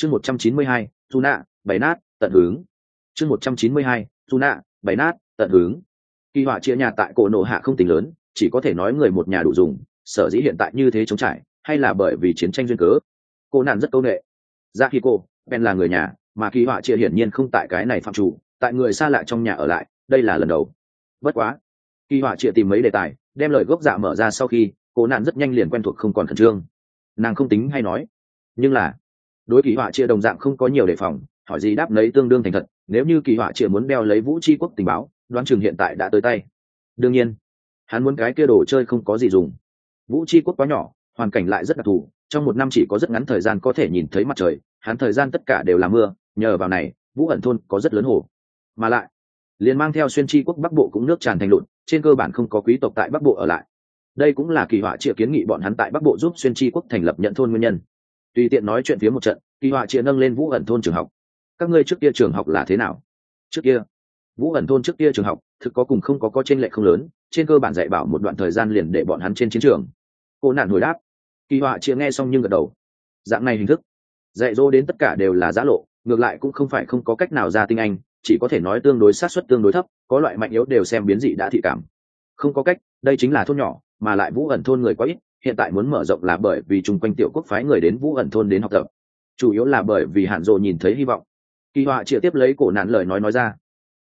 chương một trăm chín mươi hai nạ bảy nát, tận hướng. Chương một trăm chín mươi hai nạ bảy nát, tận hướng. Kỳ họa chia nhà tại cổ nộ hạ không tính lớn, chỉ có thể nói người một nhà đủ dùng, sở dĩ hiện tại như thế chống trải, hay là bởi vì chiến tranh duyên cớ. Cô nạn rất công nghệ. Ra khi cô ben là người nhà, mà kỳ họa chia hiển nhiên không tại cái này phạm chủ, tại người xa lạ trong nhà ở lại, đây là lần đầu. Bất quá, kỳ họa chia tìm mấy đề tài, đem lời gốc dạ mở ra sau khi, cô nạn rất nhanh liền quen thuộc không còn khẩn trương. Nàng không tính hay nói, nhưng là đối kỳ họa chia đồng dạng không có nhiều đề phòng, hỏi gì đáp lấy tương đương thành thật, nếu như kỳ họa chia muốn đeo lấy vũ tri quốc tình báo, đoán chừng hiện tại đã tới tay. Đương nhiên, hắn muốn cái kia đồ chơi không có gì dùng. Vũ tri quốc quá nhỏ, hoàn cảnh lại rất đặc thù, trong một năm chỉ có rất ngắn thời gian có thể nhìn thấy mặt trời, hắn thời gian tất cả đều là mưa, nhờ vào này, vũ ẩn thôn có rất lớn hồ. Mà lại, liền mang theo xuyên tri quốc bắc bộ cũng nước tràn thành lụn, trên cơ bản không có quý tộc tại bắc bộ ở lại. Đây cũng là kỳ họa triệu kiến nghị bọn hắn tại bắc bộ giúp xuyên tri quốc thành lập nhận thôn nguyên nhân tùy tiện nói chuyện phía một trận, kỳ họa chia nâng lên vũ ẩn thôn trường học. Các ngươi trước kia trường học là thế nào? Trước kia, vũ ẩn thôn trước kia trường học, thực có cùng không có có trên lệ không lớn, trên cơ bản dạy bảo một đoạn thời gian liền để bọn hắn trên chiến trường. Cô nạn hồi đáp. Kỳ họa chia nghe xong nhưng gật đầu. Dạng này hình thức, dạy dỗ đến tất cả đều là giã lộ, ngược lại cũng không phải không có cách nào ra tinh anh, chỉ có thể nói tương đối sát xuất tương đối thấp, có loại mạnh yếu đều xem biến dị đã thị cảm. Không có cách, đây chính là thôn nhỏ, mà lại vũ ẩn thôn người quá ít hiện tại muốn mở rộng là bởi vì chung quanh tiểu quốc phái người đến vũ ẩn thôn đến học tập. Chủ yếu là bởi vì hạn rộ nhìn thấy hy vọng. Kỳ họa chia tiếp lấy cổ nạn lời nói nói ra.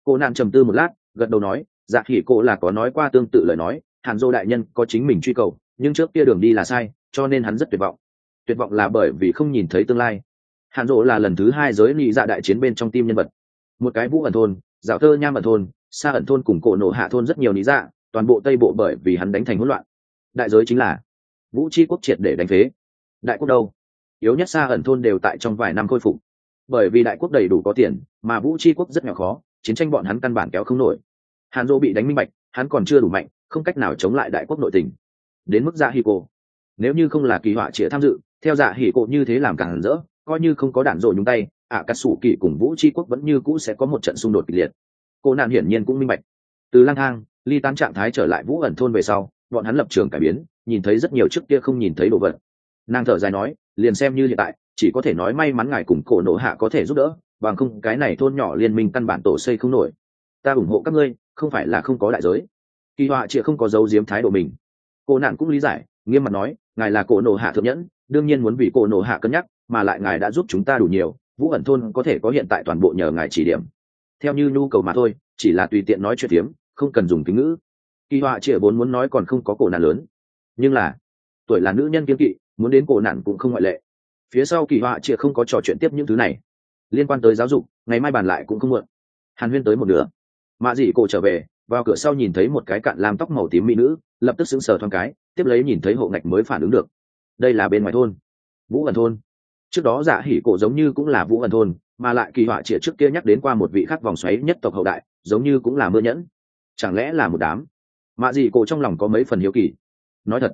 Cô nạn trầm tư một lát, gật đầu nói dạ khỉ cô là có nói qua tương tự lời nói hàn dô đại nhân có chính mình truy cầu, nhưng trước kia đường đi là sai, cho nên hắn rất tuyệt vọng. Tuyệt vọng là bởi vì không nhìn thấy tương lai. Hàn dô là lần thứ hai giới nghị dạ đại chiến bên trong tim nhân vật. Một cái vũ ẩn thôn, dạo thơ nham ẩn thôn xa ẩn thôn cùng cổ nổ hạ thôn rất nhiều lý dạ toàn bộ tây bộ bởi vì hắn đánh thành hỗn loạn. Đại giới chính là vũ chi quốc triệt để đánh phế. Đại quốc đâu? Yếu nhất xa ẩn thôn đều tại trong vài năm khôi phục. Bởi vì đại quốc đầy đủ có tiền, mà vũ chi quốc rất nhỏ khó, chiến tranh bọn hắn căn bản kéo không nổi. Hàn dô bị đánh minh bạch, hắn còn chưa đủ mạnh, không cách nào chống lại đại quốc nội tình. Đến mức dạ hỉ cổ. Nếu như không là kỳ họa chĩa tham dự, theo dạ hỉ cổ như thế làm càng rỡ, coi như không có đạn dội nhúng tay, ạ cà sủ kỳ cùng vũ tri quốc vẫn như cũ sẽ có một trận xung đột kịch liệt. Cô nạn hiển nhiên cũng minh bạch. Từ lang thang, ly tán trạng thái trở lại vũ ẩn thôn về sau bọn hắn lập trường cải biến, nhìn thấy rất nhiều trước kia không nhìn thấy đồ vật. Nàng thở dài nói, liền xem như hiện tại, chỉ có thể nói may mắn ngài cùng cổ nổ hạ có thể giúp đỡ, bằng không cái này thôn nhỏ liên minh căn bản tổ xây không nổi. Ta ủng hộ các ngươi, không phải là không có đại giới. Kỳ họa chịa không có dấu diếm thái độ mình. Cô nạn cũng lý giải, nghiêm mặt nói, ngài là cổ nổ hạ thượng nhẫn, đương nhiên muốn vì cổ nổ hạ cân nhắc, mà lại ngài đã giúp chúng ta đủ nhiều, vũ ẩn thôn có thể có hiện tại toàn bộ nhờ ngài chỉ điểm. Theo như nhu cầu mà thôi, chỉ là tùy tiện nói chuyện tiếm không cần dùng kính ngữ kỳ họa chịa vốn muốn nói còn không có cổ nạn lớn. Nhưng là, tuổi là nữ nhân kiếm kỵ, muốn đến cổ nạn cũng không ngoại lệ. Phía sau kỳ họa chịa không có trò chuyện tiếp những thứ này. Liên quan tới giáo dục, ngày mai bàn lại cũng không muộn. Hàn huyên tới một nửa. Mạ dị cổ trở về, vào cửa sau nhìn thấy một cái cạn làm tóc màu tím mỹ nữ, lập tức sững sờ thoáng cái, tiếp lấy nhìn thấy hộ ngạch mới phản ứng được. Đây là bên ngoài thôn. Vũ ẩn thôn. Trước đó giả hỉ cổ giống như cũng là vũ ẩn thôn, mà lại kỳ họa triệt trước kia nhắc đến qua một vị khắc vòng xoáy nhất tộc hậu đại, giống như cũng là mưa nhẫn. Chẳng lẽ là một đám mạ dị cổ trong lòng có mấy phần hiếu kỳ. Nói thật,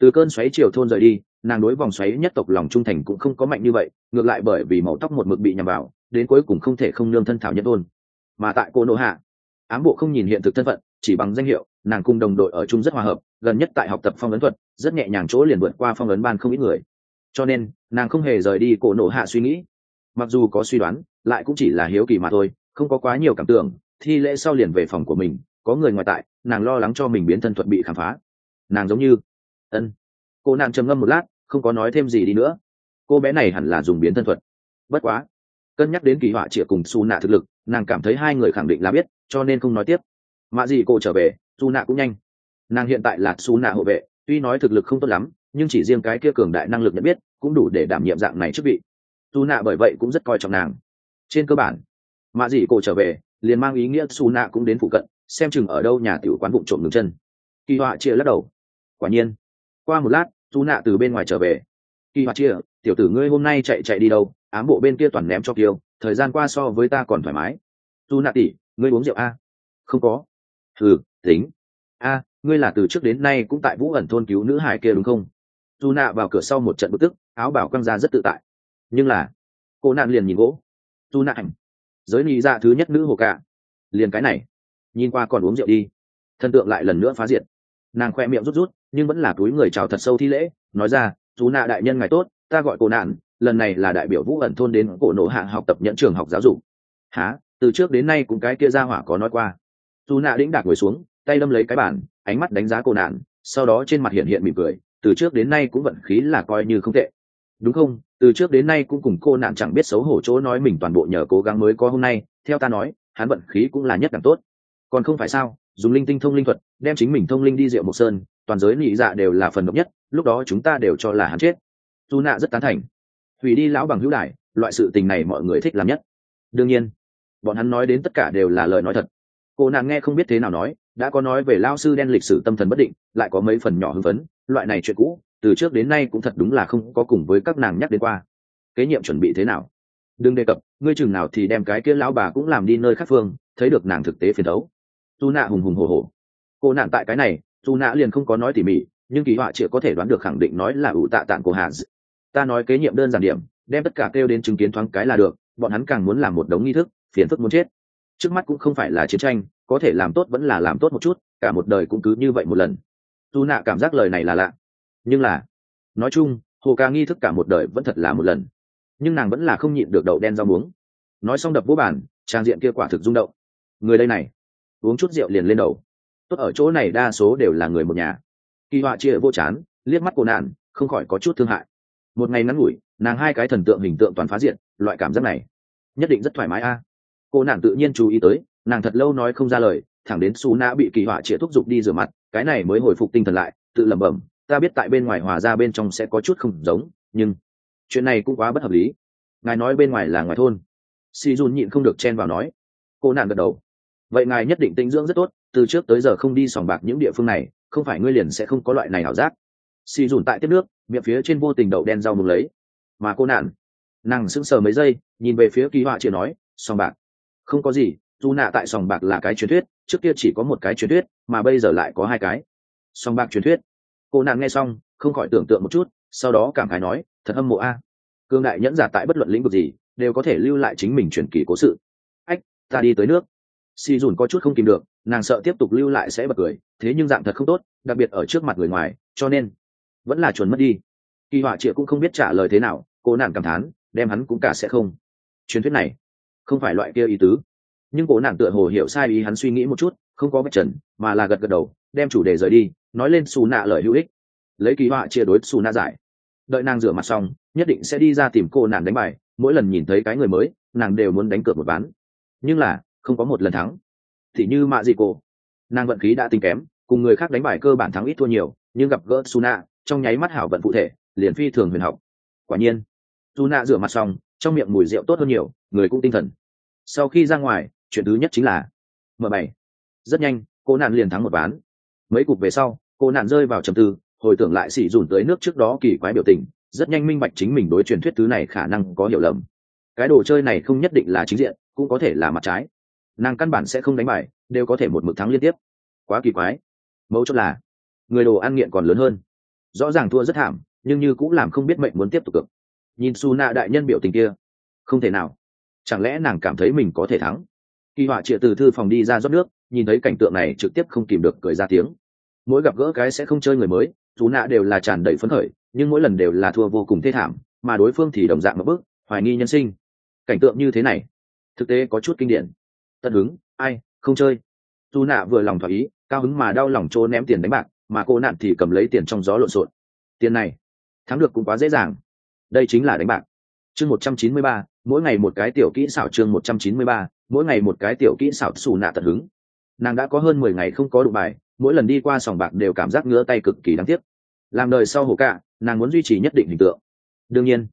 từ cơn xoáy chiều thôn rời đi, nàng đối vòng xoáy nhất tộc lòng trung thành cũng không có mạnh như vậy, ngược lại bởi vì màu tóc một mực bị nhằm vào, đến cuối cùng không thể không nương thân thảo nhất thôn. Mà tại cô nô hạ, ám bộ không nhìn hiện thực thân phận, chỉ bằng danh hiệu, nàng cùng đồng đội ở chung rất hòa hợp, gần nhất tại học tập phong ấn thuật, rất nhẹ nhàng chỗ liền vượt qua phong ấn ban không ít người. Cho nên, nàng không hề rời đi cổ nộ hạ suy nghĩ. Mặc dù có suy đoán, lại cũng chỉ là hiếu kỳ mà thôi, không có quá nhiều cảm tưởng, thi lễ sau liền về phòng của mình, có người ngoài tại nàng lo lắng cho mình biến thân thuật bị khám phá. Nàng giống như, ân. Cô nàng trầm ngâm một lát, không có nói thêm gì đi nữa. Cô bé này hẳn là dùng biến thân thuật. Bất quá, cân nhắc đến kỳ họa chĩa cùng su nạ thực lực, nàng cảm thấy hai người khẳng định là biết, cho nên không nói tiếp. Mạ gì cô trở về, su nạ cũng nhanh. Nàng hiện tại là su nạ hộ vệ, tuy nói thực lực không tốt lắm, nhưng chỉ riêng cái kia cường đại năng lực nhận biết, cũng đủ để đảm nhiệm dạng này chức vị. Su nạ bởi vậy cũng rất coi trọng nàng. Trên cơ bản, mạ dị cô trở về, liền mang ý nghĩa su nạ cũng đến phụ cận xem chừng ở đâu nhà tiểu quán vụ trộm ngừng chân. Kỳ họa chia lắc đầu. Quả nhiên, qua một lát su nạ từ bên ngoài trở về. Kỳ họa chia, tiểu tử ngươi hôm nay chạy chạy đi đâu? Ám bộ bên kia toàn ném cho kiều thời gian qua so với ta còn thoải mái. Su nạ tỉ ngươi uống rượu a không có. Ừ tính. A, ngươi là từ trước đến nay cũng tại vũ ẩn thôn cứu nữ hải kia đúng không? Su nạ vào cửa sau một trận bực tức, áo bảo quăng ra rất tự tại. Nhưng là cô nạn liền nhìn gỗ. Su nạ ảnh. Giới ni ra dạ thứ nhất nữ hồ cạ. Liền cái này nhìn qua còn uống rượu đi. Thân tượng lại lần nữa phá diệt. Nàng khoe miệng rút rút, nhưng vẫn là túi người chào thật sâu thi lễ, nói ra, chú nạ đại nhân ngài tốt, ta gọi cô nạn, lần này là đại biểu vũ ẩn thôn đến cổ nổ hạng học tập nhận trường học giáo dục. Há từ trước đến nay cũng cái kia ra hỏa có nói qua. Dù nạ đĩnh đạc ngồi xuống, tay lâm lấy cái bản ánh mắt đánh giá cô nạn, sau đó trên mặt hiện hiện mỉm cười, từ trước đến nay cũng vận khí là coi như không tệ. Đúng không? Từ trước đến nay cũng cùng cô nạn chẳng biết xấu hổ chỗ nói mình toàn bộ nhờ cố gắng mới có hôm nay, theo ta nói, hắn vận khí cũng là nhất đẳng tốt còn không phải sao, dùng linh tinh thông linh thuật, đem chính mình thông linh đi rượu mộc sơn, toàn giới nhị dạ đều là phần độc nhất, lúc đó chúng ta đều cho là hắn chết. Dù nạ rất tán thành. Hủy đi lão bằng hữu đại loại sự tình này mọi người thích làm nhất. Đương nhiên, bọn hắn nói đến tất cả đều là lời nói thật. Cô nàng nghe không biết thế nào nói, đã có nói về lao sư đen lịch sử tâm thần bất định, lại có mấy phần nhỏ hưng phấn, loại này chuyện cũ, từ trước đến nay cũng thật đúng là không có cùng với các nàng nhắc đến qua. Kế nhiệm chuẩn bị thế nào? Đừng đề cập, ngươi chừng nào thì đem cái kia lão bà cũng làm đi nơi khác phương, thấy được nàng thực tế phiền đấu tu nạ hùng hùng hồ hồ cô nạn tại cái này tu nạ liền không có nói tỉ mỉ, nhưng kỳ họa chỉ có thể đoán được khẳng định nói là ủ tạ tạng của hà ta nói kế nhiệm đơn giản điểm, đem tất cả kêu đến chứng kiến thoáng cái là được, bọn hắn càng muốn làm một đống nghi thức, phiền phức muốn chết. Trước mắt cũng không phải là chiến tranh, có thể làm tốt vẫn là làm tốt một chút, cả một đời cũng cứ như vậy một lần. Dù nạ cảm giác lời này là lạ. Nhưng là, nói chung, hồ ca nghi thức cả một đời vẫn thật là một lần. Nhưng nàng vẫn là không nhịn được đậu đen rau muống. Nói xong đập vô bản trang diện kia quả thực rung động. Người đây này uống chút rượu liền lên đầu. Tốt ở chỗ này đa số đều là người một nhà. Kỳ họa chia vô chán, liếc mắt cô nạn, không khỏi có chút thương hại. Một ngày ngắn ngủi, nàng hai cái thần tượng hình tượng toàn phá diện loại cảm giác này, nhất định rất thoải mái a. Cô nạn tự nhiên chú ý tới, nàng thật lâu nói không ra lời, thẳng đến xù nã bị kỳ họa chĩa thúc giục đi rửa mặt, cái này mới hồi phục tinh thần lại, tự lẩm bẩm, ta biết tại bên ngoài hòa ra bên trong sẽ có chút không giống, nhưng chuyện này cũng quá bất hợp lý. Ngài nói bên ngoài là ngoài thôn. Si dun nhịn không được chen vào nói. Cô nạn gật đầu vậy ngài nhất định tinh dưỡng rất tốt, từ trước tới giờ không đi sòng bạc những địa phương này, không phải ngươi liền sẽ không có loại này ảo giác. Xì dùn tại tiếp nước, miệng phía trên vô tình đậu đen rau mừng lấy. Mà cô nạn, nàng sững sờ mấy giây, nhìn về phía kỳ họa chỉ nói, sòng bạc. Không có gì, dù nạ tại sòng bạc là cái truyền thuyết, trước kia chỉ có một cái truyền thuyết, mà bây giờ lại có hai cái. Sòng bạc truyền thuyết. Cô nạn nghe xong, không khỏi tưởng tượng một chút, sau đó cảm khái nói, thật âm mộ a. Cương đại nhẫn giả tại bất luận lĩnh vực gì, đều có thể lưu lại chính mình truyền kỳ cố sự. Ách, ta đi tới nước si dùn có chút không kìm được, nàng sợ tiếp tục lưu lại sẽ bật cười, thế nhưng dạng thật không tốt, đặc biệt ở trước mặt người ngoài, cho nên vẫn là chuẩn mất đi. Kỳ họa triệu cũng không biết trả lời thế nào, cô nàng cảm thán, đem hắn cũng cả sẽ không. Truyền thuyết này không phải loại kia ý tứ. Nhưng cô nàng tựa hồ hiểu sai ý hắn suy nghĩ một chút, không có bất trần, mà là gật gật đầu, đem chủ đề rời đi, nói lên xù nạ lời hữu ích. Lấy kỳ họa chia đối xù nạ giải. Đợi nàng rửa mặt xong, nhất định sẽ đi ra tìm cô nàng đánh bài, mỗi lần nhìn thấy cái người mới, nàng đều muốn đánh cược một ván. Nhưng là không có một lần thắng. Thì như mạ dị cô nàng vận khí đã tính kém, cùng người khác đánh bài cơ bản thắng ít thua nhiều, nhưng gặp gỡ suna trong nháy mắt hảo vận phụ thể, liền phi thường huyền học. Quả nhiên suna rửa mặt xong, trong miệng mùi rượu tốt hơn nhiều, người cũng tinh thần. Sau khi ra ngoài, chuyện thứ nhất chính là mở bảy rất nhanh, cô nạn liền thắng một ván. Mấy cục về sau, cô nạn rơi vào trầm tư, hồi tưởng lại xỉ dùn tới nước trước đó kỳ quái biểu tình, rất nhanh minh bạch chính mình đối truyền thuyết thứ này khả năng có hiểu lầm. Cái đồ chơi này không nhất định là chính diện, cũng có thể là mặt trái nàng căn bản sẽ không đánh bài, đều có thể một mực thắng liên tiếp. Quá kỳ quái. Mấu chốt là, người đồ ăn nghiện còn lớn hơn. Rõ ràng thua rất thảm, nhưng như cũng làm không biết mệnh muốn tiếp tục cực nhìn su nạ đại nhân biểu tình kia, không thể nào. Chẳng lẽ nàng cảm thấy mình có thể thắng? Kỳ họa trịa từ thư phòng đi ra rót nước, nhìn thấy cảnh tượng này trực tiếp không kìm được cười ra tiếng. Mỗi gặp gỡ cái sẽ không chơi người mới chú nạ đều là tràn đầy phấn khởi, nhưng mỗi lần đều là thua vô cùng thê thảm, mà đối phương thì đồng dạng một bước, hoài nghi nhân sinh. Cảnh tượng như thế này, thực tế có chút kinh điển tận hứng, ai, không chơi. Dù nạ vừa lòng thỏa ý, cao hứng mà đau lòng chỗ ném tiền đánh bạc, mà cô nạn thì cầm lấy tiền trong gió lộn xộn. Tiền này, thắng được cũng quá dễ dàng. Đây chính là đánh bạc. Chương một trăm chín mươi ba, mỗi ngày một cái tiểu kỹ xảo chương một trăm chín mươi ba, mỗi ngày một cái tiểu kỹ xảo xù nạ tận hứng. Nàng đã có hơn mười ngày không có đụng bài, mỗi lần đi qua sòng bạc đều cảm giác ngứa tay cực kỳ đáng tiếc. Làm đời sau hồ cạ, nàng muốn duy trì nhất định hình tượng. Đương nhiên,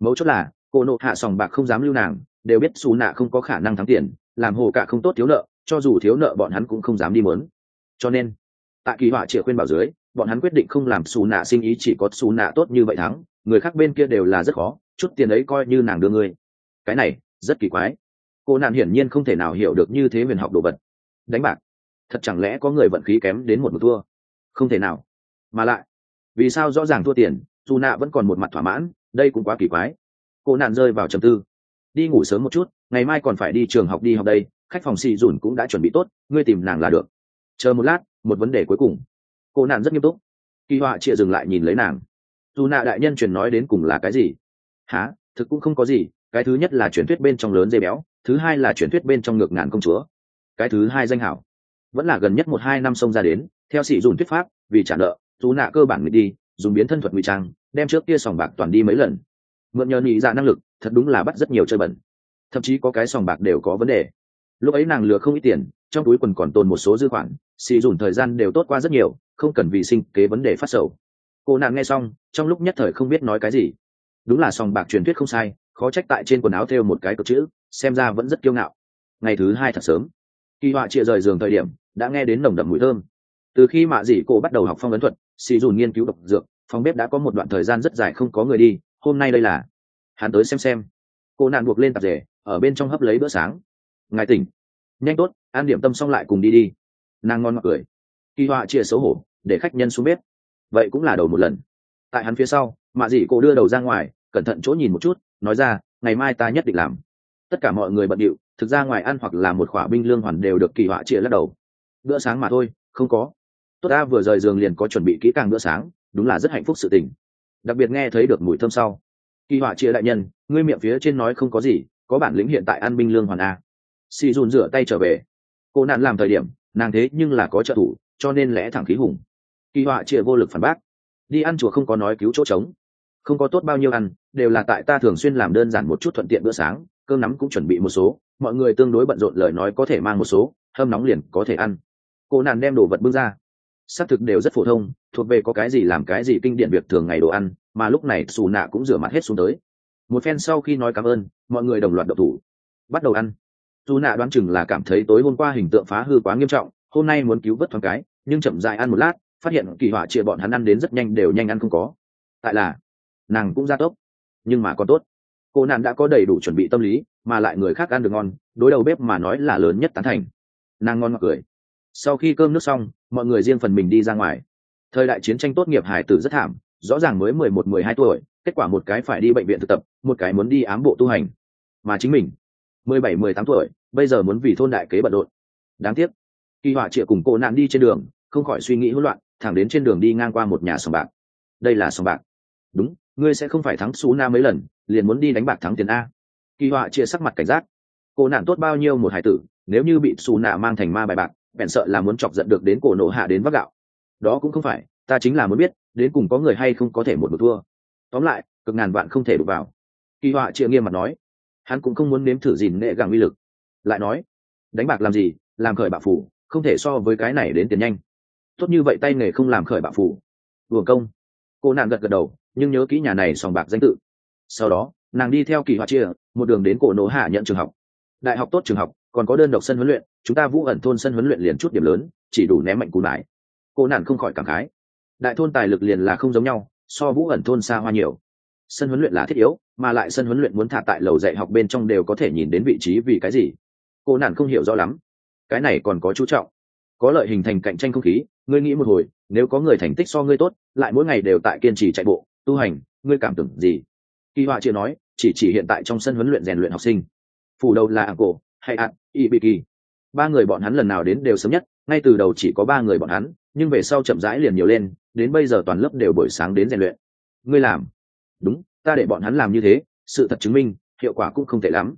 mấu chốt là, cô nộ hạ sòng bạc không dám lưu nàng, đều biết xù nạ không có khả năng thắng tiền làm hồ cạ không tốt thiếu nợ, cho dù thiếu nợ bọn hắn cũng không dám đi mớn. Cho nên, tại kỳ họa chịa khuyên bảo dưới, bọn hắn quyết định không làm xù nạ sinh ý chỉ có xù nạ tốt như vậy thắng, người khác bên kia đều là rất khó, chút tiền ấy coi như nàng đưa ngươi. Cái này, rất kỳ quái. Cô nạn hiển nhiên không thể nào hiểu được như thế huyền học đồ vật. Đánh bạc, thật chẳng lẽ có người vận khí kém đến một một thua? Không thể nào. Mà lại, vì sao rõ ràng thua tiền, dù nạ vẫn còn một mặt thỏa mãn, đây cũng quá kỳ quái. Cô nạn rơi vào trầm tư. Đi ngủ sớm một chút ngày mai còn phải đi trường học đi học đây, khách phòng xì dùn cũng đã chuẩn bị tốt, ngươi tìm nàng là được. Chờ một lát, một vấn đề cuối cùng. Cô nạn rất nghiêm túc. Kỳ họa chịa dừng lại nhìn lấy nàng. Dù nạ đại nhân truyền nói đến cùng là cái gì? Há thực cũng không có gì, cái thứ nhất là truyền thuyết bên trong lớn dây béo, thứ hai là truyền thuyết bên trong ngược ngàn công chúa. Cái thứ hai danh hảo. Vẫn là gần nhất một hai năm xông ra đến, theo sĩ dùng thuyết pháp, vì trả nợ, dù nạ cơ bản người đi, dùng biến thân thuật ngụy trang, đem trước kia sòng bạc toàn đi mấy lần. Mượn nhờ nhị dạ năng lực, thật đúng là bắt rất nhiều chơi bẩn thậm chí có cái sòng bạc đều có vấn đề. Lúc ấy nàng lừa không ít tiền, trong túi quần còn tồn một số dư khoản, xì dùn thời gian đều tốt qua rất nhiều, không cần vì sinh kế vấn đề phát sầu. Cô nàng nghe xong, trong lúc nhất thời không biết nói cái gì. Đúng là sòng bạc truyền thuyết không sai, khó trách tại trên quần áo thêu một cái cực chữ, xem ra vẫn rất kiêu ngạo. Ngày thứ hai thật sớm, kỳ họa chia rời giường thời điểm, đã nghe đến nồng đậm mùi thơm. Từ khi mạ dĩ cô bắt đầu học phong ấn thuật, xì dùn nghiên cứu độc dược, phòng bếp đã có một đoạn thời gian rất dài không có người đi, hôm nay đây là. Hắn tới xem xem. Cô nàng buộc lên tạp rể ở bên trong hấp lấy bữa sáng. Ngài tỉnh. Nhanh tốt an điểm tâm xong lại cùng đi đi. Nàng ngon mặc cười. Kỳ họa chia xấu hổ, để khách nhân xuống bếp. Vậy cũng là đầu một lần. Tại hắn phía sau, mạ dị cô đưa đầu ra ngoài, cẩn thận chỗ nhìn một chút, nói ra, ngày mai ta nhất định làm. Tất cả mọi người bận điệu, thực ra ngoài ăn hoặc là một khỏa binh lương hoàn đều được kỳ họa chia lắc đầu. Bữa sáng mà thôi, không có. Tốt ta vừa rời giường liền có chuẩn bị kỹ càng bữa sáng, đúng là rất hạnh phúc sự tình. Đặc biệt nghe thấy được mùi thơm sau. Kỳ họa chia đại nhân, ngươi miệng phía trên nói không có gì có bản lĩnh hiện tại an binh lương hoàn a. Si dùn rửa tay trở về. Cô nạn làm thời điểm, nàng thế nhưng là có trợ thủ, cho nên lẽ thẳng khí hùng. Kỳ họa chia vô lực phản bác. Đi ăn chùa không có nói cứu chỗ trống. Không có tốt bao nhiêu ăn, đều là tại ta thường xuyên làm đơn giản một chút thuận tiện bữa sáng, cơm nắm cũng chuẩn bị một số, mọi người tương đối bận rộn lời nói có thể mang một số, hâm nóng liền có thể ăn. Cô nàn đem đồ vật bưng ra. Xác thực đều rất phổ thông, thuộc về có cái gì làm cái gì kinh điển việc thường ngày đồ ăn, mà lúc này xù nạ cũng rửa mặt hết xuống tới một phen sau khi nói cảm ơn, mọi người đồng loạt độc thủ. Bắt đầu ăn. Dù nạ đoán chừng là cảm thấy tối hôm qua hình tượng phá hư quá nghiêm trọng, hôm nay muốn cứu vớt thoáng cái, nhưng chậm dài ăn một lát, phát hiện kỳ họa chia bọn hắn ăn đến rất nhanh đều nhanh ăn không có. Tại là, nàng cũng ra tốc, nhưng mà còn tốt. Cô nạn đã có đầy đủ chuẩn bị tâm lý, mà lại người khác ăn được ngon, đối đầu bếp mà nói là lớn nhất tán thành. Nàng ngon ngọt cười. Sau khi cơm nước xong, mọi người riêng phần mình đi ra ngoài. Thời đại chiến tranh tốt nghiệp hải tử rất thảm, rõ ràng mới mười một, mười hai tuổi, kết quả một cái phải đi bệnh viện thực tập một cái muốn đi ám bộ tu hành. Mà chính mình, mười bảy, mười tám tuổi, bây giờ muốn vì thôn đại kế bận rộn. Đáng tiếc, kỳ họa chịa cùng cô nạn đi trên đường, không khỏi suy nghĩ hỗn loạn, thẳng đến trên đường đi ngang qua một nhà sòng bạc. Đây là sòng bạc. Đúng, ngươi sẽ không phải thắng xú na mấy lần, liền muốn đi đánh bạc thắng tiền a. Kỳ họa chia sắc mặt cảnh giác. Cô nạn tốt bao nhiêu một hải tử, nếu như bị xù nạ mang thành ma bài bạc, bèn sợ là muốn chọc giận được đến cổ nổ hạ đến vác gạo. Đó cũng không phải, ta chính là muốn biết, đến cùng có người hay không có thể một một thua. Tóm lại, cực ngàn vạn không thể đụng vào kỳ họa chia nghiêm mặt nói, hắn cũng không muốn nếm thử dìn nệ gàng uy lực. Lại nói, đánh bạc làm gì, làm khởi bạo phủ, không thể so với cái này đến tiền nhanh. Tốt như vậy tay nghề không làm khởi bạo phủ. Vừa công. Cô nàng gật gật đầu, nhưng nhớ kỹ nhà này sòng bạc danh tự. Sau đó, nàng đi theo kỳ họa chia một đường đến cổ nỗ hạ nhận trường học. Đại học tốt trường học, còn có đơn độc sân huấn luyện, chúng ta vũ ẩn thôn sân huấn luyện liền chút điểm lớn, chỉ đủ ném mạnh cú nải. Cô nàng không khỏi cảm khái. Đại thôn tài lực liền là không giống nhau, so vũ ẩn thôn xa hoa nhiều. Sân huấn luyện là thiết yếu mà lại sân huấn luyện muốn thả tại lầu dạy học bên trong đều có thể nhìn đến vị trí vì cái gì. Cô nản không hiểu rõ lắm. Cái này còn có chú trọng. Có lợi hình thành cạnh tranh không khí, ngươi nghĩ một hồi, nếu có người thành tích so ngươi tốt, lại mỗi ngày đều tại kiên trì chạy bộ, tu hành, ngươi cảm tưởng gì? Kỳ họa chưa nói, chỉ chỉ hiện tại trong sân huấn luyện rèn luyện học sinh. Phủ đầu là ảng cổ hay ạt y bị kỳ ba người bọn hắn lần nào đến đều sớm nhất, ngay từ đầu chỉ có ba người bọn hắn, nhưng về sau chậm rãi liền nhiều lên, đến bây giờ toàn lớp đều buổi sáng đến rèn luyện. Ngươi làm. Đúng ta để bọn hắn làm như thế, sự thật chứng minh, hiệu quả cũng không tệ lắm.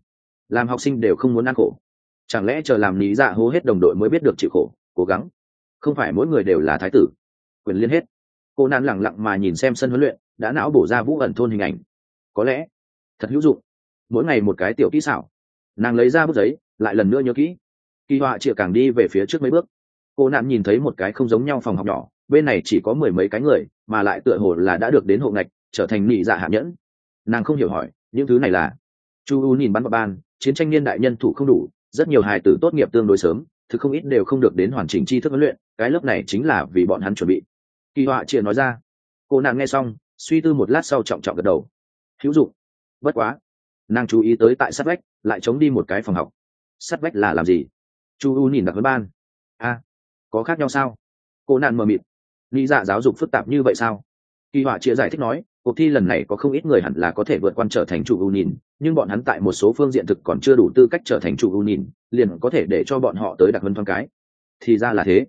Làm học sinh đều không muốn ăn khổ. Chẳng lẽ chờ làm lý dạ hố hết đồng đội mới biết được chịu khổ, cố gắng? Không phải mỗi người đều là thái tử. Quyền liên hết. Cô nan lẳng lặng mà nhìn xem sân huấn luyện, đã não bổ ra vũ ẩn thôn hình ảnh. Có lẽ, thật hữu dụng. Mỗi ngày một cái tiểu kỹ xảo. Nàng lấy ra bút giấy, lại lần nữa nhớ kỹ. Kỳ họa chịa càng đi về phía trước mấy bước. Cô nạn nhìn thấy một cái không giống nhau phòng học nhỏ, bên này chỉ có mười mấy cái người, mà lại tựa hồ là đã được đến hộ ngạch trở thành nị dạ hạ nhẫn. Nàng không hiểu hỏi, những thứ này là? Chu u nhìn bắn vào ban, chiến tranh niên đại nhân thủ không đủ, rất nhiều hài tử tốt nghiệp tương đối sớm, thực không ít đều không được đến hoàn chỉnh tri thức huấn luyện, cái lớp này chính là vì bọn hắn chuẩn bị. Kỳ họa chia nói ra. Cô nàng nghe xong, suy tư một lát sau trọng trọng gật đầu. Hữu dụng. Bất quá. Nàng chú ý tới tại sát vách, lại chống đi một cái phòng học. Sát vách là làm gì? Chu u nhìn đặc huấn ban. A, có khác nhau sao? Cô nạn mờ mịt. Nghĩ dạ giáo dục phức tạp như vậy sao? Kỳ họa chia giải thích nói cuộc thi lần này có không ít người hẳn là có thể vượt quan trở thành chủ u nhìn, nhưng bọn hắn tại một số phương diện thực còn chưa đủ tư cách trở thành chủ u nhìn, liền có thể để cho bọn họ tới đặc hơn thoáng cái. Thì ra là thế.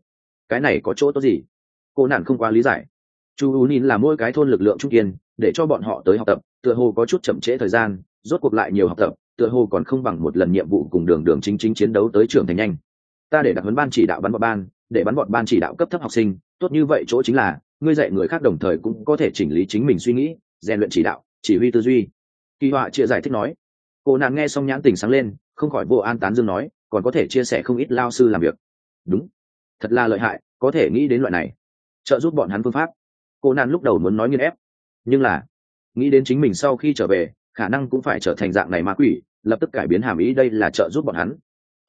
Cái này có chỗ tốt gì? Cô nản không quá lý giải. Chu u nhìn là mỗi cái thôn lực lượng trung kiên, để cho bọn họ tới học tập, tựa hồ có chút chậm trễ thời gian, rốt cuộc lại nhiều học tập, tựa hồ còn không bằng một lần nhiệm vụ cùng đường đường chính chính chiến đấu tới trưởng thành nhanh. Ta để đặc huấn ban chỉ đạo bắn bọn ban, để bắn bọn ban chỉ đạo cấp thấp học sinh, tốt như vậy chỗ chính là ngươi dạy người khác đồng thời cũng có thể chỉnh lý chính mình suy nghĩ, rèn luyện chỉ đạo, chỉ huy tư duy. Kỳ họa chia giải thích nói. Cô nàng nghe xong nhãn tình sáng lên, không khỏi vô an tán dương nói, còn có thể chia sẻ không ít lao sư làm việc. Đúng. Thật là lợi hại, có thể nghĩ đến loại này. Trợ giúp bọn hắn phương pháp. Cô nàng lúc đầu muốn nói nghiên ép. Nhưng là, nghĩ đến chính mình sau khi trở về, khả năng cũng phải trở thành dạng này ma quỷ, lập tức cải biến hàm ý đây là trợ giúp bọn hắn.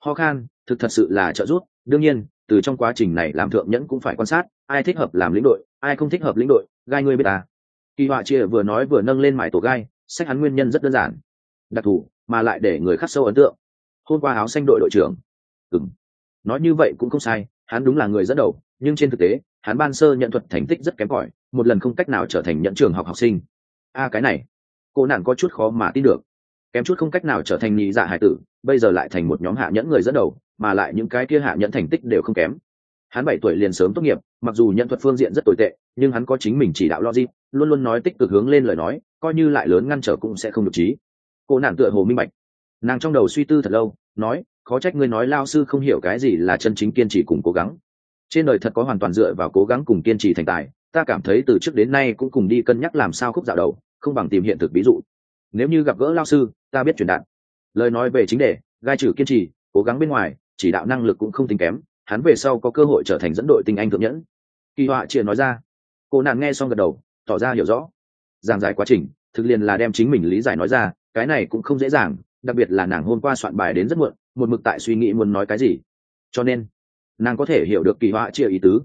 Ho khan, thực thật sự là trợ giúp, đương nhiên, từ trong quá trình này làm thượng nhẫn cũng phải quan sát ai thích hợp làm lĩnh đội, ai không thích hợp lĩnh đội, gai ngươi biết ta kỳ họa chia vừa nói vừa nâng lên mải tổ gai, sách hắn nguyên nhân rất đơn giản. Đặc thù, mà lại để người khắc sâu ấn tượng. Hôm qua áo xanh đội đội trưởng. Ừ nói như vậy cũng không sai, hắn đúng là người dẫn đầu, nhưng trên thực tế, hắn ban sơ nhận thuật thành tích rất kém cỏi, một lần không cách nào trở thành nhận trường học học sinh. A, cái này. Cô nàng có chút khó mà tin được. Kém chút không cách nào trở thành nhị dạ hải tử, bây giờ lại thành một nhóm hạ nhẫn người dẫn đầu, mà lại những cái kia hạ nhẫn thành tích đều không kém hắn bảy tuổi liền sớm tốt nghiệp, mặc dù nhận thuật phương diện rất tồi tệ, nhưng hắn có chính mình chỉ đạo logic, luôn luôn nói tích cực hướng lên lời nói, coi như lại lớn ngăn trở cũng sẽ không được trí. Cô nản tựa hồ minh bạch. Nàng trong đầu suy tư thật lâu, nói, khó trách ngươi nói lao sư không hiểu cái gì là chân chính kiên trì cùng cố gắng. Trên đời thật có hoàn toàn dựa vào cố gắng cùng kiên trì thành tài, ta cảm thấy từ trước đến nay cũng cùng đi cân nhắc làm sao khúc dạo đầu, không bằng tìm hiện thực ví dụ. Nếu như gặp gỡ lao sư, ta biết truyền đạt. Lời nói về chính đề, gai trừ kiên trì, cố gắng bên ngoài, chỉ đạo năng lực cũng không tính kém hắn về sau có cơ hội trở thành dẫn đội tinh anh thượng nhẫn. Kỳ họa chia nói ra. Cô nàng nghe xong gật đầu, tỏ ra hiểu rõ. Giảng giải quá trình, thực liền là đem chính mình lý giải nói ra, cái này cũng không dễ dàng, đặc biệt là nàng hôm qua soạn bài đến rất muộn, một mực tại suy nghĩ muốn nói cái gì. Cho nên, nàng có thể hiểu được kỳ họa chia ý tứ.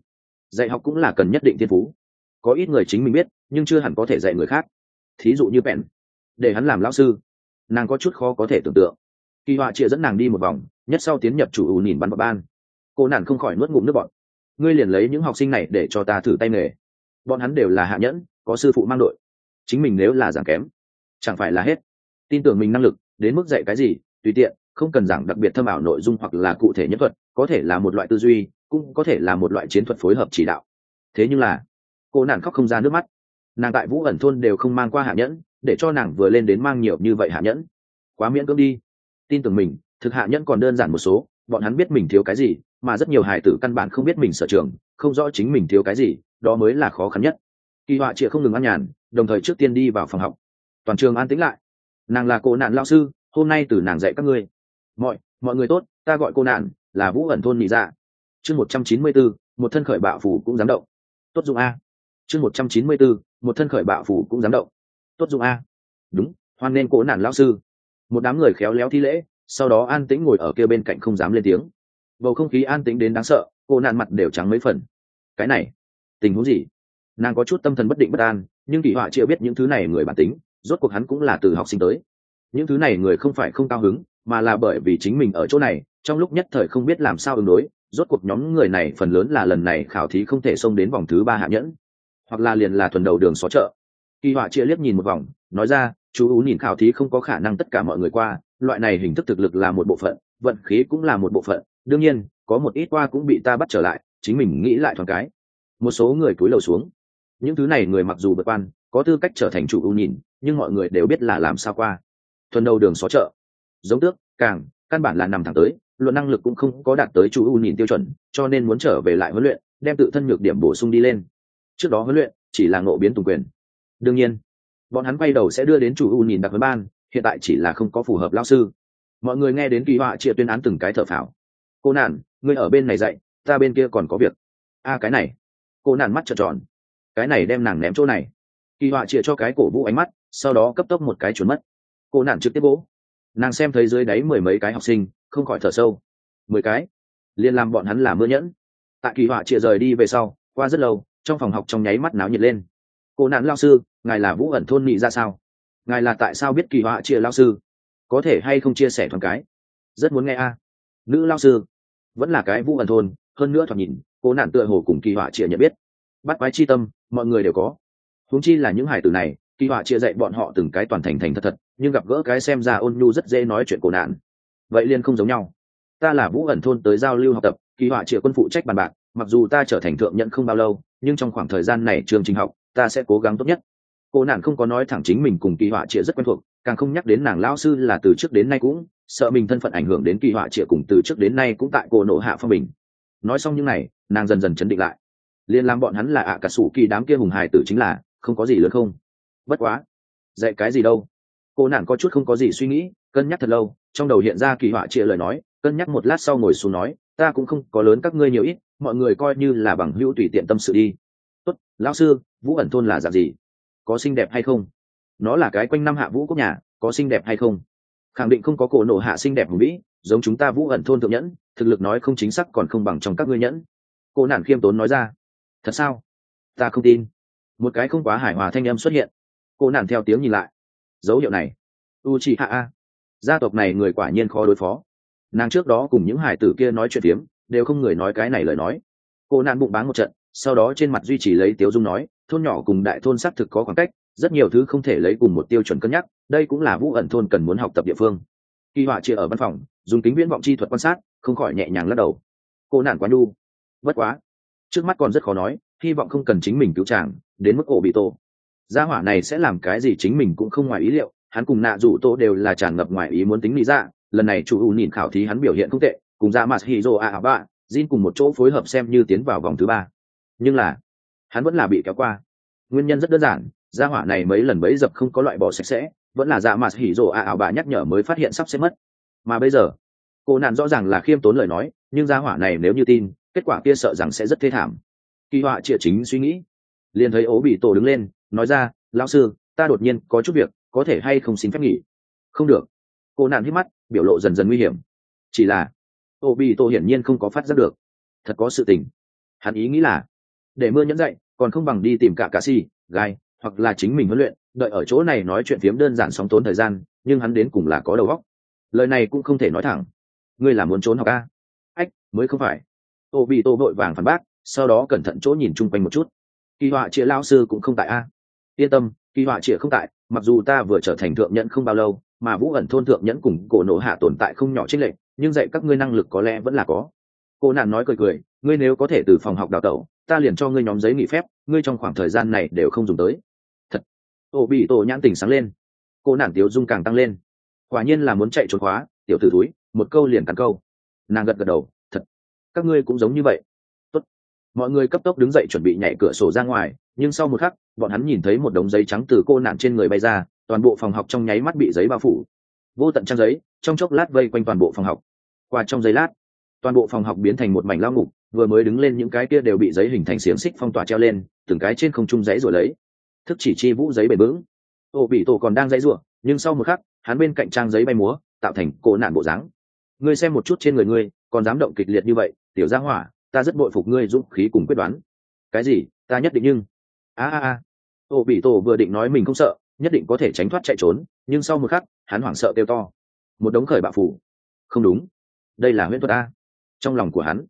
Dạy học cũng là cần nhất định thiên phú. Có ít người chính mình biết, nhưng chưa hẳn có thể dạy người khác. Thí dụ như bèn để hắn làm lão sư, nàng có chút khó có thể tưởng tượng. Kỳ họa chia dẫn nàng đi một vòng, nhất sau tiến nhập chủ ủ nhìn bắn vào ban cô nản không khỏi nuốt ngụm nước bọn ngươi liền lấy những học sinh này để cho ta thử tay nghề. Bọn hắn đều là hạ nhẫn, có sư phụ mang đội. Chính mình nếu là giảng kém, chẳng phải là hết. Tin tưởng mình năng lực, đến mức dạy cái gì, tùy tiện, không cần giảng đặc biệt thâm ảo nội dung hoặc là cụ thể nhất thuật, có thể là một loại tư duy, cũng có thể là một loại chiến thuật phối hợp chỉ đạo. Thế nhưng là, cô nàng khóc không ra nước mắt. Nàng tại vũ ẩn thôn đều không mang qua hạ nhẫn, để cho nàng vừa lên đến mang nhiều như vậy hạ nhẫn. Quá miễn cưỡng đi. Tin tưởng mình, thực hạ nhẫn còn đơn giản một số, bọn hắn biết mình thiếu cái gì mà rất nhiều hài tử căn bản không biết mình sở trường, không rõ chính mình thiếu cái gì, đó mới là khó khăn nhất. Kỳ họa chịa không ngừng ăn nhàn, đồng thời trước tiên đi vào phòng học. Toàn trường an tĩnh lại. Nàng là cô nạn lao sư, hôm nay từ nàng dạy các ngươi. Mọi mọi người tốt, ta gọi cô nạn, là vũ ẩn thôn mỹ dạ. Chương một trăm chín mươi bốn, một thân khởi bạo phủ cũng dám động. Tốt dụng a. Chương một trăm chín mươi bốn, một thân khởi bạo phủ cũng dám động. Tốt dụng a. Đúng, hoan nên cố nạn lao sư. Một đám người khéo léo thi lễ, sau đó an tĩnh ngồi ở kia bên cạnh không dám lên tiếng bầu không khí an tĩnh đến đáng sợ, cô nạn mặt đều trắng mấy phần. Cái này, tình huống gì? Nàng có chút tâm thần bất định bất an, nhưng kỳ họa chưa biết những thứ này người bản tính, rốt cuộc hắn cũng là từ học sinh tới. Những thứ này người không phải không cao hứng, mà là bởi vì chính mình ở chỗ này, trong lúc nhất thời không biết làm sao ứng đối, rốt cuộc nhóm người này phần lớn là lần này khảo thí không thể xông đến vòng thứ ba hạ nhẫn, hoặc là liền là thuần đầu đường xó chợ. Kỳ họa chia liếc nhìn một vòng, nói ra, chú ú nhìn khảo thí không có khả năng tất cả mọi người qua, loại này hình thức thực lực là một bộ phận, vận khí cũng là một bộ phận đương nhiên, có một ít qua cũng bị ta bắt trở lại, chính mình nghĩ lại thoáng cái. Một số người cúi đầu xuống. Những thứ này người mặc dù vượt quan, có tư cách trở thành chủ ưu nhìn, nhưng mọi người đều biết là làm sao qua. Thuần đầu đường xó chợ. Giống tước, càng, căn bản là nằm thẳng tới, luận năng lực cũng không có đạt tới chủ ưu nhìn tiêu chuẩn, cho nên muốn trở về lại huấn luyện, đem tự thân nhược điểm bổ sung đi lên. Trước đó huấn luyện, chỉ là ngộ biến tùng quyền. Đương nhiên, bọn hắn quay đầu sẽ đưa đến chủ ưu nhìn đặc huấn ban, hiện tại chỉ là không có phù hợp lao sư. Mọi người nghe đến kỳ họa chia tuyên án từng cái thở phào cô nản, ngươi ở bên này dạy, ta bên kia còn có việc. A, cái này. Cô nản mắt trợn tròn. Cái này đem nàng ném chỗ này. Kỳ họa chĩa cho cái cổ vũ ánh mắt, sau đó cấp tốc một cái trốn mất. Cô nản trực tiếp bố nàng xem thấy dưới đáy mười mấy cái học sinh, không khỏi thở sâu. Mười cái? Liền làm bọn hắn làm mưa nhẫn. Tại kỳ họa chĩa rời đi về sau, qua rất lâu, trong phòng học trong nháy mắt náo nhiệt lên. Cô nạn lao sư, ngài là vũ ẩn thôn nghị ra sao? Ngài là tại sao biết kỳ họa chia lao sư? Có thể hay không chia sẻ thoáng cái? Rất muốn nghe a nữ lao sư. Vẫn là cái vũ ẩn thôn, hơn nữa thoạt nhìn cô nạn tựa hồ cùng kỳ họa chia nhận biết. Bắt quái chi tâm, mọi người đều có. Huống chi là những hải tử này, kỳ họa chia dạy bọn họ từng cái toàn thành thành thật thật, nhưng gặp gỡ cái xem ra ôn nhu rất dễ nói chuyện cổ nạn. Vậy liên không giống nhau. Ta là vũ ẩn thôn tới giao lưu học tập, kỳ họa chia quân phụ trách bàn bạc, mặc dù ta trở thành thượng nhận không bao lâu, nhưng trong khoảng thời gian này trường trình học, ta sẽ cố gắng tốt nhất. Cô nạn không có nói thẳng chính mình cùng kỳ họa trịa rất quen thuộc càng không nhắc đến nàng lão sư là từ trước đến nay cũng sợ mình thân phận ảnh hưởng đến kỳ họa trịa cùng từ trước đến nay cũng tại cô nộ hạ phong mình. Nói xong những n à y nàng dần dần chấn định lại. Liên làm bọn hắn là ạ cả sủ kỳ đám kia hùng hài tử chính là, không có gì lớn không? Bất quá, dạy cái gì đâu? Cô nàng có chút không có gì suy nghĩ, cân nhắc thật lâu, trong đầu hiện ra kỳ họa trịa lời nói, cân nhắc một lát sau ngồi xuống nói, ta cũng không có lớn các ngươi nhiều ít, mọi người coi như là bằng hữu tùy tiện tâm sự đi. Tốt, lão sư, vũ ẩn thôn là dạng gì? Có xinh đẹp hay không? Nó là cái quanh năm hạ vũ quốc nhà, có xinh đẹp hay không? Khẳng định không có cổ nộ hạ xinh đẹp hùng vĩ, giống chúng ta vũ ẩn thôn thượng nhẫn, thực lực nói không chính xác còn không bằng trong các ngươi nhẫn. Cô nản khiêm tốn nói ra. Thật sao? Ta không tin. Một cái không quá hài hòa thanh âm xuất hiện. Cô nản theo tiếng nhìn lại. Dấu hiệu này. U chị hạ a. Gia tộc này người quả nhiên khó đối phó. Nàng trước đó cùng những hải tử kia nói chuyện phiếm, đều không người nói cái này lời nói. Cô nạn bụng báng một trận, sau đó trên mặt duy trì lấy tiếu dung nói, thôn nhỏ cùng đại thôn xác thực có khoảng cách rất nhiều thứ không thể lấy cùng một tiêu chuẩn cân nhắc, đây cũng là vũ ẩn thôn cần muốn học tập địa phương. Kỳ họa chia ở văn phòng, dùng kính viễn vọng chi thuật quan sát, không khỏi nhẹ nhàng lắc đầu. Cô nản quá nhu. Vất quá. Trước mắt còn rất khó nói, hy vọng không cần chính mình cứu chàng, đến mức ổ bị tổ. Gia hỏa này sẽ làm cái gì chính mình cũng không ngoài ý liệu, hắn cùng nạ rủ tô đều là tràn ngập ngoài ý muốn tính lý ra lần này chủ ưu nhìn khảo thí hắn biểu hiện không tệ, cùng ra mặt hì rồ a ba jin cùng một chỗ phối hợp xem như tiến vào vòng thứ ba. Nhưng là, hắn vẫn là bị kéo qua. Nguyên nhân rất đơn giản gia hỏa này mấy lần bấy dập không có loại bỏ sạch sẽ, vẫn là dạ mà hỉ rồ a ảo bà nhắc nhở mới phát hiện sắp sẽ mất. Mà bây giờ, cô nạn rõ ràng là khiêm tốn lời nói, nhưng gia hỏa này nếu như tin, kết quả kia sợ rằng sẽ rất thê thảm. Kỳ họa trịa chính suy nghĩ. Liền thấy ố bị tổ đứng lên, nói ra, lão sư, ta đột nhiên có chút việc, có thể hay không xin phép nghỉ? Không được. Cô nạn hít mắt, biểu lộ dần dần nguy hiểm. Chỉ là ô bị tổ hiển nhiên không có phát giác được. Thật có sự tình. Hắn ý nghĩ là, để mưa nhẫn dậy, còn không bằng đi tìm cả cà si, gai hoặc là chính mình huấn luyện, đợi ở chỗ này nói chuyện phiếm đơn giản sóng tốn thời gian, nhưng hắn đến cùng là có đầu óc. Lời này cũng không thể nói thẳng. Ngươi là muốn trốn học a? Ách, mới không phải. Ô bị tô vội vàng phản bác, sau đó cẩn thận chỗ nhìn chung quanh một chút. Kỳ họa chĩa lao sư cũng không tại a. Yên tâm, kỳ họa chĩa không tại, mặc dù ta vừa trở thành thượng nhẫn không bao lâu, mà vũ ẩn thôn thượng nhẫn cùng cổ nổ hạ tồn tại không nhỏ trích lệ nhưng dạy các ngươi năng lực có lẽ vẫn là có. Cô nạn nói cười cười, ngươi nếu có thể từ phòng học đào tẩu, ta liền cho ngươi nhóm giấy nghỉ phép, ngươi trong khoảng thời gian này đều không dùng tới thật ô bị tổ nhãn tình sáng lên. Cô nản tiếu dung càng tăng lên. Quả nhiên là muốn chạy trốn khóa tiểu t ử túi một câu liền cắn câu. Nàng gật gật đầu, thật, các ngươi cũng giống như vậy. Tốt. mọi người cấp tốc đứng dậy chuẩn bị nhảy cửa sổ ra ngoài, nhưng sau một khắc, bọn hắn nhìn thấy một đống giấy trắng từ cô nạn trên người bay ra, toàn bộ phòng học trong nháy mắt bị giấy bao phủ. Vô tận trang giấy, trong chốc lát vây quanh toàn bộ phòng học. Qua trong giấy lát, toàn bộ phòng học biến thành một mảnh lao ngục, vừa mới đứng lên những cái kia đều bị giấy hình thành xiềng xích phong tỏa treo lên, từng cái trên không trung giấy rồi lấy thức chỉ chi vũ giấy bền bướng. Ô bị tổ còn đang dãy ruộng nhưng sau một khắc, hắn bên cạnh trang giấy bay múa, tạo thành cổ nạn bộ dáng. Ngươi xem một chút trên người ngươi, còn dám động kịch liệt như vậy, tiểu gia hỏa, ta rất bội phục ngươi dũng khí cùng quyết đoán. Cái gì? Ta nhất định nhưng. A a a. Ô bị tổ vừa định nói mình không sợ, nhất định có thể tránh thoát chạy trốn, nhưng sau một khắc, hắn hoảng sợ kêu to. Một đống khởi bạo phủ. Không đúng. Đây là huyễn thuật a. Trong lòng của hắn.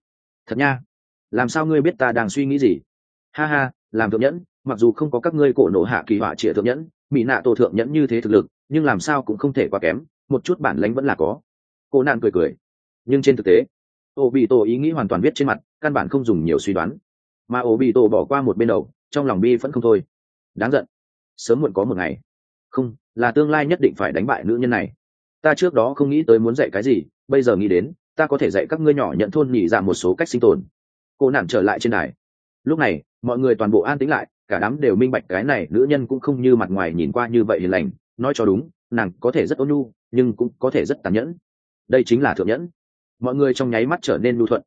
Thật nha. Làm sao ngươi biết ta đang suy nghĩ gì? Ha ha, làm thượng nhẫn mặc dù không có các ngươi cổ nổ hạ kỳ họa trịa thượng nhẫn, mỹ nạ tổ thượng nhẫn như thế thực lực, nhưng làm sao cũng không thể quá kém, một chút bản lãnh vẫn là có. Cô nạn cười cười. Nhưng trên thực tế ô bị tổ ý nghĩ hoàn toàn viết trên mặt, căn bản không dùng nhiều suy đoán. Mà ô bị tổ bỏ qua một bên đầu, trong lòng bi vẫn không thôi. Đáng giận. Sớm muộn có một ngày. Không, là tương lai nhất định phải đánh bại nữ nhân này. Ta trước đó không nghĩ tới muốn dạy cái gì, bây giờ nghĩ đến, ta có thể dạy các ngươi nhỏ nhận thôn nhị ra một số cách sinh tồn. Cô nản trở lại trên đài lúc này, mọi người toàn bộ an tĩnh lại, cả đám đều minh bạch cái này nữ nhân cũng không như mặt ngoài nhìn qua như vậy hiền lành, nói cho đúng, nàng có thể rất ôn nhu, nhưng cũng có thể rất tàn nhẫn. Đây chính là thượng nhẫn. Mọi người trong nháy mắt trở nên nhu thuận.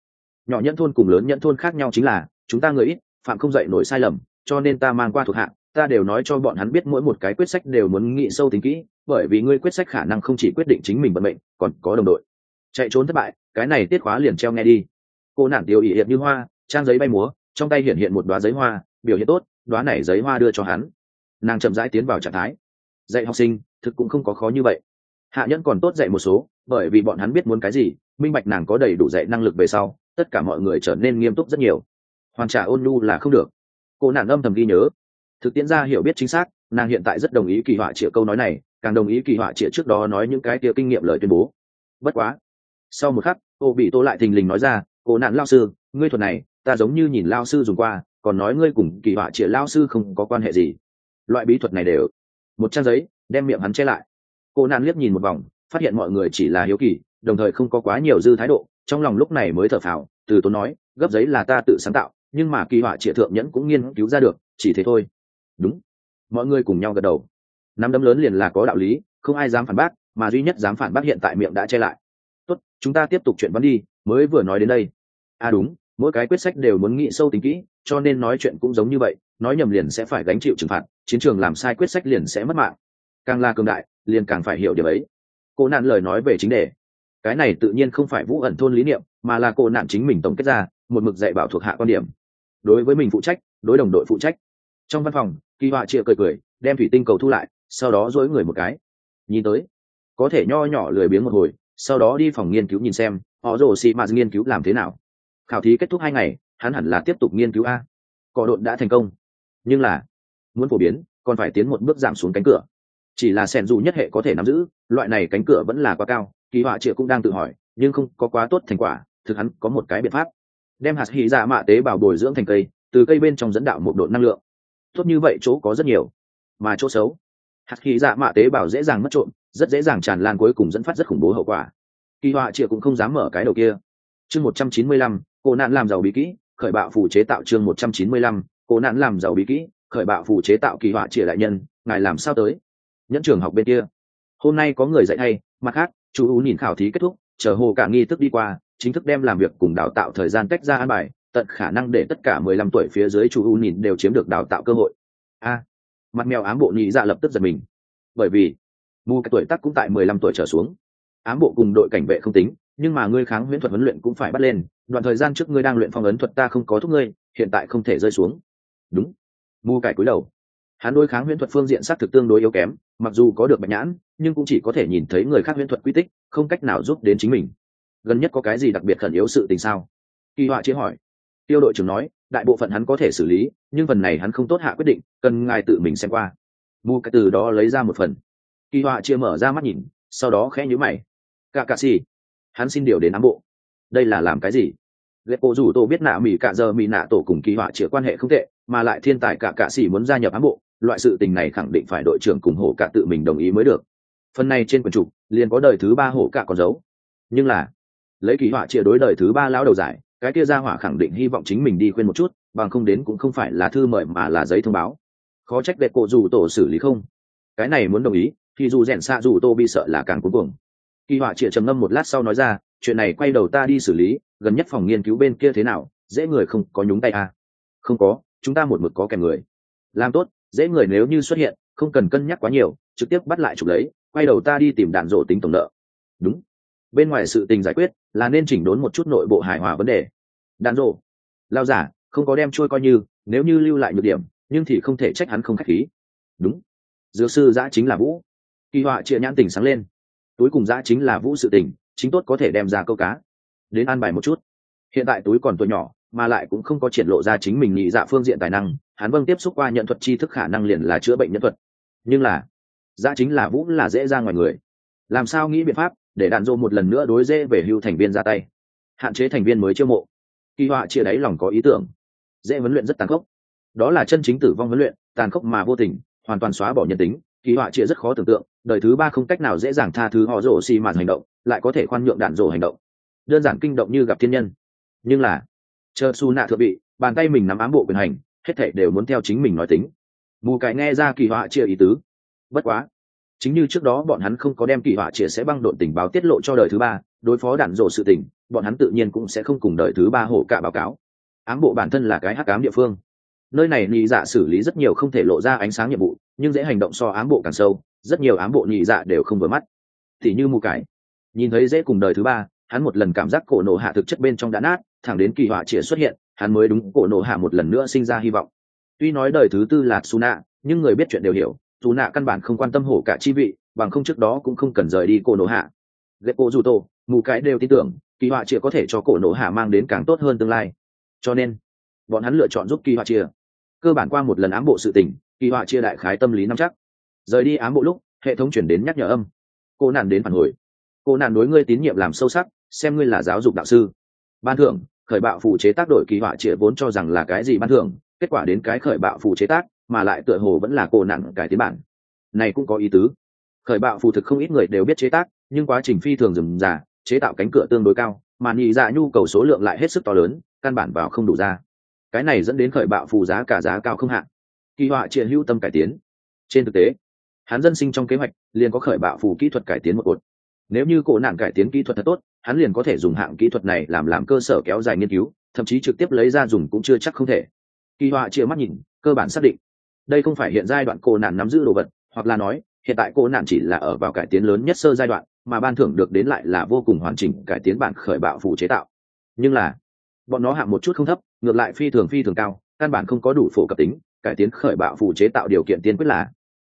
Nhỏ nhẫn thôn cùng lớn nhẫn thôn khác nhau chính là, chúng ta người ít, phạm không dạy nổi sai lầm, cho nên ta mang qua thuộc hạng ta đều nói cho bọn hắn biết mỗi một cái quyết sách đều muốn nghĩ sâu tính kỹ, bởi vì ngươi quyết sách khả năng không chỉ quyết định chính mình vận mệnh, còn có đồng đội. Chạy trốn thất bại, cái này tiết khóa liền treo nghe đi. Cô nản tiêu ỉ hiệp như hoa, trang giấy bay múa trong tay hiện hiện một đoá giấy hoa, biểu hiện tốt, đoá này giấy hoa đưa cho hắn. Nàng chậm rãi tiến vào trạng thái. Dạy học sinh, thực cũng không có khó như vậy. Hạ nhẫn còn tốt dạy một số, bởi vì bọn hắn biết muốn cái gì, minh bạch nàng có đầy đủ dạy năng lực về sau, tất cả mọi người trở nên nghiêm túc rất nhiều. Hoàn trả ôn nhu là không được. Cô nàng âm thầm ghi nhớ. Thực tiễn ra hiểu biết chính xác, nàng hiện tại rất đồng ý kỳ họa triệu câu nói này, càng đồng ý kỳ họa triệu trước đó nói những cái kia kinh nghiệm lời tuyên bố. Bất quá, sau một khắc, ô bị tô lại thình lình nói ra, cô nạn lao sư ngươi thuật này, ta giống như nhìn lao sư dùng qua, còn nói ngươi cùng kỳ họa trịa lao sư không có quan hệ gì. Loại bí thuật này đều. Một trang giấy, đem miệng hắn che lại. Cô nạn liếc nhìn một vòng, phát hiện mọi người chỉ là hiếu kỳ, đồng thời không có quá nhiều dư thái độ, trong lòng lúc này mới thở phào, từ tốn nói, gấp giấy là ta tự sáng tạo, nhưng mà kỳ họa trịa thượng nhẫn cũng nghiên cứu ra được, chỉ thế thôi. Đúng. Mọi người cùng nhau gật đầu. Nắm đấm lớn liền là có đạo lý, không ai dám phản bác, mà duy nhất dám phản bác hiện tại miệng đã che lại. Tốt, chúng ta tiếp tục chuyện vấn đi, mới vừa nói đến đây. À đúng mỗi cái quyết sách đều muốn nghĩ sâu tính kỹ, cho nên nói chuyện cũng giống như vậy, nói nhầm liền sẽ phải gánh chịu trừng phạt, chiến trường làm sai quyết sách liền sẽ mất mạng. Càng là cường đại, liền càng phải hiểu điều ấy. Cô nạn lời nói về chính đề. Cái này tự nhiên không phải vũ ẩn thôn lý niệm, mà là cô nạn chính mình tổng kết ra, một mực dạy bảo thuộc hạ quan điểm. Đối với mình phụ trách, đối đồng đội phụ trách. Trong văn phòng, kỳ họa chia cười cười, đem thủy tinh cầu thu lại, sau đó dỗi người một cái. Nhìn tới, có thể nho nhỏ lười biếng một hồi, sau đó đi phòng nghiên cứu nhìn xem, họ rồ xị mạt nghiên cứu làm thế nào khảo thí kết thúc hai ngày, hắn hẳn là tiếp tục nghiên cứu a. Cọ độn đã thành công. Nhưng là, muốn phổ biến, còn phải tiến một bước giảm xuống cánh cửa. Chỉ là sẻn dù nhất hệ có thể nắm giữ, loại này cánh cửa vẫn là quá cao, kỳ họa triệu cũng đang tự hỏi, nhưng không có quá tốt thành quả, thực hắn có một cái biện pháp. Đem hạt hy ra dạ mạ tế bào bồi dưỡng thành cây, từ cây bên trong dẫn đạo một độ năng lượng. Tốt như vậy chỗ có rất nhiều, mà chỗ xấu, hạt hy ra dạ mạ tế bào dễ dàng mất trộm, rất dễ dàng tràn lan cuối cùng dẫn phát rất khủng bố hậu quả. Kỳ họa triệu cũng không dám mở cái đầu kia chương một trăm chín mươi lăm, cô nạn làm giàu bí kỹ, khởi bạo phù chế tạo chương một trăm chín mươi lăm, cô nạn làm giàu bí kỹ, khởi bạo phù chế tạo kỳ họa triệu đại nhân, ngài làm sao tới? Nhẫn trường học bên kia. Hôm nay có người dạy hay, mặt khác, chú ú nhìn khảo thí kết thúc, chờ hồ cả nghi thức đi qua, chính thức đem làm việc cùng đào tạo thời gian cách ra an bài, tận khả năng để tất cả mười lăm tuổi phía dưới chú ú nhìn đều chiếm được đào tạo cơ hội. A, mặt mèo ám bộ nhị dạ lập tức giật mình. Bởi vì, mù cái tuổi tác cũng tại mười lăm tuổi trở xuống. Ám bộ cùng đội cảnh vệ không tính nhưng mà ngươi kháng huyễn thuật huấn luyện cũng phải bắt lên, đoạn thời gian trước ngươi đang luyện phong ấn thuật ta không có thúc ngươi, hiện tại không thể rơi xuống. Đúng. Mù cải cúi đầu. Hắn đối kháng huyễn thuật phương diện xác thực tương đối yếu kém, mặc dù có được bạch nhãn, nhưng cũng chỉ có thể nhìn thấy người khác huyễn thuật quy tích, không cách nào giúp đến chính mình. Gần nhất có cái gì đặc biệt khẩn yếu sự tình sao? Kỳ họa chia hỏi. Tiêu đội trưởng nói, đại bộ phận hắn có thể xử lý, nhưng phần này hắn không tốt hạ quyết định, cần ngài tự mình xem qua. Mù cái từ đó lấy ra một phần. Kỳ họa chia mở ra mắt nhìn, sau đó khẽ nhíu mày. Cả cà xì hắn xin điều đến ám bộ. Đây là làm cái gì? Lệ bộ rủ tổ biết nạ mỹ cả giờ mỹ nạ tổ cùng kỳ họa chia quan hệ không tệ, mà lại thiên tài cả cạ xỉ muốn gia nhập ám bộ, loại sự tình này khẳng định phải đội trưởng cùng hổ cả tự mình đồng ý mới được. Phần này trên quần trục liền có đời thứ ba hổ cả còn giấu. Nhưng là, lấy kỳ họa chia đối đời thứ ba lão đầu giải, cái kia ra hỏa khẳng định hy vọng chính mình đi khuyên một chút, bằng không đến cũng không phải là thư mời mà là giấy thông báo. Khó trách đệ cổ dù tổ xử lý không. Cái này muốn đồng ý, thì dù rèn xạ dù tô bị sợ là càng cuối cùng kỳ họa trịa trầm ngâm một lát sau nói ra, chuyện này quay đầu ta đi xử lý, gần nhất phòng nghiên cứu bên kia thế nào, dễ người không có nhúng tay à. không có, chúng ta một mực có kèm người. Làm tốt, dễ người nếu như xuất hiện, không cần cân nhắc quá nhiều, trực tiếp bắt lại chụp lấy, quay đầu ta đi tìm đạn rổ tính tổng nợ. Đúng. Bên ngoài sự tình giải quyết, là nên chỉnh đốn một chút nội bộ hài hòa vấn đề. Đạn rổ lao giả, không có đem trôi coi như, nếu như lưu lại nhược điểm, nhưng thì không thể trách hắn không k h á c h khí. Đúng. Dược sư giã chính là vũ. Kỳ họa trịa nhãn tình sáng lên túi cùng giã chính là vũ sự tình, chính tốt có thể đem ra câu cá. Đến an bài một chút. Hiện tại túi còn tuổi nhỏ, mà lại cũng không có triển lộ ra chính mình nhị dạ phương diện tài năng, hắn vâng tiếp xúc qua nhận thuật tri thức khả năng liền là chữa bệnh nhân thuật. Nhưng là giã chính là vũ là dễ ra ngoài người. Làm sao nghĩ biện pháp để đạn dô một lần nữa đối dễ về hưu thành viên ra tay? Hạn chế thành viên mới chiêu mộ. Kỳ họa chia đáy lòng có ý tưởng. Dễ huấn luyện rất tàn khốc. Đó là chân chính tử vong huấn luyện, tàn khốc mà vô tình, hoàn toàn xóa bỏ nhân tính kỳ họa chia rất khó tưởng tượng, đời thứ ba không cách nào dễ dàng tha thứ họ rổ xì mạt hành động, lại có thể khoan nhượng đạn rổ hành động. Đơn giản kinh động như gặp thiên nhân. Nhưng là chờ su nạ thượng vị, bàn tay mình nắm ám bộ quyền hành, hết thể đều muốn theo chính mình nói tính. Mù cái nghe ra kỳ họa chia ý tứ. Bất quá, chính như trước đó bọn hắn không có đem kỳ họa chia sẽ băng độn tình báo tiết lộ cho đời thứ ba, đối phó đạn rổ sự tình, bọn hắn tự nhiên cũng sẽ không cùng đời thứ ba hổ cả báo cáo. Ám bộ bản thân là cái hắc ám địa phương. Nơi này nhị dạ xử lý rất nhiều không thể lộ ra ánh sáng nhiệm vụ nhưng dễ hành động so ám bộ càng sâu, rất nhiều ám bộ nhị dạ đều không vừa mắt. Thì như mù cải. Nhìn thấy dễ cùng đời thứ ba, hắn một lần cảm giác cổ nổ hạ thực chất bên trong đã nát, thẳng đến kỳ họa chĩa xuất hiện, hắn mới đúng cổ nổ hạ một lần nữa sinh ra hy vọng. Tuy nói đời thứ tư là su nạ nhưng người biết chuyện đều hiểu dù nạ căn bản không quan tâm hổ cả chi vị, bằng không trước đó cũng không cần rời đi cổ nổ hạ. Ghét cổ dù tổ mù cái đều tin tưởng, kỳ họa chĩa có thể cho cổ nổ hạ mang đến càng tốt hơn tương lai. Cho nên, bọn hắn lựa chọn giúp kỳ họa chia cơ bản qua một lần ám bộ sự tình kỳ họa chia đại khái tâm lý nắm chắc. Rời đi ám bộ lúc, hệ thống chuyển đến nhắc nhở âm. Cô nạn đến phản hồi. Cô nạn đối ngươi tín nhiệm làm sâu sắc, xem ngươi là giáo dục đạo sư. Ban thưởng, khởi bạo phù chế tác đổi kỳ họa chia vốn cho rằng là cái gì ban thưởng, kết quả đến cái khởi bạo phù chế tác, mà lại tựa hồ vẫn là cô nàn cải tiến bản. Này cũng có ý tứ. Khởi bạo phù thực không ít người đều biết chế tác, nhưng quá trình phi thường dừng giả chế tạo cánh cửa tương đối cao, mà nhị dạ nhu cầu số lượng lại hết sức to lớn, căn bản vào không đủ ra. Cái này dẫn đến khởi bạo phù giá cả giá cao không hạn kỳ họa triệt hữu tâm cải tiến. Trên thực tế, hắn dân sinh trong kế hoạch, liền có khởi bạo phù kỹ thuật cải tiến một cột. Nếu như cổ nạn cải tiến kỹ thuật thật tốt, hắn liền có thể dùng hạng kỹ thuật này làm làm cơ sở kéo dài nghiên cứu, thậm chí trực tiếp lấy ra dùng cũng chưa chắc không thể. Kỳ họa chia mắt nhìn, cơ bản xác định, đây không phải hiện giai đoạn cổ nạn nắm giữ đồ vật, hoặc là nói, hiện tại cổ nạn chỉ là ở vào cải tiến lớn nhất sơ giai đoạn, mà ban thưởng được đến lại là vô cùng hoàn chỉnh cải tiến bản khởi bạo phù chế tạo. Nhưng là, bọn nó hạng một chút không thấp, ngược lại phi thường phi thường cao, căn bản không có đủ phổ cập tính cải tiến khởi bạo phù chế tạo điều kiện tiên quyết là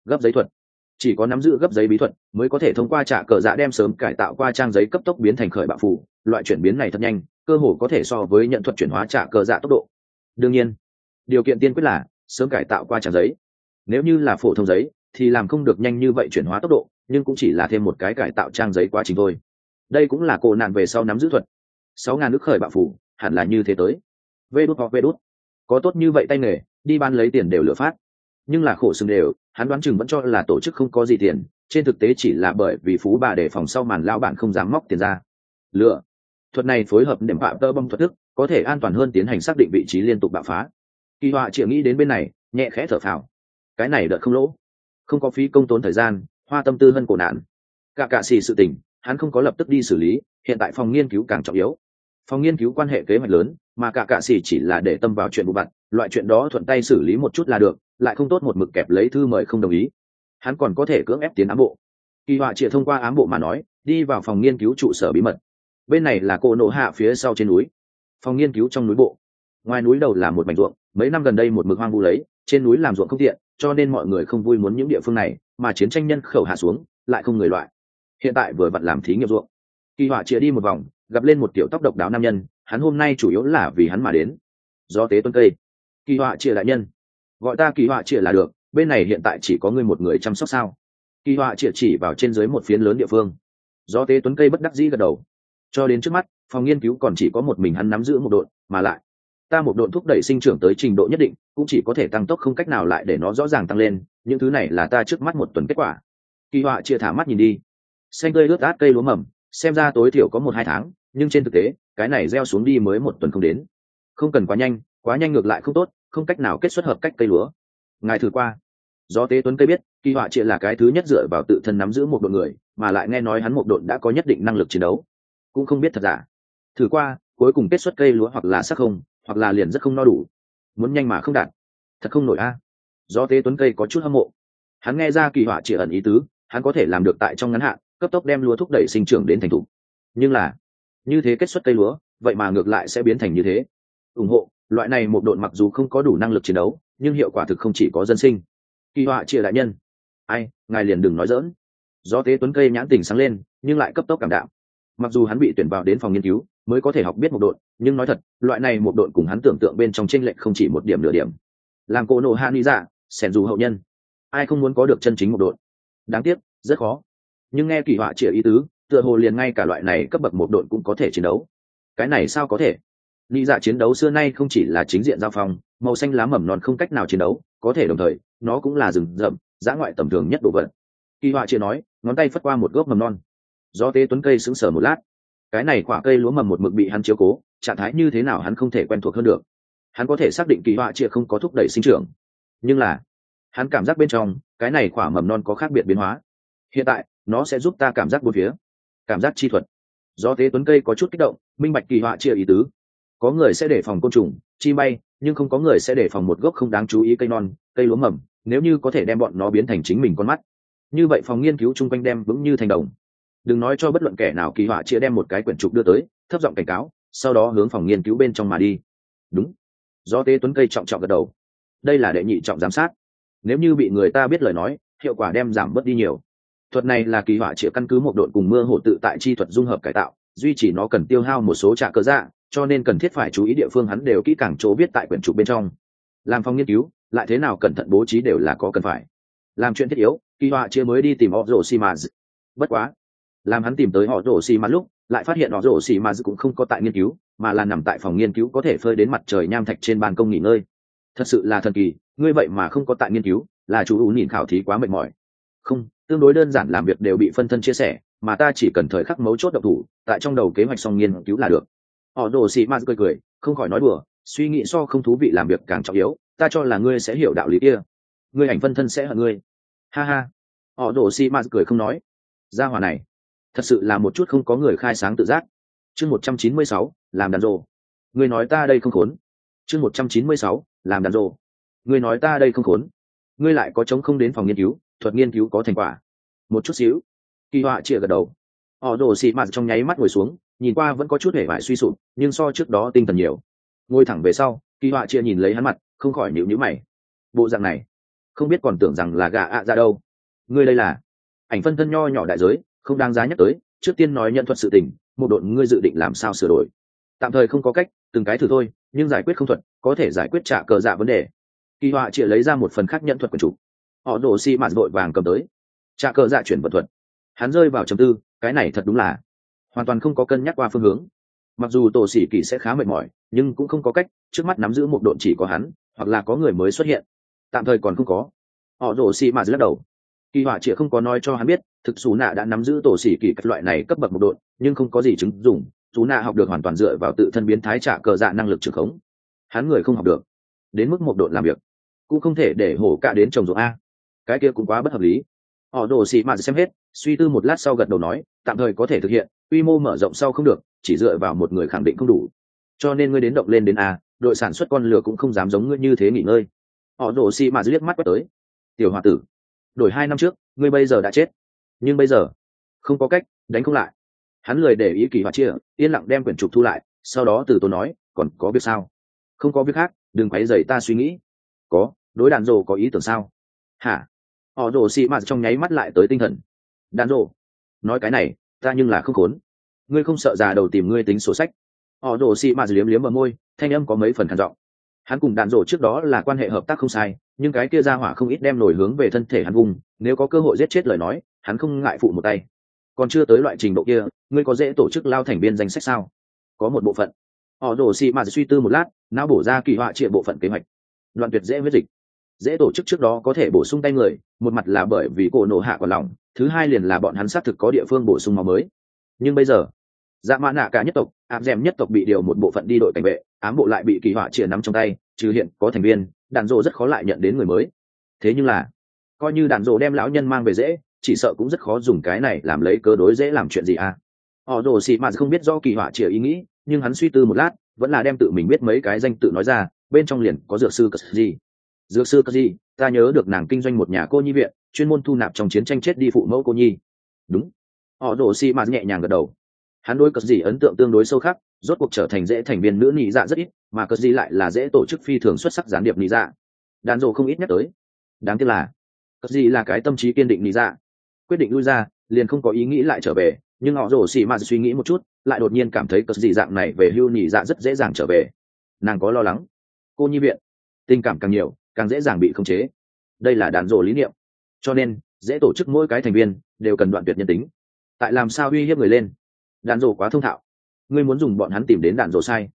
gấp giấy thuật. Chỉ có nắm giữ gấp giấy bí thuật mới có thể thông qua trả cờ dạ đem sớm cải tạo qua trang giấy cấp tốc biến thành khởi bạo phù. Loại chuyển biến này thật nhanh, cơ hồ có thể so với nhận thuật chuyển hóa trả cờ dạ tốc độ. Đương nhiên, điều kiện tiên quyết là sớm cải tạo qua trang giấy. Nếu như là phổ thông giấy, thì làm không được nhanh như vậy chuyển hóa tốc độ, nhưng cũng chỉ là thêm một cái cải tạo trang giấy quá trình thôi. Đây cũng là cổ nạn về sau nắm giữ thuật. Sáu ngàn nước khởi bạo phủ hẳn là như thế tới. Vê đút hoặc vê đút. Có tốt như vậy tay nghề đi ban lấy tiền đều lựa phát. Nhưng là khổ sừng đều, hắn đoán chừng vẫn cho là tổ chức không có gì tiền, trên thực tế chỉ là bởi vì phú bà để phòng sau màn lao bạn không dám móc tiền ra. Lựa. Thuật này phối hợp đệm phạm tơ bông thuật thức, có thể an toàn hơn tiến hành xác định vị trí liên tục bạo phá. Kỳ họa chỉ nghĩ đến bên này, nhẹ khẽ thở phào. Cái này đợt không lỗ. Không có phí công tốn thời gian, hoa tâm tư hơn cổ nạn. Cả cạ xì sự tình, hắn không có lập tức đi xử lý, hiện tại phòng nghiên cứu càng trọng yếu. Phòng nghiên cứu quan hệ kế hoạch lớn, mà cả cạ xì chỉ là để tâm vào chuyện vụ vặt loại chuyện đó thuận tay xử lý một chút là được, lại không tốt một mực kẹp lấy thư mời không đồng ý. Hắn còn có thể cưỡng ép tiến ám bộ. Kỳ họa chịa thông qua ám bộ mà nói, đi vào phòng nghiên cứu trụ sở bí mật. Bên này là cô nổ hạ phía sau trên núi. Phòng nghiên cứu trong núi bộ. Ngoài núi đầu là một mảnh ruộng, mấy năm gần đây một mực hoang vu lấy, trên núi làm ruộng không tiện, cho nên mọi người không vui muốn những địa phương này, mà chiến tranh nhân khẩu hạ xuống, lại không người loại. Hiện tại vừa vặn làm thí nghiệm ruộng. Kỳ họa chia đi một vòng, gặp lên một tiểu tóc độc đáo nam nhân, hắn hôm nay chủ yếu là vì hắn mà đến. Do tế tuân cây kỳ họa chia đại nhân. Gọi ta kỳ họa chia là được, bên này hiện tại chỉ có ngươi một người chăm sóc sao? Kỳ họa chia chỉ vào trên dưới một phiến lớn địa phương. Do tế tuấn cây bất đắc dĩ gật đầu. Cho đến trước mắt, phòng nghiên cứu còn chỉ có một mình hắn nắm giữ một đội mà lại, ta một đội thúc đẩy sinh trưởng tới trình độ nhất định, cũng chỉ có thể tăng tốc không cách nào lại để nó rõ ràng tăng lên, những thứ này là ta trước mắt một tuần kết quả. Kỳ họa chia thả mắt nhìn đi. Xanh cây ướt át cây lúa mầm, xem ra tối thiểu có một hai tháng, nhưng trên thực tế, cái này gieo xuống đi mới một tuần không đến. Không cần quá nhanh quá nhanh ngược lại không tốt không cách nào kết xuất hợp cách cây lúa. Ngài thử qua. Do tế tuấn cây biết, kỳ họa triệt là cái thứ nhất dựa vào tự thân nắm giữ một đội người, mà lại nghe nói hắn một đội đã có nhất định năng lực chiến đấu. Cũng không biết thật giả. Thử qua, cuối cùng kết xuất cây lúa hoặc là sắc không, hoặc là liền rất không no đủ. Muốn nhanh mà không đạt. Thật không nổi a. Do tế tuấn cây có chút hâm mộ. Hắn nghe ra kỳ họa triệt ẩn ý tứ, hắn có thể làm được tại trong ngắn hạn, cấp tốc đem lúa thúc đẩy sinh trưởng đến thành thục. Nhưng là, như thế kết xuất cây lúa, vậy mà ngược lại sẽ biến thành như thế. Ủng hộ loại này một đội mặc dù không có đủ năng lực chiến đấu, nhưng hiệu quả thực không chỉ có dân sinh. Kỳ họa chia đại nhân. Ai, ngài liền đừng nói dỡn do tế tuấn cây nhãn tình sáng lên, nhưng lại cấp tốc cảm đạo mặc dù hắn bị tuyển vào đến phòng nghiên cứu, mới có thể học biết một đội nhưng nói thật, loại này một đội cùng hắn tưởng tượng bên trong tranh lệch không chỉ một điểm nửa điểm. Làm cổ nộ hạ ni dạ sẻn dù hậu nhân. Ai không muốn có được chân chính một đội đáng tiếc, rất khó. Nhưng nghe kỳ họa chia ý tứ, tựa hồ liền ngay cả loại này cấp bậc một đội cũng có thể chiến đấu. Cái này sao có thể? Ni dạ chiến đấu xưa nay không chỉ là chính diện giao phong, màu xanh lá mầm non không cách nào chiến đấu, có thể đồng thời, nó cũng là rừng rậm giã ngoại tầm thường nhất đồ vật. Kỳ họa chia nói, ngón tay phất qua một gốc mầm non. Do tế tuấn cây sững sờ một lát. Cái này quả cây lúa mầm một mực bị hắn chiếu cố, trạng thái như thế nào hắn không thể quen thuộc hơn được. Hắn có thể xác định kỳ họa chia không có thúc đẩy sinh trưởng. Nhưng là, hắn cảm giác bên trong, cái này quả mầm non có khác biệt biến hóa. Hiện tại, nó sẽ giúp ta cảm giác bốn phía. Cảm giác chi thuật. Do tế tuấn cây có chút kích động, minh bạch kỳ họa chia ý tứ có người sẽ để phòng côn trùng, chi bay, nhưng không có người sẽ để phòng một gốc không đáng chú ý cây non, cây lúa mầm, nếu như có thể đem bọn nó biến thành chính mình con mắt. Như vậy phòng nghiên cứu chung quanh đem vững như thành đồng. Đừng nói cho bất luận kẻ nào kỳ họa chia đem một cái quyển trục đưa tới, thấp giọng cảnh cáo, sau đó hướng phòng nghiên cứu bên trong mà đi. Đúng. Do tế tuấn cây trọng trọng gật đầu. Đây là đệ nhị trọng giám sát. Nếu như bị người ta biết lời nói, hiệu quả đem giảm bớt đi nhiều. Thuật này là kỳ họa chĩa căn cứ một đội cùng mưa hổ tự tại chi thuật dung hợp cải tạo, duy trì nó cần tiêu hao một số trạ cơ dạ cho nên cần thiết phải chú ý địa phương hắn đều kỹ càng chỗ biết tại quyển trục bên trong. Làm phòng nghiên cứu, lại thế nào cẩn thận bố trí đều là có cần phải. Làm chuyện thiết yếu, kỳ họa chia mới đi tìm họ rổ xi mà bất quá, làm hắn tìm tới họ rổ xì mà lúc, lại phát hiện họ rổ xì mà cũng không có tại nghiên cứu, mà là nằm tại phòng nghiên cứu có thể phơi đến mặt trời nham thạch trên ban công nghỉ ngơi. Thật sự là thần kỳ, ngươi vậy mà không có tại nghiên cứu, là chú ủ nhìn khảo thí quá mệt mỏi. Không, tương đối đơn giản làm việc đều bị phân thân chia sẻ, mà ta chỉ cần thời khắc mấu chốt độc thủ, tại trong đầu kế hoạch xong nghiên cứu là được họ rổ xì mà cười cười, không khỏi nói đùa, suy nghĩ so không thú vị làm việc càng trọng yếu, ta cho là ngươi sẽ hiểu đạo lý kia. Ngươi ảnh phân thân sẽ hận ngươi. Ha ha. Họ rổ xì mà cười không nói. Ra hòa này, thật sự là một chút không có người khai sáng tự giác. Chương một trăm chín mươi sáu, làm đàn rộ ngươi nói ta đây không khốn. Chương một trăm chín mươi sáu, làm đàn rộ ngươi nói ta đây không khốn. Ngươi lại có chống không đến phòng nghiên cứu, thuật nghiên cứu có thành quả. Một chút xíu. Kỳ họa chĩa gật đầu. Họ đổ xị mạt trong nháy mắt ngồi xuống nhìn qua vẫn có chút hể vải suy sụp, nhưng so trước đó tinh thần nhiều. Ngồi thẳng về sau, kỳ họa chia nhìn lấy hắn mặt, không khỏi nịu nhữ mày. Bộ dạng này, không biết còn tưởng rằng là gà ạ ra đâu. Ngươi đây là? Ảnh phân thân nho nhỏ đại giới, không đáng giá nhắc tới, trước tiên nói nhận thuật sự tình, một đội ngươi dự định làm sao sửa đổi. Tạm thời không có cách, từng cái thử thôi, nhưng giải quyết không thuật, có thể giải quyết trả cờ dạ vấn đề. Kỳ họa chỉ lấy ra một phần khác nhận thuật của chủ. Họ đổ xi mạt vội vàng cầm tới. Trả cờ dạ chuyển vật thuật. Hắn rơi vào chầm tư, cái này thật đúng là hoàn toàn không có cân nhắc qua phương hướng. Mặc dù tổ sĩ kỳ sẽ khá mệt mỏi, nhưng cũng không có cách, trước mắt nắm giữ một đội chỉ có hắn, hoặc là có người mới xuất hiện. Tạm thời còn không có. Họ đổ xi mà lắc đầu. Kỳ họa chỉ không có nói cho hắn biết, thực xù nạ đã nắm giữ tổ xỉ kỳ các loại này cấp bậc một đội, nhưng không có gì chứng dùng xù nạ học được hoàn toàn dựa vào tự thân biến thái trả cờ dạ năng lực trường khống. Hắn người không học được. Đến mức một đội làm việc, cũng không thể để hổ cạ đến trồng ruộng a. Cái kia cũng quá bất hợp lý họ đồ xị mạt xem hết, suy tư một lát sau gật đầu nói, tạm thời có thể thực hiện, quy mô mở rộng sau không được, chỉ dựa vào một người khẳng định không đủ. Cho nên ngươi đến động lên đến a, đội sản xuất con lửa cũng không dám giống ngươi như thế nghỉ ngơi. Họ đồ xị mạt liếc mắt quét tới. Tiểu hoa tử, đổi hai năm trước, ngươi bây giờ đã chết. Nhưng bây giờ, không có cách, đánh không lại. Hắn lười để ý kỳ hoạt chia, yên lặng đem quyển trục thu lại, sau đó từ tôi nói, còn có việc sao? Không có việc khác, đừng quấy dậy ta suy nghĩ. Có, đối đàn rồ có ý tưởng sao? Hả? Họ rồ xị mạt trong nháy mắt lại tới tinh thần. Đàn rộ nói cái này, ta nhưng là không khốn. Ngươi không sợ già đầu tìm ngươi tính sổ sách. Họ rồ xị mạt liếm liếm vào môi, thanh âm có mấy phần khản giọng. Hắn cùng đàn rộ trước đó là quan hệ hợp tác không sai, nhưng cái kia ra hỏa không ít đem nổi hướng về thân thể hắn vùng, nếu có cơ hội giết chết lời nói, hắn không ngại phụ một tay. Còn chưa tới loại trình độ kia, ngươi có dễ tổ chức lao thành viên danh sách sao? Có một bộ phận. Họ đổ xì mà suy tư một lát, não bổ ra kỳ họa trịa bộ phận kế hoạch. Đoạn tuyệt dễ huyết dịch dễ tổ chức trước đó có thể bổ sung tay người, một mặt là bởi vì cổ nổ hạ còn lòng thứ hai liền là bọn hắn xác thực có địa phương bổ sung máu mới. Nhưng bây giờ dạ mã nạ cả nhất tộc, áp d nhất tộc bị điều một bộ phận đi đội cảnh vệ, ám bộ lại bị kỳ họa chia nắm trong tay, trừ hiện có thành viên đàn rộ rất khó lại nhận đến người mới. Thế nhưng là, coi như đàn rộ đem lão nhân mang về dễ, chỉ sợ cũng rất khó dùng cái này làm lấy cớ đối dễ làm chuyện gì à? Họ rồ xị mạt không biết do kỳ họa chia ý nghĩ, nhưng hắn suy tư một lát, vẫn là đem tự mình biết mấy cái danh tự nói ra, bên trong liền có dược sư cờ gì dược sư cơ gì ta nhớ được nàng kinh doanh một nhà cô nhi viện, chuyên môn thu nạp trong chiến tranh chết đi phụ mẫu cô nhi. Đúng. Họ đổ xị mạt nhẹ nhàng gật đầu. Hắn đối cờ gì ấn tượng tương đối sâu khắc, rốt cuộc trở thành dễ thành viên nữ nhị dạ rất ít, mà cờ gì lại là dễ tổ chức phi thường xuất sắc gián điệp nhị dạ. Đàn rộ không ít nhắc tới. Đáng tiếc là cờ gì là cái tâm trí kiên định nhị dạ. Quyết định lui ra, liền không có ý nghĩ lại trở về, nhưng họ rổ xì mà suy nghĩ một chút, lại đột nhiên cảm thấy cờ gì dạng này về hưu nhị dạ rất dễ dàng trở về. Nàng có lo lắng. Cô nhi viện, tình cảm càng nhiều càng dễ dàng bị khống chế. Đây là đàn rộ lý niệm. Cho nên, dễ tổ chức mỗi cái thành viên đều cần đoạn tuyệt nhân tính. Tại làm sao uy hiếp người lên? Đàn rộ quá thông thạo. Ngươi muốn dùng bọn hắn tìm đến đàn rộ sai.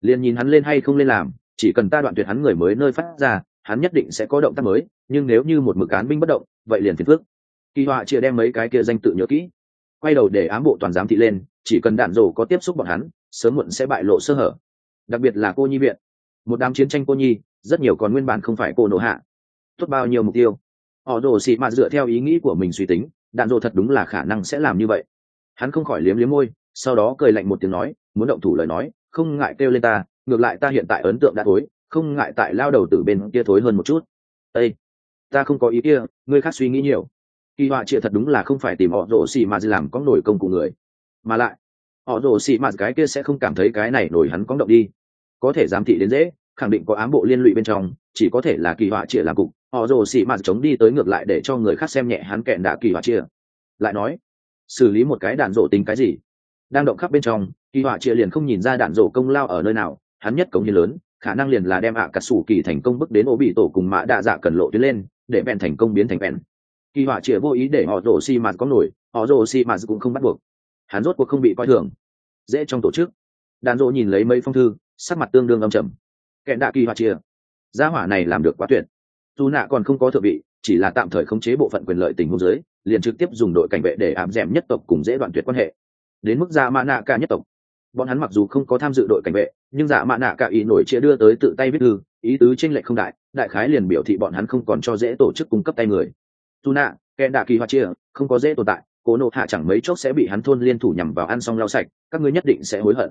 Liền nhìn hắn lên hay không lên làm, chỉ cần ta đoạn tuyệt hắn người mới nơi phát ra, hắn nhất định sẽ có động tác mới, nhưng nếu như một mực án binh bất động, vậy liền phiền phước kỳ họa chia đem mấy cái kia danh tự nhớ kỹ. Quay đầu để ám bộ toàn giám thị lên, chỉ cần đạn rổ có tiếp xúc bọn hắn, sớm muộn sẽ bại lộ sơ hở. Đặc biệt là cô nhi viện. Một đám chiến tranh cô nhi rất nhiều còn nguyên bản không phải cô nổ hạ. Tốt bao nhiêu mục tiêu. Họ rổ xị mạt dựa theo ý nghĩ của mình suy tính, đạn rổ thật đúng là khả năng sẽ làm như vậy. Hắn không khỏi liếm liếm môi, sau đó cười lạnh một tiếng nói, muốn động thủ lời nói, không ngại kêu lên ta, ngược lại ta hiện tại ấn tượng đã thối không ngại tại lao đầu từ bên kia thối hơn một chút. Ây ta không có ý kia, ngươi khác suy nghĩ nhiều. Kỳ họa chịa thật đúng là không phải tìm họ rổ xì mà làm có nổi công cụ người. Mà lại, họ rổ xì mạt cái kia sẽ không cảm thấy cái này nổi hắn có động đi. Có thể giám thị đến dễ khẳng định có ám bộ liên lụy bên trong, chỉ có thể là kỳ họa chia làm cục. Họ rồ xì mà chống đi tới ngược lại để cho người khác xem nhẹ hắn kẹn đã kỳ họa chia. Lại nói, xử lý một cái đạn rộ tính cái gì? Đang động khắp bên trong, kỳ họa chia liền không nhìn ra đạn rộ công lao ở nơi nào, hắn nhất công như lớn, khả năng liền là đem ạ à cà sủ kỳ thành công bước đến ô bị tổ cùng mã đa dạ cần lộ tuyến lên, để bèn thành công biến thành bèn. Kỳ họa chĩa vô ý để họ rồ xị mạt có nổi, họ rồ xị mạt cũng không bắt buộc. Hắn rốt cuộc không bị coi thường. Dễ trong tổ chức. Đạn rộ nhìn lấy mấy phong thư, sắc mặt tương đương âm trầm kẹn đạ kỳ hoa chia. Gia hỏa này làm được quá tuyệt. Dù nạ còn không có thượng vị, chỉ là tạm thời khống chế bộ phận quyền lợi tình huống giới liền trực tiếp dùng đội cảnh vệ để ám d nhất tộc cùng dễ đoạn tuyệt quan hệ. Đến mức dạ mã nạ cả nhất tộc. Bọn hắn mặc dù không có tham dự đội cảnh vệ, nhưng dạ mã nạ cả ý nổi chia đưa tới tự tay viết thư, ý tứ tranh lệch không đại đại khái liền biểu thị bọn hắn không còn cho dễ tổ chức cung cấp tay người. Dù nạ kẻ đạ kỳ hoa chia, không có dễ tồn tại, cố nộ hạ chẳng mấy chốc sẽ bị hắn thôn liên thủ nhằm vào ăn xong lau sạch, các ngươi nhất định sẽ hối hận.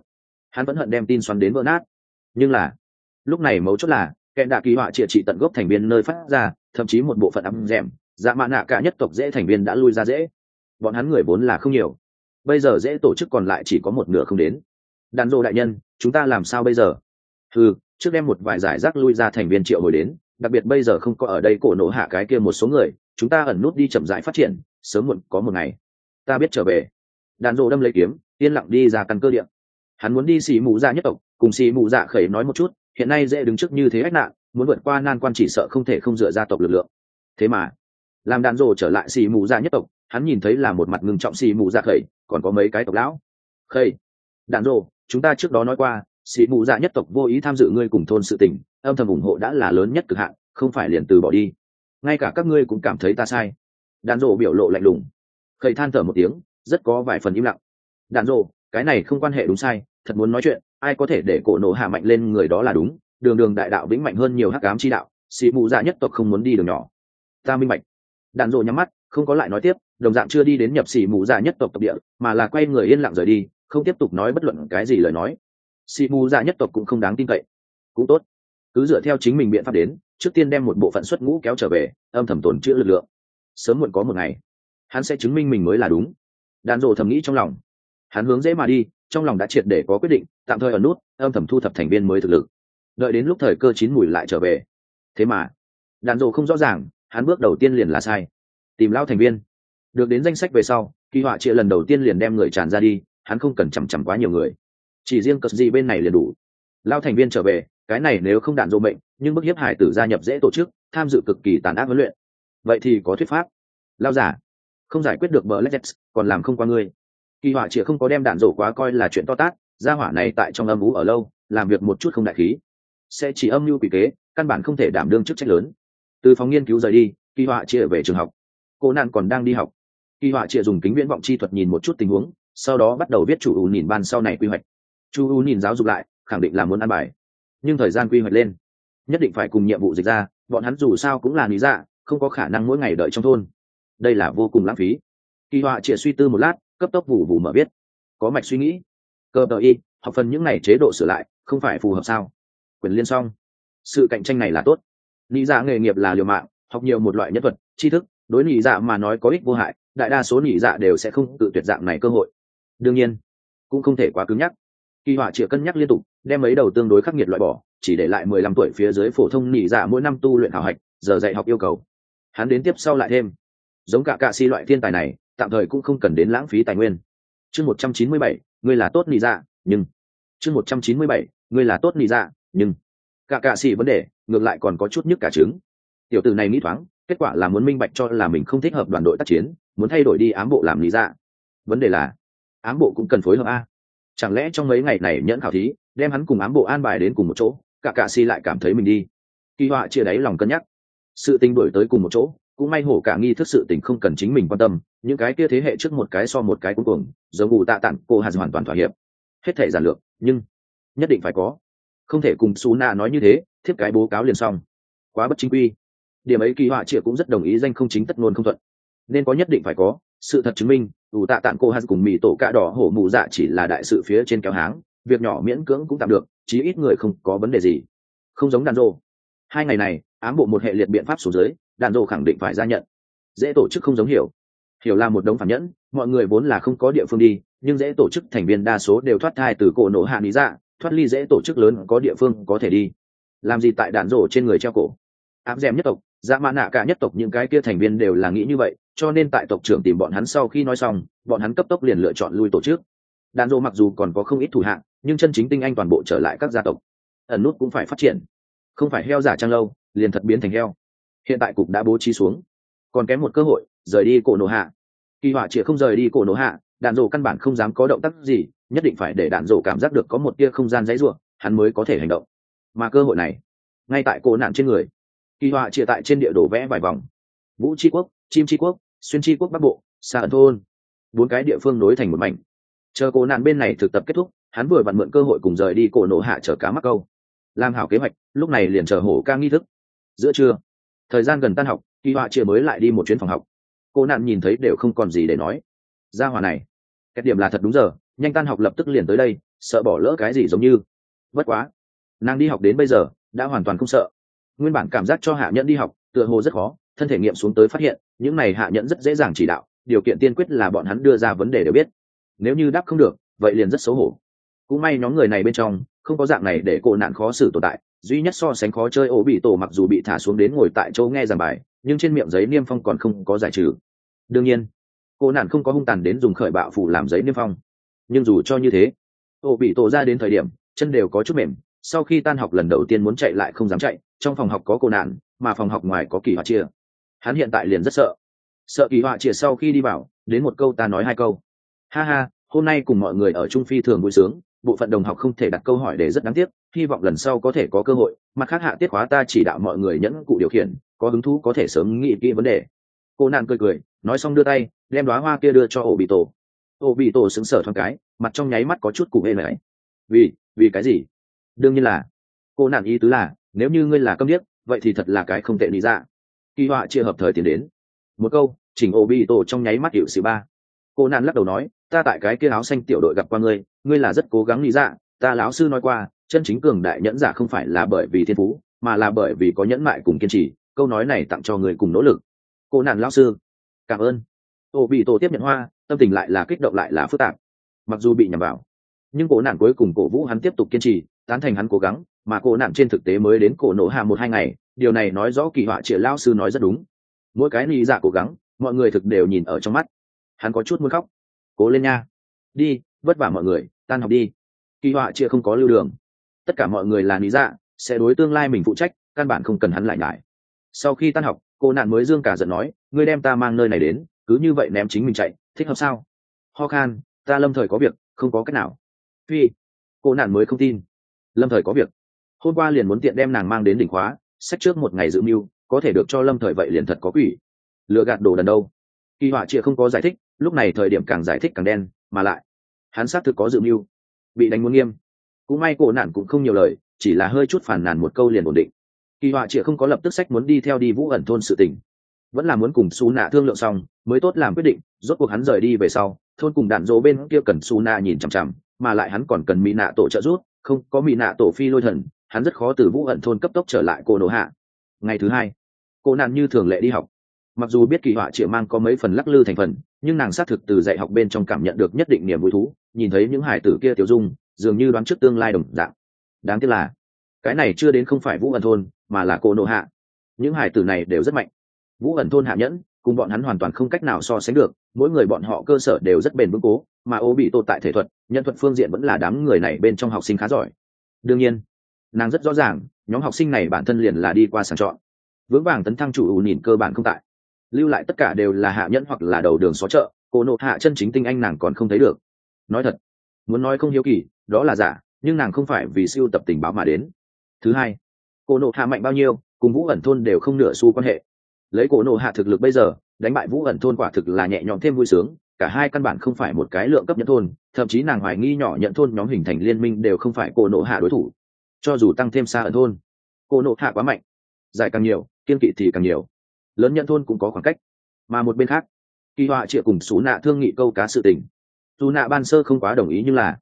Hắn vẫn hận đem tin xoắn đến vỡ nát. Nhưng là lúc này mấu chốt là, kẻ đạ kỳ họa triệt trị tận gốc thành viên nơi phát ra, thậm chí một bộ phận ấm rèm dạ mạ nạ cả nhất tộc dễ thành viên đã lui ra dễ. Bọn hắn người vốn là không nhiều. Bây giờ dễ tổ chức còn lại chỉ có một nửa không đến. Đàn rô đại nhân, chúng ta làm sao bây giờ? Ừ trước đem một vài giải rác lui ra thành viên triệu hồi đến, đặc biệt bây giờ không có ở đây cổ nổ hạ cái kia một số người, chúng ta ẩn nút đi chậm rãi phát triển, sớm muộn có một ngày. Ta biết trở về. Đàn rô đâm lấy kiếm, yên lặng đi ra căn cơ điện hắn muốn đi xì mù dạ nhất tộc, cùng xì mù dạ khẩy nói một chút hiện nay dễ đứng trước như thế ách nạn muốn vượt qua nan quan chỉ sợ không thể không dựa gia tộc lực lượng. Thế mà làm đàn rồ trở lại xì mù ra nhất tộc hắn nhìn thấy là một mặt ngưng trọng xì mù ra khẩy còn có mấy cái tộc lão. Khẩy đàn rồ, chúng ta trước đó nói qua xì mù ra nhất tộc vô ý tham dự ngươi cùng thôn sự tình âm thầm ủng hộ đã là lớn nhất cực hạn không phải liền từ bỏ đi. Ngay cả các ngươi cũng cảm thấy ta sai. Đàn rồ biểu lộ lạnh lùng. Khẩy than thở một tiếng rất có vài phần im lặng. Đàn rồ, cái này không quan hệ đúng sai thật muốn nói chuyện ai có thể để cổ nổ hạ mạnh lên người đó là đúng, đường đường đại đạo vĩnh mạnh hơn nhiều hắc ám chi đạo xị mù dạ nhất tộc không muốn đi đường nhỏ. Ta minh mạch đàn rộ nhắm mắt, không có lại nói tiếp, đồng dạng chưa đi đến nhập xị mù dạ nhất tộc tộc địa, mà là quay người yên lặng rời đi, không tiếp tục nói bất luận cái gì lời nói. Xị mù dạ nhất tộc cũng không đáng tin cậy. Cũng tốt. Cứ dựa theo chính mình biện pháp đến, trước tiên đem một bộ phận xuất ngũ kéo trở về, âm thầm tổn chữa lực lượng. Sớm muộn có một ngày, hắn sẽ chứng minh mình mới là đúng. Đàn rộ thầm nghĩ trong lòng. Hắn hướng dễ mà đi trong lòng đã triệt để có quyết định, tạm thời ở nút, âm thầm thu thập thành viên mới thực lực. Đợi đến lúc thời cơ chín mùi lại trở về. Thế mà đàn rộ không rõ ràng, hắn bước đầu tiên liền là sai. Tìm lao thành viên. Được đến danh sách về sau, kỳ họa trịa lần đầu tiên liền đem người tràn ra đi, hắn không cần chằm chằm quá nhiều người. Chỉ riêng cất gì bên này liền đủ. Lao thành viên trở về, cái này nếu không đạn dộ mệnh, nhưng bức hiếp hải tử gia nhập dễ tổ chức, tham dự cực kỳ tàn ác huấn luyện. Vậy thì có thuyết pháp. Lao giả không giải quyết được bờ lách còn làm không qua ngươi kỳ họa chỉ không có đem đạn rổ quá coi là chuyện to tát, gia hỏa này tại trong âm ú ở lâu, làm việc một chút không đại khí. Sẽ chỉ âm mưu quỷ kế, căn bản không thể đảm đương chức trách lớn. Từ phòng nghiên cứu rời đi, kỳ họa chia về trường học. Cô nạn còn đang đi học. Kỳ họa chia dùng kính viễn vọng chi thuật nhìn một chút tình huống, sau đó bắt đầu viết chủ u nhìn ban sau này quy hoạch. Chu u nhìn giáo dục lại, khẳng định là muốn ăn bài. Nhưng thời gian quy hoạch lên, nhất định phải cùng nhiệm vụ dịch ra, bọn hắn dù sao cũng là lý dạ không có khả năng mỗi ngày đợi trong thôn. Đây là vô cùng lãng phí. Kỳ họa chia suy tư một lát cấp tốc vụ vụ mở biết có mạch suy nghĩ. Cơ tờ y, học phần những này chế độ sửa lại, không phải phù hợp sao? Quyền liên xong. Sự cạnh tranh này là tốt. Lý giả dạ nghề nghiệp là liều mạng, học nhiều một loại nhất thuật, tri thức. Đối lý giả dạ mà nói có ích vô hại, đại đa số lý giả dạ đều sẽ không tự tuyệt dạng này cơ hội. Đương nhiên, cũng không thể quá cứng nhắc. Kỳ họa chịa cân nhắc liên tục, đem mấy đầu tương đối khắc nghiệt loại bỏ, chỉ để lại mười lăm tuổi phía dưới phổ thông nhị dạ mỗi năm tu luyện hảo hạch, giờ dạy học yêu cầu. Hắn đến tiếp sau lại thêm. Giống cả cạ si loại thiên tài này tạm thời cũng không cần đến lãng phí tài nguyên. Chương một trăm chín mươi bảy, ngươi là tốt nị dạ nhưng. Chương một trăm chín mươi bảy, ngươi là tốt nị dạ nhưng. Cả cạ si vấn đề, ngược lại còn có chút nhức cả trứng. Tiểu tử này nghĩ thoáng, kết quả là muốn minh bạch cho là mình không thích hợp đoàn đội tác chiến, muốn thay đổi đi ám bộ làm lý dạ. Vấn đề là, ám bộ cũng cần phối hợp a. Chẳng lẽ trong mấy ngày này nhẫn khảo thí, đem hắn cùng ám bộ an bài đến cùng một chỗ, cả cạ si lại cảm thấy mình đi. Kỳ họa chia đáy lòng cân nhắc. Sự tình đổi tới cùng một chỗ cũng may hổ cả nghi thức sự tình không cần chính mình quan tâm, những cái kia thế hệ trước một cái so một cái cuối cùng giống ngủ tạ tặng, cô hạt hoàn toàn thỏa hiệp. Hết thể giản lược, nhưng nhất định phải có. Không thể cùng xú nạ nói như thế, thiếp cái bố cáo liền xong. Quá bất chính quy. Điểm ấy kỳ họa triệu cũng rất đồng ý danh không chính tất ngôn không thuận. Nên có nhất định phải có, sự thật chứng minh ủ tạ tạng cô hạt cùng mỹ tổ cạ đỏ hổ mù dạ chỉ là đại sự phía trên kéo háng, việc nhỏ miễn cưỡng cũng tạm được, chí ít người không có vấn đề gì. Không giống đàn rô hai ngày này ám bộ một hệ liệt biện pháp xuống dưới đàn rô khẳng định phải ra nhận. Dễ tổ chức không giống hiểu. Hiểu là một đống phản nhẫn mọi người vốn là không có địa phương đi nhưng dễ tổ chức thành viên đa số đều thoát thai từ cổ nổ hạ lý ra, thoát ly dễ tổ chức lớn có địa phương có thể đi. Làm gì tại đạn rổ trên người treo cổ? Áp dèm nhất tộc dạ mã nạ cả nhất tộc những cái kia thành viên đều là nghĩ như vậy cho nên tại tộc trưởng tìm bọn hắn sau khi nói xong bọn hắn cấp tốc liền lựa chọn lui tổ chức. Đàn rổ mặc dù còn có không ít thủ hạng nhưng chân chính tinh anh toàn bộ trở lại các gia tộc. Ẩn nút cũng phải phát triển không phải heo giả trang lâu, liền thật biến thành heo. Hiện tại cục đã bố trí xuống. Còn kém một cơ hội, rời đi cổ nổ hạ. Kỳ họa chỉ không rời đi cổ nổ hạ, đạn dộ căn bản không dám có động tác gì, nhất định phải để đạn dộ cảm giác được có một tia không gian dãy ruộng hắn mới có thể hành động. Mà cơ hội này, ngay tại cổ nạn trên người, kỳ họa chỉ tại trên địa đồ vẽ vài vòng. Vũ tri quốc, chim tri quốc, xuyên tri quốc bắc bộ xa ẩn thôn. Bốn cái địa phương nối thành một mảnh. Chờ cổ nạn bên này thực tập kết thúc, hắn vừa vặn mượn cơ hội cùng rời đi cổ nổ hạ chở cá mắc câu làm hảo kế hoạch, lúc này liền chờ hổ ca nghi thức. Giữa trưa, thời gian gần tan học, kỳ họa chia mới lại đi một chuyến phòng học. Cô nạn nhìn thấy đều không còn gì để nói. Ra hòa này cách điểm là thật đúng giờ, nhanh tan học lập tức liền tới đây, sợ bỏ lỡ cái gì giống như. Bất quá, nàng đi học đến bây giờ, đã hoàn toàn không sợ. Nguyên bản cảm giác cho hạ nhẫn đi học, tựa hồ rất khó, thân thể nghiệm xuống tới phát hiện, những này hạ nhẫn rất dễ dàng chỉ đạo, điều kiện tiên quyết là bọn hắn đưa ra vấn đề đều biết. Nếu như đáp không được, vậy liền rất xấu hổ. Cũng may nhóm người này bên trong không có dạng này để cô nạn khó xử tồn tại, duy nhất so sánh khó chơi ổ bị tổ mặc dù bị thả xuống đến ngồi tại chỗ nghe giảng bài, nhưng trên miệng giấy niêm phong còn không có giải trừ. Đương nhiên cô nạn không có hung tàn đến dùng khởi bạo phủ làm giấy niêm phong. Nhưng dù cho như thế, ổ bị tổ ra đến thời điểm, chân đều có chút mềm, sau khi tan học lần đầu tiên muốn chạy lại không dám chạy, trong phòng học có cô nạn, mà phòng học ngoài có kỳ họa chia. Hắn hiện tại liền rất sợ. Sợ kỳ họa chia sau khi đi vào, đến một câu ta nói hai câu. Ha ha, hôm nay cùng mọi người ở trung phi thường vui sướng bộ phận đồng học không thể đặt câu hỏi để rất đáng tiếc, hy vọng lần sau có thể có cơ hội, mặt khác hạ tiết khóa ta chỉ đạo mọi người nhẫn cụ điều khiển, có hứng thú có thể sớm nghĩ kỹ vấn đề. Cô nạn cười cười, nói xong đưa tay, đem đoá hoa kia đưa cho ổ bị tổ. Ổ bị tổ xứng sở thoáng cái, mặt trong nháy mắt có chút cụ hê này vì vì cái gì? Đương nhiên là. Cô nạn ý tứ là, nếu như ngươi là câm điếc, vậy thì thật là cái không tệ lý ra kỳ họa chia hợp thời tiến đến. Một câu, chỉnh ổ bị tổ trong nháy mắt hiệu xì ba. Cô nạn lắc đầu nói, ta tại cái kia áo xanh tiểu đội gặp qua ngươi ngươi là rất cố gắng lý dạ ta lão sư nói qua, chân chính cường đại nhẫn giả không phải là bởi vì thiên phú, mà là bởi vì có nhẫn mại cùng kiên trì, câu nói này tặng cho người cùng nỗ lực. Cô nạn lão sư, cảm ơn. Ô bị tổ tiếp nhận hoa, tâm tình lại là kích động lại là phức tạp. Mặc dù bị nhầm vào, nhưng cổ nạn cuối cùng cổ vũ hắn tiếp tục kiên trì, tán thành hắn cố gắng, mà cổ nạn trên thực tế mới đến cổ nổ hạ một hai ngày, điều này nói rõ kỳ họa triệu lao sư nói rất đúng. Mỗi cái lý giả cố gắng, mọi người thực đều nhìn ở trong mắt. Hắn có chút muốn khóc. Cố lên nha. Đi vất vả mọi người, tan học đi. Kỳ họa chia không có lưu đường. Tất cả mọi người là lý dạ sẽ đối tương lai mình phụ trách, căn bản không cần hắn lại ngại sau khi tan học, cô nạn mới dương cả giận nói, ngươi đem ta mang nơi này đến, cứ như vậy ném chính mình chạy, thích hợp sao? Ho khan, ta lâm thời có việc, không có cách nào. Phi. Cô nạn mới không tin. Lâm thời có việc. Hôm qua liền muốn tiện đem nàng mang đến đỉnh khóa, sách trước một ngày dự mưu, có thể được cho lâm thời vậy liền thật có quỷ. Lựa gạt đồ đần đâu. Kỳ họa chia không có giải thích, lúc này thời điểm càng giải thích càng đen, mà lại hắn xác thực có dự mưu, bị đánh muốn nghiêm. Cũng may cổ nạn cũng không nhiều lời, chỉ là hơi chút phản nàn một câu liền ổn định. Kỳ họa chỉ không có lập tức sách muốn đi theo đi vũ ẩn thôn sự tình. Vẫn là muốn cùng xú nạ thương lượng xong, mới tốt làm quyết định, rốt cuộc hắn rời đi về sau, thôn cùng đạn dỗ bên kia cần xú nạ nhìn chằm chằm, mà lại hắn còn cần mỹ nạ tổ trợ giúp, không, có mỹ nạ tổ phi lôi thần, hắn rất khó từ vũ ẩn thôn cấp tốc trở lại cô nổ hạ. Ngày thứ hai cô nạn như thường lệ đi học. Mặc dù biết kỳ họa chỉ mang có mấy phần lắc lư thành phần nhưng nàng xác thực từ dạy học bên trong cảm nhận được nhất định niềm vui thú, nhìn thấy những hải tử kia tiểu dung, dường như đoán trước tương lai đồng dạng. Đáng tiếc là, cái này chưa đến không phải vũ ẩn thôn, mà là cô nộ hạ. Những hải tử này đều rất mạnh. Vũ ẩn thôn hạ nhẫn, cùng bọn hắn hoàn toàn không cách nào so sánh được, mỗi người bọn họ cơ sở đều rất bền vững cố, mà ô bị tồn tại thể thuật, nhân thuật phương diện vẫn là đám người này bên trong học sinh khá giỏi. Đương nhiên, nàng rất rõ ràng, nhóm học sinh này bản thân liền là đi qua sàng chọn. Vững vàng tấn thăng chủ ủ nhìn cơ bản không tại lưu lại tất cả đều là hạ nhẫn hoặc là đầu đường xó chợ, cô nộ hạ chân chính tinh anh nàng còn không thấy được. Nói thật, muốn nói không hiếu kỳ, đó là giả, nhưng nàng không phải vì siêu tập tình báo mà đến. Thứ hai, cô nộ hạ mạnh bao nhiêu, cùng vũ ẩn thôn đều không nửa xu quan hệ. Lấy cổ nộ hạ thực lực bây giờ, đánh bại vũ ẩn thôn quả thực là nhẹ nhõm thêm vui sướng, cả hai căn bản không phải một cái lượng cấp nhận thôn, thậm chí nàng hoài nghi nhỏ nhận thôn nhóm hình thành liên minh đều không phải cổ nộ hạ đối thủ. Cho dù tăng thêm xa ẩn thôn cổ nộ hạ quá mạnh. Giải càng nhiều, kiên kỵ thì càng nhiều lớn nhận thôn cũng có khoảng cách. Mà một bên khác, kỳ họa chịa cùng xú nạ thương nghị câu cá sự tình. Dù nạ ban sơ không quá đồng ý nhưng là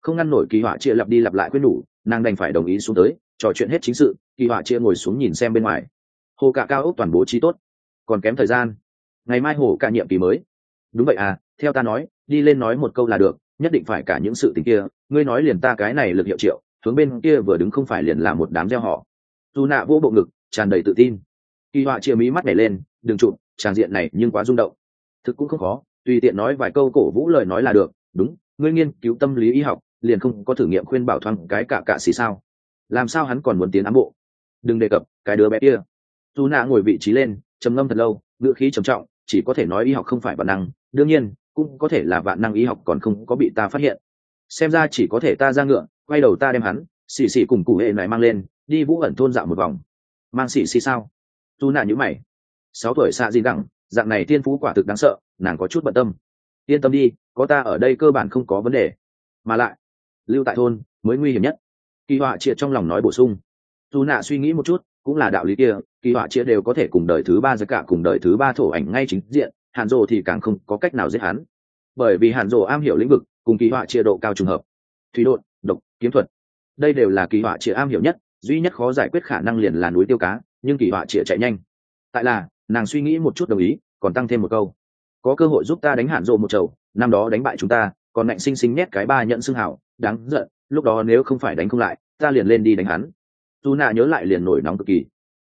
không ngăn nổi kỳ họa chia lặp đi lặp lại quyết đủ nàng đành phải đồng ý xuống tới, trò chuyện hết chính sự, kỳ họa chia ngồi xuống nhìn xem bên ngoài. Hồ cả cao ốc toàn bố trí tốt, còn kém thời gian. Ngày mai hồ cả nhiệm kỳ mới. Đúng vậy à theo ta nói, đi lên nói một câu là được, nhất định phải cả những sự tình kia, ngươi nói liền ta cái này lực hiệu triệu, hướng bên kia vừa đứng không phải liền là một đám gieo họ. Dù nạ vô bộ ngực, tràn đầy tự tin kỳ họa chia mí mắt nhảy lên, đừng chụp, tràng diện này nhưng quá rung động. Thực cũng không khó, tùy tiện nói vài câu cổ vũ lời nói là được. Đúng, ngươi nghiên cứu tâm lý y học, liền không có thử nghiệm khuyên bảo thoáng cái cả cạ xì sao? Làm sao hắn còn muốn tiến ám bộ? Đừng đề cập, cái đứa bé kia. Dù nạ ngồi vị trí lên, trầm ngâm thật lâu, ngữ khí trầm trọng, chỉ có thể nói y học không phải vạn năng, đương nhiên, cũng có thể là vạn năng y học còn không có bị ta phát hiện. Xem ra chỉ có thể ta ra ngựa, quay đầu ta đem hắn, xì xì cùng cụ hệ này mang lên, đi vũ ẩn thôn dạo một vòng. Mang xì xì sao? Tu nạ nhữ mày. Sáu tuổi xạ gì đẳng, dạng này thiên phú quả thực đáng sợ, nàng có chút bận tâm. Yên tâm đi, có ta ở đây cơ bản không có vấn đề. Mà lại, lưu tại thôn mới nguy hiểm nhất. Kỳ họa chia trong lòng nói bổ sung. Dù nạ suy nghĩ một chút, cũng là đạo lý kia, kỳ họa chia đều có thể cùng đời thứ ba giới cả cùng đời thứ ba thổ ảnh ngay chính diện, hàn rồ thì càng không có cách nào giết hắn. Bởi vì hàn rồ am hiểu lĩnh vực, cùng kỳ họa chia độ cao trùng hợp. Thủy đột độc, kiếm thuật. Đây đều là kỳ họa chia am hiểu nhất, duy nhất khó giải quyết khả năng liền là núi tiêu cá nhưng kỳ họa chia chạy nhanh. Tại là, nàng suy nghĩ một chút đồng ý, còn tăng thêm một câu. Có cơ hội giúp ta đánh hạn rộ một chầu, năm đó đánh bại chúng ta, còn nạnh sinh sinh nhét cái ba nhận xưng hảo đáng giận, lúc đó nếu không phải đánh không lại, ta liền lên đi đánh hắn. Dù nạ nhớ lại liền nổi nóng cực kỳ.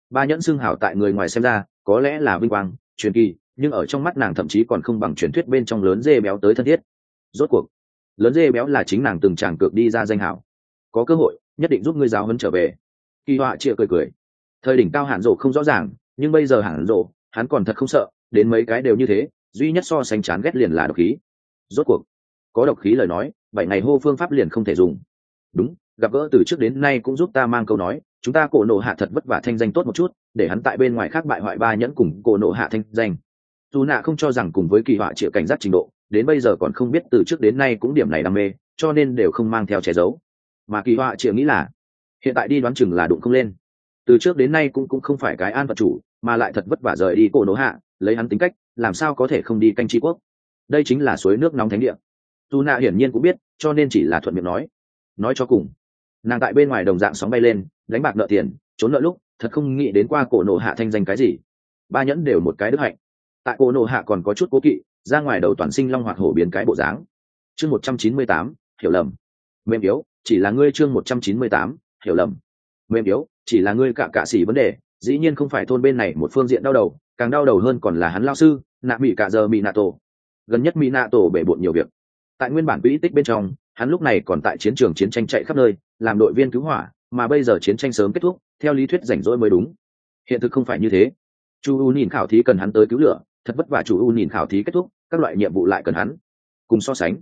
Ba nhẫn xưng hảo tại người ngoài xem ra, có lẽ là vinh quang, truyền kỳ, nhưng ở trong mắt nàng thậm chí còn không bằng truyền thuyết bên trong lớn dê béo tới thân thiết. Rốt cuộc, lớn dê béo là chính nàng từng tràng cược đi ra danh hảo có cơ hội, nhất định giúp ngươi giáo hấn trở về. Kỳ họa chia cười cười thời đỉnh cao hẳn rộ không rõ ràng, nhưng bây giờ hẳn rộ hắn còn thật không sợ, đến mấy cái đều như thế, duy nhất so sánh chán ghét liền là độc khí. Rốt cuộc, có độc khí lời nói, bảy ngày hô phương pháp liền không thể dùng. Đúng, gặp gỡ từ trước đến nay cũng giúp ta mang câu nói, chúng ta cổ nộ hạ thật vất vả thanh danh tốt một chút, để hắn tại bên ngoài khác bại hoại ba nhẫn cùng cổ nộ hạ thanh danh. Dù nạ không cho rằng cùng với kỳ họa chịu cảnh giác trình độ, đến bây giờ còn không biết từ trước đến nay cũng điểm này đam mê, cho nên đều không mang theo che giấu. Mà kỳ họa chịu nghĩ là, hiện tại đi đoán chừng là đụng không lên từ trước đến nay cũng cũng không phải cái an vật chủ, mà lại thật vất vả rời đi cổ nỗ hạ, lấy hắn tính cách, làm sao có thể không đi canh tri quốc? Đây chính là suối nước nóng thánh địa. Dù nạ hiển nhiên cũng biết, cho nên chỉ là thuận miệng nói. Nói cho cùng, nàng tại bên ngoài đồng dạng sóng bay lên, đánh bạc nợ tiền, trốn nợ lúc, thật không nghĩ đến qua cổ nổ hạ thanh danh cái gì. Ba nhẫn đều một cái đức hạnh. Tại cổ nổ hạ còn có chút cố kỵ, ra ngoài đầu toàn sinh long hoạt hổ biến cái bộ dáng. Chương một trăm chín mươi tám, hiểu lầm. Mềm yếu, chỉ là ngươi chương một trăm chín mươi tám, hiểu lầm. Mềm yếu chỉ là ngươi cả cạ xỉ vấn đề, dĩ nhiên không phải thôn bên này một phương diện đau đầu, càng đau đầu hơn còn là hắn lao sư, nạ mỹ cả giờ mỹ nạ tổ. Gần nhất mỹ nạ tổ bể bộn nhiều việc. Tại nguyên bản quỹ tích bên trong, hắn lúc này còn tại chiến trường chiến tranh chạy khắp nơi, làm đội viên cứu hỏa, mà bây giờ chiến tranh sớm kết thúc, theo lý thuyết rảnh rỗi mới đúng. Hiện thực không phải như thế. Chu u nhìn khảo thí cần hắn tới cứu lửa, thật vất vả chủ u nhìn khảo thí kết thúc, các loại nhiệm vụ lại cần hắn. Cùng so sánh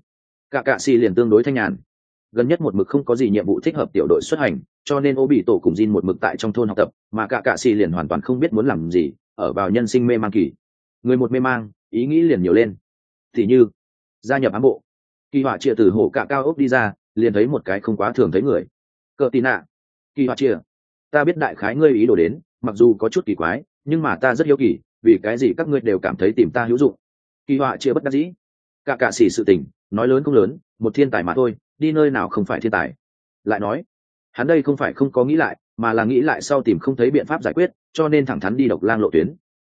cả cạ xì liền tương đối thanh nhàn gần nhất một mực không có gì nhiệm vụ thích hợp tiểu đội xuất hành, cho nên ô bị tổ cùng Jin một mực tại trong thôn học tập, mà cả cạ xì liền hoàn toàn không biết muốn làm gì, ở vào nhân sinh mê mang kỳ. Người một mê mang, ý nghĩ liền nhiều lên. Thì như, gia nhập ám bộ. Kỳ họa chia từ hổ cạ cao ốc đi ra, liền thấy một cái không quá thường thấy người. Cờ tì nạ. Kỳ họa chia ta biết đại khái ngươi ý đồ đến, mặc dù có chút kỳ quái, nhưng mà ta rất hiếu kỳ, vì cái gì các ngươi đều cảm thấy tìm ta hữu dụng. Kỳ họa chia bất đắc dĩ. Cả cạ xỉ sự tình nói lớn không lớn, một thiên tài mà thôi, đi nơi nào không phải thiên tài. Lại nói, hắn đây không phải không có nghĩ lại, mà là nghĩ lại sau tìm không thấy biện pháp giải quyết, cho nên thẳng thắn đi độc lang lộ tuyến.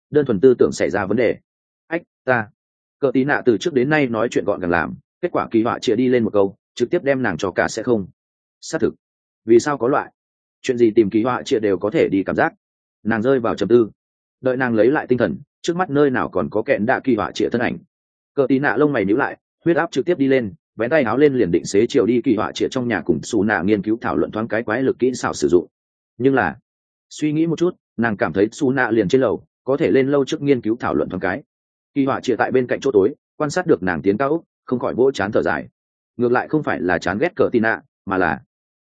Đơn thuần tư tưởng xảy ra vấn đề. Ách, ta. Cờ tí nạ từ trước đến nay nói chuyện gọn gàng làm, kết quả kỳ họa chia đi lên một câu, trực tiếp đem nàng cho cả sẽ không. Xác thực. Vì sao có loại? Chuyện gì tìm kỳ họa chia đều có thể đi cảm giác. Nàng rơi vào trầm tư. Đợi nàng lấy lại tinh thần, trước mắt nơi nào còn có kẹn đạ kỳ họa chia thân ảnh. Cờ tí nạ lông mày nhíu lại huyết áp trực tiếp đi lên, vén tay áo lên liền định xế chiều đi kỳ họa trịa trong nhà cùng xù nạ nghiên cứu thảo luận thoáng cái quái lực kỹ xảo sử dụng. Nhưng là, suy nghĩ một chút, nàng cảm thấy xù nạ liền trên lầu, có thể lên lâu trước nghiên cứu thảo luận thoáng cái. Kỳ họa trịa tại bên cạnh chỗ tối, quan sát được nàng tiến cao úc không khỏi vỗ chán thở dài. Ngược lại không phải là chán ghét cờ tị nạ, mà là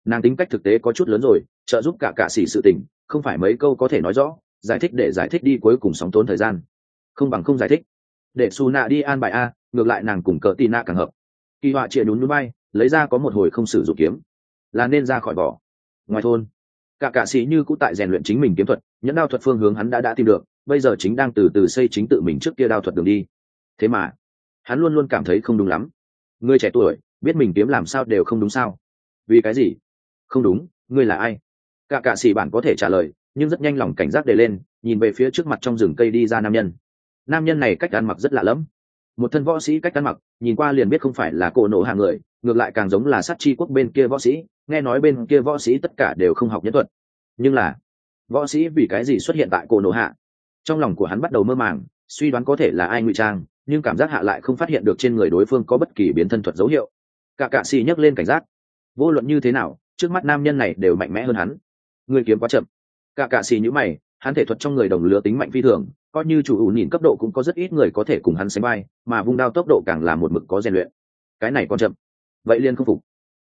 nàng tính cách thực tế có chút lớn rồi, trợ giúp cả cạ xỉ sự tình, không phải mấy câu có thể nói rõ, giải thích để giải thích đi cuối cùng sóng tốn thời gian. Không bằng không giải thích để xù nạ đi an bài a, ngược lại nàng cùng cờ tì nạ càng hợp. Kỳ họa chia nhún núi bay, lấy ra có một hồi không sử dụng kiếm. Là nên ra khỏi vỏ ngoài thôn, cả cạ sĩ như cũ tại rèn luyện chính mình kiếm thuật, nhẫn đao thuật phương hướng hắn đã đã tìm được, bây giờ chính đang từ từ xây chính tự mình trước kia đao thuật đường đi. Thế mà, hắn luôn luôn cảm thấy không đúng lắm. Người trẻ tuổi, biết mình kiếm làm sao đều không đúng sao. Vì cái gì? Không đúng, ngươi là ai? Cả cạ sĩ bản có thể trả lời, nhưng rất nhanh lòng cảnh giác để lên, nhìn về phía trước mặt trong rừng cây đi ra nam nhân nam nhân này cách ăn mặc rất lạ lẫm. Một thân võ sĩ cách ăn mặc, nhìn qua liền biết không phải là cổ nổ hàng người, ngược lại càng giống là sát chi quốc bên kia võ sĩ, nghe nói bên kia võ sĩ tất cả đều không học nhân thuật. Nhưng là, võ sĩ vì cái gì xuất hiện tại cổ nổ hạ? Trong lòng của hắn bắt đầu mơ màng, suy đoán có thể là ai ngụy trang, nhưng cảm giác hạ lại không phát hiện được trên người đối phương có bất kỳ biến thân thuật dấu hiệu. Cả cạ xì nhấc lên cảnh giác. Vô luận như thế nào, trước mắt nam nhân này đều mạnh mẽ hơn hắn. Người kiếm quá chậm. Cả cạ xì nhữ mày hắn thể thuật trong người đồng lứa tính mạnh phi thường, coi như chủ ủ nhìn cấp độ cũng có rất ít người có thể cùng hắn sánh vai, mà vung đao tốc độ càng là một mực có rèn luyện. Cái này còn chậm. Vậy liên không phục.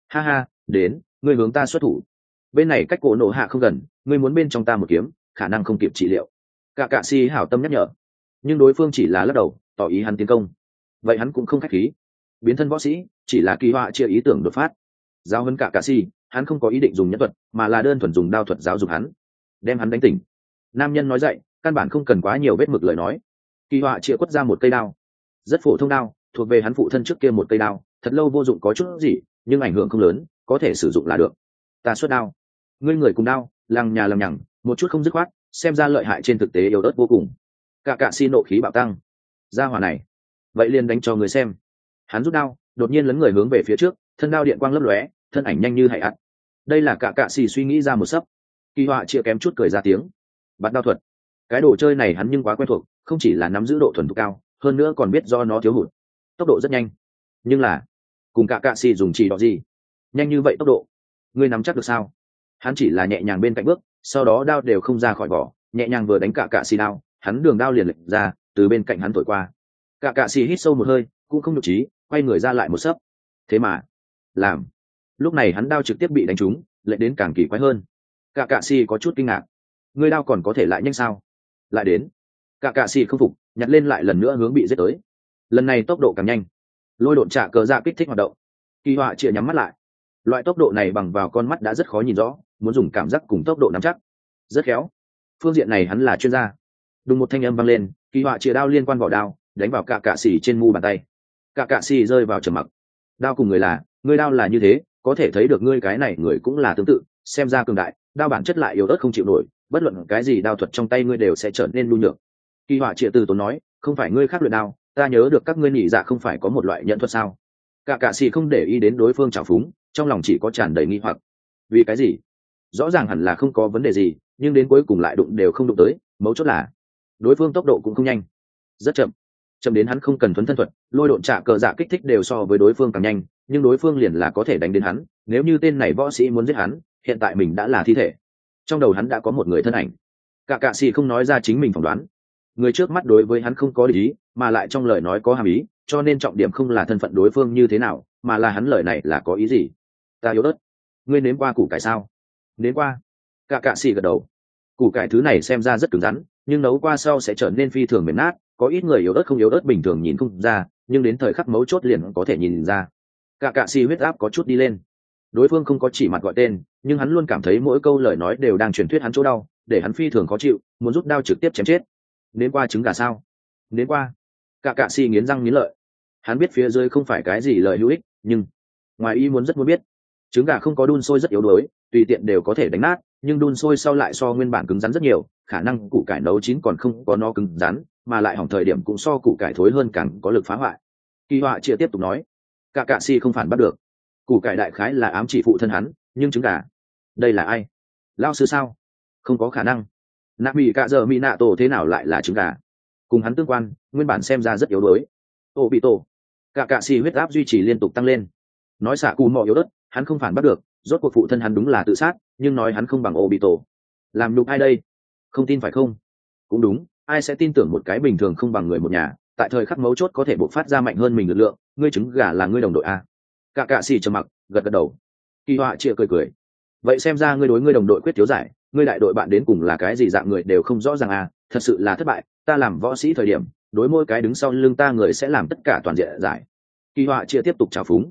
Ha ha, đến, ngươi hướng ta xuất thủ. Bên này cách cổ nổ hạ không gần, ngươi muốn bên trong ta một kiếm, khả năng không kịp trị liệu. Cả cạ si hảo tâm nhắc nhở. Nhưng đối phương chỉ là lắc đầu, tỏ ý hắn tiến công. Vậy hắn cũng không khách khí. Biến thân võ sĩ, chỉ là kỳ họa chia ý tưởng đột phát. Giao hơn cả cạ si, hắn không có ý định dùng nhân thuật, mà là đơn thuần dùng đao thuật giáo dục hắn. Đem hắn đánh tỉnh nam nhân nói dậy căn bản không cần quá nhiều vết mực lời nói. Kỳ họa chĩa quất ra một cây đao. Rất phổ thông đao, thuộc về hắn phụ thân trước kia một cây đao, thật lâu vô dụng có chút gì, nhưng ảnh hưởng không lớn, có thể sử dụng là được. Ta xuất đao. Ngươi người cùng đao, lằng nhà lằng nhằng, một chút không dứt khoát, xem ra lợi hại trên thực tế yếu ớt vô cùng. Cả cạ xin nộ khí bạo tăng. Ra hòa này, vậy liền đánh cho người xem. Hắn rút đao, đột nhiên lấn người hướng về phía trước, thân đao điện quang lấp lóe, thân ảnh nhanh như hải ặn đây là cả cạ xì suy nghĩ ra một sấp. Kỳ họa chia kém chút cười ra tiếng bắt đao thuật. Cái đồ chơi này hắn nhưng quá quen thuộc, không chỉ là nắm giữ độ thuần thục cao, hơn nữa còn biết do nó thiếu hụt. Tốc độ rất nhanh. Nhưng là, cùng cả cạ xì dùng chỉ đỏ gì? Nhanh như vậy tốc độ. Ngươi nắm chắc được sao? Hắn chỉ là nhẹ nhàng bên cạnh bước, sau đó đao đều không ra khỏi vỏ, nhẹ nhàng vừa đánh cả cạ xì đao, hắn đường đao liền lệch ra, từ bên cạnh hắn thổi qua. Cả cạ xì hít sâu một hơi, cũng không nhục trí, quay người ra lại một sấp. Thế mà, làm. Lúc này hắn đao trực tiếp bị đánh trúng lệ đến càng kỳ quái hơn. Cả cạ xì có chút kinh ngạc ngươi đao còn có thể lại nhanh sao? Lại đến. Cả cạ xì không phục, nhặt lên lại lần nữa hướng bị giết tới. Lần này tốc độ càng nhanh. Lôi độn trả cờ ra kích thích hoạt động. Kỳ họa chĩa nhắm mắt lại. Loại tốc độ này bằng vào con mắt đã rất khó nhìn rõ, muốn dùng cảm giác cùng tốc độ nắm chắc. Rất khéo. Phương diện này hắn là chuyên gia. Đùng một thanh âm vang lên, kỳ họa chĩa đao liên quan vào đao, đánh vào cả cạ xì trên mu bàn tay. Cả cạ xì rơi vào trầm mặc. Đao cùng người là, người đao là như thế, có thể thấy được ngươi cái này người cũng là tương tự, xem ra cường đại, đao bản chất lại yếu ớt không chịu nổi bất luận cái gì đao thuật trong tay ngươi đều sẽ trở nên nhu nhược. Kỳ họa triệt từ tốn nói, không phải ngươi khác luyện đao, ta nhớ được các ngươi nhị dạ không phải có một loại nhận thuật sao? Cả cạ xì không để ý đến đối phương trào phúng, trong lòng chỉ có tràn đầy nghi hoặc. Vì cái gì? Rõ ràng hẳn là không có vấn đề gì, nhưng đến cuối cùng lại đụng đều không đụng tới, mấu chốt là, đối phương tốc độ cũng không nhanh. Rất chậm. Chậm đến hắn không cần thuấn thân thuật, lôi độn trả cờ dạ kích thích đều so với đối phương càng nhanh, nhưng đối phương liền là có thể đánh đến hắn, nếu như tên này võ sĩ muốn giết hắn, hiện tại mình đã là thi thể trong đầu hắn đã có một người thân ảnh. Cả cạ xì không nói ra chính mình phỏng đoán. Người trước mắt đối với hắn không có lý, mà lại trong lời nói có hàm ý, cho nên trọng điểm không là thân phận đối phương như thế nào, mà là hắn lời này là có ý gì. Ta yếu ớt. Ngươi nếm qua củ cải sao? Nếm qua. Cả cạ xì gật đầu. Củ cải thứ này xem ra rất cứng rắn, nhưng nấu qua sau sẽ trở nên phi thường mềm nát, có ít người yếu ớt không yếu ớt bình thường nhìn không ra, nhưng đến thời khắc mấu chốt liền có thể nhìn ra. Cả cạ xì huyết áp có chút đi lên. Đối phương không có chỉ mặt gọi tên nhưng hắn luôn cảm thấy mỗi câu lời nói đều đang truyền thuyết hắn chỗ đau, để hắn phi thường khó chịu, muốn rút đao trực tiếp chém chết. Đến qua trứng gà sao? Đến qua. Cả cạ xì nghiến răng nghiến lợi. Hắn biết phía dưới không phải cái gì lời hữu ích, nhưng ngoài ý muốn rất muốn biết. Trứng gà không có đun sôi rất yếu đuối, tùy tiện đều có thể đánh nát, nhưng đun sôi sau lại so nguyên bản cứng rắn rất nhiều, khả năng củ cải nấu chín còn không có nó cứng rắn, mà lại hỏng thời điểm cũng so củ cải thối hơn càng có lực phá hoại. Kỳ họa chia tiếp tục nói, cả cạ si không phản bắt được. Củ cải đại khái là ám chỉ phụ thân hắn, nhưng trứng gà đây là ai? Lao sư sao? Không có khả năng. Nạ mỹ cạ giờ mỹ nạ tổ thế nào lại là trứng gà? Cùng hắn tương quan, nguyên bản xem ra rất yếu đuối. Ô bị tổ. Cả cạ xì huyết áp duy trì liên tục tăng lên. Nói xạ cù mò yếu đất hắn không phản bắt được, rốt cuộc phụ thân hắn đúng là tự sát, nhưng nói hắn không bằng ô bị tổ. Làm đục ai đây? Không tin phải không? Cũng đúng, ai sẽ tin tưởng một cái bình thường không bằng người một nhà, tại thời khắc mấu chốt có thể bộc phát ra mạnh hơn mình lực lượng, ngươi trứng gà là ngươi đồng đội a cả cạ xì trầm mặc, gật gật đầu. Kỳ họa chia cười cười vậy xem ra ngươi đối ngươi đồng đội quyết thiếu giải, ngươi đại đội bạn đến cùng là cái gì dạng người đều không rõ ràng à thật sự là thất bại, ta làm võ sĩ thời điểm, đối mỗi cái đứng sau lưng ta người sẽ làm tất cả toàn diện giải. Kỳ họa chia tiếp tục trào phúng.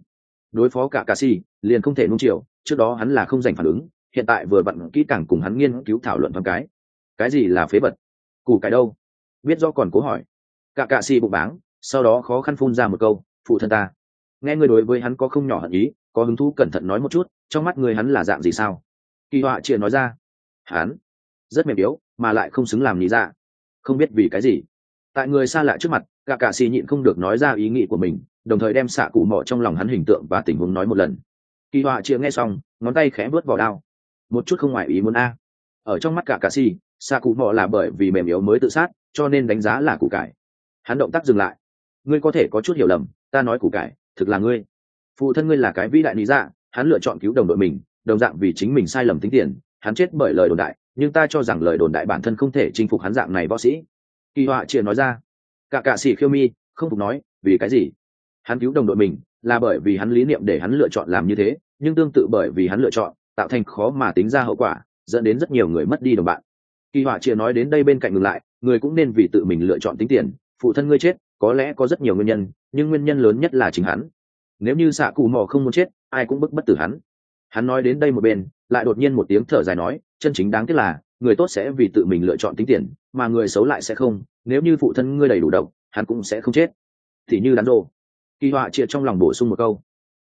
Đối phó cả cà si, liền không thể nung chiều, trước đó hắn là không dành phản ứng, hiện tại vừa vặn kỹ càng cùng hắn nghiên cứu thảo luận thoáng cái. Cái gì là phế vật? Củ cái đâu? Biết do còn cố hỏi. Cả cà si bụng báng, sau đó khó khăn phun ra một câu, phụ thân ta. Nghe người đối với hắn có không nhỏ hận ý có hứng thú cẩn thận nói một chút, trong mắt người hắn là dạng gì sao? Kỳ họa chia nói ra. Hắn, rất mềm yếu, mà lại không xứng làm lý ra dạ. không biết vì cái gì. Tại người xa lạ trước mặt cả cả xì nhịn không được nói ra ý nghĩ của mình, đồng thời đem xạ cụ mỏ trong lòng hắn hình tượng và tình huống nói một lần. Kỳ họa chia nghe xong, ngón tay khẽ vớt vào đao. Một chút không ngoài ý muốn a. Ở trong mắt cả cả xì, xạ cụ mỏ là bởi vì mềm yếu mới tự sát, cho nên đánh giá là củ cải. Hắn động tác dừng lại. Ngươi có thể có chút hiểu lầm, ta nói củ cải, thực là ngươi phụ thân ngươi là cái vĩ đại lý dạ hắn lựa chọn cứu đồng đội mình, đồng dạng vì chính mình sai lầm tính tiền, hắn chết bởi lời đồn đại, nhưng ta cho rằng lời đồn đại bản thân không thể chinh phục hắn dạng này võ sĩ. Kỳ họa chia nói ra. Cả cạ sĩ khiêu mi, không phục nói, vì cái gì? Hắn cứu đồng đội mình là bởi vì hắn lý niệm để hắn lựa chọn làm như thế, nhưng tương tự bởi vì hắn lựa chọn, tạo thành khó mà tính ra hậu quả, dẫn đến rất nhiều người mất đi đồng bạn. Kỳ họa chia nói đến đây bên cạnh ngừng lại, người cũng nên vì tự mình lựa chọn tính tiền, phụ thân ngươi chết, có lẽ có rất nhiều nguyên nhân, nhưng nguyên nhân lớn nhất là chính hắn nếu như xạ cụ mò không muốn chết, ai cũng bức bất tử hắn. Hắn nói đến đây một bên, lại đột nhiên một tiếng thở dài nói, chân chính đáng tiếc là, người tốt sẽ vì tự mình lựa chọn tính tiền, mà người xấu lại sẽ không. Nếu như phụ thân ngươi đầy đủ độc, hắn cũng sẽ không chết. Thì như đàn rô kỳ họa chia trong lòng bổ sung một câu.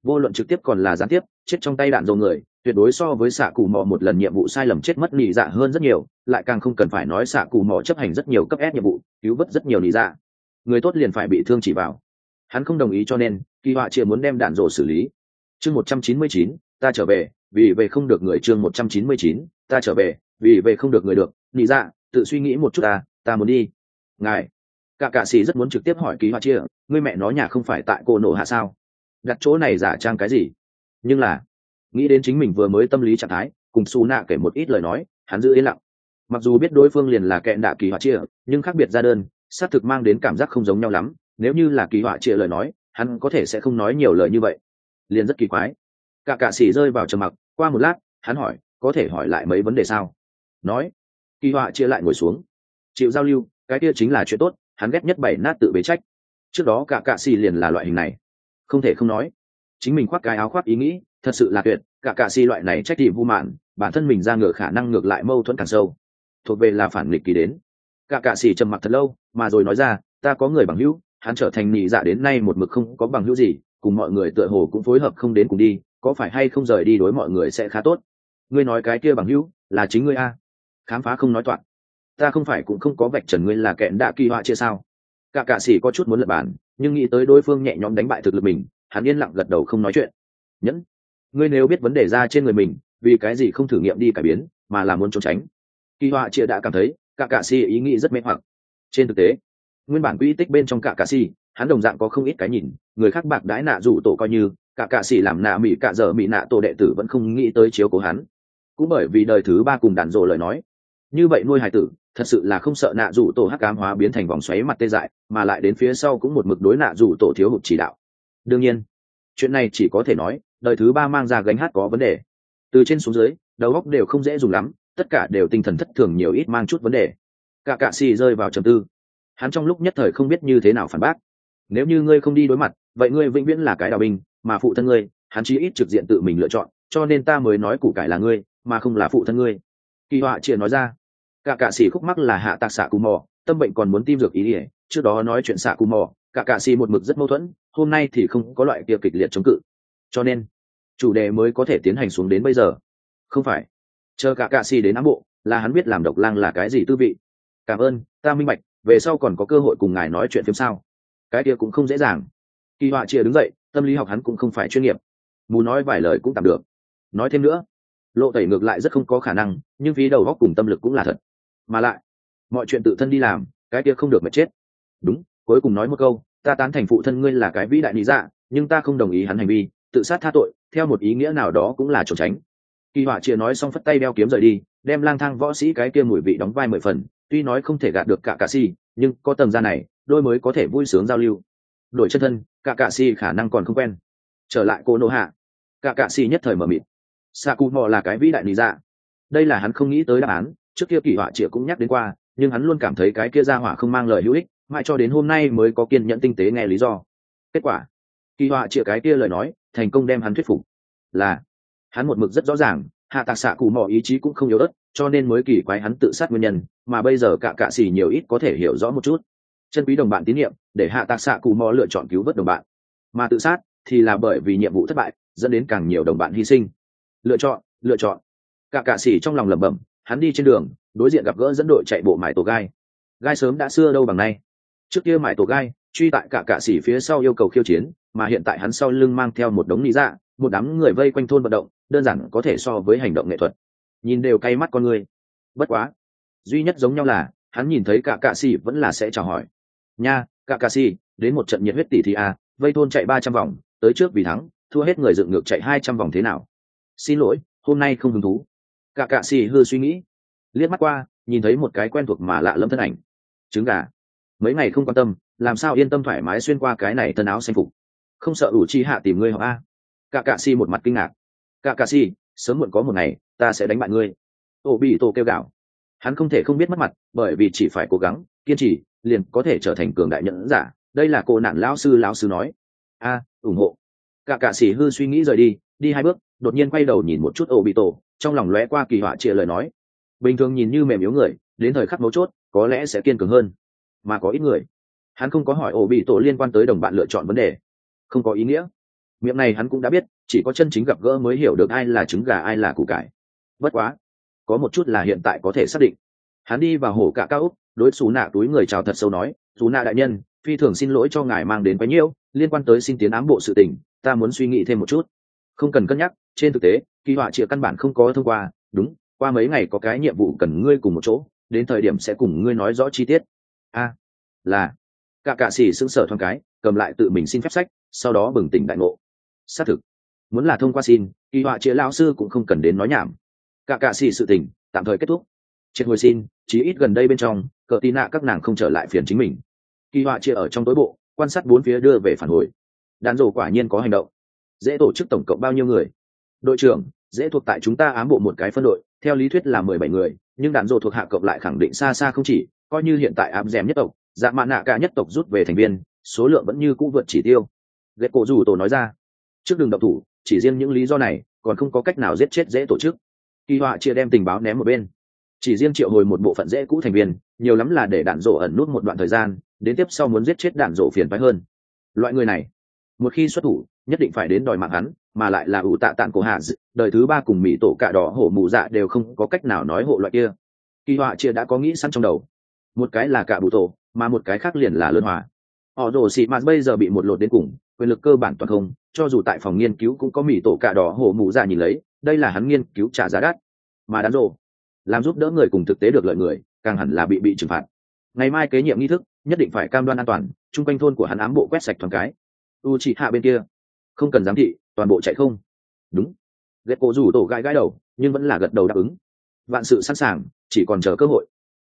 Vô luận trực tiếp còn là gián tiếp, chết trong tay đạn dầu người, tuyệt đối so với xạ cù mò một lần nhiệm vụ sai lầm chết mất nỉ dạ hơn rất nhiều, lại càng không cần phải nói xạ cù mò chấp hành rất nhiều cấp ép nhiệm vụ, cứu vớt rất nhiều nỉ dạ. Người tốt liền phải bị thương chỉ vào hắn không đồng ý cho nên, kỳ họa chia muốn đem đạn rổ xử lý. Chương một trăm chín mươi chín, ta trở về, vì về không được người chương một trăm chín mươi chín, ta trở về, vì về không được người được. Nghĩ dạ tự suy nghĩ một chút ta ta muốn đi. Ngài. Cả cạ sĩ rất muốn trực tiếp hỏi kỳ họa chia người mẹ nó nhà không phải tại cô nổ hạ sao? Đặt chỗ này giả trang cái gì? Nhưng là, nghĩ đến chính mình vừa mới tâm lý trạng thái, cùng su nạ kể một ít lời nói, hắn giữ yên lặng. Mặc dù biết đối phương liền là kẹn đạ kỳ họa chia nhưng khác biệt ra đơn, xác thực mang đến cảm giác không giống nhau lắm nếu như là kỳ họa chia lời nói, hắn có thể sẽ không nói nhiều lời như vậy. Liền rất kỳ quái. Cả cạ sĩ rơi vào trầm mặc, qua một lát, hắn hỏi, có thể hỏi lại mấy vấn đề sao? Nói, kỳ họa chia lại ngồi xuống. Chịu giao lưu, cái kia chính là chuyện tốt, hắn ghét nhất bảy nát tự bế trách. Trước đó cả cạ xì liền là loại hình này. Không thể không nói, chính mình khoác cái áo khoác ý nghĩ, thật sự là tuyệt, cả cạ xì loại này trách nhiệm vu mạn, bản thân mình ra ngược khả năng ngược lại mâu thuẫn càng sâu. Thuộc về là phản nghịch kỳ đến. Cả cạ xì trầm mặc thật lâu, mà rồi nói ra, ta có người bằng hữu hắn trở thành nhị dạ đến nay một mực không có bằng hữu gì, cùng mọi người tựa hồ cũng phối hợp không đến cùng đi, có phải hay không rời đi đối mọi người sẽ khá tốt? Ngươi nói cái kia bằng hữu, là chính ngươi a? Khám phá không nói toạc. Ta không phải cũng không có vạch trần ngươi là kẹn đạ kỳ họa chia sao? Cả cạ sĩ có chút muốn lập bản nhưng nghĩ tới đối phương nhẹ nhõm đánh bại thực lực mình, hắn yên lặng gật đầu không nói chuyện. Nhẫn, ngươi nếu biết vấn đề ra trên người mình, vì cái gì không thử nghiệm đi cải biến, mà là muốn trốn tránh? Kỳ họa chia đã cảm thấy, cả cạ sĩ ý nghĩ rất mê hoặc. Trên thực tế nguyên bản quỹ tích bên trong cả cà xì, hắn đồng dạng có không ít cái nhìn, người khác bạc đãi nạ rủ tổ coi như cả cà xì làm nạ mỹ cạ dở mỹ nạ tổ đệ tử vẫn không nghĩ tới chiếu cố hắn. Cũng bởi vì đời thứ ba cùng đàn rộ lời nói, như vậy nuôi hải tử, thật sự là không sợ nạ rủ tổ hắc cám hóa biến thành vòng xoáy mặt tê dại, mà lại đến phía sau cũng một mực đối nạ rủ tổ thiếu hụt chỉ đạo. Đương nhiên, chuyện này chỉ có thể nói, đời thứ ba mang ra gánh hát có vấn đề. Từ trên xuống dưới, đầu óc đều không dễ dùng lắm, tất cả đều tinh thần thất thường nhiều ít mang chút vấn đề. Cả cạ xì rơi vào trầm tư hắn trong lúc nhất thời không biết như thế nào phản bác. Nếu như ngươi không đi đối mặt, vậy ngươi vĩnh viễn là cái đào binh, mà phụ thân ngươi, hắn chỉ ít trực diện tự mình lựa chọn, cho nên ta mới nói củ cải là ngươi, mà không là phụ thân ngươi. Kỳ họa chia nói ra. Cả cạ sĩ khúc mắc là hạ tạc xạ cù mò, tâm bệnh còn muốn tim dược ý ỉa trước đó nói chuyện xạ cù mò, cả cạ sĩ một mực rất mâu thuẫn, hôm nay thì không có loại kia kịch liệt chống cự. Cho nên, chủ đề mới có thể tiến hành xuống đến bây giờ. Không phải. Chờ cả cạ sĩ đến ám bộ, là hắn biết làm độc lang là cái gì tư vị. Cảm ơn, ta minh bạch về sau còn có cơ hội cùng ngài nói chuyện phim sao? Cái kia cũng không dễ dàng. Kỳ họa chia đứng dậy, tâm lý học hắn cũng không phải chuyên nghiệp. Mù nói vài lời cũng tạm được. Nói thêm nữa, lộ tẩy ngược lại rất không có khả năng, nhưng phí đầu góc cùng tâm lực cũng là thật. Mà lại, mọi chuyện tự thân đi làm, cái kia không được mà chết. Đúng, cuối cùng nói một câu, ta tán thành phụ thân ngươi là cái vĩ đại lý dạ nhưng ta không đồng ý hắn hành vi, tự sát tha tội, theo một ý nghĩa nào đó cũng là trốn tránh. Kỳ họa chia nói xong phất tay đeo kiếm rời đi đem lang thang võ sĩ cái kia mùi vị đóng vai mười phần, tuy nói không thể gạt được cả cà si, nhưng có tầng da này, đôi mới có thể vui sướng giao lưu. Đổi chân thân, cả cà si khả năng còn không quen. Trở lại cô nô hạ. Cả cà si nhất thời mở mịt. Sa cu mò là cái vĩ đại lý dạ. Đây là hắn không nghĩ tới đáp án, trước kia kỳ họa triệu cũng nhắc đến qua, nhưng hắn luôn cảm thấy cái kia ra hỏa không mang lời hữu ích, mãi cho đến hôm nay mới có kiên nhẫn tinh tế nghe lý do. Kết quả, kỳ họa triệu cái kia lời nói, thành công đem hắn thuyết phục. Là, hắn một mực rất rõ ràng hạ tạc xạ cụ mò ý chí cũng không yếu đất cho nên mới kỳ quái hắn tự sát nguyên nhân, mà bây giờ cả cạ xỉ nhiều ít có thể hiểu rõ một chút. Chân quý đồng bạn tín nhiệm, để hạ tạc xạ cụ mò lựa chọn cứu vớt đồng bạn. Mà tự sát thì là bởi vì nhiệm vụ thất bại, dẫn đến càng nhiều đồng bạn hy sinh. Lựa chọn lựa chọn. Cả cạ xỉ trong lòng lẩm bẩm, hắn đi trên đường, đối diện gặp gỡ dẫn đội chạy bộ mải tổ gai. Gai sớm đã xưa đâu bằng nay trước kia mải tổ gai truy tại cả cạ xỉ phía sau yêu cầu khiêu chiến mà hiện tại hắn sau lưng mang theo một đống lý dạ một đám người vây quanh thôn vận động đơn giản có thể so với hành động nghệ thuật. Nhìn đều cay mắt con người. Bất quá duy nhất giống nhau là hắn nhìn thấy cả cạ xỉ vẫn là sẽ chào hỏi. Nha cả cạ xỉ đến một trận nhiệt huyết tỷ thì a à, vây thôn chạy ba trăm vòng tới trước vì thắng thua hết người dựng ngược chạy hai trăm vòng thế nào? Xin lỗi hôm nay không hứng thú. Cả cạ xỉ hư suy nghĩ. Liếc mắt qua nhìn thấy một cái quen thuộc mà lạ lẫm thân ảnh. Trứng gà mấy ngày không quan tâm, làm sao yên tâm thoải mái xuyên qua cái này thân áo xanh phục? Không sợ ủ chi hạ tìm ngươi họ a. Cả cạ si một mặt kinh ngạc. Cả cạ si, sớm muộn có một ngày, ta sẽ đánh bại ngươi. Ô bị tổ kêu gạo hắn không thể không biết mất mặt, bởi vì chỉ phải cố gắng, kiên trì, liền có thể trở thành cường đại nhẫn giả. Đây là cô nạn lão sư lão sư nói. A, ủng hộ. Cả cạ sĩ hư suy nghĩ rời đi đi hai bước, đột nhiên quay đầu nhìn một chút ô bị tổ trong lòng lóe qua kỳ họa trịa lời nói. Bình thường nhìn như mềm yếu người, đến thời khắc mấu chốt, có lẽ sẽ kiên cường hơn mà có ít người. Hắn không có hỏi ổ bị tổ liên quan tới đồng bạn lựa chọn vấn đề. Không có ý nghĩa. Miệng này hắn cũng đã biết, chỉ có chân chính gặp gỡ mới hiểu được ai là trứng gà, ai là củ cải. Bất quá, có một chút là hiện tại có thể xác định. Hắn đi vào hổ cả cao úc, đối xù nạ túi người chào thật sâu nói, xù nạ đại nhân, phi thường xin lỗi cho ngài mang đến quấy nhiêu liên quan tới xin tiến ám bộ sự tình, ta muốn suy nghĩ thêm một chút. Không cần cân nhắc, trên thực tế, kỳ họa chịa căn bản không có thông qua. Đúng, qua mấy ngày có cái nhiệm vụ cần ngươi cùng một chỗ, đến thời điểm sẽ cùng ngươi nói rõ chi tiết a, là. Cả cạ xỉ sững sở thoáng cái, cầm lại tự mình xin phép sách, sau đó bừng tỉnh đại ngộ. Xác thực, muốn là thông qua xin, kỳ họa chĩa lão sư cũng không cần đến nói nhảm. Cả cạ xỉ sự tình, tạm thời kết thúc. Triệt hồi xin, chí ít gần đây bên trong, cờ tì nạ các nàng không trở lại phiền chính mình. Kỳ họa chia ở trong tối bộ, quan sát bốn phía đưa về phản hồi. Đàn rổ quả nhiên có hành động. Dễ tổ chức tổng cộng bao nhiêu người? Đội trưởng, dễ thuộc tại chúng ta ám bộ một cái phân đội, theo lý thuyết là mười bảy người, nhưng đàn rổ thuộc hạ cộng lại khẳng định xa xa không chỉ coi như hiện tại ám rèm nhất tộc dạ mạ nạ cả nhất tộc rút về thành viên, số lượng vẫn như cũ vượt chỉ tiêu. Ghét cổ dù tổ nói ra, trước đường độc thủ, chỉ riêng những lý do này, còn không có cách nào giết chết dễ tổ chức. Kỳ họa chia đem tình báo ném một bên. Chỉ riêng triệu hồi một bộ phận dễ cũ thành viên, nhiều lắm là để đạn rổ ẩn nút một đoạn thời gian, đến tiếp sau muốn giết chết đạn rổ phiền phái hơn. Loại người này, một khi xuất thủ, nhất định phải đến đòi mạng hắn, mà lại là ủ tạ tạng cổ hạ đời thứ ba cùng mỹ tổ cạ đỏ hổ mù dạ đều không có cách nào nói hộ loại kia. Kỳ họa chia đã có nghĩ sẵn trong đầu một cái là cả bụ tổ, mà một cái khác liền là lớn hòa. Họ rồ xị mạt bây giờ bị một lột đến cùng, quyền lực cơ bản toàn không, cho dù tại phòng nghiên cứu cũng có mỹ tổ cả đỏ hổ mụ dạ nhìn lấy, đây là hắn nghiên cứu trả giá đắt. Mà đắn rồ, làm giúp đỡ người cùng thực tế được lợi người, càng hẳn là bị bị trừng phạt. Ngày mai kế nhiệm nghi thức, nhất định phải cam đoan an toàn, chung quanh thôn của hắn ám bộ quét sạch thoáng cái. U chỉ hạ bên kia, không cần giám thị, toàn bộ chạy không. Đúng. Ghét cổ rủ tổ gai gai đầu, nhưng vẫn là gật đầu đáp ứng. Vạn sự sẵn sàng, chỉ còn chờ cơ hội.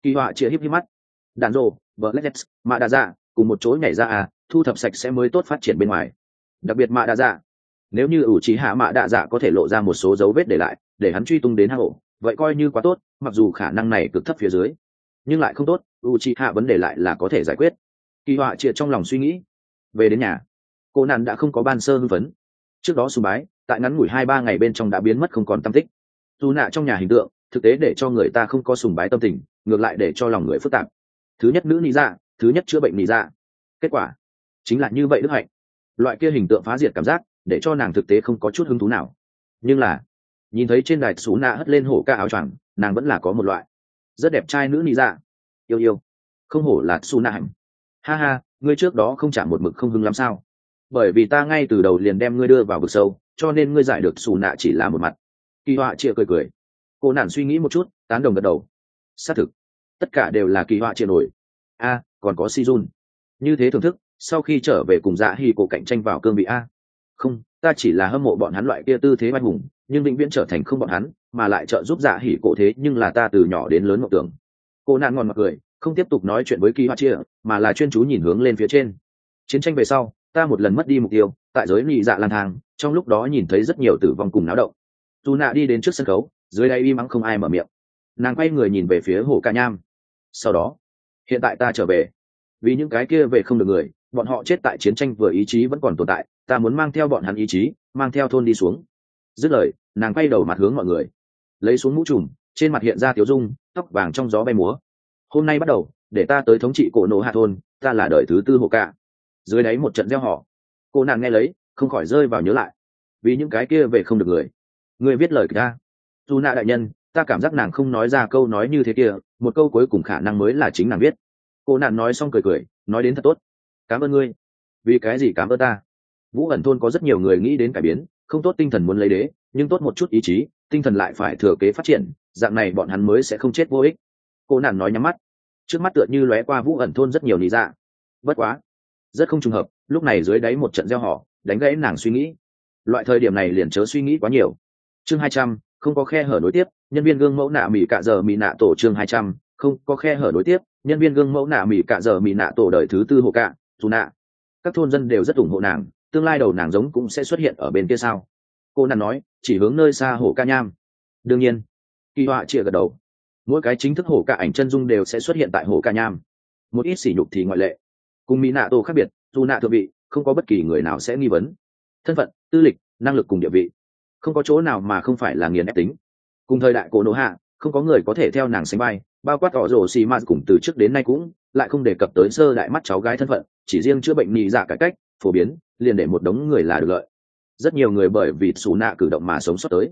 Kỳ họa chia híp híp mắt đàn rô, vợ led mạ đa dạ cùng một chỗ nhảy ra à thu thập sạch sẽ mới tốt phát triển bên ngoài. Đặc biệt mạ đa dạ. Nếu như ủ trí hạ mạ đa dạ có thể lộ ra một số dấu vết để lại để hắn truy tung đến hang ổ vậy coi như quá tốt mặc dù khả năng này cực thấp phía dưới. Nhưng lại không tốt u trí hạ vấn đề lại là có thể giải quyết. Kỳ họa triệt trong lòng suy nghĩ. Về đến nhà cô nạn đã không có ban sơ hưng phấn. Trước đó sùng bái tại ngắn ngủi hai ba ngày bên trong đã biến mất không còn tâm tích. Dù nạ trong nhà hình tượng thực tế để cho người ta không có sùng bái tâm tình ngược lại để cho lòng người phức tạp thứ nhất nữ lý dạ thứ nhất chữa bệnh lý dạ. Kết quả, chính là như vậy đức hạnh. Loại kia hình tượng phá diệt cảm giác, để cho nàng thực tế không có chút hứng thú nào. Nhưng là, nhìn thấy trên đài xú nạ hất lên hổ ca áo choàng, nàng vẫn là có một loại rất đẹp trai nữ nị dạ. Yêu yêu. Không hổ là xú nạ hạnh. Ha ha, ngươi trước đó không trả một mực không hưng lắm sao? Bởi vì ta ngay từ đầu liền đem ngươi đưa vào vực sâu, cho nên ngươi giải được xù nạ chỉ là một mặt. Kỳ họa chia cười cười. Cô nản suy nghĩ một chút, tán đồng gật đầu. Xác thực tất cả đều là kỳ họa chia nổi a, còn có si jun như thế thưởng thức, sau khi trở về cùng dạ hy cổ cạnh tranh vào cương vị a. Không, ta chỉ là hâm mộ bọn hắn loại kia tư thế oai hùng, nhưng vĩnh viễn trở thành không bọn hắn, mà lại trợ giúp dạ hỉ cổ thế nhưng là ta từ nhỏ đến lớn mộng tưởng. Cô nạn ngon mặt cười, không tiếp tục nói chuyện với kỳ hoa chia mà là chuyên chú nhìn hướng lên phía trên. Chiến tranh về sau, ta một lần mất đi mục tiêu, tại giới lì dạ lang thang, trong lúc đó nhìn thấy rất nhiều tử vong cùng náo động. Dù nạ đi đến trước sân khấu, dưới đây im mắng không ai mở miệng nàng quay người nhìn về phía hồ ca nham. Sau đó, hiện tại ta trở về. Vì những cái kia về không được người, bọn họ chết tại chiến tranh vừa ý chí vẫn còn tồn tại, ta muốn mang theo bọn hắn ý chí, mang theo thôn đi xuống. Dứt lời, nàng quay đầu mặt hướng mọi người. Lấy xuống mũ trùm, trên mặt hiện ra tiếu dung, tóc vàng trong gió bay múa. Hôm nay bắt đầu, để ta tới thống trị cổ nổ hạ thôn, ta là đời thứ tư hộ cả dưới đáy một trận gieo họ, cô nàng nghe lấy, không khỏi rơi vào nhớ lại. Vì những cái kia về không được người. Người viết lời ta. Dù nạ đại nhân ta cảm giác nàng không nói ra câu nói như thế kia, một câu cuối cùng khả năng mới là chính nàng viết. Cô nạn nói xong cười cười, nói đến thật tốt. Cảm ơn ngươi. Vì cái gì cảm ơn ta? Vũ ẩn thôn có rất nhiều người nghĩ đến cải biến, không tốt tinh thần muốn lấy đế, nhưng tốt một chút ý chí, tinh thần lại phải thừa kế phát triển, dạng này bọn hắn mới sẽ không chết vô ích. Cô nạn nói nhắm mắt. Trước mắt tựa như lóe qua vũ ẩn thôn rất nhiều lý dạ. Bất quá, rất không trùng hợp, lúc này dưới đáy một trận gieo họ, đánh gãy nàng suy nghĩ. Loại thời điểm này liền chớ suy nghĩ quá nhiều. Chương hai trăm không có khe hở nối tiếp, nhân viên gương mẫu nạ mỹ cạ giờ mỹ nạ tổ chương hai trăm, không có khe hở nối tiếp, nhân viên gương mẫu nạ mỹ cạ giờ mỹ nạ tổ đời thứ tư hồ cạ, dù nạ. Các thôn dân đều rất ủng hộ nàng, tương lai đầu nàng giống cũng sẽ xuất hiện ở bên kia sao? Cô nàng nói, chỉ hướng nơi xa hồ ca nham. Đương nhiên, kỳ họa chia gật đầu. Mỗi cái chính thức hồ ca ảnh chân dung đều sẽ xuất hiện tại hồ ca nham. Một ít sỉ nhục thì ngoại lệ. Cùng mỹ nạ tổ khác biệt, dù nạ thượng vị, không có bất kỳ người nào sẽ nghi vấn. Thân phận, tư lịch, năng lực cùng địa vị không có chỗ nào mà không phải là nghiền ép tính. Cùng thời đại cổ nổ hạ, không có người có thể theo nàng sánh bay bao quát tỏ rổ xì ma cùng từ trước đến nay cũng lại không đề cập tới sơ đại mắt cháu gái thân phận, chỉ riêng chữa bệnh nhị dạ cải cách, phổ biến, liền để một đống người là được lợi. Rất nhiều người bởi vì xù nạ cử động mà sống sót tới.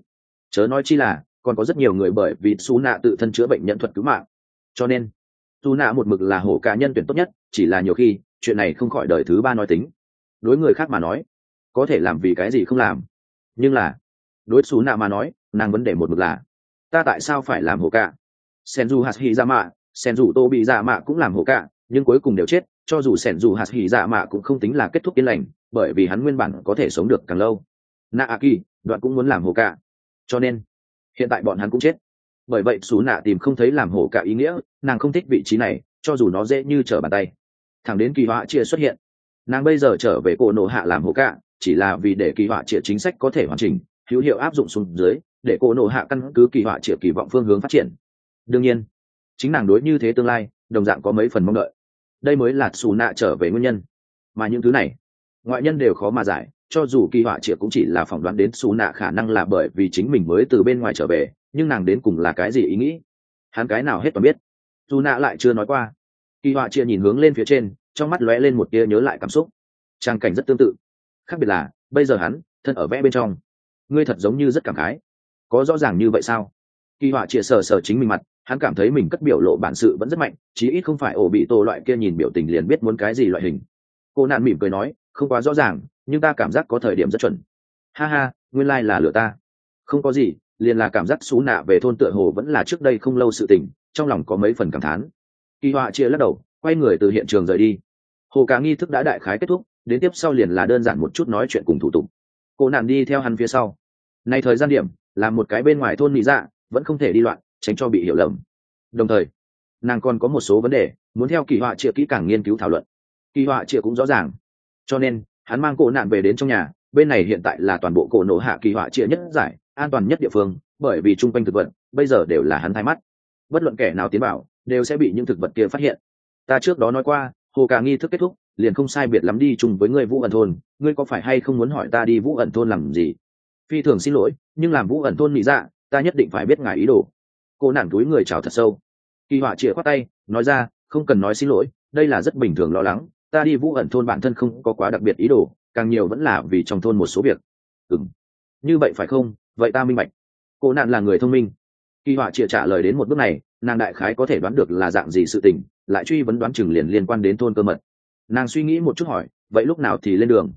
Chớ nói chi là, còn có rất nhiều người bởi vì xù nạ tự thân chữa bệnh nhận thuật cứu mạng. Cho nên, xù nạ một mực là hổ cá nhân tuyển tốt nhất, chỉ là nhiều khi, chuyện này không khỏi đời thứ ba nói tính. Đối người khác mà nói, có thể làm vì cái gì không làm, nhưng là đối xù nạ mà nói, nàng vấn đề một mực là, ta tại sao phải làm hồ cả? Sen du hạt hy ra mạ sen dù tô bị ra mạ cũng làm hồ cả, nhưng cuối cùng đều chết, cho dù sen dù hạt hy dạ mạ cũng không tính là kết thúc yên lành, bởi vì hắn nguyên bản có thể sống được càng lâu. Nạ a kỳ đoạn cũng muốn làm hồ cả. Cho nên, hiện tại bọn hắn cũng chết. Bởi vậy xú nạ tìm không thấy làm hồ cả ý nghĩa, nàng không thích vị trí này, cho dù nó dễ như trở bàn tay. Thẳng đến kỳ họa chia xuất hiện. Nàng bây giờ trở về cổ nộ hạ làm hồ cả, chỉ là vì để kỳ họa chia chính sách có thể hoàn chỉnh hữu hiệu áp dụng xuống dưới, để cô nộ hạ căn cứ kỳ họa chia kỳ vọng phương hướng phát triển. Đương nhiên, chính nàng đối như thế tương lai, đồng dạng có mấy phần mong đợi. Đây mới là xù nạ trở về nguyên nhân. Mà những thứ này, ngoại nhân đều khó mà giải, cho dù kỳ họa triệt cũng chỉ là phỏng đoán đến xù nạ khả năng là bởi vì chính mình mới từ bên ngoài trở về, nhưng nàng đến cùng là cái gì ý nghĩ? Hắn cái nào hết toàn biết? Dù nạ lại chưa nói qua. Kỳ họa triệt nhìn hướng lên phía trên, trong mắt lóe lên một tia nhớ lại cảm xúc. Trang cảnh rất tương tự. Khác biệt là, bây giờ hắn, thân ở vẽ bên trong ngươi thật giống như rất cảm khái. Có rõ ràng như vậy sao? Kỳ họa chia sờ sờ chính mình mặt, hắn cảm thấy mình cất biểu lộ bản sự vẫn rất mạnh, chí ít không phải ổ bị tổ loại kia nhìn biểu tình liền biết muốn cái gì loại hình. Cô nạn mỉm cười nói, không quá rõ ràng, nhưng ta cảm giác có thời điểm rất chuẩn. Ha ha, nguyên lai、like、là lừa ta. Không có gì, liền là cảm giác xú nạ về thôn tựa hồ vẫn là trước đây không lâu sự tình, trong lòng có mấy phần cảm thán. Kỳ họa chia lắc đầu, quay người từ hiện trường rời đi. Hồ cá nghi thức đã đại khái kết thúc, đến tiếp sau liền là đơn giản một chút nói chuyện cùng thủ tục. Cô nạn đi theo hắn phía sau nay thời gian điểm, là một cái bên ngoài thôn mỹ dạ vẫn không thể đi loạn, tránh cho bị hiểu lầm. Đồng thời, nàng còn có một số vấn đề, muốn theo kỳ họa chia kỹ càng nghiên cứu thảo luận. Kỳ họa chia cũng rõ ràng. Cho nên, hắn mang cổ nạn về đến trong nhà, bên này hiện tại là toàn bộ cổ nổ hạ kỳ họa chia nhất giải, an toàn nhất địa phương, bởi vì chung quanh thực vật, bây giờ đều là hắn thay mắt. Bất luận kẻ nào tiến bảo đều sẽ bị những thực vật kia phát hiện. Ta trước đó nói qua, hồ cả nghi thức kết thúc, liền không sai biệt lắm đi chung với người vũ ẩn thôn. Ngươi có phải hay không muốn hỏi ta đi vũ ẩn thôn làm gì? Phi thường xin lỗi, nhưng làm vũ ẩn thôn mỹ dạ ta nhất định phải biết ngài ý đồ. Cô nản túi người chào thật sâu. Kỳ họa chĩa khoát tay, nói ra, không cần nói xin lỗi, đây là rất bình thường lo lắng, ta đi vũ ẩn thôn bản thân không có quá đặc biệt ý đồ, càng nhiều vẫn là vì trong thôn một số việc. Ừng như vậy phải không? Vậy ta minh bạch. Cô nạn là người thông minh. Kỳ họa chĩa trả lời đến một bước này, nàng đại khái có thể đoán được là dạng gì sự tình, lại truy vấn đoán chừng liền liên quan đến thôn cơ mật. Nàng suy nghĩ một chút hỏi, vậy lúc nào thì lên đường?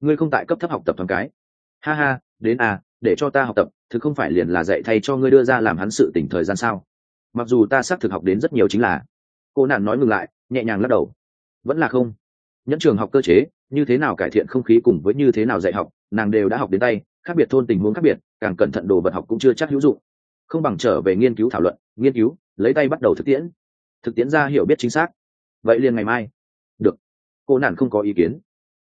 Ngươi không tại cấp thấp học tập thoáng cái. Ha ha đến à để cho ta học tập, thực không phải liền là dạy thay cho ngươi đưa ra làm hắn sự tỉnh thời gian sao? Mặc dù ta xác thực học đến rất nhiều chính là. Cô nạn nói ngừng lại, nhẹ nhàng lắc đầu. Vẫn là không. Nhẫn trường học cơ chế, như thế nào cải thiện không khí cùng với như thế nào dạy học, nàng đều đã học đến tay, khác biệt thôn tình huống khác biệt, càng cẩn thận đồ vật học cũng chưa chắc hữu dụng. Không bằng trở về nghiên cứu thảo luận, nghiên cứu, lấy tay bắt đầu thực tiễn. Thực tiễn ra hiểu biết chính xác. Vậy liền ngày mai. Được. Cô nạn không có ý kiến.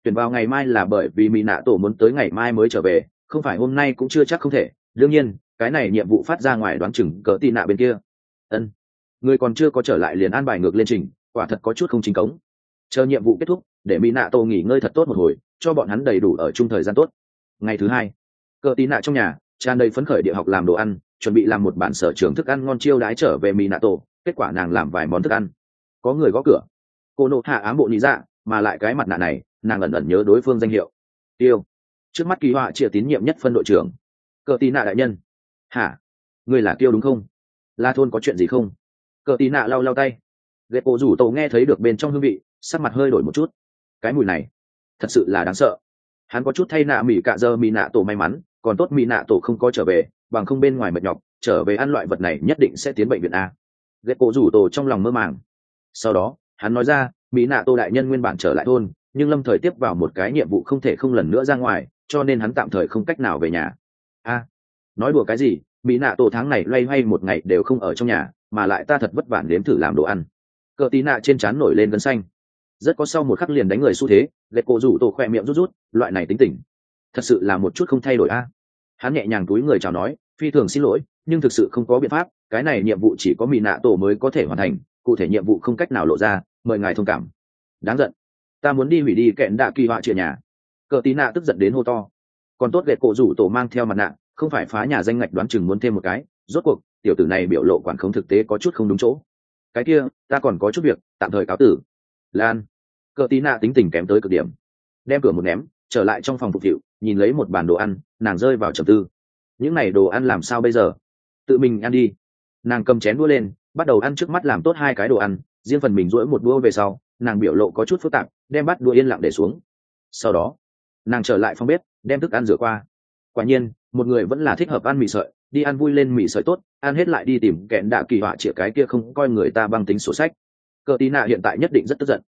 Tuyển vào ngày mai là bởi vì mỹ nạ tổ muốn tới ngày mai mới trở về không phải hôm nay cũng chưa chắc không thể. Đương nhiên, cái này nhiệm vụ phát ra ngoài đoán chừng cỡ tị nạ bên kia. Ân. Người còn chưa có trở lại liền an bài ngược lên trình, quả thật có chút không chính cống. Chờ nhiệm vụ kết thúc, để mỹ nạ tô nghỉ ngơi thật tốt một hồi, cho bọn hắn đầy đủ ở chung thời gian tốt. Ngày thứ hai, cỡ tị nạ trong nhà, tràn đầy phấn khởi địa học làm đồ ăn, chuẩn bị làm một bản sở trường thức ăn ngon chiêu đái trở về mỹ nạ tổ kết quả nàng làm vài món thức ăn. Có người gõ cửa. Cô nộ hạ ám bộ nhị dạ mà lại cái mặt nạ này, nàng ẩn ẩn nhớ đối phương danh hiệu. Tiêu trước mắt kỳ họa chia tín nhiệm nhất phân đội trưởng. Cờ tì nạ đại nhân. Hả? Người là tiêu đúng không? La thôn có chuyện gì không? Cờ tì nạ lau lau tay. Ghệ cổ rủ tàu nghe thấy được bên trong hương vị, sắc mặt hơi đổi một chút. Cái mùi này, thật sự là đáng sợ. Hắn có chút thay nạ mỹ cạ dơ mỹ nạ tổ may mắn, còn tốt mỹ nạ tổ không có trở về, bằng không bên ngoài mệt nhọc, trở về ăn loại vật này nhất định sẽ tiến bệnh viện a. Ghệ cổ rủ tổ trong lòng mơ màng. Sau đó, hắn nói ra mỹ nạ tô đại nhân nguyên bản trở lại thôn nhưng lâm thời tiếp vào một cái nhiệm vụ không thể không lần nữa ra ngoài, cho nên hắn tạm thời không cách nào về nhà. A, nói đùa cái gì, mỹ nạ tổ tháng này loay hoay một ngày đều không ở trong nhà, mà lại ta thật vất vả nếm thử làm đồ ăn. Cờ tí nạ trên trán nổi lên gân xanh. Rất có sau một khắc liền đánh người xu thế, Lệ cổ rủ tổ khoe miệng rút rút, loại này tính tình. Thật sự là một chút không thay đổi a. Hắn nhẹ nhàng túi người chào nói, phi thường xin lỗi, nhưng thực sự không có biện pháp, cái này nhiệm vụ chỉ có mỹ nạ tổ mới có thể hoàn thành, cụ thể nhiệm vụ không cách nào lộ ra, mời ngài thông cảm. Đáng giận ta muốn đi hủy đi kẹn đạ kỳ họa trịa nhà. Cờ tí nạ tức giận đến hô to. Còn tốt gẹt cổ rủ tổ mang theo mặt nạ, không phải phá nhà danh ngạch đoán chừng muốn thêm một cái, rốt cuộc, tiểu tử này biểu lộ quản khống thực tế có chút không đúng chỗ. Cái kia, ta còn có chút việc, tạm thời cáo tử. Lan. Cờ tí nạ tính tình kém tới cực điểm. Đem cửa một ném, trở lại trong phòng phục vụ, nhìn lấy một bàn đồ ăn, nàng rơi vào trầm tư. Những n à y đồ ăn làm sao bây giờ? Tự mình ăn đi. Nàng cầm chén đua lên, bắt đầu ăn trước mắt làm tốt hai cái đồ ăn, riêng phần mình rỗi một đua về sau nàng biểu lộ có chút phức tạp, đem bắt đua yên lặng để xuống. Sau đó, nàng trở lại phòng bếp, đem thức ăn rửa qua. Quả nhiên, một người vẫn là thích hợp ăn mì sợi, đi ăn vui lên mì sợi tốt, ăn hết lại đi tìm kẹn đạ kỳ họa chĩa cái kia không coi người ta băng tính sổ sách. Cờ tí nạ hiện tại nhất định rất tức giận.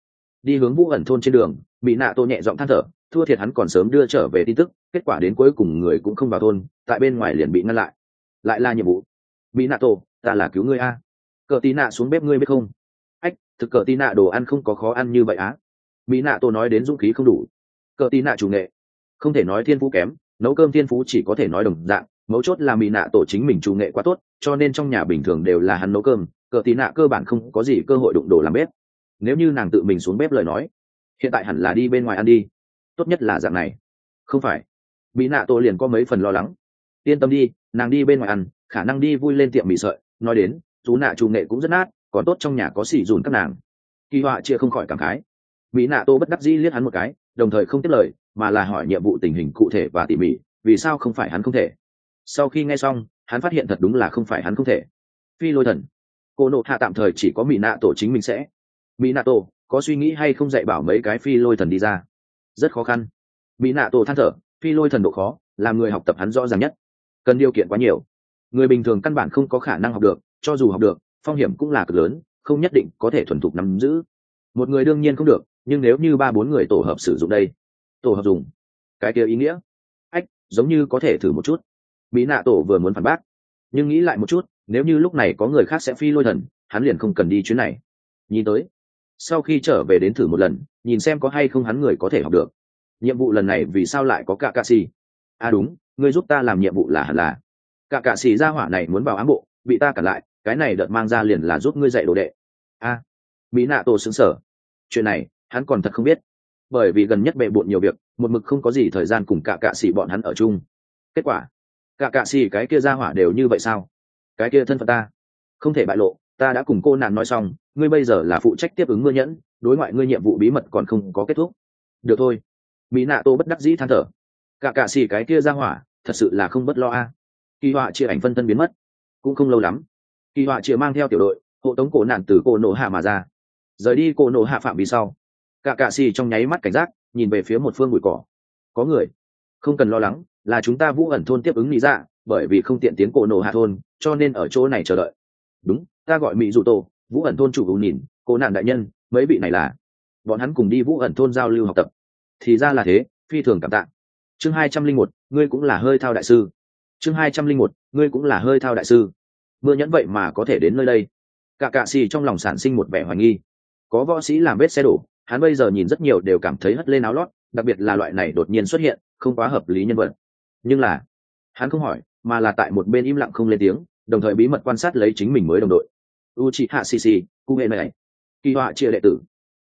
Đi hướng vũ ẩn thôn trên đường bị nạ tô nhẹ giọng than thở, thua thiệt hắn còn sớm đưa trở về tin tức, kết quả đến cuối cùng người cũng không vào thôn, tại bên ngoài liền bị ngăn lại. Lại là nhiệm vụ. Bị nạ tô, ta là cứu ngươi a. Cờ tí nạ xuống bếp ngươi biết không? Thực cờ tì nạ đồ ăn không có khó ăn như vậy á. Mỹ nạ tô nói đến dũng khí không đủ. Cờ tì nạ chủ nghệ. Không thể nói thiên phú kém, nấu cơm thiên phú chỉ có thể nói đồng dạng, mấu chốt là mỹ nạ tổ chính mình chủ nghệ quá tốt, cho nên trong nhà bình thường đều là hắn nấu cơm, cờ tì nạ cơ bản không có gì cơ hội đụng đồ làm bếp. Nếu như nàng tự mình xuống bếp lời nói, hiện tại hẳn là đi bên ngoài ăn đi. Tốt nhất là dạng này. Không phải. Mỹ nạ tổ liền có mấy phần lo lắng. Yên tâm đi, nàng đi bên ngoài ăn, khả năng đi vui lên tiệm mì sợi. Nói đến, chú nạ chủ nghệ cũng rất nát còn tốt trong nhà có xỉ dùn các nàng. Kỳ họa chia không khỏi cảm khái. Mỹ nạ tô bất đắc dĩ liếc hắn một cái, đồng thời không tiếp lời, mà là hỏi nhiệm vụ tình hình cụ thể và tỉ mỉ, vì sao không phải hắn không thể. Sau khi nghe xong, hắn phát hiện thật đúng là không phải hắn không thể. Phi lôi thần. Cô nộ hạ tạm thời chỉ có mỹ nạ tổ chính mình sẽ. Mỹ nạ tổ có suy nghĩ hay không dạy bảo mấy cái phi lôi thần đi ra? Rất khó khăn. Mỹ nạ tổ than thở, phi lôi thần độ khó làm người học tập hắn rõ ràng nhất. Cần điều kiện quá nhiều. Người bình thường căn bản không có khả năng học được, cho dù học được phong hiểm cũng là cực lớn, không nhất định có thể thuần thục nắm giữ. Một người đương nhiên không được, nhưng nếu như ba bốn người tổ hợp sử dụng đây, tổ hợp dùng, cái kia ý nghĩa. Ách, giống như có thể thử một chút. Mỹ nạ tổ vừa muốn phản bác, nhưng nghĩ lại một chút, nếu như lúc này có người khác sẽ phi lôi thần, hắn liền không cần đi chuyến này. Nhìn tới, sau khi trở về đến thử một lần, nhìn xem có hay không hắn người có thể học được. Nhiệm vụ lần này vì sao lại có cả cạ xì à đúng ngươi giúp ta làm nhiệm vụ là hẳn là. Cả cạ xì ra hỏa này muốn vào ám bộ, bị ta cản lại cái này đợt mang ra liền là giúp ngươi dạy đồ đệ. A à, mỹ nạ tổ xứng sở chuyện này hắn còn thật không biết. Bởi vì gần nhất bệ bộn nhiều việc một mực không có gì thời gian cùng cả cạ xì bọn hắn ở chung. Kết quả cả cạ xì cái kia ra hỏa đều như vậy sao? Cái kia thân phận ta không thể bại lộ ta đã cùng cô nạn nói xong ngươi bây giờ là phụ trách tiếp ứng ngươi nhẫn đối ngoại ngươi nhiệm vụ bí mật còn không có kết thúc. Được thôi. Mỹ nạ tô bất đắc dĩ than thở. Cả cạ xì cái kia ra hỏa thật sự là không bất lo a. Kỳ họa chia ảnh phân thân biến mất. Cũng không lâu lắm kỳ họa chia mang theo tiểu đội hộ tống cổ nạn từ cổ nổ hạ mà ra. Rời đi cổ nổ hạ phạm vì sau cả cạ xì trong nháy mắt cảnh giác nhìn về phía một phương bụi cỏ. Có người. Không cần lo lắng là chúng ta vũ ẩn thôn tiếp ứng lý dạ bởi vì không tiện tiến cổ nổ hạ thôn cho nên ở chỗ này chờ đợi. Đúng ta gọi mỹ dụ tổ, vũ ẩn thôn chủ hữu nhìn cổ nạn đại nhân mấy vị này là. Bọn hắn cùng đi vũ ẩn thôn giao lưu học tập. Thì ra là thế phi thường cảm tạ. Chương hai trăm linh một ngươi cũng là hơi thao đại sư. Chương hai trăm linh một ngươi cũng là hơi thao đại sư mưa nhẫn vậy mà có thể đến nơi đây. Cả cạ xì trong lòng sản sinh một vẻ hoài nghi. Có võ sĩ làm vết xe đổ, hắn bây giờ nhìn rất nhiều đều cảm thấy hất lên áo lót, đặc biệt là loại này đột nhiên xuất hiện, không quá hợp lý nhân vật. Nhưng là, hắn không hỏi, mà là tại một bên im lặng không lên tiếng, đồng thời bí mật quan sát lấy chính mình mới đồng đội. U chị hạ xì xì cụ nghệ này. Kỳ họa chia đệ tử.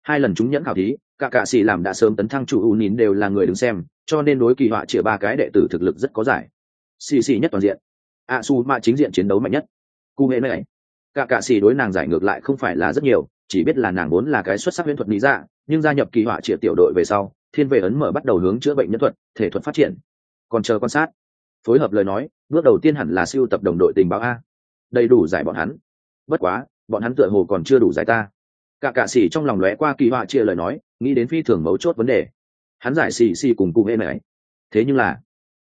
Hai lần chúng nhẫn khảo thí, cả cạ xì làm đã sớm tấn thăng chủ u nín đều là người đứng xem, cho nên đối kỳ họa chia ba cái đệ tử thực lực rất có giải. Xì xì nhất toàn diện. A su mạ chính diện chiến đấu mạnh nhất cụ hệ này cả cạ xì đối nàng giải ngược lại không phải là rất nhiều, chỉ biết là nàng vốn là cái xuất sắc huyễn thuật lý dạ nhưng gia nhập kỳ họa triệt tiểu đội về sau, thiên về ấn mở bắt đầu hướng chữa bệnh nhân thuật, thể thuật phát triển. Còn chờ quan sát. Phối hợp lời nói, bước đầu tiên hẳn là siêu tập đồng đội tình báo a. Đầy đủ giải bọn hắn. Bất quá, bọn hắn tựa hồ còn chưa đủ giải ta. Cả cạ xỉ trong lòng lóe qua kỳ họa chia lời nói, nghĩ đến phi thường mấu chốt vấn đề. Hắn giải xì xì cùng cụ hệ mẹ thế nhưng là,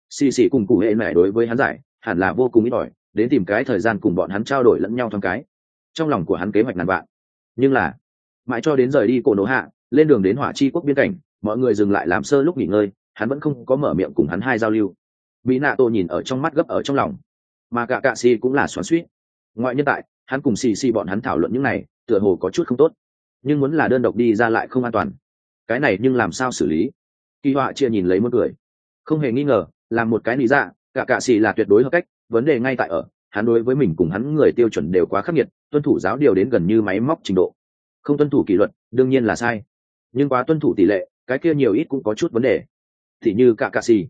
xì xì cùng cụ hệ mẹ đối với hắn giải, hẳn là vô cùng ít ỏi đến tìm cái thời gian cùng bọn hắn trao đổi lẫn nhau thoáng cái. Trong lòng của hắn kế hoạch ngàn vạn. Nhưng là, mãi cho đến rời đi cổ nổ hạ, lên đường đến hỏa chi quốc biên cảnh, mọi người dừng lại làm sơ lúc nghỉ ngơi, hắn vẫn không có mở miệng cùng hắn hai giao lưu. Mỹ nạ tô nhìn ở trong mắt gấp ở trong lòng. Mà cả cạ xì cũng là xoắn suýt ngoại nhân tại, hắn cùng xì xì bọn hắn thảo luận những này, tựa hồ có chút không tốt. Nhưng muốn là đơn độc đi ra lại không an toàn. Cái này nhưng làm sao xử lý? Kỳ họa chia nhìn lấy một cười không hề nghi ngờ làm một cái lý dạ cả cạ xì là tuyệt đối hợp cách vấn đề ngay tại ở, hắn đối với mình cùng hắn người tiêu chuẩn đều quá khắc nghiệt, tuân thủ giáo điều đến gần như máy móc trình độ. Không tuân thủ kỷ luật, đương nhiên là sai. Nhưng quá tuân thủ tỷ lệ, cái kia nhiều ít cũng có chút vấn đề. Thì như cả cà xì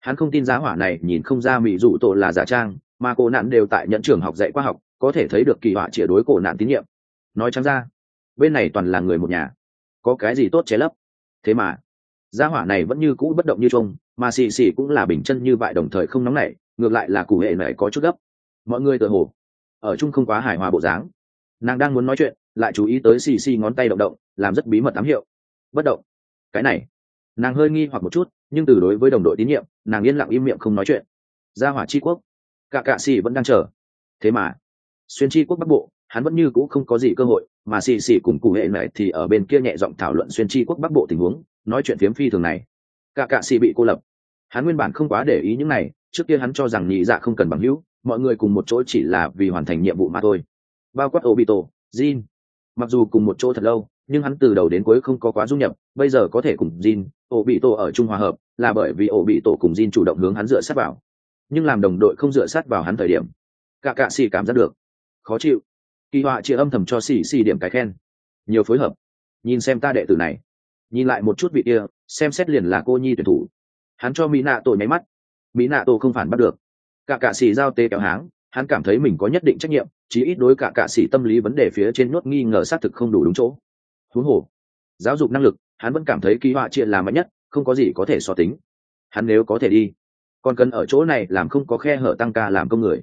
hắn không tin giá hỏa này, nhìn không ra mỹ dụ tổ là giả trang, mà cổ nạn đều tại nhận trường học dạy khoa học, có thể thấy được kỳ họa chĩa đối cổ nạn tín nhiệm. Nói chăng ra, bên này toàn là người một nhà. Có cái gì tốt chế lấp? Thế mà gia hỏa này vẫn như cũ bất động như chung mà xì xì cũng là bình chân như vậy đồng thời không nóng nảy ngược lại là cụ hệ này có chút gấp. Mọi người tự hồ ở chung không quá hài hòa bộ dáng. Nàng đang muốn nói chuyện, lại chú ý tới xì xì ngón tay động động, làm rất bí mật ám hiệu. Bất động. Cái này. Nàng hơi nghi hoặc một chút, nhưng từ đối với đồng đội tín nhiệm, nàng yên lặng im miệng không nói chuyện. Gia hỏa tri quốc. Cả cạ xì vẫn đang chờ. Thế mà, xuyên tri quốc bắc bộ, hắn vẫn như c ũ không có gì cơ hội, mà xì xì cùng cụ hệ này thì ở bên kia nhẹ giọng thảo luận xuyên tri quốc bắc bộ tình huống, nói chuyện phiếm phi thường này. Cả cạ xì bị cô lập. Hắn nguyên bản không quá để ý những này trước kia hắn cho rằng nhị dạ không cần bằng hữu, mọi người cùng một chỗ chỉ là vì hoàn thành nhiệm vụ mà thôi. Bao quát obito, jin. Mặc dù cùng một chỗ thật lâu, nhưng hắn từ đầu đến cuối không có quá du nhập, bây giờ có thể cùng jin ổ bị tổ ở trung hòa hợp, là bởi vì ổ bị tổ cùng jin chủ động hướng hắn dựa sát vào. Nhưng làm đồng đội không dựa sát vào hắn thời điểm, cả cạ xì cảm giác được, khó chịu. Kỳ họa chia âm thầm cho xì xì điểm cái khen. Nhiều phối hợp. Nhìn xem ta đệ tử này. Nhìn lại một chút vị kia, xem xét liền là cô nhi tuyển thủ. Hắn cho mỹ nạ tội nháy mắt mỹ nạ tổ không phản bắt được. Cả cạ xỉ giao tê kéo háng, hắn cảm thấy mình có nhất định trách nhiệm, chí ít đối cả cạ xỉ tâm lý vấn đề phía trên nốt nghi ngờ xác thực không đủ đúng chỗ. Huống hồ, giáo dục năng lực, hắn vẫn cảm thấy kỳ họa chia là mạnh nhất, không có gì có thể so tính. Hắn nếu có thể đi, còn cần ở chỗ này làm không có khe hở tăng ca làm công người.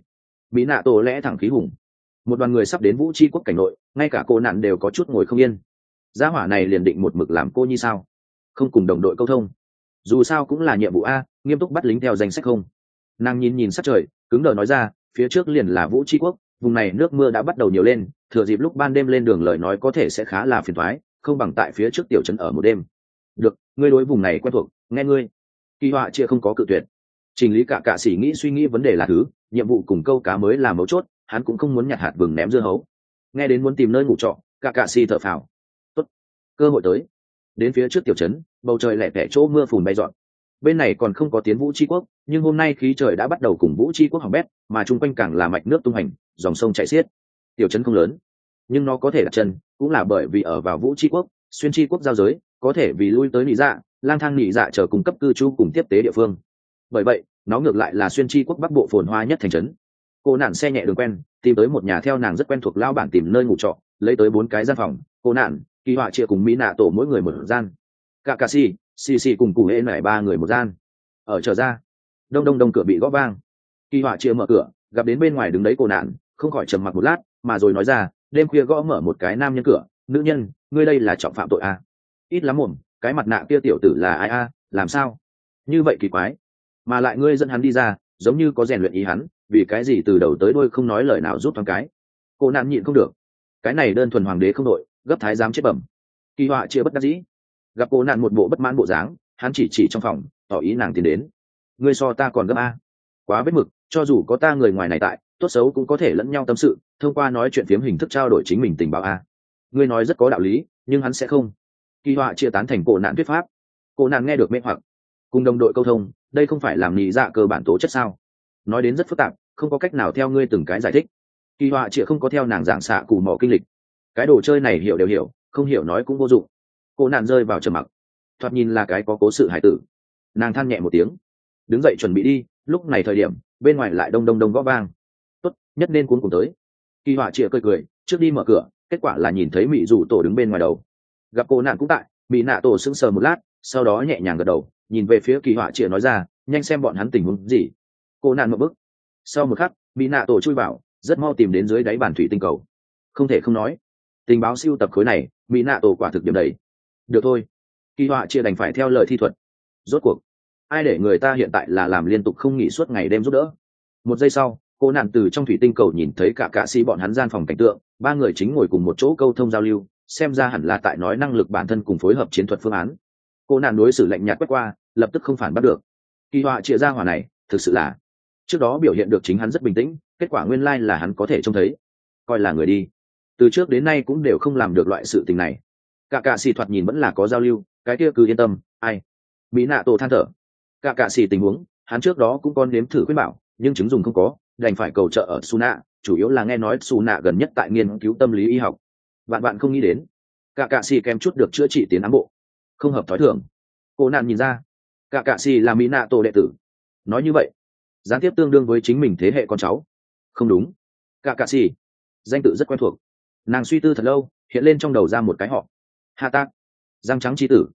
Mỹ nạ tổ lẽ thẳng khí hùng. Một đoàn người sắp đến vũ tri quốc cảnh nội, ngay cả cô nạn đều có chút ngồi không yên. Gia hỏa này liền định một mực làm cô như sao? Không cùng đồng đội câu thông. Dù sao cũng là nhiệm vụ a nghiêm túc bắt lính theo danh sách không. Nàng nhìn nhìn sát trời, cứng đờ nói ra, phía trước liền là vũ tri quốc, vùng này nước mưa đã bắt đầu nhiều lên, thừa dịp lúc ban đêm lên đường lời nói có thể sẽ khá là phiền thoái không bằng tại phía trước tiểu trấn ở một đêm. Được, ngươi đối vùng này quen thuộc, nghe ngươi. Kỳ họa chia không có cự tuyệt. Trình lý cả cạ sĩ nghĩ suy nghĩ vấn đề là thứ, nhiệm vụ cùng câu cá mới là mấu chốt, hắn cũng không muốn nhặt hạt vừng ném dưa hấu. Nghe đến muốn tìm nơi ngủ trọ, cả cạ sĩ thở phào. Tốt, cơ hội tới. Đến phía trước tiểu trấn, bầu trời lẹ tẻ chỗ mưa phùn bay dọn bên này còn không có tiến vũ tri quốc, nhưng hôm nay khí trời đã bắt đầu cùng vũ tri quốc hỏng bét, mà chung quanh càng là mạch nước tung hành, dòng sông chảy xiết. Tiểu trấn không lớn, nhưng nó có thể đặt chân, cũng là bởi vì ở vào vũ tri quốc, xuyên tri quốc giao giới, có thể vì lui tới nị dạ lang thang nị dạ chờ cung cấp cư trú cùng tiếp tế địa phương. Bởi vậy, nó ngược lại là xuyên tri quốc bắc bộ phồn hoa nhất thành trấn. Cô nạn xe nhẹ đường quen, tìm tới một nhà theo nàng rất quen thuộc lao bản tìm nơi ngủ trọ, lấy tới bốn cái gian phòng. Cô nạn, kỳ họa chia cùng mỹ nạ tổ mỗi người một gian. Cả cà si xì xì cùng cụ hễ nải ba người một gian. Ở trở ra, đông đông đông cửa bị gõ vang. Kỳ họa chia mở cửa, gặp đến bên ngoài đứng đấy cô nạn, không khỏi trầm mặc một lát, mà rồi nói ra, đêm khuya gõ mở một cái nam nhân cửa, nữ nhân, ngươi đây là trọng phạm tội à? ít lắm mồm cái mặt nạ kia tiểu tử là ai a, làm sao? Như vậy kỳ quái. Mà lại ngươi dẫn hắn đi ra, giống như có rèn luyện ý hắn, vì cái gì từ đầu tới đôi không nói lời nào rút thoáng cái? Cô nạn nhịn không được. Cái này đơn thuần hoàng đế không đội, gấp thái giám chết bẩm. Kỳ họa chia bất đắc dĩ gặp cô nạn một bộ bất mãn bộ dáng, hắn chỉ chỉ trong phòng, tỏ ý nàng tiến đến. Ngươi so ta còn gấp a. Quá vết mực, cho dù có ta người ngoài này tại, tốt xấu cũng có thể lẫn nhau tâm sự, thông qua nói chuyện phiếm hình thức trao đổi chính mình tình báo a. Ngươi nói rất có đạo lý, nhưng hắn sẽ không. Kỳ họa chia tán thành cổ nạn thuyết pháp. Cổ nạn nghe được mê hoặc. Cùng đồng đội câu thông, đây không phải làm nhị dạ cơ bản tố chất sao? Nói đến rất phức tạp, không có cách nào theo ngươi từng cái giải thích. Kỳ họa chịa không có theo nàng giảng xạ cù mỏ kinh lịch. Cái đồ chơi này hiểu đều hiểu, không hiểu nói cũng vô dụng cô nạn rơi vào trầm mặc. Thoạt nhìn là cái có cố sự hải tử. Nàng than nhẹ một tiếng. Đứng dậy chuẩn bị đi, lúc này thời điểm, bên ngoài lại đông đông đông gõ vang. Tốt, nhất nên cuốn cùng tới. Kỳ họa chịa cười cười, trước đi mở cửa, kết quả là nhìn thấy mỹ rủ tổ đứng bên ngoài đầu. Gặp cô nạn cũng tại mỹ nạ tổ sững sờ một lát, sau đó nhẹ nhàng gật đầu, nhìn về phía kỳ họa chịa nói ra, nhanh xem bọn hắn tình huống gì. Cô nạn một bức sau một khắc mỹ nạ tổ chui vào, rất mau tìm đến dưới đáy bàn thủy tinh cầu. Không thể không nói, tình báo siêu tập khối này mỹ nạ tổ quả thực điểm đầy được thôi. Kỳ họa chia đành phải theo lời thi thuật. Rốt cuộc, ai để người ta hiện tại là làm liên tục không nghỉ suốt ngày đêm giúp đỡ? Một giây sau, cô nạn từ trong thủy tinh cầu nhìn thấy cả cạ sĩ bọn hắn gian phòng cảnh tượng, ba người chính ngồi cùng một chỗ câu thông giao lưu, xem ra hẳn là tại nói năng lực bản thân cùng phối hợp chiến thuật phương án. Cô nạn đối xử lạnh nhạt quét qua, lập tức không phản bắt được. Kỳ họa chia ra hỏa này, thực sự là, trước đó biểu hiện được chính hắn rất bình tĩnh, kết quả nguyên lai là hắn có thể trông thấy. Coi là người đi. Từ trước đến nay cũng đều không làm được loại sự tình này cả cạ xì thoạt nhìn vẫn là có giao lưu cái kia cứ yên tâm ai mỹ nạ tổ than thở cả cạ xì tình huống hắn trước đó cũng còn nếm thử khuyên bảo nhưng chứng dùng không có đành phải cầu trợ ở Suna, chủ yếu là nghe nói Suna gần nhất tại nghiên cứu tâm lý y học. Bạn bạn không nghĩ đến, cả cạ xì kèm chút được chữa trị tiến ám bộ, không hợp thói thường. Cô nạn nhìn ra, cả cạ xì là mỹ nạ tổ đệ tử. Nói như vậy, gián tiếp tương đương với chính mình thế hệ con cháu. Không đúng, cả cạ xì, danh tự rất quen thuộc. Nàng suy tư thật lâu, hiện lên trong đầu ra một cái họ. Hạ tác, Giang trắng chi tử.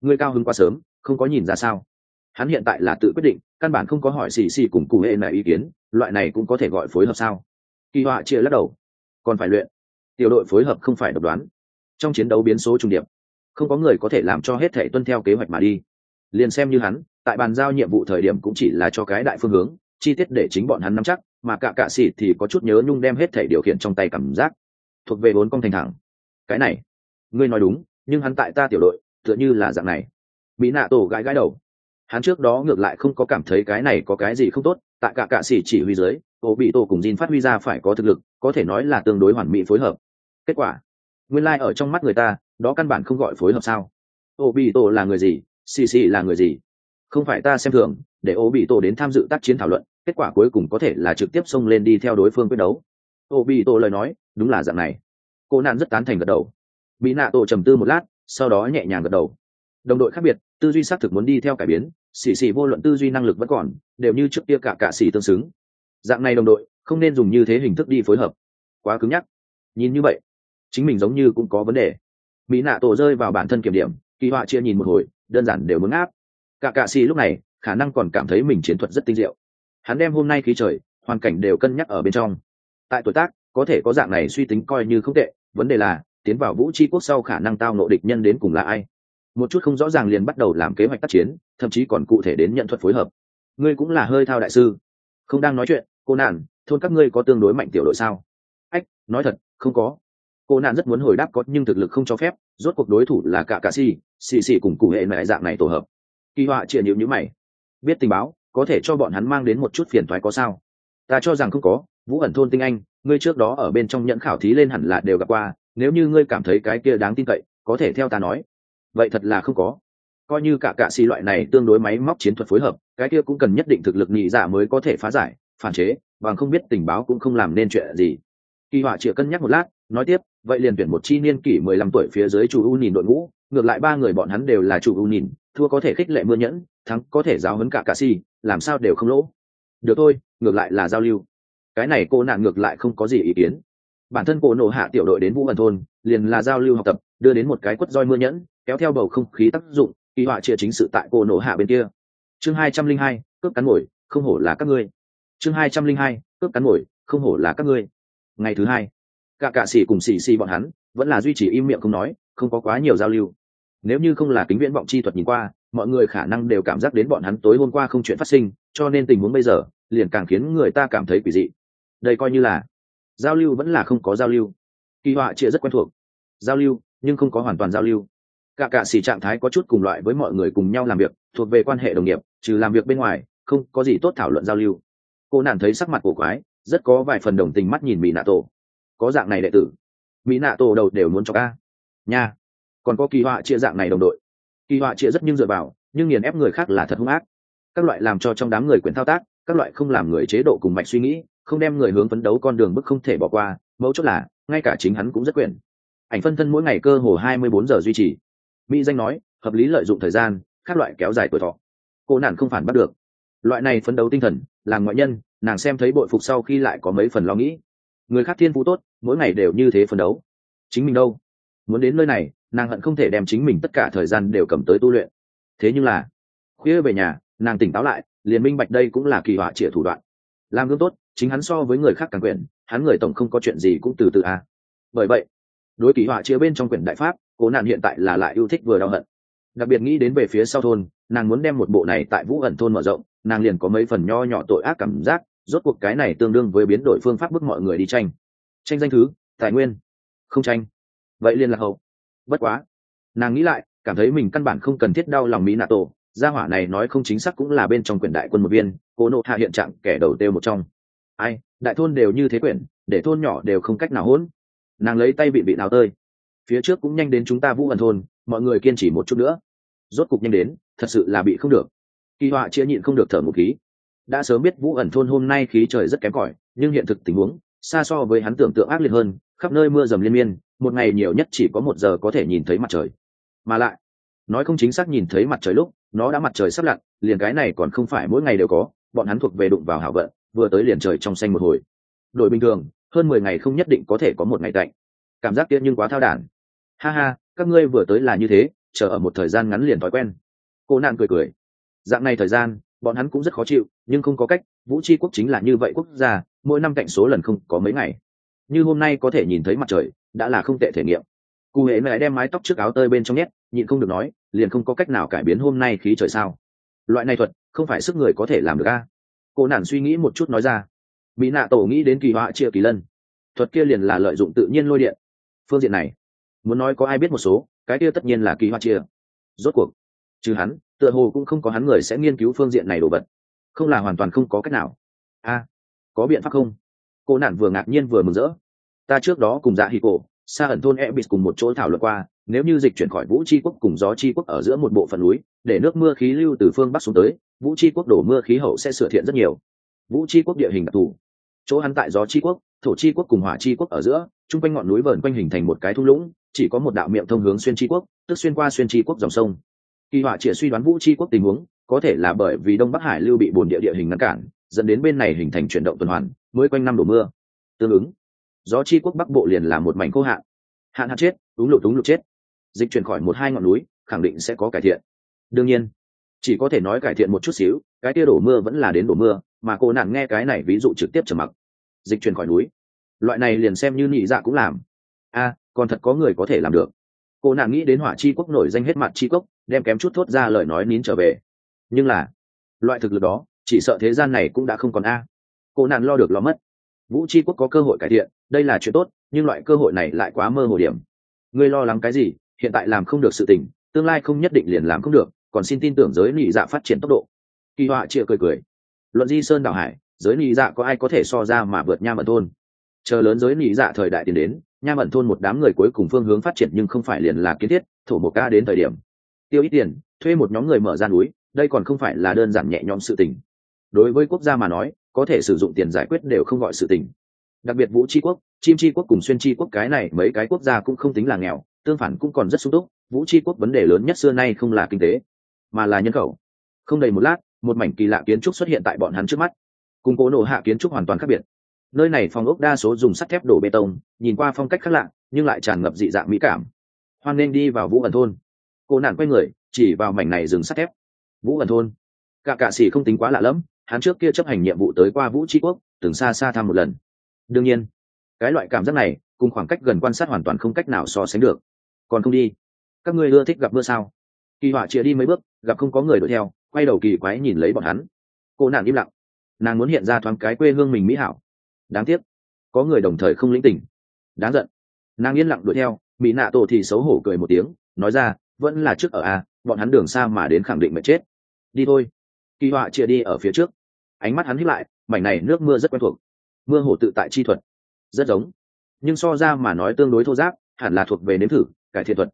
ngươi cao hứng quá sớm, không có nhìn ra sao? Hắn hiện tại là tự quyết định căn bản không có hỏi xì xì cùng cụ hệ này ý kiến loại này cũng có thể gọi phối hợp sao? Kỳ họa chia lắc đầu. Còn phải luyện. Tiểu đội phối hợp không phải độc đoán. Trong chiến đấu biến số trung điệp không có người có thể làm cho hết thể tuân theo kế hoạch mà đi. Liền xem như hắn tại bàn giao nhiệm vụ thời điểm cũng chỉ là cho cái đại phương hướng chi tiết để chính bọn hắn nắm chắc mà cả cạ xì thì có chút nhớ nhung đem hết thể điều khiển trong tay cảm giác. Thuộc về bốn công thành thẳng. Cái này ngươi nói đúng nhưng hắn tại ta tiểu đội, tựa như là dạng này. Mỹ nạ tổ gãi gãi đầu. Hắn trước đó ngược lại không có cảm thấy cái này có cái gì không tốt, tại cả cạ sĩ chỉ huy dưới ô bị tổ cùng Jin phát huy ra phải có thực lực, có thể nói là tương đối hoàn mỹ phối hợp. Kết quả, nguyên lai、like、ở trong mắt người ta, đó căn bản không gọi phối hợp sao? Ô bị tổ là người gì? Xì xì là người gì? Không phải ta xem thường, để ô bị tổ đến tham dự tác chiến thảo luận, kết quả cuối cùng có thể là trực tiếp xông lên đi theo đối phương quyết đấu. Ô bị tổ lời nói, đúng là dạng này. Cô nạn rất tán thành gật đầu bị nạ tổ trầm tư một lát, sau đó nhẹ nhàng gật đầu. Đồng đội khác biệt, tư duy xác thực muốn đi theo cải biến, xì xì vô luận tư duy năng lực vẫn còn, đều như trước kia cả cả xì tương xứng. Dạng này đồng đội, không nên dùng như thế hình thức đi phối hợp. Quá cứng nhắc. Nhìn như vậy, chính mình giống như cũng có vấn đề. Mỹ nạ tổ rơi vào bản thân kiểm điểm, kỳ họa chia nhìn một hồi, đơn giản đều muốn áp cả cạ xì lúc này, khả năng còn cảm thấy mình chiến thuật rất tinh diệu. Hắn đem hôm nay khí trời, hoàn cảnh đều cân nhắc ở bên trong. Tại tuổi tác, có thể có dạng này suy tính coi như không tệ, vấn đề là tiến vào vũ tri quốc sau khả năng tao nộ địch nhân đến cùng là ai. Một chút không rõ ràng liền bắt đầu làm kế hoạch tác chiến, thậm chí còn cụ thể đến nhận thuật phối hợp. Ngươi cũng là hơi thao đại sư. Không đang nói chuyện, cô nạn, thôn các ngươi có tương đối mạnh tiểu đội sao? Ách, nói thật, không có. Cô nạn rất muốn hồi đáp có nhưng thực lực không cho phép, rốt cuộc đối thủ là cả cà si, xì xì cùng cụ hệ mẹ dạng này tổ hợp. Kỳ họa triệt nhiễu nhữ mày. Biết tình báo, có thể cho bọn hắn mang đến một chút phiền thoái có sao? Ta cho rằng không có, vũ ẩn thôn tinh anh, ngươi trước đó ở bên trong nhận khảo thí lên hẳn là đều gặp qua nếu như ngươi cảm thấy cái kia đáng tin cậy, có thể theo ta nói. Vậy thật là không có. Coi như cả cạ xì loại này tương đối máy móc chiến thuật phối hợp, cái kia cũng cần nhất định thực lực nhị giả mới có thể phá giải, phản chế, bằng không biết tình báo cũng không làm nên chuyện gì. Kỳ họa chịa cân nhắc một lát, nói tiếp, vậy liền tuyển một chi niên kỷ mười lăm tuổi phía dưới chủ u nhìn đội ngũ, ngược lại ba người bọn hắn đều là chủ u nhìn, thua có thể khích lệ mưa nhẫn, thắng có thể giáo hấn cả cạ xì, làm sao đều không lỗ. Được thôi, ngược lại là giao lưu. Cái này cô nạn ngược lại không có gì ý kiến bản thân cô nổ hạ tiểu đội đến vũ ẩn thôn, liền là giao lưu học tập, đưa đến một cái quất roi mưa nhẫn, kéo theo bầu không khí tác dụng, kỳ họa chia chính sự tại cô nổ hạ bên kia. Chương hai trăm linh hai, cướp cắn mồi, không hổ là các ngươi. Chương hai trăm linh hai, cướp cắn mồi, không hổ là các ngươi. Ngày thứ hai, cả cạ xỉ cùng xỉ xỉ bọn hắn, vẫn là duy trì im miệng không nói, không có quá nhiều giao lưu. Nếu như không là kính viễn vọng chi thuật nhìn qua, mọi người khả năng đều cảm giác đến bọn hắn tối hôm qua không chuyện phát sinh, cho nên tình huống bây giờ, liền càng khiến người ta cảm thấy quỷ dị. Đây coi như là giao lưu vẫn là không có giao lưu. Kỳ họa chia rất quen thuộc. Giao lưu, nhưng không có hoàn toàn giao lưu. Cả cả xỉ trạng thái có chút cùng loại với mọi người cùng nhau làm việc, thuộc về quan hệ đồng nghiệp, trừ làm việc bên ngoài, không có gì tốt thảo luận giao lưu. Cô nàng thấy sắc mặt của quái, rất có vài phần đồng tình mắt nhìn mỹ nạ tổ. Có dạng này đệ tử. Mỹ nạ tổ đầu đều muốn cho ca nha. Còn có kỳ họa chia dạng này đồng đội. Kỳ họa chia rất nhưng dựa vào, nhưng nghiền ép người khác là thật hung ác. Các loại làm cho trong đám người quyền thao tác, các loại không làm người chế độ cùng mạch suy nghĩ không đem người hướng phấn đấu con đường bức không thể bỏ qua mẫu chốt là, ngay cả chính hắn cũng rất quyền. Ảnh phân thân mỗi ngày cơ hồ hai mươi bốn giờ duy trì. Mỹ danh nói, hợp lý lợi dụng thời gian, các loại kéo dài tuổi thọ. Cô nản không phản bắt được. Loại này phấn đấu tinh thần làm ngoại nhân, nàng xem thấy bội phục sau khi lại có mấy phần lo nghĩ. Người khác thiên phú tốt, mỗi ngày đều như thế phấn đấu. Chính mình đâu? Muốn đến nơi này, nàng hận không thể đem chính mình tất cả thời gian đều cầm tới tu luyện. Thế nhưng là, khuya về nhà, nàng tỉnh táo lại, liền minh bạch đây cũng là kỳ họa trịa thủ đoạn. Làm gương tốt chính hắn so với người khác càng quyền, hắn người tổng không có chuyện gì cũng từ từ à. bởi vậy, đối kỳ họa chia bên trong quyển đại pháp, cố nạn hiện tại là lại yêu thích vừa đau hận. Đặc biệt nghĩ đến về phía sau thôn, nàng muốn đem một bộ này tại vũ ẩn thôn mở rộng, nàng liền có mấy phần nho nhỏ tội ác cảm giác, rốt cuộc cái này tương đương với biến đổi phương pháp bức mọi người đi tranh. Tranh danh thứ, tài nguyên. Không tranh. Vậy liền là hậu. Bất quá, nàng nghĩ lại, cảm thấy mình căn bản không cần thiết đau lòng mỹ nạ tổ gia hỏa này nói không chính xác cũng là bên trong quyển đại quân một viên cô nộ hạ hiện trạng kẻ đầu têu một trong ai, đại thôn đều như thế quyển, để thôn nhỏ đều không cách nào hỗn. Nàng lấy tay bị bị nào tơi. Phía trước cũng nhanh đến chúng ta vũ ẩn thôn, mọi người kiên trì một chút nữa. Rốt cục nhanh đến, thật sự là bị không được. Kỳ họa chia nhịn không được thở một khí. Đã sớm biết vũ ẩn thôn hôm nay khí trời rất kém cỏi, nhưng hiện thực tình huống, xa so với hắn tưởng tượng ác liệt hơn, khắp nơi mưa dầm liên miên, một ngày nhiều nhất chỉ có một giờ có thể nhìn thấy mặt trời. Mà lại, nói không chính xác nhìn thấy mặt trời lúc, nó đã mặt trời sắp lặn, liền cái này còn không phải mỗi ngày đều có, bọn hắn thuộc về đụng vào hảo vận vừa tới liền trời trong xanh một hồi. Đội bình thường, hơn mười ngày không nhất định có thể có một ngày tạnh. Cảm giác kia nhưng quá thao đản. Ha ha, các ngươi vừa tới là như thế, chờ ở một thời gian ngắn liền thói quen. Cô nạn cười cười. Dạng này thời gian, bọn hắn cũng rất khó chịu, nhưng không có cách, vũ tri quốc chính là như vậy quốc gia, mỗi năm cạnh số lần không có mấy ngày. Như hôm nay có thể nhìn thấy mặt trời, đã là không tệ thể nghiệm. Cụ hễ mẹ đem mái tóc trước áo tơi bên trong nhét, nhịn không được nói, liền không có cách nào cải biến hôm nay khí trời sao. Loại này thuật, không phải sức người có thể làm được a cô nản suy nghĩ một chút nói ra. Mỹ nạ tổ nghĩ đến kỳ họa chia kỳ lân. Thuật kia liền là lợi dụng tự nhiên lôi điện. Phương diện này, muốn nói có ai biết một số, cái kia tất nhiên là kỳ họa chia. Rốt cuộc, trừ hắn, tựa hồ cũng không có hắn người sẽ nghiên cứu phương diện này đồ vật. Không là hoàn toàn không có cách nào. A, có biện pháp không? Cô nản vừa ngạc nhiên vừa mừng rỡ. Ta trước đó cùng dạ hì cổ xa ẩn thôn ebis cùng một chỗ thảo luận qua, nếu như dịch chuyển khỏi vũ tri quốc cùng gió tri quốc ở giữa một bộ phận núi, để nước mưa khí lưu từ phương bắc xuống tới vũ tri quốc đổ mưa khí hậu sẽ sửa thiện rất nhiều. Vũ tri quốc địa hình đặc thù. Chỗ hắn tại gió tri quốc, thổ tri quốc cùng hỏa tri quốc ở giữa, chung quanh ngọn núi vờn quanh hình thành một cái thung lũng, chỉ có một đạo miệng thông hướng xuyên tri quốc, tức xuyên qua xuyên tri quốc dòng sông. Kỳ họa chỉ suy đoán vũ tri quốc tình huống, có thể là bởi vì đông bắc hải lưu bị bồn địa địa hình ngăn cản, dẫn đến bên này hình thành chuyển động tuần hoàn, mới quanh năm đổ mưa. Tương ứng, gió chi quốc bắc bộ liền là một mảnh khô hạn. Hạn hạn chết úng lụt úng lụt chết. Dịch chuyển khỏi một hai ngọn núi, khẳng định sẽ có cải thiện. Đương nhiên chỉ có thể nói cải thiện một chút xíu, cái kia đổ mưa vẫn là đến đổ mưa, mà cô nạn nghe cái này ví dụ trực tiếp trầm mặc. Dịch chuyển khỏi núi. Loại này liền xem như nhị dạ cũng làm. A, còn thật có người có thể làm được. Cô nạn nghĩ đến hỏa chi quốc nổi danh hết mặt chi quốc, đem kém chút thốt ra lời nói nín trở về. Nhưng là, loại thực lực đó, chỉ sợ thế gian này cũng đã không còn a. Cô nạn lo được lo mất. Vũ chi quốc có cơ hội cải thiện, đây là chuyện tốt, nhưng loại cơ hội này lại quá mơ hồ điểm. Ngươi lo lắng cái gì, hiện tại làm không được sự tình, tương lai không nhất định liền làm không được còn xin tin tưởng giới nị dạ phát triển tốc độ. Kỳ họa chịa cười cười. Luận di sơn đảo hải, giới nị dạ có ai có thể so ra mà vượt nha ẩn thôn? Chờ lớn giới nị dạ thời đại tiến đến, nha ẩn thôn một đám người cuối cùng phương hướng phát triển nhưng không phải liền là kiến thiết, thổ một ca đến thời điểm. Tiêu ít tiền, thuê một nhóm người mở ra núi, đây còn không phải là đơn giản nhẹ nhõm sự tình. Đối với quốc gia mà nói, có thể sử dụng tiền giải quyết đều không gọi sự tình. Đặc biệt vũ tri quốc, chim tri quốc cùng xuyên tri quốc cái này mấy cái quốc gia cũng không tính là nghèo, tương phản cũng còn rất sung túc. Vũ tri quốc vấn đề lớn nhất xưa nay không là kinh tế mà là nhân khẩu. Không đầy một lát, một mảnh kỳ lạ kiến trúc xuất hiện tại bọn hắn trước mắt. Cùng cố nổ hạ kiến trúc hoàn toàn khác biệt. Nơi này phòng ốc đa số dùng sắt thép đổ bê tông, nhìn qua phong cách khác lạ, nhưng lại tràn ngập dị dạng mỹ cảm. Hoan nên đi vào vũ ẩn thôn. Cô nạn quay người, chỉ vào mảnh này dừng sắt thép. Vũ ẩn thôn. Cả cạ xỉ không tính quá lạ lẫm, hắn trước kia chấp hành nhiệm vụ tới qua vũ tri quốc, từng xa xa thăm một lần. Đương nhiên, cái loại cảm giác này, cùng khoảng cách gần quan sát hoàn toàn không cách nào so sánh được. Còn không đi, các ngươi ưa thích gặp mưa sao? Kỳ họa chia đi mấy bước, gặp không có người đuổi theo, quay đầu kỳ quái nhìn lấy bọn hắn. Cô nàng im lặng. Nàng muốn hiện ra thoáng cái quê hương mình mỹ hảo. Đáng tiếc, có người đồng thời không lĩnh tình. Đáng giận. Nàng yên lặng đuổi theo, mỹ nạ tổ thì xấu hổ cười một tiếng, nói ra, vẫn là trước ở a, bọn hắn đường xa mà đến khẳng định mệt chết. Đi thôi. Kỳ họa chia đi ở phía trước. Ánh mắt hắn hít lại, mảnh này nước mưa rất quen thuộc. Mưa hổ tự tại chi thuật. Rất giống. Nhưng so ra mà nói tương đối thô giáp, hẳn là thuộc về nếm thử, cải thiện thuật.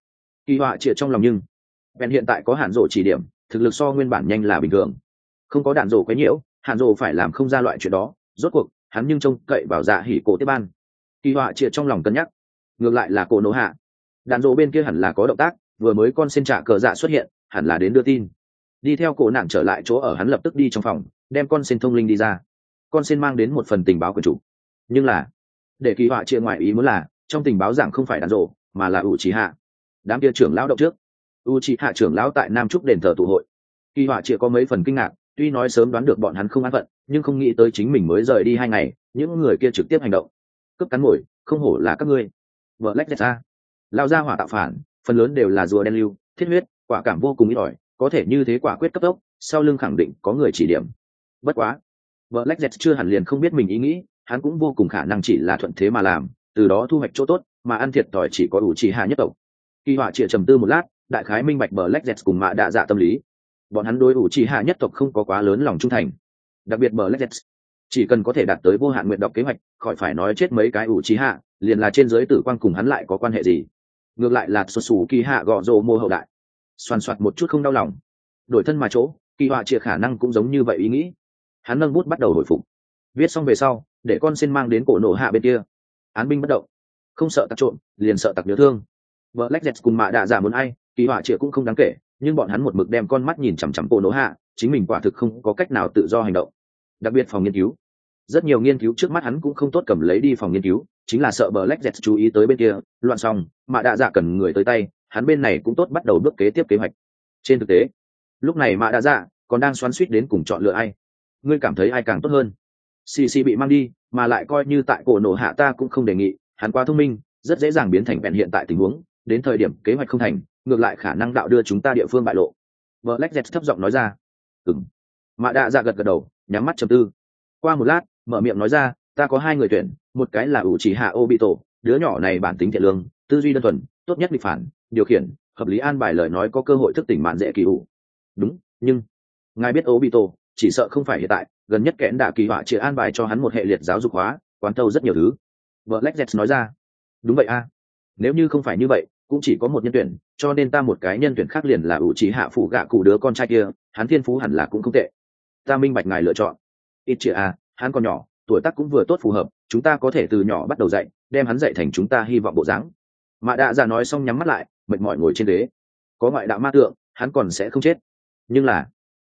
Kỳ họa chia trong lòng nhưng bèn hiện tại có hạn rổ chỉ điểm, thực lực so nguyên bản nhanh là bình thường. Không có đạn rổ quấy nhiễu, hạn rổ phải làm không ra loại chuyện đó, rốt cuộc, hắn nhưng trông cậy vào dạ hỉ cổ tiếp ban. Kỳ họa triệt trong lòng cân nhắc. Ngược lại là cổ nổ hạ. Đạn rổ bên kia hẳn là có động tác, vừa mới con xin trả cờ dạ xuất hiện, hẳn là đến đưa tin. Đi theo cổ nạn trở lại chỗ ở hắn lập tức đi trong phòng, đem con xin thông linh đi ra. Con xin mang đến một phần tình báo của chủ. Nhưng là, để kỳ họa triệt ngoại ý muốn là, trong tình báo giảng không phải đạn rổ, mà là ủ trí hạ. Đám kia trưởng lão động trước u trí hạ trưởng lão tại nam trúc đền thờ tụ hội. Kỳ họa chịa có mấy phần kinh ngạc, tuy nói sớm đoán được bọn hắn không an phận, nhưng không nghĩ tới chính mình mới rời đi hai ngày, những người kia trực tiếp hành động. Cướp cắn mồi không hổ là các ngươi. Vợ lách ra. Lao ra hỏa tạo phản, phần lớn đều là rùa đen lưu, thiết huyết, quả cảm vô cùng ít ỏi, có thể như thế quả quyết cấp tốc, sau lưng khẳng định có người chỉ điểm. Bất quá, vợ lách chưa hẳn liền không biết mình ý nghĩ, hắn cũng vô cùng khả năng chỉ là thuận thế mà làm, từ đó thu hoạch chỗ tốt, mà ăn thiệt thòi chỉ có đủ chỉ hạ nhất tộc. Kỳ họa chịa trầm tư một lát đại khái minh bạch bờ lách cùng mạ đạ dạ tâm lý. Bọn hắn đối ủ trì hạ nhất tộc không có quá lớn lòng trung thành. Đặc biệt bờ lexet chỉ cần có thể đạt tới vô hạn nguyện đọc kế hoạch, khỏi phải nói chết mấy cái ủ trì hạ, liền là trên giới tử quan cùng hắn lại có quan hệ gì? Ngược lại là xuất xù kỳ hạ gọ rộ mô hậu đại. Xoàn xoạt một chút không đau lòng. Đổi thân mà chỗ, kỳ họa chia khả năng cũng giống như vậy ý nghĩ. Hắn nâng bút bắt đầu hồi phục. Viết xong về sau, để con xin mang đến cổ nổ hạ bên kia. Án binh bất động. Không sợ tặc trộm, liền sợ tặc nhớ thương. Vợ lách dẹt cùng mạ đạ giả muốn ai? Kỳ họa chia cũng không đáng kể, nhưng bọn hắn một mực đem con mắt nhìn chằm chằm cổ nỗ hạ, chính mình quả thực không có cách nào tự do hành động. Đặc biệt phòng nghiên cứu. Rất nhiều nghiên cứu trước mắt hắn cũng không tốt cầm lấy đi phòng nghiên cứu, chính là sợ bờ lách dẹt chú ý tới bên kia, loạn xong, mà đạ dạ cần người tới tay, hắn bên này cũng tốt bắt đầu bước kế tiếp kế hoạch. Trên thực tế, lúc này mạ đạ dạ còn đang xoắn suýt đến cùng chọn lựa ai. Ngươi cảm thấy ai càng tốt hơn? Xì xì bị mang đi, mà lại coi như tại cổ nổ hạ ta cũng không đề nghị, hắn quá thông minh, rất dễ dàng biến thành vẹn hiện tại tình huống, đến thời điểm kế hoạch không thành ngược lại khả năng đạo đưa chúng ta địa phương bại lộ. Vợ lách dẹt thấp giọng nói ra. Ừng mạ đạ dạ gật gật đầu, nhắm mắt chầm tư. Qua một lát, mở miệng nói ra, ta có hai người tuyển, một cái là ủ chỉ hạ ô bị tổ đứa nhỏ này bản tính thiện lương, tư duy đơn thuần, tốt nhất bị phản, điều khiển, hợp lý an bài lời nói có cơ hội thức tỉnh mạn dễ kỳ ủ đúng, nhưng ngài biết ô bị tổ chỉ sợ không phải hiện tại, gần nhất kẽn đạ kỳ họa chỉ an bài cho hắn một hệ liệt giáo dục hóa, quán tâu rất nhiều thứ. Vợ lexet nói ra. Đúng vậy a. Nếu như không phải như vậy cũng chỉ có một nhân tuyển, cho nên ta một cái nhân tuyển khác liền là ủ trí hạ phủ gạ cụ đứa con trai kia, hắn thiên phú hẳn là cũng không tệ. Ta minh bạch ngài lựa chọn. Ít chị a à, hắn còn nhỏ, tuổi tác cũng vừa tốt phù hợp, chúng ta có thể từ nhỏ bắt đầu dạy, đem hắn dạy thành chúng ta hy vọng bộ dáng. Mạ đạ dạ nói xong nhắm mắt lại, mệt mỏi ngồi trên đế có ngoại đạo ma tượng, hắn còn sẽ không chết. Nhưng là,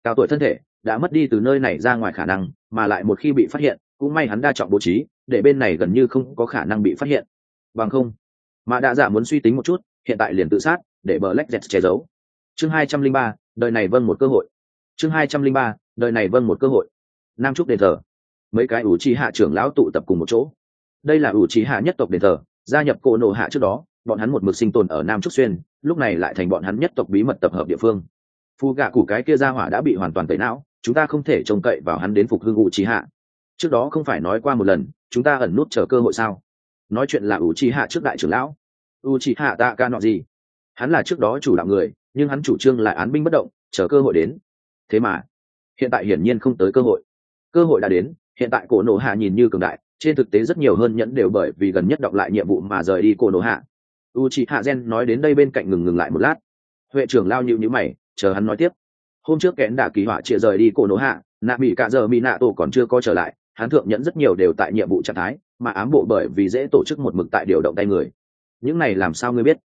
cao tuổi thân thể, đã mất đi từ nơi này ra ngoài khả năng, mà lại một khi bị phát hiện, cũng may hắn đa trọng bố trí, để bên này gần như không có khả năng bị phát hiện. Bằng không mà đạ giả muốn suy tính một chút hiện tại liền tự sát, để bờ lách dẹt che giấu. Chương hai trăm linh ba, đời này vâng một cơ hội. Chương hai trăm linh ba, đời này vâng một cơ hội. Nam trúc đền thờ. Mấy cái ủ trí hạ trưởng lão tụ tập cùng một chỗ. Đây là ủ trí hạ nhất tộc đền thờ, gia nhập cổ nộ hạ trước đó, bọn hắn một mực sinh tồn ở nam trúc xuyên, lúc này lại thành bọn hắn nhất tộc bí mật tập hợp địa phương. Phu gạ củ cái kia ra hỏa đã bị hoàn toàn tẩy não, chúng ta không thể trông cậy vào hắn đến phục hưng ủ trí hạ. Trước đó không phải nói qua một lần, chúng ta ẩn nút chờ cơ hội sao? Nói chuyện là ủ trí hạ trước đại trưởng lão u chỉ hạ tạ ca nọ gì? Hắn là trước đó chủ đạo người, nhưng hắn chủ trương lại án binh bất động, chờ cơ hội đến. Thế mà, hiện tại hiển nhiên không tới cơ hội. Cơ hội đã đến, hiện tại cổ nổ hạ nhìn như cường đại, trên thực tế rất nhiều hơn nhẫn đều bởi vì gần nhất đọc lại nhiệm vụ mà rời đi cổ nổ hạ. U chị hạ gen nói đến đây bên cạnh ngừng ngừng lại một lát. Huệ trưởng lao nhịu nhữ mày, chờ hắn nói tiếp. Hôm trước kẽn đả kỳ họa chia rời đi cổ nổ hạ, nạ mỹ cả giờ mỹ nạ tổ còn chưa có trở lại, hắn thượng nhẫn rất nhiều đều tại nhiệm vụ trạng thái, mà ám bộ bởi vì dễ tổ chức một mực tại điều động tay người những này làm sao ngươi biết?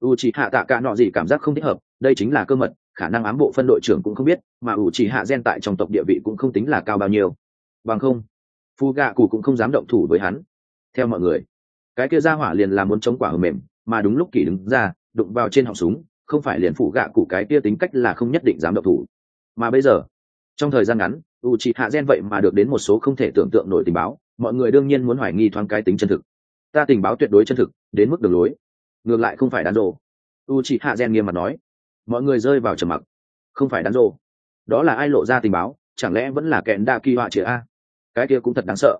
U c hạ tạ cả nọ gì cảm giác không thích hợp, đây chính là cơ mật, khả năng ám bộ phân đội trưởng cũng không biết, mà u c hạ gen tại trong tộc địa vị cũng không tính là cao bao nhiêu. Bằng không phu gạ cụ cũng không dám động thủ với hắn. Theo mọi người, cái kia ra hỏa liền là muốn chống quả hờ mềm, mà đúng lúc kỳ đứng ra, đụng vào trên họng súng, không phải liền phủ gạ cụ cái kia tính cách là không nhất định dám động thủ. Mà bây giờ, trong thời gian ngắn u c hạ gen vậy mà được đến một số không thể tưởng tượng nổi tình báo, mọi người đương nhiên muốn hoài nghi thoáng cái tính chân thực ta tình báo tuyệt đối chân thực, đến mức đường lối. Ngược lại không phải đàn rộ u chị hạ gen nghiêm mặt nói. Mọi người rơi vào trầm mặc. Không phải đàn rộ đó là ai lộ ra tình báo, chẳng lẽ vẫn là kẹn đa kỳ họa chĩa a? Cái kia cũng thật đáng sợ.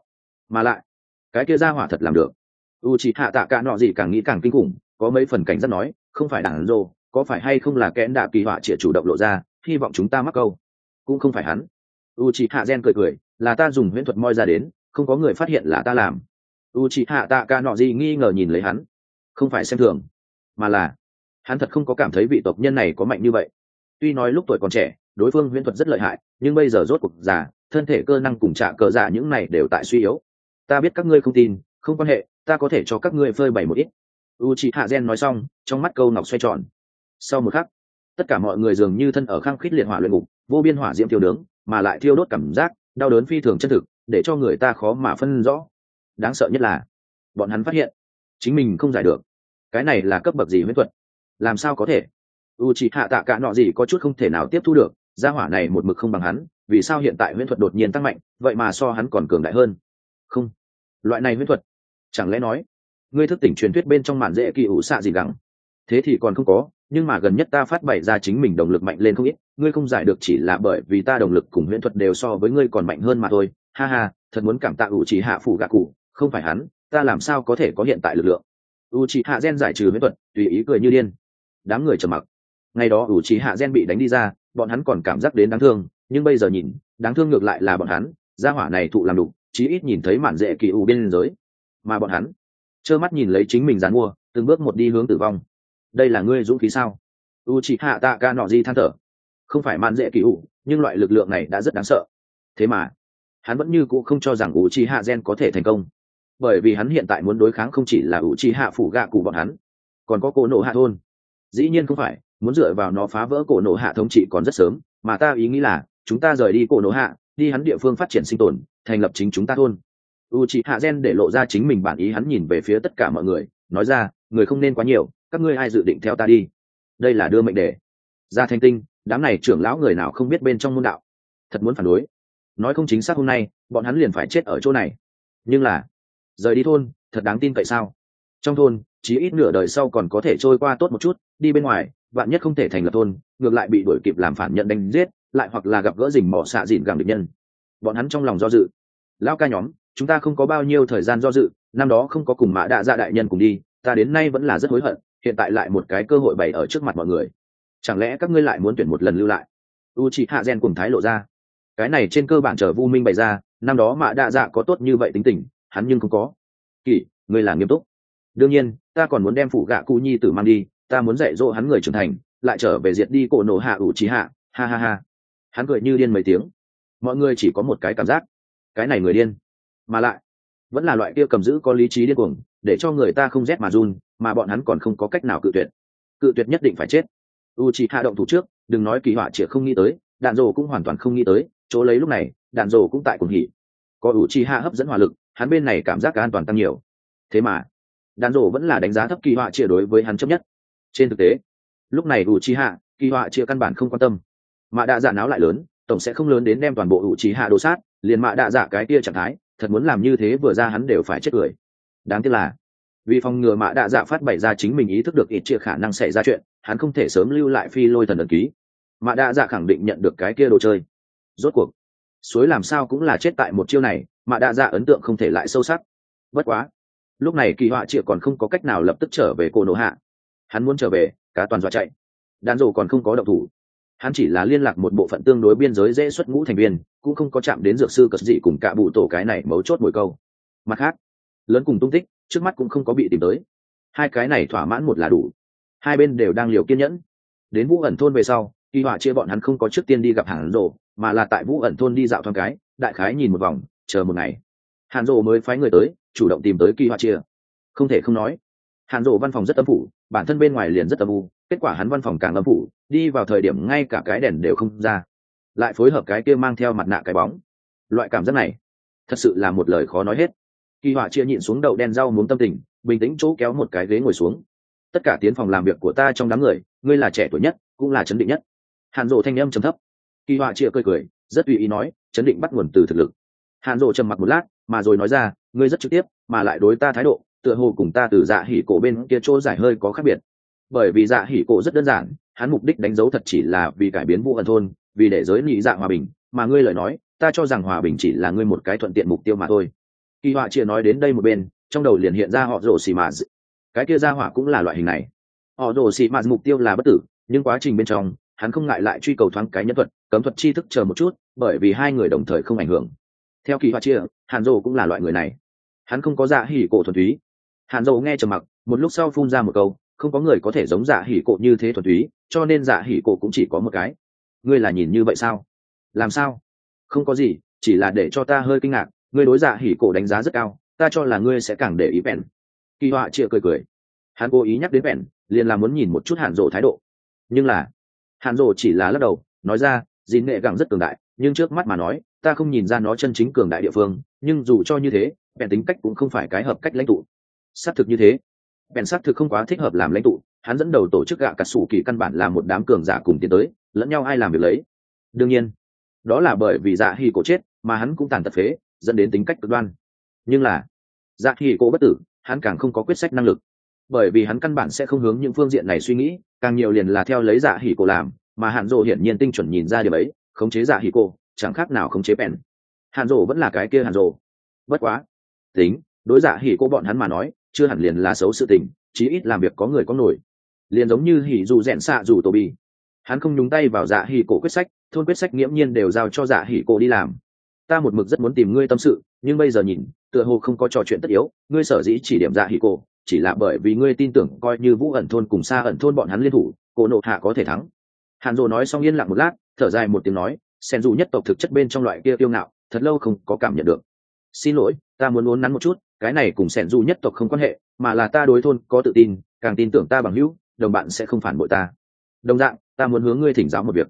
Mà lại, cái kia ra hỏa thật làm được. U chị hạ tạ cả nọ gì càng nghĩ càng kinh khủng, có mấy phần cảnh rất nói, không phải đàn rộ có phải hay không là kẽn đạ kỳ họa chĩa chủ động lộ ra, hy vọng chúng ta mắc câu. Cũng không phải hắn. U c hạ gen cười cười, là ta dùng huyễn thuật moi ra đến, không có người phát hiện là ta làm u chị hạ tạ ca nọ gì nghi ngờ nhìn lấy hắn. Không phải xem thường, mà là hắn thật không có cảm thấy vị tộc nhân này có mạnh như vậy. Tuy nói lúc tuổi còn trẻ, đối phương huyễn thuật rất lợi hại, nhưng bây giờ rốt cuộc già, thân thể cơ năng cùng trạ cờ giả những này đều tại suy yếu. Ta biết các ngươi không tin, không quan hệ, ta có thể cho các ngươi phơi bày một ít. U chị hạ gen nói xong, trong mắt câu ngọc xoay tròn. Sau một khắc, tất cả mọi người dường như thân ở khăng khít liệt hỏa luyện ngục, vô biên hỏa diễm thiêu nướng mà lại thiêu đốt cảm giác đau đớn phi thường chân thực, để cho người ta khó mà phân rõ đáng sợ nhất là, bọn hắn phát hiện, chính mình không giải được. Cái này là cấp bậc gì huyễn thuật? Làm sao có thể? U c hạ tạ cả nọ gì có chút không thể nào tiếp thu được, gia hỏa này một mực không bằng hắn, vì sao hiện tại huyễn thuật đột nhiên tăng mạnh, vậy mà so hắn còn cường đại hơn? Không. Loại này huyễn thuật, chẳng lẽ nói, ngươi thức tỉnh truyền thuyết bên trong màn dễ kỳ ủ xạ gì gắng? Thế thì còn không có, nhưng mà gần nhất ta phát bày ra chính mình động lực mạnh lên không ít, ngươi không giải được chỉ là bởi vì ta động lực cùng huyễn thuật đều so với ngươi còn mạnh hơn mà thôi. Ha ha, thật muốn cảm tạ ủ chỉ hạ phủ gạ cụ không phải hắn ta làm sao có thể có hiện tại lực lượng? U chỉ hạ gen giải trừ huyễn thuật tùy ý cười như điên. Đám người trầm mặc. Ngày đó ủ trí hạ gen bị đánh đi ra bọn hắn còn cảm giác đến đáng thương nhưng bây giờ nhìn đáng thương ngược lại là bọn hắn gia hỏa này thụ làm đục chí ít nhìn thấy mản dễ kỳ u bên giới mà bọn hắn trơ mắt nhìn lấy chính mình dán mua từng bước một đi hướng tử vong. Đây là ngươi dũng khí sao? U chị hạ tạ ca nọ di than thở. Không phải mạn dễ kỳ u, nhưng loại lực lượng này đã rất đáng sợ. Thế mà hắn vẫn như cũ không cho rằng u chị hạ gen có thể thành công bởi vì hắn hiện tại muốn đối kháng không chỉ là u trì hạ phủ gạ cụ bọn hắn, còn có Cổ nộ hạ thôn. Dĩ nhiên không phải, muốn dựa vào nó phá vỡ cổ nộ hạ thống trị còn rất sớm, mà ta ý nghĩ là, chúng ta rời đi cổ nộ hạ, đi hắn địa phương phát triển sinh tồn, thành lập chính chúng ta thôn. U c h ị hạ gen để lộ ra chính mình bản ý hắn nhìn về phía tất cả mọi người, nói ra, người không nên quá nhiều, các ngươi ai dự định theo ta đi? Đây là đưa mệnh đề. Ra thanh tinh, đám này trưởng lão người nào không biết bên trong môn đạo? Thật muốn phản đối. Nói không chính xác hôm nay, bọn hắn liền phải chết ở chỗ này. Nhưng là rời đi thôn, thật đáng tin cậy sao? Trong thôn, chí ít nửa đời sau còn có thể trôi qua tốt một chút, đi bên ngoài, vạn nhất không thể thành lập thôn, ngược lại bị đuổi kịp làm phản nhận đánh giết, lại hoặc là gặp gỡ rình mỏ xạ dịn gàng được nhân. Bọn hắn trong lòng do dự. Lão ca nhóm, chúng ta không có bao nhiêu thời gian do dự, năm đó không có cùng mã đạ dạ đại nhân cùng đi, ta đến nay vẫn là rất hối hận, hiện tại lại một cái cơ hội bày ở trước mặt mọi người. Chẳng lẽ các ngươi lại muốn tuyển một lần lưu lại? U chị hạ gen cùng thái lộ ra. Cái này trên cơ bản chờ vu minh bày ra, năm đó mã đạ dạ có tốt như vậy tính tình hắn nhưng không có. Kỳ, ngươi là nghiêm túc. Đương nhiên, ta còn muốn đem phụ gạ cụ nhi tử mang đi, ta muốn dạy dỗ hắn người trưởng thành, lại trở về diệt đi cổ nổ hạ ủ trí hạ. Ha ha ha. Hắn cười như điên mấy tiếng. Mọi người chỉ có một cái cảm giác. Cái này người điên. Mà lại, vẫn là loại kia cầm giữ có lý trí điên cuồng, để cho người ta không rét mà run, mà bọn hắn còn không có cách nào cự tuyệt. Cự tuyệt nhất định phải chết. U chỉ hạ động thủ trước, đừng nói kỳ họa chỉ không nghĩ tới, đạn dồ cũng hoàn toàn không nghĩ tới, chỗ lấy lúc này, đạn dồ cũng tại cùng hỉ. Có u chỉ hạ hấp dẫn hỏa lực hắn bên này cảm giác cả an toàn tăng nhiều. Thế mà đàn rổ vẫn là đánh giá thấp kỳ họa chia đối với hắn chấp nhất. Trên thực tế, lúc này u trí hạ kỳ họa chia căn bản không quan tâm. Mà đạ dạ náo lại lớn, tổng sẽ không lớn đến đem toàn bộ u trí hạ đồ sát, liền mạ đạ dạ cái kia trạng thái, thật muốn làm như thế vừa ra hắn đều phải chết cười. Đáng tiếc là, vì phòng ngừa mạ đạ dạ phát bày ra chính mình ý thức được ít chia khả năng xảy ra chuyện, hắn không thể sớm lưu lại phi lôi thần ẩn ký. Mạ đạ dạ khẳng định nhận được cái kia đồ chơi. Rốt cuộc, suối làm sao cũng là chết tại một chiêu này mạ đa dạ ấn tượng không thể lại sâu sắc. Bất quá, lúc này kỳ họa triệu còn không có cách nào lập tức trở về cổ nổ hạ. Hắn muốn trở về, cá toàn dọa chạy. Đàn rổ còn không có động thủ. Hắn chỉ là liên lạc một bộ phận tương đối biên giới dễ xuất ngũ thành viên, cũng không có chạm đến dược sư cất dị cùng cả bụ tổ cái này mấu chốt mồi câu. Mặt khác, lớn cùng tung tích, trước mắt cũng không có bị tìm tới. Hai cái này thỏa mãn một là đủ. Hai bên đều đang liều kiên nhẫn. Đến vũ ẩn thôn về sau, kỳ họa chia bọn hắn không có trước tiên đi gặp hàng rộ mà là tại vũ ẩn thôn đi dạo thoáng cái, đại khái nhìn một vòng chờ một ngày. Hàn rộ mới phái người tới, chủ động tìm tới kỳ họa chia. Không thể không nói, hàn rộ văn phòng rất âm phủ, bản thân bên ngoài liền rất âm u, kết quả hắn văn phòng càng âm phủ, đi vào thời điểm ngay cả cái đèn đều không ra. Lại phối hợp cái kia mang theo mặt nạ cái bóng. Loại cảm giác này, thật sự là một lời khó nói hết. Kỳ họa chia nhịn xuống đậu đen rau muốn tâm tình, bình tĩnh chỗ kéo một cái ghế ngồi xuống. Tất cả tiến phòng làm việc của ta trong đám người, ngươi là trẻ tuổi nhất, cũng là chấn định nhất. Hàn rộ thanh âm trầm thấp. Kỳ họa chia cười cười, rất tùy ý nói, chấn định bắt nguồn từ thực lực hàn rộ trầm mặc một lát, mà rồi nói ra, ngươi rất trực tiếp, mà lại đối ta thái độ, tựa hồ cùng ta từ dạ hỉ cổ bên kia chỗ giải hơi có khác biệt. Bởi vì dạ hỉ cổ rất đơn giản, hắn mục đích đánh dấu thật chỉ là vì cải biến vũ ẩn thôn, vì để giới nhị dạ hòa bình, mà ngươi lời nói, ta cho rằng hòa bình chỉ là ngươi một cái thuận tiện mục tiêu mà thôi. Kỳ họa chia nói đến đây một bên, trong đầu liền hiện ra họ rồ xì mạt cái kia ra hỏa cũng là loại hình này. Họ rồ xì mạt mục tiêu là bất tử, nhưng quá trình bên trong, hắn không ngại lại truy cầu thoáng cái nhân thuật, cấm thuật tri thức chờ một chút, bởi vì hai người đồng thời không ảnh hưởng theo kỳ hoa chia, hàn Dầu cũng là loại người này. Hắn không có dạ hỉ cổ thuần túy. Hàn Dầu nghe trầm mặc, một lúc sau phun ra một câu, không có người có thể giống dạ hỉ cổ như thế thuần túy, cho nên dạ hỉ cổ cũng chỉ có một cái. Ngươi là nhìn như vậy sao? Làm sao? Không có gì, chỉ là để cho ta hơi kinh ngạc, ngươi đối dạ hỉ cổ đánh giá rất cao, ta cho là ngươi sẽ càng để ý vẹn kỳ họa chia cười cười. Hắn cố ý nhắc đến vẹn liền là muốn nhìn một chút Hàn rộ thái độ. Nhưng là, Hàn rộ chỉ là lắc đầu, nói ra dìn nghệ gẳng rất cường đại, nhưng trước mắt mà nói ta không nhìn ra nó chân chính cường đại địa phương, nhưng dù cho như thế, bèn tính cách cũng không phải cái hợp cách lãnh tụ. Xác thực như thế. Bèn xác thực không quá thích hợp làm lãnh tụ, hắn dẫn đầu tổ chức gạ cà sủ kỳ căn bản là một đám cường giả cùng tiến tới, lẫn nhau ai làm việc lấy. Đương nhiên, đó là bởi vì dạ hỉ cổ chết mà hắn cũng tàn tật phế, dẫn đến tính cách cực đoan. Nhưng là dạ hỉ cổ bất tử, hắn càng không có quyết sách năng lực. Bởi vì hắn căn bản sẽ không hướng những phương diện này suy nghĩ, càng nhiều liền là theo lấy dạ hỉ cổ làm, mà hạn dộ hiển nhiên tinh chuẩn nhìn ra điều ấy, khống chế dạ hỉ cổ chẳng khác nào không chế bèn. Hàn rộ vẫn là cái kia Hàn rộ bất quá. Tính, đối dạ hỉ cô bọn hắn mà nói, chưa hẳn liền là xấu sự tình, chí ít làm việc có người có nổi. Liền giống như hỉ dù rẽn xạ dù tổ bi hắn không nhúng tay vào dạ hỉ cổ quyết sách, thôn quyết sách nghiễm nhiên đều giao cho dạ hỉ cổ đi làm. Ta một mực rất muốn tìm ngươi tâm sự, nhưng bây giờ nhìn, tựa hồ không có trò chuyện tất yếu, ngươi sở dĩ chỉ điểm dạ hỉ cổ, chỉ là bởi vì ngươi tin tưởng coi như vũ ẩn thôn cùng xa ẩn thôn bọn hắn liên thủ, cổ nộ hạ có thể thắng. Hàn dồ nói xong yên lặng một lát, thở dài một tiếng nói sen dù nhất tộc thực chất bên trong loại kia tiêu ngạo, thật lâu không có cảm nhận được. Xin lỗi, ta muốn uốn nắn một chút, cái này cùng sen dù nhất tộc không quan hệ, mà là ta đối thôn có tự tin, càng tin tưởng ta bằng hữu, đồng bạn sẽ không phản bội ta. Đồng dạng, ta muốn hướng ngươi thỉnh giáo một việc.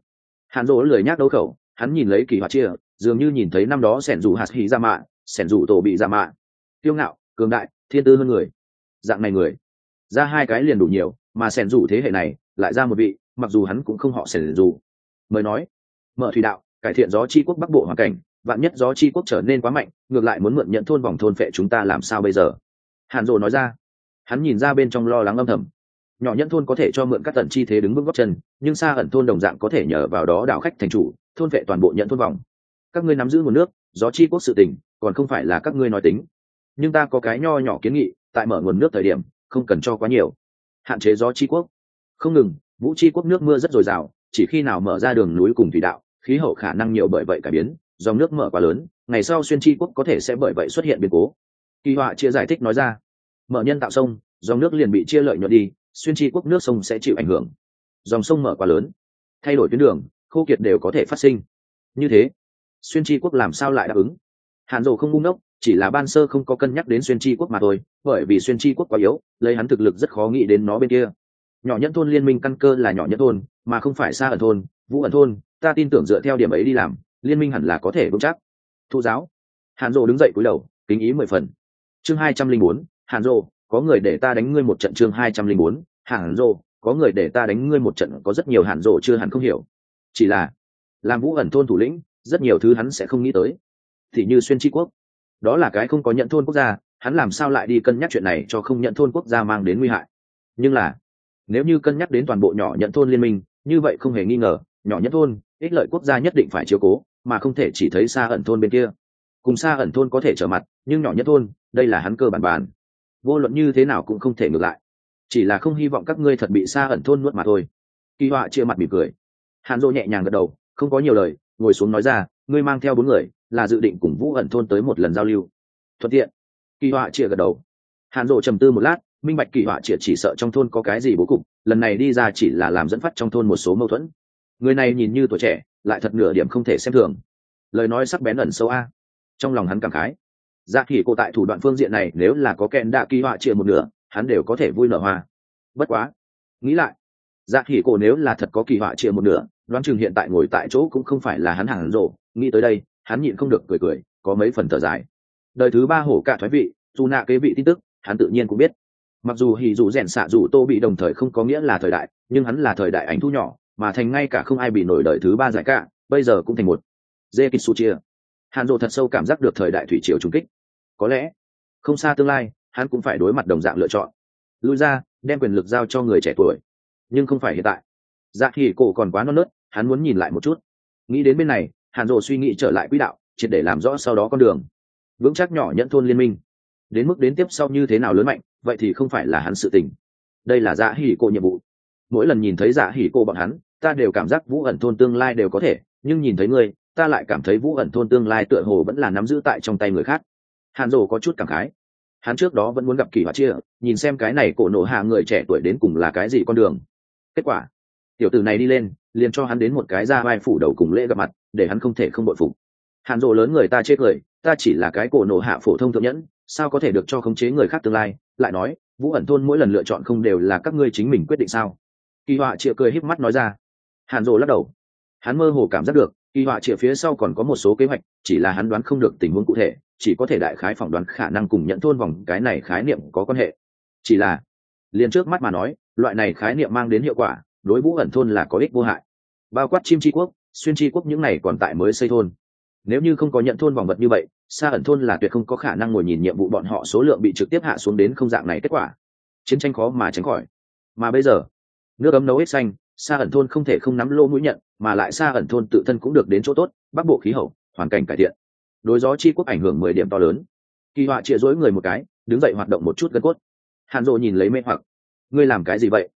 Hàn dỗ lười nhác đấu khẩu, hắn nhìn lấy kỳ hoạt chia, dường như nhìn thấy năm đó sẻn dù hạt hỉ ra mạ sẻn dù tổ bị ra mạ. Tiêu ngạo, cường đại, thiên tư hơn người. Dạng này người. Ra hai cái liền đủ nhiều, mà sẻn dù thế hệ này, lại ra một vị, mặc dù hắn cũng không họ sẻn dù. Mời nói mở thủy đạo, cải thiện gió chi quốc bắc bộ hoàn cảnh, vạn nhất gió chi quốc trở nên quá mạnh, ngược lại muốn mượn nhận thôn vòng thôn phệ chúng ta làm sao bây giờ? Hàn rồ nói ra. Hắn nhìn ra bên trong lo lắng âm thầm. Nhỏ nhân thôn có thể cho mượn các tận chi thế đứng vững góc chân, nhưng xa ẩn thôn đồng dạng có thể nhờ vào đó đảo khách thành chủ, thôn vệ toàn bộ nhận thôn vòng. Các ngươi nắm giữ nguồn nước, gió chi quốc sự tình, còn không phải là các ngươi nói tính. Nhưng ta có cái nho nhỏ kiến nghị, tại mở nguồn nước thời điểm, không cần cho quá nhiều. Hạn chế gió chi quốc. Không ngừng, vũ chi quốc nước mưa rất dồi dào chỉ khi nào mở ra đường núi cùng thủy đạo, khí hậu khả năng nhiều bởi vậy cải biến, dòng nước mở quá lớn, ngày sau xuyên tri quốc có thể sẽ bởi vậy xuất hiện biến cố. Kỳ họa chia giải thích nói ra, mở nhân tạo sông, dòng nước liền bị chia lợi nhuận đi, xuyên tri quốc nước sông sẽ chịu ảnh hưởng. Dòng sông mở quá lớn, thay đổi tuyến đường, khô kiệt đều có thể phát sinh. Như thế, xuyên tri quốc làm sao lại đáp ứng? Hàn rộ không ngu ngốc, chỉ là ban sơ không có cân nhắc đến xuyên tri quốc mà thôi, bởi vì xuyên tri quốc quá yếu, lấy hắn thực lực rất khó nghĩ đến nó bên kia nhỏ nhẫn thôn liên minh căn cơ là nhỏ nhẫn thôn, mà không phải xa ở thôn, vũ ẩn thôn, ta tin tưởng dựa theo điểm ấy đi làm, liên minh hẳn là có thể vững chắc. Thu giáo. Hàn rộ đứng dậy cúi đầu, kính ý mười phần. Chương hai trăm linh bốn, hàn rộ có người để ta đánh ngươi một trận chương hai trăm linh bốn, hàn rộ có người để ta đánh ngươi một trận, có rất nhiều hàn rộ chưa hẳn không hiểu. Chỉ là, làm vũ ẩn thôn thủ lĩnh, rất nhiều thứ hắn sẽ không nghĩ tới. Thì như xuyên tri quốc. Đó là cái không có nhận thôn quốc gia, hắn làm sao lại đi cân nhắc chuyện này cho không nhận thôn quốc gia mang đến nguy hại. Nhưng là nếu như cân nhắc đến toàn bộ nhỏ nhận thôn liên minh, như vậy không hề nghi ngờ, nhỏ nhất thôn, ích lợi quốc gia nhất định phải chiếu cố, mà không thể chỉ thấy xa ẩn thôn bên kia. Cùng xa ẩn thôn có thể trở mặt, nhưng nhỏ nhất thôn, đây là hắn cơ bản bàn vô luận như thế nào cũng không thể ngược lại. Chỉ là không hy vọng các ngươi thật bị xa ẩn thôn nuốt mà thôi. Kỳ họa chia mặt mỉm cười. Hàn dô nhẹ nhàng gật đầu, không có nhiều lời, ngồi xuống nói ra, ngươi mang theo bốn người, là dự định cùng vũ ẩn thôn tới một lần giao lưu. Thuận tiện. Kỳ họa chia gật đầu. Hàn dô trầm tư một lát minh bạch kỳ họa triệt chỉ sợ trong thôn có cái gì bố cục, lần này đi ra chỉ là làm dẫn phát trong thôn một số mâu thuẫn. Người này nhìn như tuổi trẻ, lại thật nửa điểm không thể xem thường. Lời nói sắc bén ẩn sâu a. Trong lòng hắn cảm khái. Dạ khỉ cổ tại thủ đoạn phương diện này, nếu là có kẹn đạ kỳ họa chia một nửa, hắn đều có thể vui nở hoa. Bất quá, nghĩ lại dạ khỉ cổ nếu là thật có kỳ họa chia một nửa, đoán chừng hiện tại ngồi tại chỗ cũng không phải là hắn hàng rộ nghĩ tới đây, hắn nhịn không được cười cười, có mấy phần thở dài. Đời thứ ba hổ cả thoái vị, dù nạ kế vị tin tức, hắn tự nhiên cũng biết mặc dù hỉ dù rèn xạ dù tô bị đồng thời không có nghĩa là thời đại, nhưng hắn là thời đại ảnh thu nhỏ, mà thành ngay cả không ai bị nổi đời thứ ba giải cả, bây giờ cũng thành một. Dê kitsu chia. Hàn rộ thật sâu cảm giác được thời đại thủy triều trung kích. Có lẽ, không xa tương lai, hắn cũng phải đối mặt đồng dạng lựa chọn. Lui ra, đem quyền lực giao cho người trẻ tuổi. Nhưng không phải hiện tại. Dạ thì cổ còn quá non nớt, hắn muốn nhìn lại một chút. Nghĩ đến bên này, hàn rộ suy nghĩ trở lại quỹ đạo, triệt để làm rõ sau đó con đường. Vững chắc nhỏ nhẫn thôn liên minh đến mức đến tiếp sau như thế nào lớn mạnh, vậy thì không phải là hắn sự tình. Đây là dạ hỉ cổ nhiệm vụ. Mỗi lần nhìn thấy dạ hỉ cổ bọn hắn, ta đều cảm giác vũ ẩn thôn tương lai đều có thể, nhưng nhìn thấy ngươi, ta lại cảm thấy vũ ẩn thôn tương lai tựa hồ vẫn là nắm giữ tại trong tay người khác. Hàn rồ có chút cảm khái. Hắn trước đó vẫn muốn gặp kỳ họa chia, nhìn xem cái này cổ nổ hạ người trẻ tuổi đến cùng là cái gì con đường. Kết quả, tiểu tử này đi lên, liền cho hắn đến một cái ra vai phủ đầu cùng lễ gặp mặt, để hắn không thể không bội phục. Hàn rồ lớn người ta chết cười, ta chỉ là cái cổ nổ hạ phổ thông thượng nhẫn sao có thể được cho khống chế người khác tương lai? Lại nói, vũ ẩn thôn mỗi lần lựa chọn không đều là các ngươi chính mình quyết định sao? Kỳ họa chịa cười híp mắt nói ra. Hàn rồ lắc đầu. Hắn mơ hồ cảm giác được, kỳ họa chịa phía sau còn có một số kế hoạch, chỉ là hắn đoán không được tình huống cụ thể, chỉ có thể đại khái phỏng đoán khả năng cùng nhận thôn vòng cái này khái niệm có quan hệ. Chỉ là, liền trước mắt mà nói, loại này khái niệm mang đến hiệu quả, đối vũ ẩn thôn là có ích vô hại. Bao quát chim tri quốc, xuyên tri quốc những này còn tại mới xây thôn nếu như không có nhận thôn vòng vật như vậy xa ẩn thôn là tuyệt không có khả năng ngồi nhìn nhiệm vụ bọn họ số lượng bị trực tiếp hạ xuống đến không dạng này kết quả. Chiến tranh khó mà tránh khỏi. Mà bây giờ, nước ấm nấu hết xanh xa ẩn thôn không thể không nắm lô mũi nhận, mà lại xa ẩn thôn tự thân cũng được đến chỗ tốt, bắc bộ khí hậu, hoàn cảnh cải thiện. Đối gió chi quốc ảnh hưởng mười điểm to lớn. Kỳ họa chĩa dối người một cái, đứng dậy hoạt động một chút gân cốt. Hàn rộ nhìn lấy mê hoặc. Ngươi làm cái gì vậy?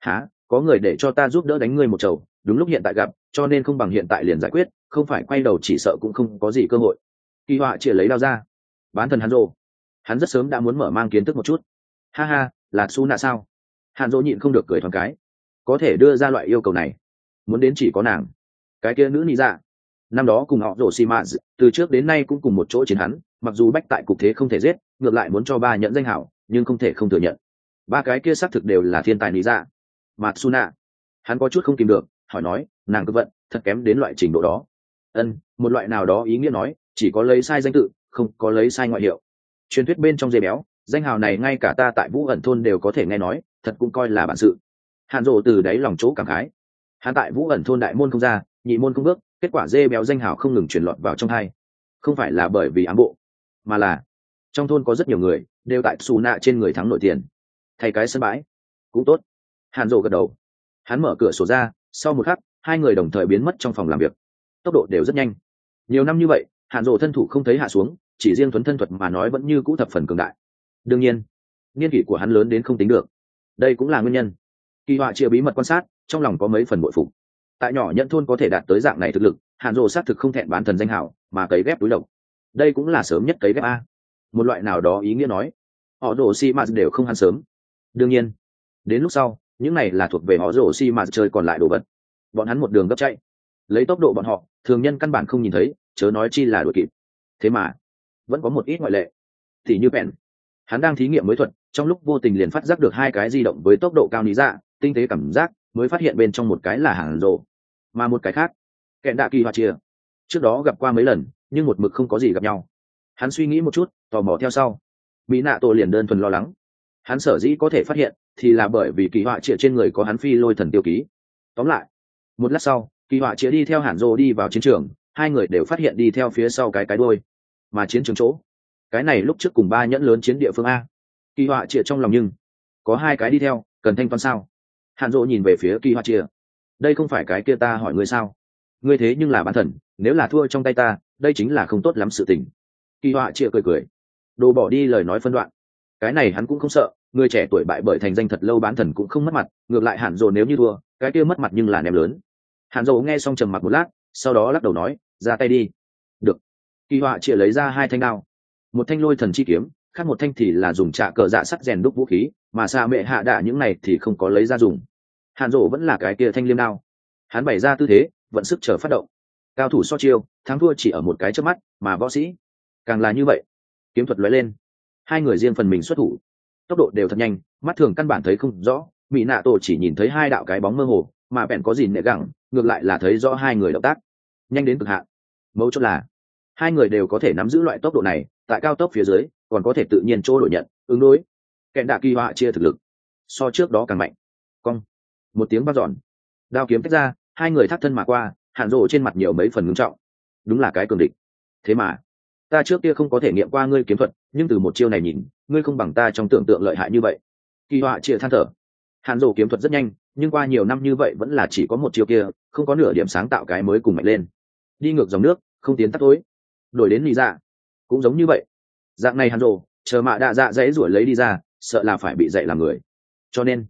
Há có người để cho ta giúp đỡ đánh ngươi một chầu, đúng lúc hiện tại gặp, cho nên không bằng hiện tại liền giải quyết không phải quay đầu chỉ sợ cũng không có gì cơ hội. Kỳ họa chĩa lấy đao ra. Bán thần hắn rồ hắn rất sớm đã muốn mở mang kiến thức một chút. Ha ha, là su nạ sao? Hàn dỗ nhịn không được cười thoáng cái. Có thể đưa ra loại yêu cầu này. Muốn đến chỉ có nàng. Cái kia nữ nị dạ năm đó cùng họ rổ xì mạ từ trước đến nay cũng cùng một chỗ chiến hắn, mặc dù bách tại cục thế không thể giết, ngược lại muốn cho ba nhận danh hảo, nhưng không thể không thừa nhận. Ba cái kia xác thực đều là thiên tài lý dạ mặt su nạ hắn có chút không kìm được, hỏi nói, nàng cứ vận, thật kém đến loại trình độ đó ân, một loại nào đó ý nghĩa nói, chỉ có lấy sai danh tự, không có lấy sai ngoại hiệu. Truyền thuyết bên trong dây béo, danh hào này ngay cả ta tại vũ ẩn thôn đều có thể nghe nói, thật cũng coi là bản sự. Hàn rộ từ đáy lòng chỗ cảm khái. Hắn tại vũ ẩn thôn đại môn không ra, nhị môn không bước, kết quả dê béo danh hào không ngừng truyền lọt vào trong hai. Không phải là bởi vì ám bộ, mà là trong thôn có rất nhiều người đều tại xù nạ trên người thắng nội tiền. Thay cái sân bãi, cũng tốt. Hàn rộ gật đầu. Hắn mở cửa sổ ra, sau một khắc, hai người đồng thời biến mất trong phòng làm việc tốc độ đều rất nhanh. Nhiều năm như vậy, hàn rộ thân thủ không thấy hạ xuống, chỉ riêng thuấn thân thuật mà nói vẫn như cũ thập phần cường đại. Đương nhiên niên kỷ của hắn lớn đến không tính được. Đây cũng là nguyên nhân. Kỳ họa chia bí mật quan sát, trong lòng có mấy phần bội phục. Tại nhỏ nhận thôn có thể đạt tới dạng này thực lực, hàn rộ xác thực không thẹn bán thần danh hảo, mà cấy ghép túi độc. Đây cũng là sớm nhất cấy ghép a. Một loại nào đó ý nghĩa nói, họ rổ xi mạt đều không hắn sớm. Đương nhiên, đến lúc sau, những này là thuộc về họ rổ xi mạt chơi còn lại đồ vật. Bọn hắn một đường gấp chạy, lấy tốc độ bọn họ thường nhân căn bản không nhìn thấy, chớ nói chi là đuổi kịp. Thế mà, vẫn có một ít ngoại lệ. Thì như bèn hắn đang thí nghiệm mới thuật, trong lúc vô tình liền phát giác được hai cái di động với tốc độ cao lý dạ tinh tế cảm giác, mới phát hiện bên trong một cái là hàng rộ mà một cái khác, kẹn đạ kỳ hoa chia. Trước đó gặp qua mấy lần, nhưng một mực không có gì gặp nhau. Hắn suy nghĩ một chút, tò mò theo sau. Mỹ nạ tổ liền đơn thuần lo lắng. Hắn sở dĩ có thể phát hiện, thì là bởi vì kỳ họa trịa trên người có hắn phi lôi thần tiêu ký. Tóm lại, một lát sau kỳ họa chĩa đi theo hàn rô đi vào chiến trường, hai người đều phát hiện đi theo phía sau cái cái đôi mà chiến trường chỗ, cái này lúc trước cùng ba nhẫn lớn chiến địa phương a. Kỳ họa chĩa trong lòng nhưng, có hai cái đi theo, cần thanh toán sao? Hàn rô nhìn về phía kỳ họa chĩa. Đây không phải cái kia ta hỏi ngươi sao? Ngươi thế nhưng là bản thần, nếu là thua trong tay ta, đây chính là không tốt lắm sự tình. Kỳ họa chĩa cười cười. Đồ bỏ đi lời nói phân đoạn. Cái này hắn cũng không sợ, người trẻ tuổi bại bởi thành danh thật lâu bán thần cũng không mất mặt, ngược lại hẳn rồi nếu như thua, cái kia mất mặt nhưng là ném lớn. Hàn Dầu nghe xong trầm mặt một lát, sau đó lắc đầu nói, ra tay đi. Được. Kỳ họa chĩa lấy ra hai thanh đao. Một thanh lôi thần chi kiếm, khác một thanh thì là dùng trạ cờ dạ sắt rèn đúc vũ khí, mà xa mẹ hạ đạ những này thì không có lấy ra dùng. Hàn dỗ vẫn là cái kia thanh liêm đao. Hắn bày ra tư thế, vận sức chờ phát động. Cao thủ so chiêu, thắng thua chỉ ở một cái trước mắt, mà võ sĩ, càng là như vậy. Kiếm thuật lóe lên. Hai người riêng phần mình xuất thủ. Tốc độ đều thật nhanh, mắt thường căn bản thấy không rõ mỹ nạ tổ chỉ nhìn thấy hai đạo cái bóng mơ hồ, mà bèn có gì nệ gẳng ngược lại là thấy rõ hai người động tác. Nhanh đến cực hạn. Mấu chốt là, hai người đều có thể nắm giữ loại tốc độ này, tại cao tốc phía dưới, còn có thể tự nhiên chỗ đổi nhận, ứng đối. Kẹn đạ kỳ họa chia thực lực. So trước đó càng mạnh. Cong. Một tiếng vắt giòn đao kiếm tách ra, hai người thắt thân mà qua hạn rộ trên mặt nhiều mấy phần ngưng trọng. Đúng là cái cường địch. Thế mà, ta trước kia không có thể nghiệm qua ngươi kiếm thuật, nhưng từ một chiêu này nhìn, ngươi không bằng ta trong tưởng tượng lợi hại như vậy. Kỳ họa chia than thở. Hàn rổ kiếm thuật rất nhanh nhưng qua nhiều năm như vậy vẫn là chỉ có một chiều kia không có nửa điểm sáng tạo cái mới cùng mạnh lên. Đi ngược dòng nước không tiến tắt tối đổi đến lý dạ cũng giống như vậy. Dạng này hàn rồ, chờ mạ đạ dạ dãy ruổi lấy đi ra sợ là phải bị dạy làm người. Cho nên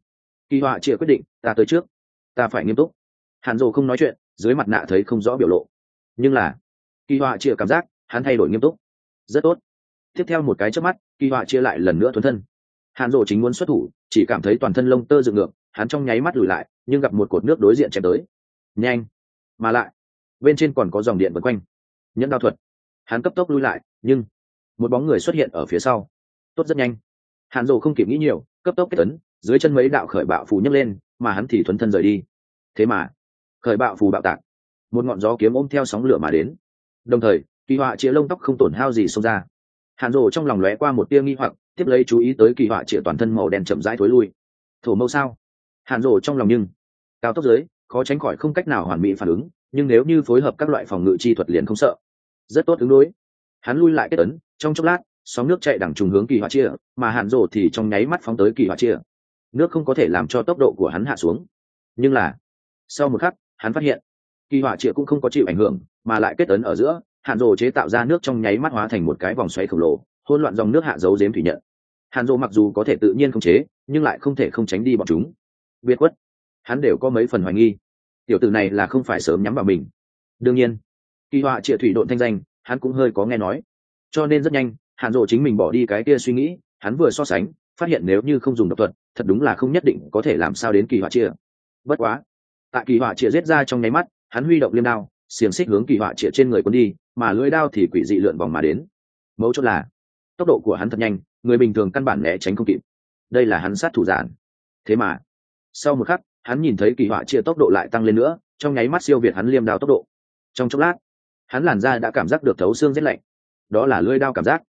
kỳ họa chia quyết định ta tới trước. Ta phải nghiêm túc. Hàn rồ không nói chuyện dưới mặt nạ thấy không rõ biểu lộ. Nhưng là kỳ họa chia cảm giác hắn thay đổi nghiêm túc. Rất tốt. Tiếp theo một cái trước mắt kỳ họa chia lại lần nữa thuần thân. Hàn rộ chính muốn xuất thủ chỉ cảm thấy toàn thân lông tơ dựng ngược hắn trong nháy mắt lùi lại, nhưng gặp một cột nước đối diện chém tới. Nhanh! Mà lại, bên trên còn có dòng điện vân quanh. Nhẫn đao thuật. Hắn cấp tốc lui lại, nhưng một bóng người xuất hiện ở phía sau. Tốt rất nhanh. Hàn rồ không kịp nghĩ nhiều, cấp tốc kết tấn, dưới chân mấy đạo khởi bạo phù nhấc lên, mà hắn thì thuấn thân rời đi. Thế mà, khởi bạo phù bạo tạc. Một ngọn gió kiếm ôm theo sóng lửa mà đến. Đồng thời, kỳ họa chĩa lông tóc không tổn hao gì xông ra. Hàn rồ trong lòng lóe qua một tia nghi hoặc, tiếp lấy chú ý tới kỳ họa chĩa toàn thân màu đen chậm rãi thối lui. Thổ mâu sao? Hàn rổ trong lòng nhưng cao tốc dưới khó tránh khỏi không cách nào hoàn mỹ phản ứng, nhưng nếu như phối hợp các loại phòng ngự chi thuật liền không sợ. Rất tốt ứng đối. Hắn lui lại kết ấn, trong chốc lát, sóng nước chạy đằng trùng hướng kỳ hỏa chia, mà hàn rổ thì trong nháy mắt phóng tới kỳ hỏa chia. Nước không có thể làm cho tốc độ của hắn hạ xuống. Nhưng là, sau một khắc, hắn phát hiện, kỳ hỏa chia cũng không có chịu ảnh hưởng, mà lại kết ấn ở giữa, Hàn rổ chế tạo ra nước trong nháy mắt hóa thành một cái vòng xoáy khổng lồ, hỗn loạn dòng nước hạ dấu dếm thủy nhận. Hàn rổ mặc dù có thể tự nhiên không chế, nhưng lại không thể không tránh đi bọn chúng biệt quất hắn đều có mấy phần hoài nghi. Tiểu tử này là không phải sớm nhắm vào mình. Đương nhiên, kỳ họa trịa thủy độn thanh danh, hắn cũng hơi có nghe nói. Cho nên rất nhanh hạn rộ chính mình bỏ đi cái kia suy nghĩ, hắn vừa so sánh, phát hiện nếu như không dùng độc thuật, thật đúng là không nhất định có thể làm sao đến kỳ họa chia bất quá, tại kỳ họa chia giết ra trong nháy mắt, hắn huy động liêm đao, xiềng xích hướng kỳ họa chia trên người quân đi, mà lưỡi đao thì quỷ dị lượn vòng mà đến. Mấu chốt là, tốc độ của hắn thật nhanh, người bình thường căn bản né tránh không kịp. Đây là hắn sát thủ giản. Thế mà sau một khắc, hắn nhìn thấy kỳ họa chia tốc độ lại tăng lên nữa, trong nháy mắt siêu việt hắn liêm đao tốc độ. Trong chốc lát, hắn làn da đã cảm giác được thấu xương rét lạnh. Đó là lưỡi đao cảm giác.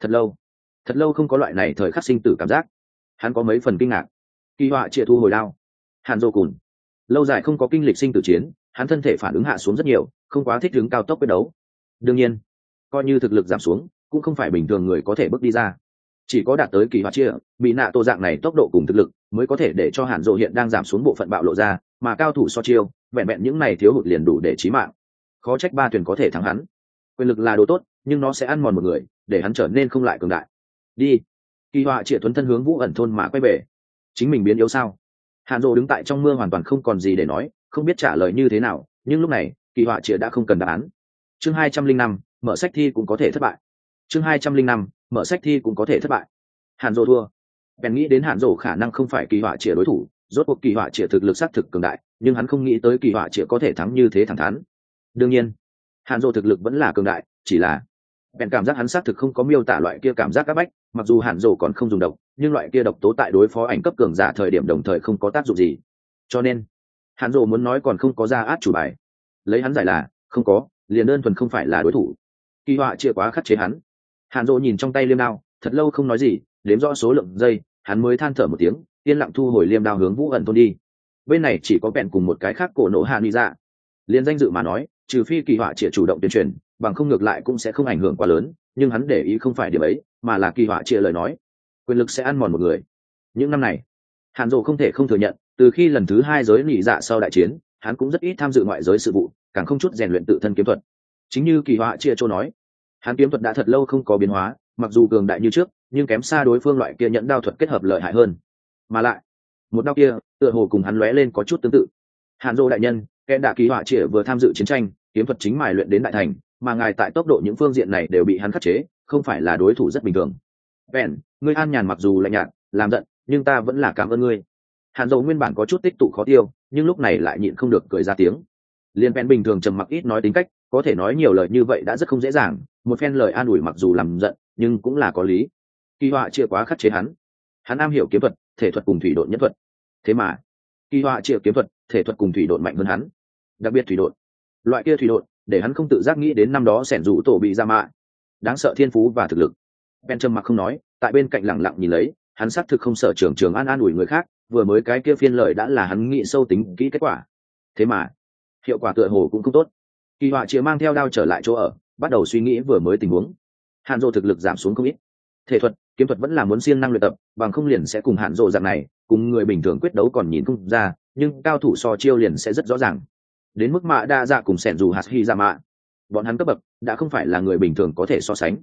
Thật lâu thật lâu không có loại này thời khắc sinh tử cảm giác. Hắn có mấy phần kinh ngạc. Kỳ họa chia thu hồi đao. Hàn dô cùn. Lâu dài không có kinh lịch sinh tử chiến, hắn thân thể phản ứng hạ xuống rất nhiều, không quá thích ứng cao tốc quyết đấu. Đương nhiên, coi như thực lực giảm xuống, cũng không phải bình thường người có thể bước đi ra chỉ có đạt tới kỳ hoạt chia, bị nạ tô dạng này tốc độ cùng thực lực mới có thể để cho hàn dô hiện đang giảm xuống bộ phận bạo lộ ra, mà cao thủ so chiêu, vẹn vẹn những này thiếu hụt liền đủ để trí mạng. Khó trách ba thuyền có thể thắng hắn. Quyền lực là đồ tốt, nhưng nó sẽ ăn mòn một người, để hắn trở nên không lại cường đại. Đi. Kỳ họa triệt tuấn thân hướng vũ ẩn thôn mà quay về. Chính mình biến yếu sao? Hàn rộ đứng tại trong mưa hoàn toàn không còn gì để nói, không biết trả lời như thế nào, nhưng lúc này, kỳ họa triệt đã không cần đáp án. Chương hai trăm linh năm, mở sách thi cũng có thể thất bại chương hai trăm linh năm, mở sách thi cũng có thể thất bại. Hàn rộ thua. Bèn nghĩ đến hàn rộ khả năng không phải kỳ họa triệt đối thủ, rốt cuộc kỳ họa triệt thực lực xác thực cường đại, nhưng hắn không nghĩ tới kỳ họa triệt có thể thắng như thế thẳng thắn. Đương nhiên, hàn rộ thực lực vẫn là cường đại, chỉ là bèn cảm giác hắn xác thực không có miêu tả loại kia cảm giác áp bách, mặc dù hàn rộ còn không dùng độc, nhưng loại kia độc tố tại đối phó ảnh cấp cường giả thời điểm đồng thời không có tác dụng gì. Cho nên, hàn rộ muốn nói còn không có ra át chủ bài. Lấy hắn giải là, không có, liền đơn thuần không phải là đối thủ. Kỳ họa chia quá khắc chế hắn hàn dỗ nhìn trong tay liêm đao, thật lâu không nói gì, đếm rõ số lượng giây, hắn mới than thở một tiếng, yên lặng thu hồi liêm đao hướng vũ ẩn thôn đi. Bên này chỉ có vẹn cùng một cái khác cổ nổ hạ đi Dạ. liền danh dự mà nói, trừ phi kỳ họa chia chủ động tuyên truyền, bằng không ngược lại cũng sẽ không ảnh hưởng quá lớn, nhưng hắn để ý không phải điểm ấy, mà là kỳ họa chia lời nói. Quyền lực sẽ ăn mòn một người. Những năm này, hàn dỗ không thể không thừa nhận, từ khi lần thứ hai giới nỉ dạ sau đại chiến, hắn cũng rất ít tham dự ngoại giới sự vụ, càng không chút rèn luyện tự thân kiếm thuật. Chính như kỳ họa chia châu nói hắn kiếm thuật đã thật lâu không có biến hóa, mặc dù cường đại như trước, nhưng kém xa đối phương loại kia nhẫn đao thuật kết hợp lợi hại hơn. Mà lại, một đao kia, tựa hồ cùng hắn lóe lên có chút tương tự. Hàn dô đại nhân kẽ đạ ký họa chia vừa tham dự chiến tranh, kiếm thuật chính mài luyện đến đại thành, mà ngài tại tốc độ những phương diện này đều bị hắn khắc chế, không phải là đối thủ rất bình thường. Vẹn, ngươi an nhàn mặc dù lạnh nhạt, làm giận, nhưng ta vẫn là cảm ơn ngươi. Hàn dầu nguyên bản có chút tích tụ khó tiêu, nhưng lúc này lại nhịn không được cười ra tiếng. Liên vẹn bình thường trầm mặc ít nói tính cách có thể nói nhiều lời như vậy đã rất không dễ dàng, một phen lời an ủi mặc dù làm giận, nhưng cũng là có lý. Kỳ họa chia quá khắc chế hắn. Hắn am hiểu kiếm thuật, thể thuật cùng thủy đội nhất thuật. Thế mà, kỳ họa chia kiếm thuật, thể thuật cùng thủy đội mạnh hơn hắn. Đặc biệt thủy đội loại kia thủy đội để hắn không tự giác nghĩ đến năm đó sẻn rủ tổ bị ra mạ. Đáng sợ thiên phú và thực lực. Ben trầm mặc không nói, tại bên cạnh lẳng lặng nhìn lấy, hắn xác thực không sợ trưởng trường an an ủi người khác, vừa mới cái kia phiên lời đã là hắn nghĩ sâu tính kỹ kết quả. Thế mà, hiệu quả tựa hồ cũng không tốt kỳ họa chĩa mang theo đao trở lại chỗ ở, bắt đầu suy nghĩ vừa mới tình huống. Hạn dộ thực lực giảm xuống không ít. Thể thuật, kiếm thuật vẫn là muốn siêng năng luyện tập, bằng không liền sẽ cùng hạn dộ dạng này, cùng người bình thường quyết đấu còn nhìn không ra, nhưng cao thủ so chiêu liền sẽ rất rõ ràng. Đến mức mạ đa dạ cùng sẻn dù hạt hy ra mạ. Bọn hắn cấp bậc, đã không phải là người bình thường có thể so sánh.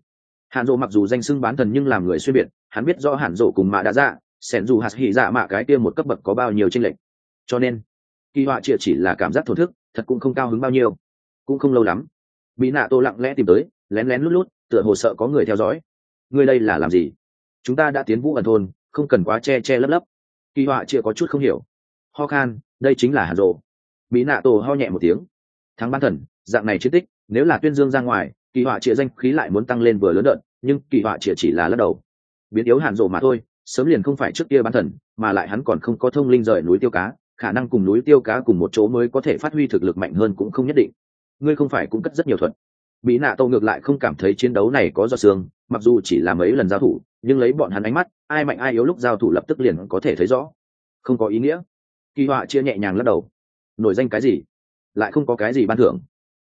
Hàn dỗ mặc dù danh xưng bán thần nhưng làm người xuyên biệt, hắn biết rõ hàn dỗ cùng mạ đa dạ sẻn dù hạt hy dạ mạ cái kia một cấp bậc có bao nhiêu tranh lệch. Cho nên, kỳ họa triệt chỉ là cảm giác thổ thức, thật cũng không cao hứng bao nhiêu cũng không lâu lắm, mỹ nạ tô lặng lẽ tìm tới, lén lén lút lút, tựa hồ sợ có người theo dõi. Ngươi đây là làm gì? Chúng ta đã tiến vũ ẩn thôn, không cần quá che che lấp lấp. Kỳ họa chia có chút không hiểu. Ho khan, đây chính là hàn rộ mỹ nạ tổ ho nhẹ một tiếng. Thắng ban thần, dạng này chiến tích, nếu là tuyên dương ra ngoài, kỳ họa trịa danh khí lại muốn tăng lên vừa lớn đợt, nhưng kỳ họa trịa chỉ là lắc đầu. Biến yếu hàn rộ mà thôi, sớm liền không phải trước kia bán thần, mà lại hắn còn không có thông linh rời núi tiêu cá, khả năng cùng núi tiêu cá cùng một chỗ mới có thể phát huy thực lực mạnh hơn cũng không nhất định ngươi không phải cũng cất rất nhiều thuật. Mỹ nạ tô ngược lại không cảm thấy chiến đấu này có do xương, mặc dù chỉ là mấy lần giao thủ, nhưng lấy bọn hắn ánh mắt, ai mạnh ai yếu lúc giao thủ lập tức liền có thể thấy rõ. Không có ý nghĩa. Kỳ họa chia nhẹ nhàng lắc đầu. Nổi danh cái gì? Lại không có cái gì ban thưởng.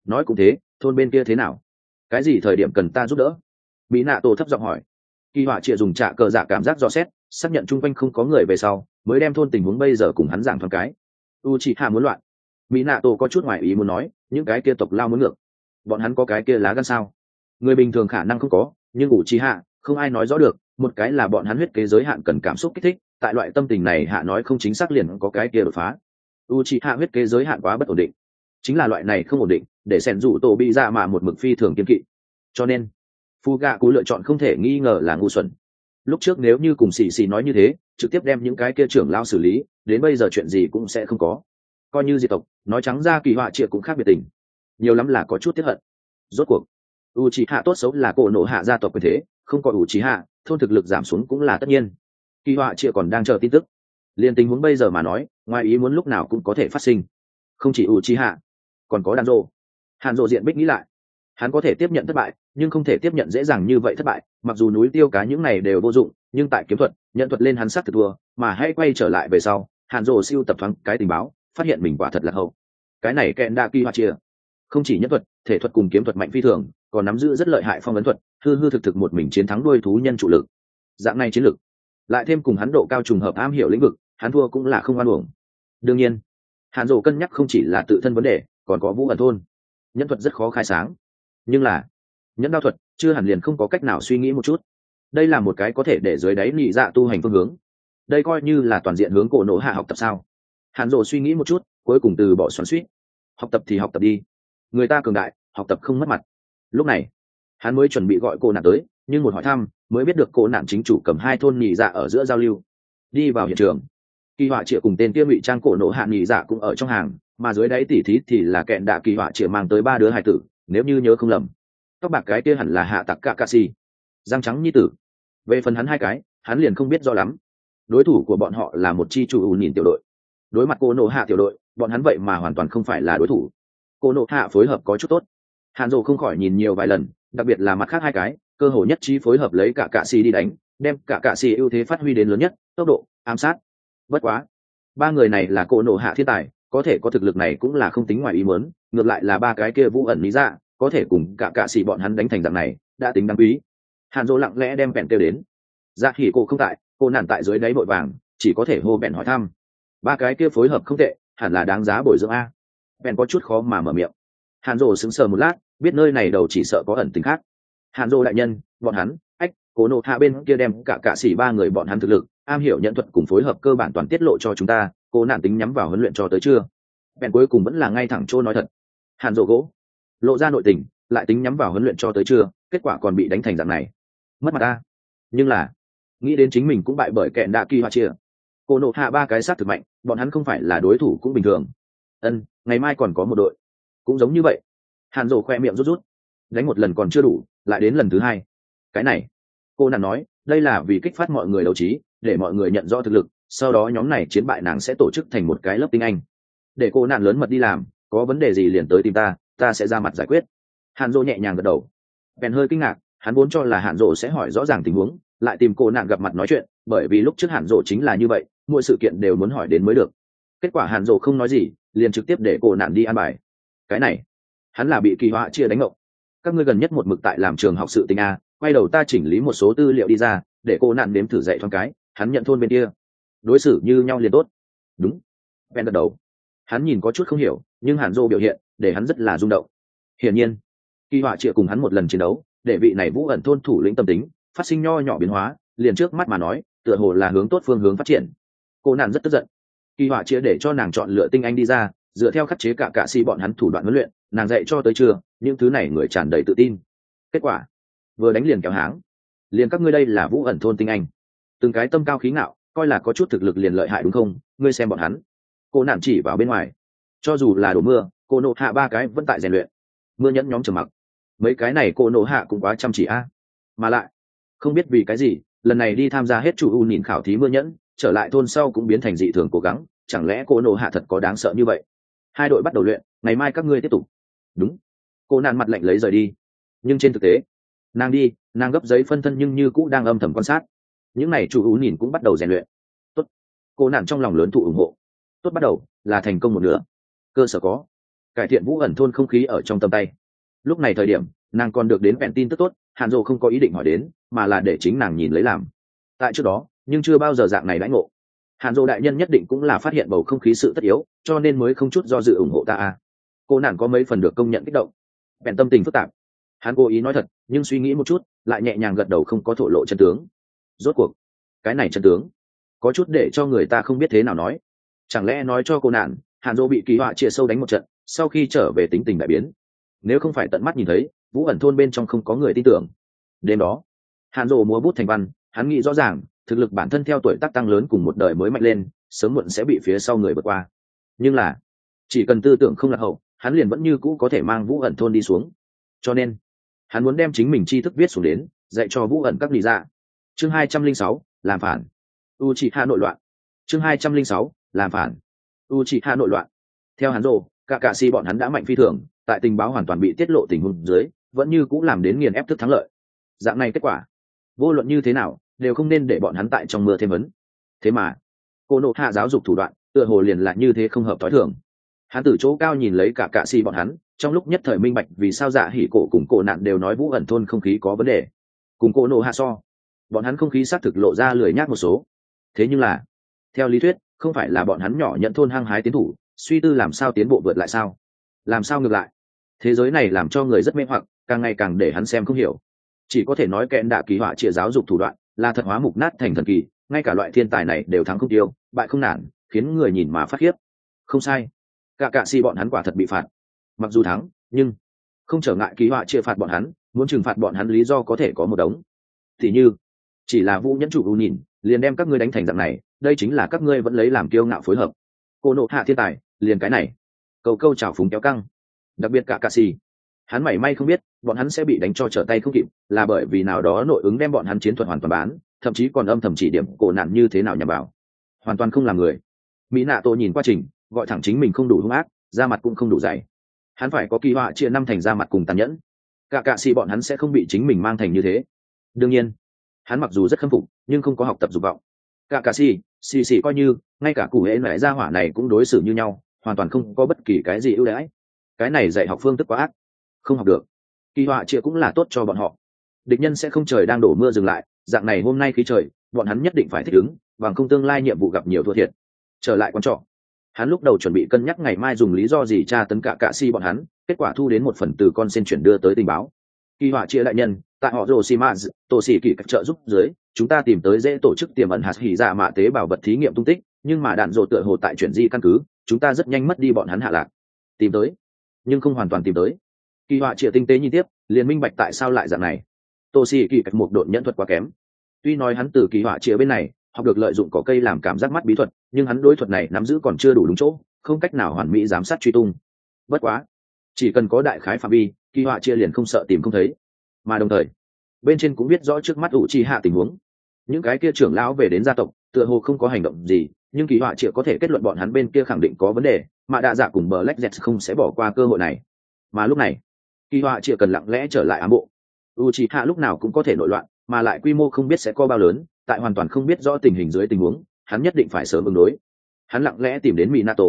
Nói cũng thế, thôn bên kia thế nào? Cái gì thời điểm cần ta giúp đỡ? Mỹ nạ tổ thấp giọng hỏi. Kỳ họa chia dùng trạ cờ giả cảm giác dò xét, xác nhận chung quanh không có người về sau, mới đem thôn tình huống bây giờ cùng hắn giảng thoáng cái. U chị hạ muốn loạn. Mỹ nạ tổ có chút ngoài ý muốn nói những cái kia tộc lao muốn ngược. Bọn hắn có cái kia lá gan sao? Người bình thường khả năng không có, nhưng ủ trí hạ, không ai nói rõ được, một cái là bọn hắn huyết kế giới hạn cần cảm xúc kích thích, tại loại tâm tình này hạ nói không chính xác liền có cái kia đột phá. U trí hạ huyết kế giới hạn quá bất ổn định. Chính là loại này không ổn định, để sẻn rủ tổ bị ra mà một mực phi thường kiên kỵ. Cho nên, phu gạ cú lựa chọn không thể nghi ngờ là ngu xuẩn. Lúc trước nếu như cùng xì xì nói như thế, trực tiếp đem những cái kia trưởng lao xử lý, đến bây giờ chuyện gì cũng sẽ không có coi như di tộc, nói trắng ra kỳ họa triệt cũng khác biệt tình. Nhiều lắm là có chút tiếp hận. Rốt cuộc u c hạ tốt xấu là cổ nổ hạ gia tộc quyền thế, không có u c hạ thôn thực lực giảm xuống cũng là tất nhiên. Kỳ họa triệt còn đang chờ tin tức. Liền tình huống bây giờ mà nói, ngoài ý muốn lúc nào cũng có thể phát sinh. Không chỉ u c hạ còn có đàn rô hàn rộ diện bích nghĩ lại. Hắn có thể tiếp nhận thất bại, nhưng không thể tiếp nhận dễ dàng như vậy thất bại, mặc dù núi tiêu cá những này đều vô dụng, nhưng tại kiếm thuật, nhận thuật lên hắn sắc thực thua, mà hãy quay trở lại về sau hàn rộ siêu tập thoáng cái tình báo phát hiện mình quả thật là hậu. Cái này kẹn đa kỳ hoa chia. Không chỉ nhất thuật, thể thuật cùng kiếm thuật mạnh phi thường, còn nắm giữ rất lợi hại phong ấn thuật, hư hư thực thực một mình chiến thắng đuôi thú nhân chủ lực. Dạng này chiến lực, lại thêm cùng hắn độ cao trùng hợp am hiểu lĩnh vực, hắn thua cũng là không oan uổng. Đương nhiên, hàn rộ cân nhắc không chỉ là tự thân vấn đề, còn có vũ ẩn thôn. Nhân thuật rất khó khai sáng. Nhưng là nhẫn đao thuật, chưa hẳn liền không có cách nào suy nghĩ một chút. Đây là một cái có thể để dưới đáy nhị dạ tu hành phương hướng. Đây coi như là toàn diện hướng cổ nộ hạ học tập sao? Hàn rộ suy nghĩ một chút, cuối cùng từ bỏ xoắn suýt. Học tập thì học tập đi. Người ta cường đại, học tập không mất mặt. Lúc này, hắn mới chuẩn bị gọi cô nạn tới, nhưng một hỏi thăm, mới biết được cô nạn chính chủ cầm hai thôn nhị dạ ở giữa giao lưu. Đi vào hiện trường. Kỳ họa trịa cùng tên kia ngụy trang cổ nộ hạ nhị dạ cũng ở trong hàng, mà dưới đáy tỉ thí thì là kẹn đạ kỳ họa trịa mang tới ba đứa hải tử, nếu như nhớ không lầm. Tóc bạc cái kia hẳn là hạ tặc cạ cạ xì. Răng trắng như tử. Về phần hắn hai cái, hắn liền không biết rõ lắm. Đối thủ của bọn họ là một chi chủ ủ nhìn tiểu đội đối mặt cô nộ hạ tiểu đội, bọn hắn vậy mà hoàn toàn không phải là đối thủ. Cô nộ hạ phối hợp có chút tốt. Hàn dồ không khỏi nhìn nhiều vài lần, đặc biệt là mặt khác hai cái, cơ hội nhất trí phối hợp lấy cả cạ xì đi đánh, đem cả cạ xì ưu thế phát huy đến lớn nhất, tốc độ, ám sát. Bất quá, ba người này là cô nộ hạ thiên tài, có thể có thực lực này cũng là không tính ngoài ý muốn, ngược lại là ba cái kia vũ ẩn lý dạ có thể cùng cả cạ xì bọn hắn đánh thành dạng này, đã tính đáng quý. Hàn dỗ lặng lẽ đem vẹn kêu đến. Dạ khỉ cô không tại, cô nản tại dưới đáy vội vàng, chỉ có thể hô bèn hỏi thăm ba cái kia phối hợp không tệ, hẳn là đáng giá bồi dưỡng a. Bèn có chút khó mà mở miệng. Hàn rồ sững sờ một lát, biết nơi này đầu chỉ sợ có ẩn tính khác. Hàn rồ đại nhân, bọn hắn, ách, cố nộ hạ bên kia đem cả cạ xỉ ba người bọn hắn thực lực, am hiểu nhận thuật cùng phối hợp cơ bản toàn tiết lộ cho chúng ta cô nạn tính nhắm vào huấn luyện cho tới chưa bèn cuối cùng vẫn là ngay thẳng chỗ nói thật. Hàn rồ gỗ, lộ ra nội tình, lại tính nhắm vào huấn luyện cho tới chưa kết quả còn bị đánh thành dạng này. Mất mặt ta. Nhưng là, nghĩ đến chính mình cũng bại bởi kẹn đạ kỳ hoa chia cô nộ hạ ba cái sát thực mạnh, bọn hắn không phải là đối thủ cũng bình thường. Ân, ngày mai còn có một đội. Cũng giống như vậy. Hàn rổ khoe miệng rút rút. Đánh một lần còn chưa đủ, lại đến lần thứ hai. Cái này. Cô nàng nói, đây là vì kích phát mọi người đấu trí, để mọi người nhận rõ thực lực, sau đó nhóm này chiến bại nàng sẽ tổ chức thành một cái lớp tinh anh. Để cô nạn lớn mật đi làm, có vấn đề gì liền tới tìm ta ta sẽ ra mặt giải quyết. Hàn dỗ nhẹ nhàng gật đầu. Bèn hơi kinh ngạc, hắn vốn cho là hàn dỗ sẽ hỏi rõ ràng tình huống lại tìm cô nạn gặp mặt nói chuyện, bởi vì lúc trước hàn dỗ chính là như vậy, mỗi sự kiện đều muốn hỏi đến mới được. Kết quả hàn dỗ không nói gì, liền trực tiếp để cô nạn đi ăn bài. Cái này, hắn là bị kỳ họa chia đánh ngộng. Các ngươi gần nhất một mực tại làm trường học sự tình a, quay đầu ta chỉnh lý một số tư liệu đi ra, để cô nạn nếm thử dạy thoáng cái, hắn nhận thôn bên kia. Đối xử như nhau liền tốt. Đúng. Ven gật đầu. Hắn nhìn có chút không hiểu, nhưng hàn dô biểu hiện, để hắn rất là rung động. Hiển nhiên, kỳ họa chịa cùng hắn một lần chiến đấu, để vị này vũ ẩn thôn thủ lĩnh tâm tính phát sinh nho nhỏ biến hóa, liền trước mắt mà nói, tựa hồ là hướng tốt phương hướng phát triển. Cô nàng rất tức giận. Kỳ họa chia để cho nàng chọn lựa tinh anh đi ra, dựa theo khắc chế cả cạ si bọn hắn thủ đoạn huấn luyện, nàng dạy cho tới trưa, những thứ này người tràn đầy tự tin. Kết quả, vừa đánh liền kéo háng. Liền các ngươi đây là vũ ẩn thôn tinh anh. Từng cái tâm cao khí ngạo, coi là có chút thực lực liền lợi hại đúng không? Ngươi xem bọn hắn. Cô nạn chỉ vào bên ngoài. Cho dù là đổ mưa, cô nộ hạ ba cái vẫn tại rèn luyện. Mưa nhẫn nhóm trầm mặc. Mấy cái này cô nộ hạ cũng quá chăm chỉ a. Mà lại không biết vì cái gì, lần này đi tham gia hết chủ u nhìn khảo thí mưa nhẫn, trở lại thôn sau cũng biến thành dị thường cố gắng, chẳng lẽ cô nộ hạ thật có đáng sợ như vậy? Hai đội bắt đầu luyện, ngày mai các ngươi tiếp tục. Đúng. Cô nạn mặt lạnh lấy rời đi. Nhưng trên thực tế, nàng đi, nàng gấp giấy phân thân nhưng như cũng đang âm thầm quan sát. Những n à y chủ u nhìn cũng bắt đầu rèn luyện. Tốt. Cô nạn trong lòng lớn thụ ủng hộ. Tốt bắt đầu, là thành công một nửa. Cơ sở có. Cải thiện vũ ẩn thôn không khí ở trong tầm tay. Lúc này thời điểm, nàng còn được đến vẹn tin tức tốt hàn dô không có ý định hỏi đến, mà là để chính nàng nhìn lấy làm. Tại trước đó, nhưng chưa bao giờ dạng này đãi ngộ. Hàn dô đại nhân nhất định cũng là phát hiện bầu không khí sự tất yếu, cho nên mới không chút do dự ủng hộ ta a. Cô nàng có mấy phần được công nhận kích động. Bèn tâm tình phức tạp. Hắn cố ý nói thật, nhưng suy nghĩ một chút, lại nhẹ nhàng gật đầu không có thổ lộ chân tướng. Rốt cuộc, cái này chân tướng, có chút để cho người ta không biết thế nào nói. Chẳng lẽ nói cho cô nạn hàn dô bị kỳ họa chia sâu đánh một trận, sau khi trở về tính tình đại biến. Nếu không phải tận mắt nhìn thấy vũ ẩn thôn bên trong không có người tin tưởng. Đêm đó, hàn rộ múa bút thành văn, hắn nghĩ rõ ràng, thực lực bản thân theo tuổi tác tăng lớn cùng một đời mới mạnh lên, sớm muộn sẽ bị phía sau người vượt qua. Nhưng là, chỉ cần tư tưởng không lạc hậu, hắn liền vẫn như cũ có thể mang vũ ẩn thôn đi xuống. Cho nên, hắn muốn đem chính mình tri thức viết xuống đến, dạy cho vũ ẩn các lý ra dạ. chương hai trăm linh sáu, làm phản. U trị hạ nội loạn. Chương hai trăm linh sáu, làm phản. U trị hạ nội loạn. Theo hắn rồ cả cạ si bọn hắn đã mạnh phi thường, tại tình báo hoàn toàn bị tiết lộ tình huống dưới vẫn như cũng làm đến nghiền ép thức thắng lợi. Dạng này kết quả, vô luận như thế nào, đều không nên để bọn hắn tại trong mưa thêm vấn. Thế mà, cô nộ hạ giáo dục thủ đoạn, tựa hồ liền là như thế không hợp t h ó i thường. Hắn từ chỗ cao nhìn lấy cả cạ si bọn hắn, trong lúc nhất thời minh bạch vì sao dạ hỉ cổ cùng cổ nạn đều nói vũ ẩn thôn không khí có vấn đề. Cùng cô nộ hạ so, bọn hắn không khí xác thực lộ ra lười nhác một số. Thế nhưng là, theo lý thuyết, không phải là bọn hắn nhỏ nhận thôn hăng hái tiến thủ, suy tư làm sao tiến bộ vượt lại sao? Làm sao ngược lại? Thế giới này làm cho người rất mê hoặc càng ngày càng để hắn xem không hiểu. Chỉ có thể nói kẽn đạ kỳ họa chia giáo dục thủ đoạn là thật hóa mục nát thành thần kỳ, ngay cả loại thiên tài này đều thắng không tiêu, bại không nản, khiến người nhìn mà phát khiếp. Không sai. Cả cạ si bọn hắn quả thật bị phạt. Mặc dù thắng, nhưng không trở ngại kỳ họa chia phạt bọn hắn, muốn trừng phạt bọn hắn lý do có thể có một đống. Thì như, chỉ là vũ nhẫn chủ u nhìn, liền đem các ngươi đánh thành dạng này, đây chính là các ngươi vẫn lấy làm kiêu ngạo phối hợp. Cô nộ hạ thiên tài, liền cái này. Cầu câu trào phúng kéo căng. Đặc biệt cả cà xì hắn mảy may không biết, bọn hắn sẽ bị đánh cho trở tay không kịp, là bởi vì nào đó nội ứng đem bọn hắn chiến thuật hoàn toàn bán, thậm chí còn âm thầm chỉ điểm cổ nạn như thế nào nhằm vào. Hoàn toàn không làm người. Mỹ nạ tổ nhìn quá trình, gọi thẳng chính mình không đủ hung ác, da mặt cũng không đủ dày. Hắn phải có kỳ họa chia năm thành da mặt cùng tàn nhẫn. Cả cạ xì bọn hắn sẽ không bị chính mình mang thành như thế. Đương nhiên, hắn mặc dù rất khâm phục, nhưng không có học tập dục vọng. Cả cạ xì xì xì coi như, ngay cả cụ hễ mẹ ra hỏa này cũng đối xử như nhau, hoàn toàn không có bất kỳ cái gì ưu đãi. Cái này dạy học phương tức quá ác không học được. Kỳ họa chia cũng là tốt cho bọn họ. Địch nhân sẽ không trời đang đổ mưa dừng lại, dạng này hôm nay khí trời, bọn hắn nhất định phải thích ứng, bằng không tương lai nhiệm vụ gặp nhiều thua thiệt. Trở lại quan trọ. Hắn lúc đầu chuẩn bị cân nhắc ngày mai dùng lý do gì tra tấn cả cạ si bọn hắn, kết quả thu đến một phần từ con sen chuyển đưa tới tình báo. Kỳ họa chia đại nhân, tại họ rồ xi maz tổ xỉ kỳ các trợ giúp dưới, chúng ta tìm tới dễ tổ chức tiềm ẩn hạt hỉ dạ mạ tế bào vật thí nghiệm tung tích, nhưng mà đạn rộ tựa hồ tại chuyển di căn cứ, chúng ta rất nhanh mất đi bọn hắn hạ lạc. Tìm tới. Nhưng không hoàn toàn tìm tới kỳ họa chia tinh tế như tiếp, liền minh bạch tại sao lại dạng này. Tô xì kỳ cách một độn nhận thuật quá kém. Tuy nói hắn từ kỳ họa chia bên này, học được lợi dụng có cây làm cảm giác mắt bí thuật, nhưng hắn đối thuật này nắm giữ còn chưa đủ đúng chỗ, không cách nào hoàn mỹ giám sát truy tung. Bất quá, chỉ cần có đại khái phạm vi, kỳ họa chia liền không sợ tìm không thấy. Mà đồng thời, bên trên cũng biết rõ trước mắt ủ chi hạ tình huống. Những cái kia trưởng lão về đến gia tộc, tựa hồ không có hành động gì, nhưng kỳ họa chia có thể kết luận bọn hắn bên kia khẳng định có vấn đề, mà đạ dạ cùng bờ lách dẹt không sẽ bỏ qua cơ hội này. Mà lúc này kỳ họa chỉ cần lặng lẽ trở lại ám bộ. U hạ lúc nào cũng có thể nội loạn, mà lại quy mô không biết sẽ có bao lớn, tại hoàn toàn không biết rõ tình hình dưới tình huống, hắn nhất định phải sớm ứng đối. Hắn lặng lẽ tìm đến mỹ nato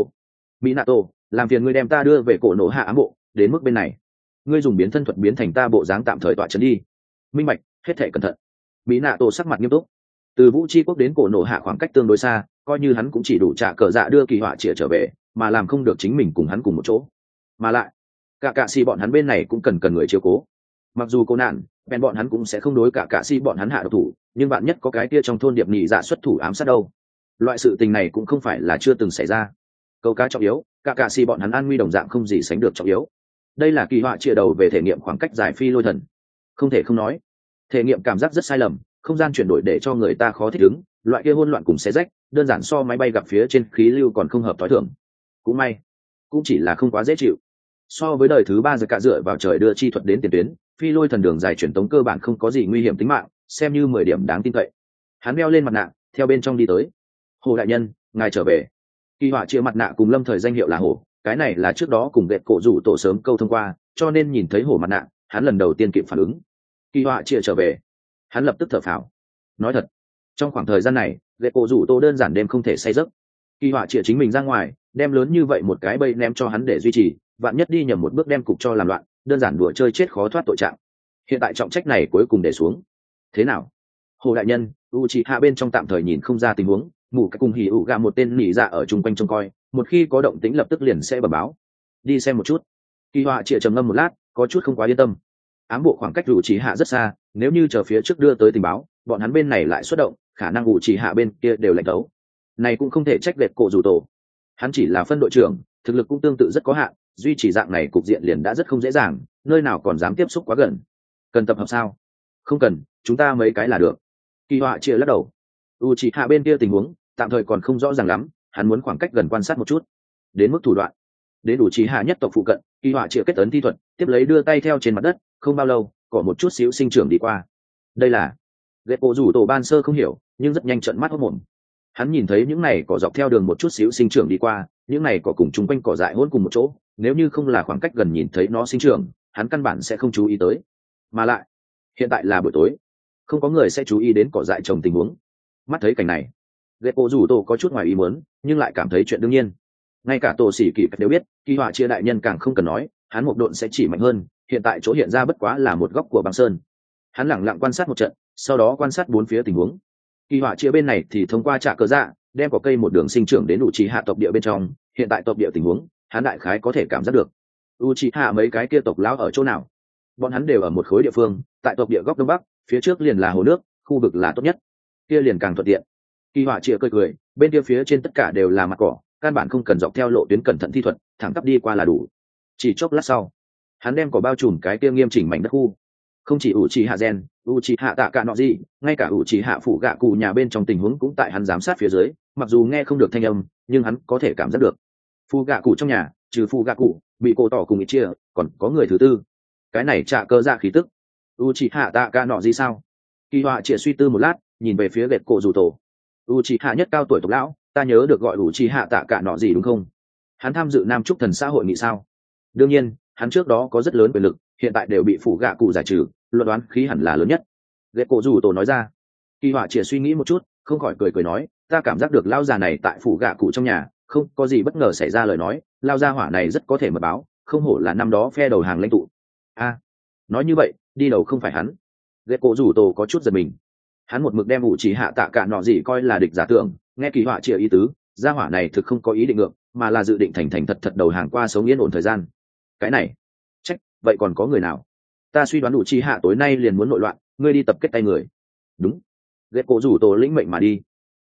mỹ nato làm phiền ngươi đem ta đưa về cổ nổ hạ ám bộ, đến mức bên này. Ngươi dùng biến thân thuật biến thành ta bộ dáng tạm thời tọa trấn đi. Minh mạch hết thể cẩn thận. Mỹ nạ sắc mặt nghiêm túc. Từ vũ tri quốc đến cổ nổ hạ khoảng cách tương đối xa, coi như hắn cũng chỉ đủ trả cờ dạ đưa kỳ họa chĩa trở về, mà làm không được chính mình cùng hắn cùng một chỗ. Mà lại cả cạ xì bọn hắn bên này cũng cần cần người chiếu cố. Mặc dù cô nạn, bèn bọn hắn cũng sẽ không đối cả cạ xì bọn hắn hạ độc thủ, nhưng bạn nhất có cái kia trong thôn điệp nhị dạ xuất thủ ám sát đâu. Loại sự tình này cũng không phải là chưa từng xảy ra. Câu cá trọng yếu, cả cạ xì bọn hắn an nguy đồng dạng không gì sánh được trọng yếu. Đây là kỳ họa chia đầu về thể nghiệm khoảng cách giải phi lôi thần. Không thể không nói, thể nghiệm cảm giác rất sai lầm, không gian chuyển đổi để cho người ta khó thích ứng, loại kia hôn loạn cùng xé rách, đơn giản so máy bay gặp phía trên khí lưu còn không hợp t h ó i thưởng cũng may, cũng chỉ là không quá dễ chịu so với đời thứ ba giờ cả dựa vào trời đưa chi thuật đến tiền tuyến, phi lôi thần đường dài truyền tống cơ bản không có gì nguy hiểm tính mạng, xem như mười điểm đáng tin cậy. Hắn đeo lên mặt nạ, theo bên trong đi tới. Hồ đại nhân, ngài trở về. Kỳ họa chia mặt nạ cùng lâm thời danh hiệu là hồ, cái này là trước đó cùng gẹt cổ rủ tổ sớm câu thông qua, cho nên nhìn thấy hồ mặt nạ, hắn lần đầu tiên kịp phản ứng. Kỳ họa chia trở về. Hắn lập tức thở phào. Nói thật, trong khoảng thời gian này, gẹt cổ rủ tổ đơn giản đêm không thể say giấc. Kỳ họa chia chính mình ra ngoài, đem lớn như vậy một cái bây ném cho hắn để duy trì vạn nhất đi nhầm một bước đem cục cho làm loạn, đơn giản đùa chơi chết khó thoát tội trạng. Hiện tại trọng trách này cuối cùng để xuống. Thế nào? Hồ đại nhân u chị hạ bên trong tạm thời nhìn không ra tình huống, mù cái cùng hỉ ụ gạ một tên nỉ dạ ở chung quanh trông coi, một khi có động tĩnh lập tức liền sẽ bẩm báo. Đi xem một chút. Kỳ họa chịa trầm ngâm một lát, có chút không quá yên tâm. Ám bộ khoảng cách u chỉ hạ rất xa, nếu như chờ phía trước đưa tới tình báo, bọn hắn bên này lại xuất động, khả năng u chỉ hạ bên kia đều lạnh đấu này cũng không thể trách lệch cổ dù tổ. Hắn chỉ là phân đội trưởng, thực lực cũng tương tự rất có hạn duy trì dạng này cục diện liền đã rất không dễ dàng, nơi nào còn dám tiếp xúc quá gần. Cần tập hợp sao? Không cần, chúng ta mấy cái là được. Kỳ họa chia lắc đầu. U chỉ hạ bên kia tình huống, tạm thời còn không rõ ràng lắm, hắn muốn khoảng cách gần quan sát một chút. Đến mức thủ đoạn. Đến đủ trí hạ nhất tộc phụ cận, kỳ họa chia kết ấn thi thuật, tiếp lấy đưa tay theo trên mặt đất, không bao lâu, có một chút xíu sinh trưởng đi qua. Đây là. Ghệ bộ rủ tổ ban sơ không hiểu, nhưng rất nhanh trận mắt hốc mồm hắn nhìn thấy những này cỏ dọc theo đường một chút xíu sinh trưởng đi qua, những này cỏ cùng chung quanh cỏ dại hôn cùng một chỗ, nếu như không là khoảng cách gần nhìn thấy nó sinh trưởng, hắn căn bản sẽ không chú ý tới. Mà lại, hiện tại là buổi tối, không có người sẽ chú ý đến cỏ dại trồng tình huống. Mắt thấy cảnh này ghệ cổ dù tổ có chút ngoài ý muốn, nhưng lại cảm thấy chuyện đương nhiên. Ngay cả tổ sĩ kỳ đều biết, kỳ họa chia đại nhân càng không cần nói, hắn một độn sẽ chỉ mạnh hơn, hiện tại chỗ hiện ra bất quá là một góc của băng sơn. Hắn lẳng lặng quan sát một trận, sau đó quan sát bốn phía tình huống kỳ họa chia bên này thì thông qua trạ cờ dạ đem có cây một đường sinh trưởng đến u trí hạ tộc địa bên trong. Hiện tại tộc địa tình huống, hắn đại khái có thể cảm giác được. U trí hạ mấy cái kia tộc lão ở chỗ nào? Bọn hắn đều ở một khối địa phương, tại tộc địa góc đông bắc, phía trước liền là hồ nước, khu vực là tốt nhất. Kia liền càng thuận tiện. Kỳ họa chia cười cười, bên kia phía trên tất cả đều là mặt cỏ, căn bản không cần dọc theo lộ tuyến cẩn thận thi thuật, thẳng tắp đi qua là đủ. Chỉ chốc lát sau, hắn đem cỏ bao trùm cái kia nghiêm chỉnh mảnh đất khu không chỉ ủ trì hạ gen ủ trì hạ tạ cả nọ gì ngay cả ủ trì hạ phủ gạ cụ nhà bên trong tình huống cũng tại hắn giám sát phía dưới, mặc dù nghe không được thanh âm, nhưng hắn có thể cảm giác được. Phù gạ cụ trong nhà, trừ phù gạ cụ bị cổ tỏ cùng ít chia còn có người thứ tư. Cái này trả cơ dạ khí tức. U trì hạ tạ cả nọ gì sao? Kỳ họa chỉ suy tư một lát, nhìn về phía gệt cổ dù tổ. U trì hạ nhất cao tuổi tộc lão, ta nhớ được gọi u trì hạ tạ cả nọ gì đúng không? Hắn tham dự nam trúc thần xã hội nghị sao? Đương nhiên, hắn trước đó có rất lớn quyền lực hiện tại đều bị phủ gạ cụ giải trừ, luận đoán khí hẳn là lớn nhất. Ghét cổ dù tổ nói ra. Kỳ họa chỉ suy nghĩ một chút, không khỏi cười cười nói, ta cảm giác được lao già này tại phủ gạ cụ trong nhà, không có gì bất ngờ xảy ra lời nói lao gia hỏa này rất có thể mật báo, không hổ là năm đó phe đầu hàng lãnh tụ. A, nói như vậy, đi đầu không phải hắn. Ghét cổ rủ tổ có chút giật mình. Hắn một mực đem ủ chỉ hạ tạ cả nọ gì coi là địch giả tưởng, nghe kỳ họa chịa ý tứ, gia hỏa này thực không có ý định ngược, mà là dự định thành thành thật thật đầu hàng qua sống yên ổn thời gian. Cái này vậy còn có người nào? Ta suy đoán đủ chi hạ tối nay liền muốn nội loạn, ngươi đi tập kết tay người. Đúng. Ghét cổ rủ tổ lĩnh mệnh mà đi.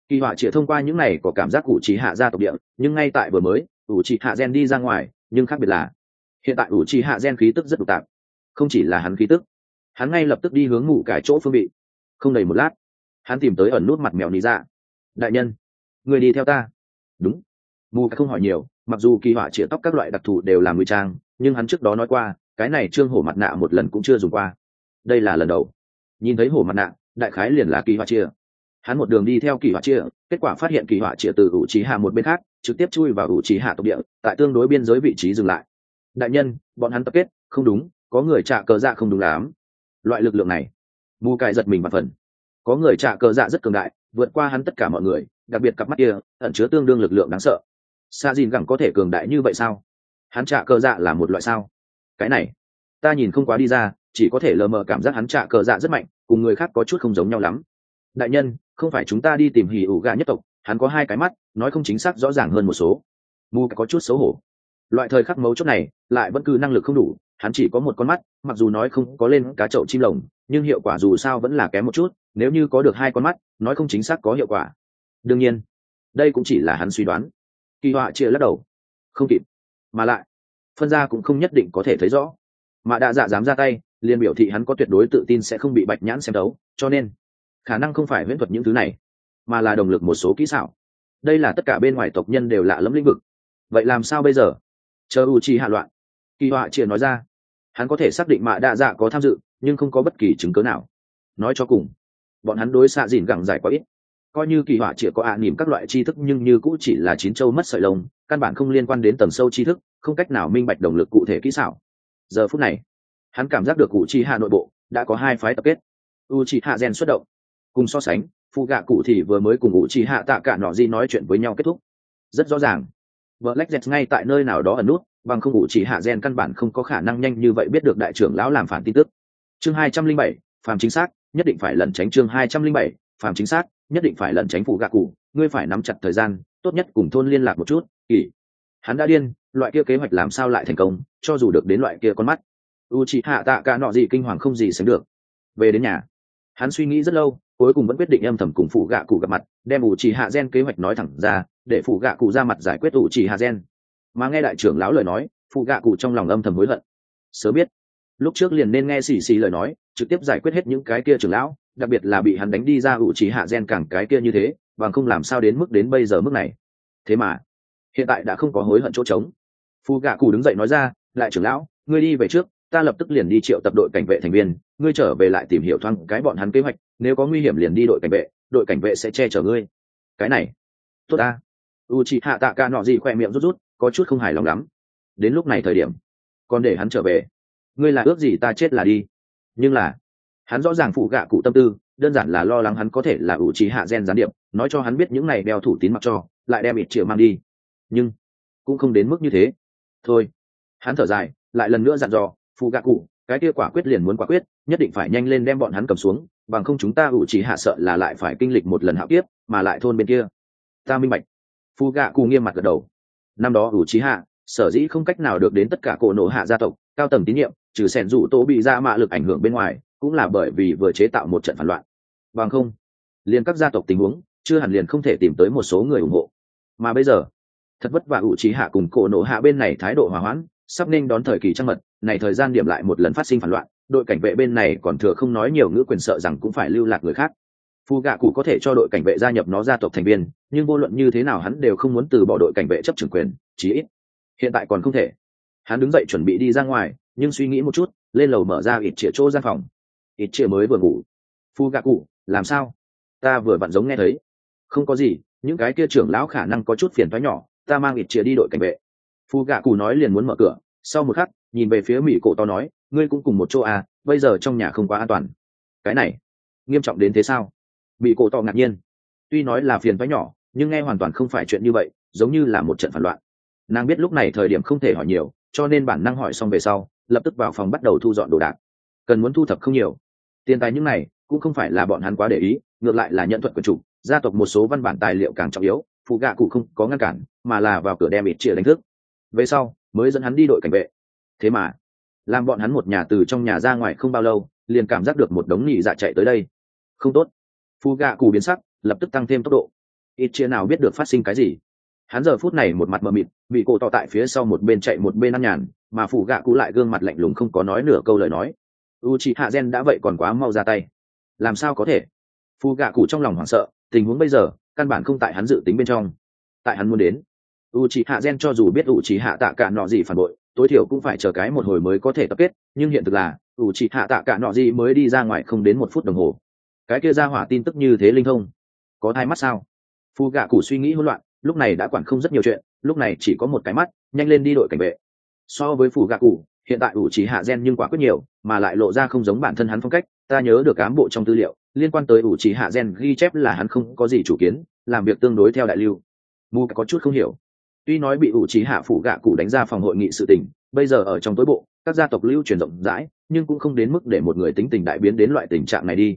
Kỳ họa chỉ thông qua những này có cảm giác ủ trì hạ ra tộc địa, nhưng ngay tại vừa mới, ủ trì hạ gen đi ra ngoài, nhưng khác biệt là, hiện tại ủ trì hạ gen khí tức rất phức tạp. Không chỉ là hắn khí tức, hắn ngay lập tức đi hướng ngủ cải chỗ phương vị. Không đầy một lát, hắn tìm tới ẩn nút mặt mèo ní ra dạ. đại nhân, người đi theo ta. Đúng. Mù không hỏi nhiều, mặc dù kỳ họa chĩa tóc các loại đặc thù đều là ngụy trang, nhưng hắn trước đó nói qua cái này trương hổ mặt nạ một lần cũng chưa dùng qua. Đây là lần đầu. Nhìn thấy hổ mặt nạ, đại khái liền là kỳ họa chia. Hắn một đường đi theo kỳ họa chia, kết quả phát hiện kỳ họa chia từ ủ trí hạ một bên khác, trực tiếp chui vào ủ trí hạ tộc địa, tại tương đối biên giới vị trí dừng lại. Đại nhân, bọn hắn tập kết, không đúng, có người trả cờ dạ không đúng lắm. Loại lực lượng này, mù cài giật mình và phần. Có người trả cờ dạ rất cường đại, vượt qua hắn tất cả mọi người, đặc biệt cặp mắt kia, ẩn chứa tương đương lực lượng đáng sợ. Sa dìn gẳng có thể cường đại như vậy sao? Hắn trả cờ dạ là một loại sao? Cái này. Ta nhìn không quá đi ra, chỉ có thể lờ mờ cảm giác hắn trả cờ dạ rất mạnh, cùng người khác có chút không giống nhau lắm. Đại nhân, không phải chúng ta đi tìm hỉ ủ gà nhất tộc, hắn có hai cái mắt, nói không chính xác rõ ràng hơn một số. Mù có chút xấu hổ. Loại thời khắc mấu chốt này, lại vẫn cứ năng lực không đủ, hắn chỉ có một con mắt, mặc dù nói không có lên cá chậu chim lồng, nhưng hiệu quả dù sao vẫn là kém một chút, nếu như có được hai con mắt, nói không chính xác có hiệu quả. Đương nhiên, đây cũng chỉ là hắn suy đoán. Kỳ họa chia lắc đầu. Không kịp. Mà lại phân ra cũng không nhất định có thể thấy rõ. Mà đạ dạ dám ra tay, liền biểu thị hắn có tuyệt đối tự tin sẽ không bị bạch nhãn xem đấu cho nên khả năng không phải huyễn thuật những thứ này, mà là đồng lực một số kỹ xảo. Đây là tất cả bên ngoài tộc nhân đều lạ lẫm lĩnh vực. Vậy làm sao bây giờ? Chờ u chi hạ loạn. Kỳ họa chia nói ra. Hắn có thể xác định mạ đa dạ có tham dự, nhưng không có bất kỳ chứng cớ nào. Nói cho cùng, bọn hắn đối xạ dìn gẳng dài quá ít. Coi như kỳ họa chỉ có ạ à nỉm các loại tri thức, nhưng như cũng chỉ là chín châu mất sợi lông, căn bản không liên quan đến tầng sâu tri thức không cách nào minh bạch động lực cụ thể kỹ xảo. Giờ phút này, hắn cảm giác được cụ chi hạ nội bộ đã có hai phái tập kết. U chi hạ gen xuất động. Cùng so sánh phụ gạ cụ thì vừa mới cùng u chi hạ tạ cả nọ Di nói chuyện với nhau kết thúc. Rất rõ ràng vợ lách dẹt ngay tại nơi nào đó ở nút, bằng không u chi hạ gen căn bản không có khả năng nhanh như vậy biết được đại trưởng lão làm phản tin tức. Chương hai trăm linh bảy, phàm chính xác, nhất định phải lẩn tránh chương hai trăm linh bảy, phàm chính xác, nhất định phải lẩn tránh phụ gạ cụ, ngươi phải nắm chặt thời gian, tốt nhất cùng thôn liên lạc một chút, kỳ. Hắn đã điên loại kia kế hoạch làm sao lại thành công, cho dù được đến loại kia con mắt. U chị hạ tạ cả nọ gì kinh hoàng không gì sánh được. Về đến nhà, hắn suy nghĩ rất lâu, cuối cùng vẫn quyết định âm thầm cùng phụ gạ cụ gặp mặt, đem u chỉ hạ gen kế hoạch nói thẳng ra, để phụ gạ cụ ra mặt giải quyết ủ chỉ hạ gen. Mà nghe đại trưởng lão lời nói, phụ gạ cụ trong lòng âm thầm hối hận. Sớm biết, lúc trước liền nên nghe xì xì lời nói, trực tiếp giải quyết hết những cái kia trưởng lão, đặc biệt là bị hắn đánh đi ra ủ chỉ hạ gen càng cái kia như thế, bằng không làm sao đến mức đến bây giờ mức này. Thế mà, hiện tại đã không có hối hận chỗ trống phù gạ cụ đứng dậy nói ra lại trưởng lão, ngươi đi về trước, ta lập tức liền đi triệu tập đội cảnh vệ thành viên, ngươi trở về lại tìm hiểu thoáng cái bọn hắn kế hoạch, nếu có nguy hiểm liền đi đội cảnh vệ, đội cảnh vệ sẽ che chở ngươi. Cái này, tốt ta. U chị hạ tạ ca nọ gì khoe miệng rút rút, có chút không hài lòng lắm. Đến lúc này thời điểm, còn để hắn trở về. Ngươi là ước gì ta chết là đi. Nhưng là, hắn rõ ràng phụ gạ cụ tâm tư, đơn giản là lo lắng hắn có thể là ủ trí hạ gen gián điệp, nói cho hắn biết những này đeo thủ tín mặc cho, lại đem ít triệu mang đi. Nhưng, cũng không đến mức như thế thôi. Hắn thở dài, lại lần nữa dặn dò phụ gạ cụ, cái kia quả quyết liền muốn quả quyết, nhất định phải nhanh lên đem bọn hắn cầm xuống, bằng không chúng ta ủ trí hạ sợ là lại phải kinh lịch một lần hạo kiếp, mà lại thôn bên kia. Ta minh bạch. Phụ gạ cụ nghiêm mặt gật đầu. Năm đó ủ trí hạ, sở dĩ không cách nào được đến tất cả cổ nộ hạ gia tộc, cao tầng tín nhiệm, trừ sẻn rủ tố bị ra mạ lực ảnh hưởng bên ngoài, cũng là bởi vì vừa chế tạo một trận phản loạn. Bằng không, liền các gia tộc tình huống, chưa hẳn liền không thể tìm tới một số người ủng hộ. Mà bây giờ thật vất vả ủ trí hạ cùng cổ nổ hạ bên này thái độ hòa hoãn, sắp nên đón thời kỳ trăng mật, này thời gian điểm lại một lần phát sinh phản loạn, đội cảnh vệ bên này còn thừa không nói nhiều ngữ quyền sợ rằng cũng phải lưu lạc người khác. Phù gạ cụ có thể cho đội cảnh vệ gia nhập nó gia tộc thành viên, nhưng vô luận như thế nào hắn đều không muốn từ bỏ đội cảnh vệ chấp trưởng quyền, chí ít hiện tại còn không thể. Hắn đứng dậy chuẩn bị đi ra ngoài, nhưng suy nghĩ một chút, lên lầu mở ra ít chĩa chỗ gian phòng. Ít chĩa mới vừa ngủ. Phu gạ cụ, làm sao? Ta vừa vặn giống nghe thấy. Không có gì, những cái kia trưởng lão khả năng có chút phiền thoái nhỏ ta mang ít chia đi đội cảnh vệ. Phu gạ cụ nói liền muốn mở cửa, sau một khắc, nhìn về phía mỹ cổ to nói, ngươi cũng cùng một chỗ à bây giờ trong nhà không quá an toàn. Cái này, nghiêm trọng đến thế sao? Bị cổ to ngạc nhiên. Tuy nói là phiền thoái nhỏ, nhưng nghe hoàn toàn không phải chuyện như vậy, giống như là một trận phản loạn. Nàng biết lúc này thời điểm không thể hỏi nhiều, cho nên bản năng hỏi xong về sau, lập tức vào phòng bắt đầu thu dọn đồ đạc. Cần muốn thu thập không nhiều. Tiền tài những này, cũng không phải là bọn hắn quá để ý, ngược lại là nhận thuật của chủ, gia tộc một số văn bản tài liệu càng trọng yếu phụ gạ cụ không có ngăn cản, mà là vào cửa đem ít chia đánh thức. Về sau, mới dẫn hắn đi đội cảnh vệ. Thế mà, làm bọn hắn một nhà từ trong nhà ra ngoài không bao lâu, liền cảm giác được một đống nhị dạ chạy tới đây. Không tốt. Phụ gạ cụ biến sắc, lập tức tăng thêm tốc độ. Ít chia nào biết được phát sinh cái gì. Hắn giờ phút này một mặt mờ mịt, bị cổ tỏ tại phía sau một bên chạy một bên ăn nhàn, mà phụ gạ cụ lại gương mặt lạnh lùng không có nói nửa câu lời nói. U chị hạ gen đã vậy còn quá mau ra tay. Làm sao có thể? Phù gạ cụ trong lòng hoảng sợ, tình huống bây giờ căn bản không tại hắn dự tính bên trong. Tại hắn muốn đến u chị hạ gen cho dù biết u chị hạ tạ cả nọ gì phản bội, tối thiểu cũng phải chờ cái một hồi mới có thể tập kết, nhưng hiện thực là u chị hạ tạ cả nọ gì mới đi ra ngoài không đến một phút đồng hồ. Cái kia ra hỏa tin tức như thế linh thông, có thai mắt sao? Phu gạ cụ suy nghĩ hỗn loạn, lúc này đã quản không rất nhiều chuyện, lúc này chỉ có một cái mắt, nhanh lên đi đội cảnh vệ. So với phủ gạ cụ hiện tại ủ chỉ hạ gen nhưng quả quyết nhiều, mà lại lộ ra không giống bản thân hắn phong cách, ta nhớ được cám bộ trong tư liệu liên quan tới ủ trì hạ gen ghi chép là hắn không có gì chủ kiến, làm việc tương đối theo đại lưu. Mu có chút không hiểu. Tuy nói bị ủ trì hạ phủ gạ cụ đánh ra phòng hội nghị sự tình, bây giờ ở trong tối bộ, các gia tộc lưu truyền rộng rãi, nhưng cũng không đến mức để một người tính tình đại biến đến loại tình trạng này đi.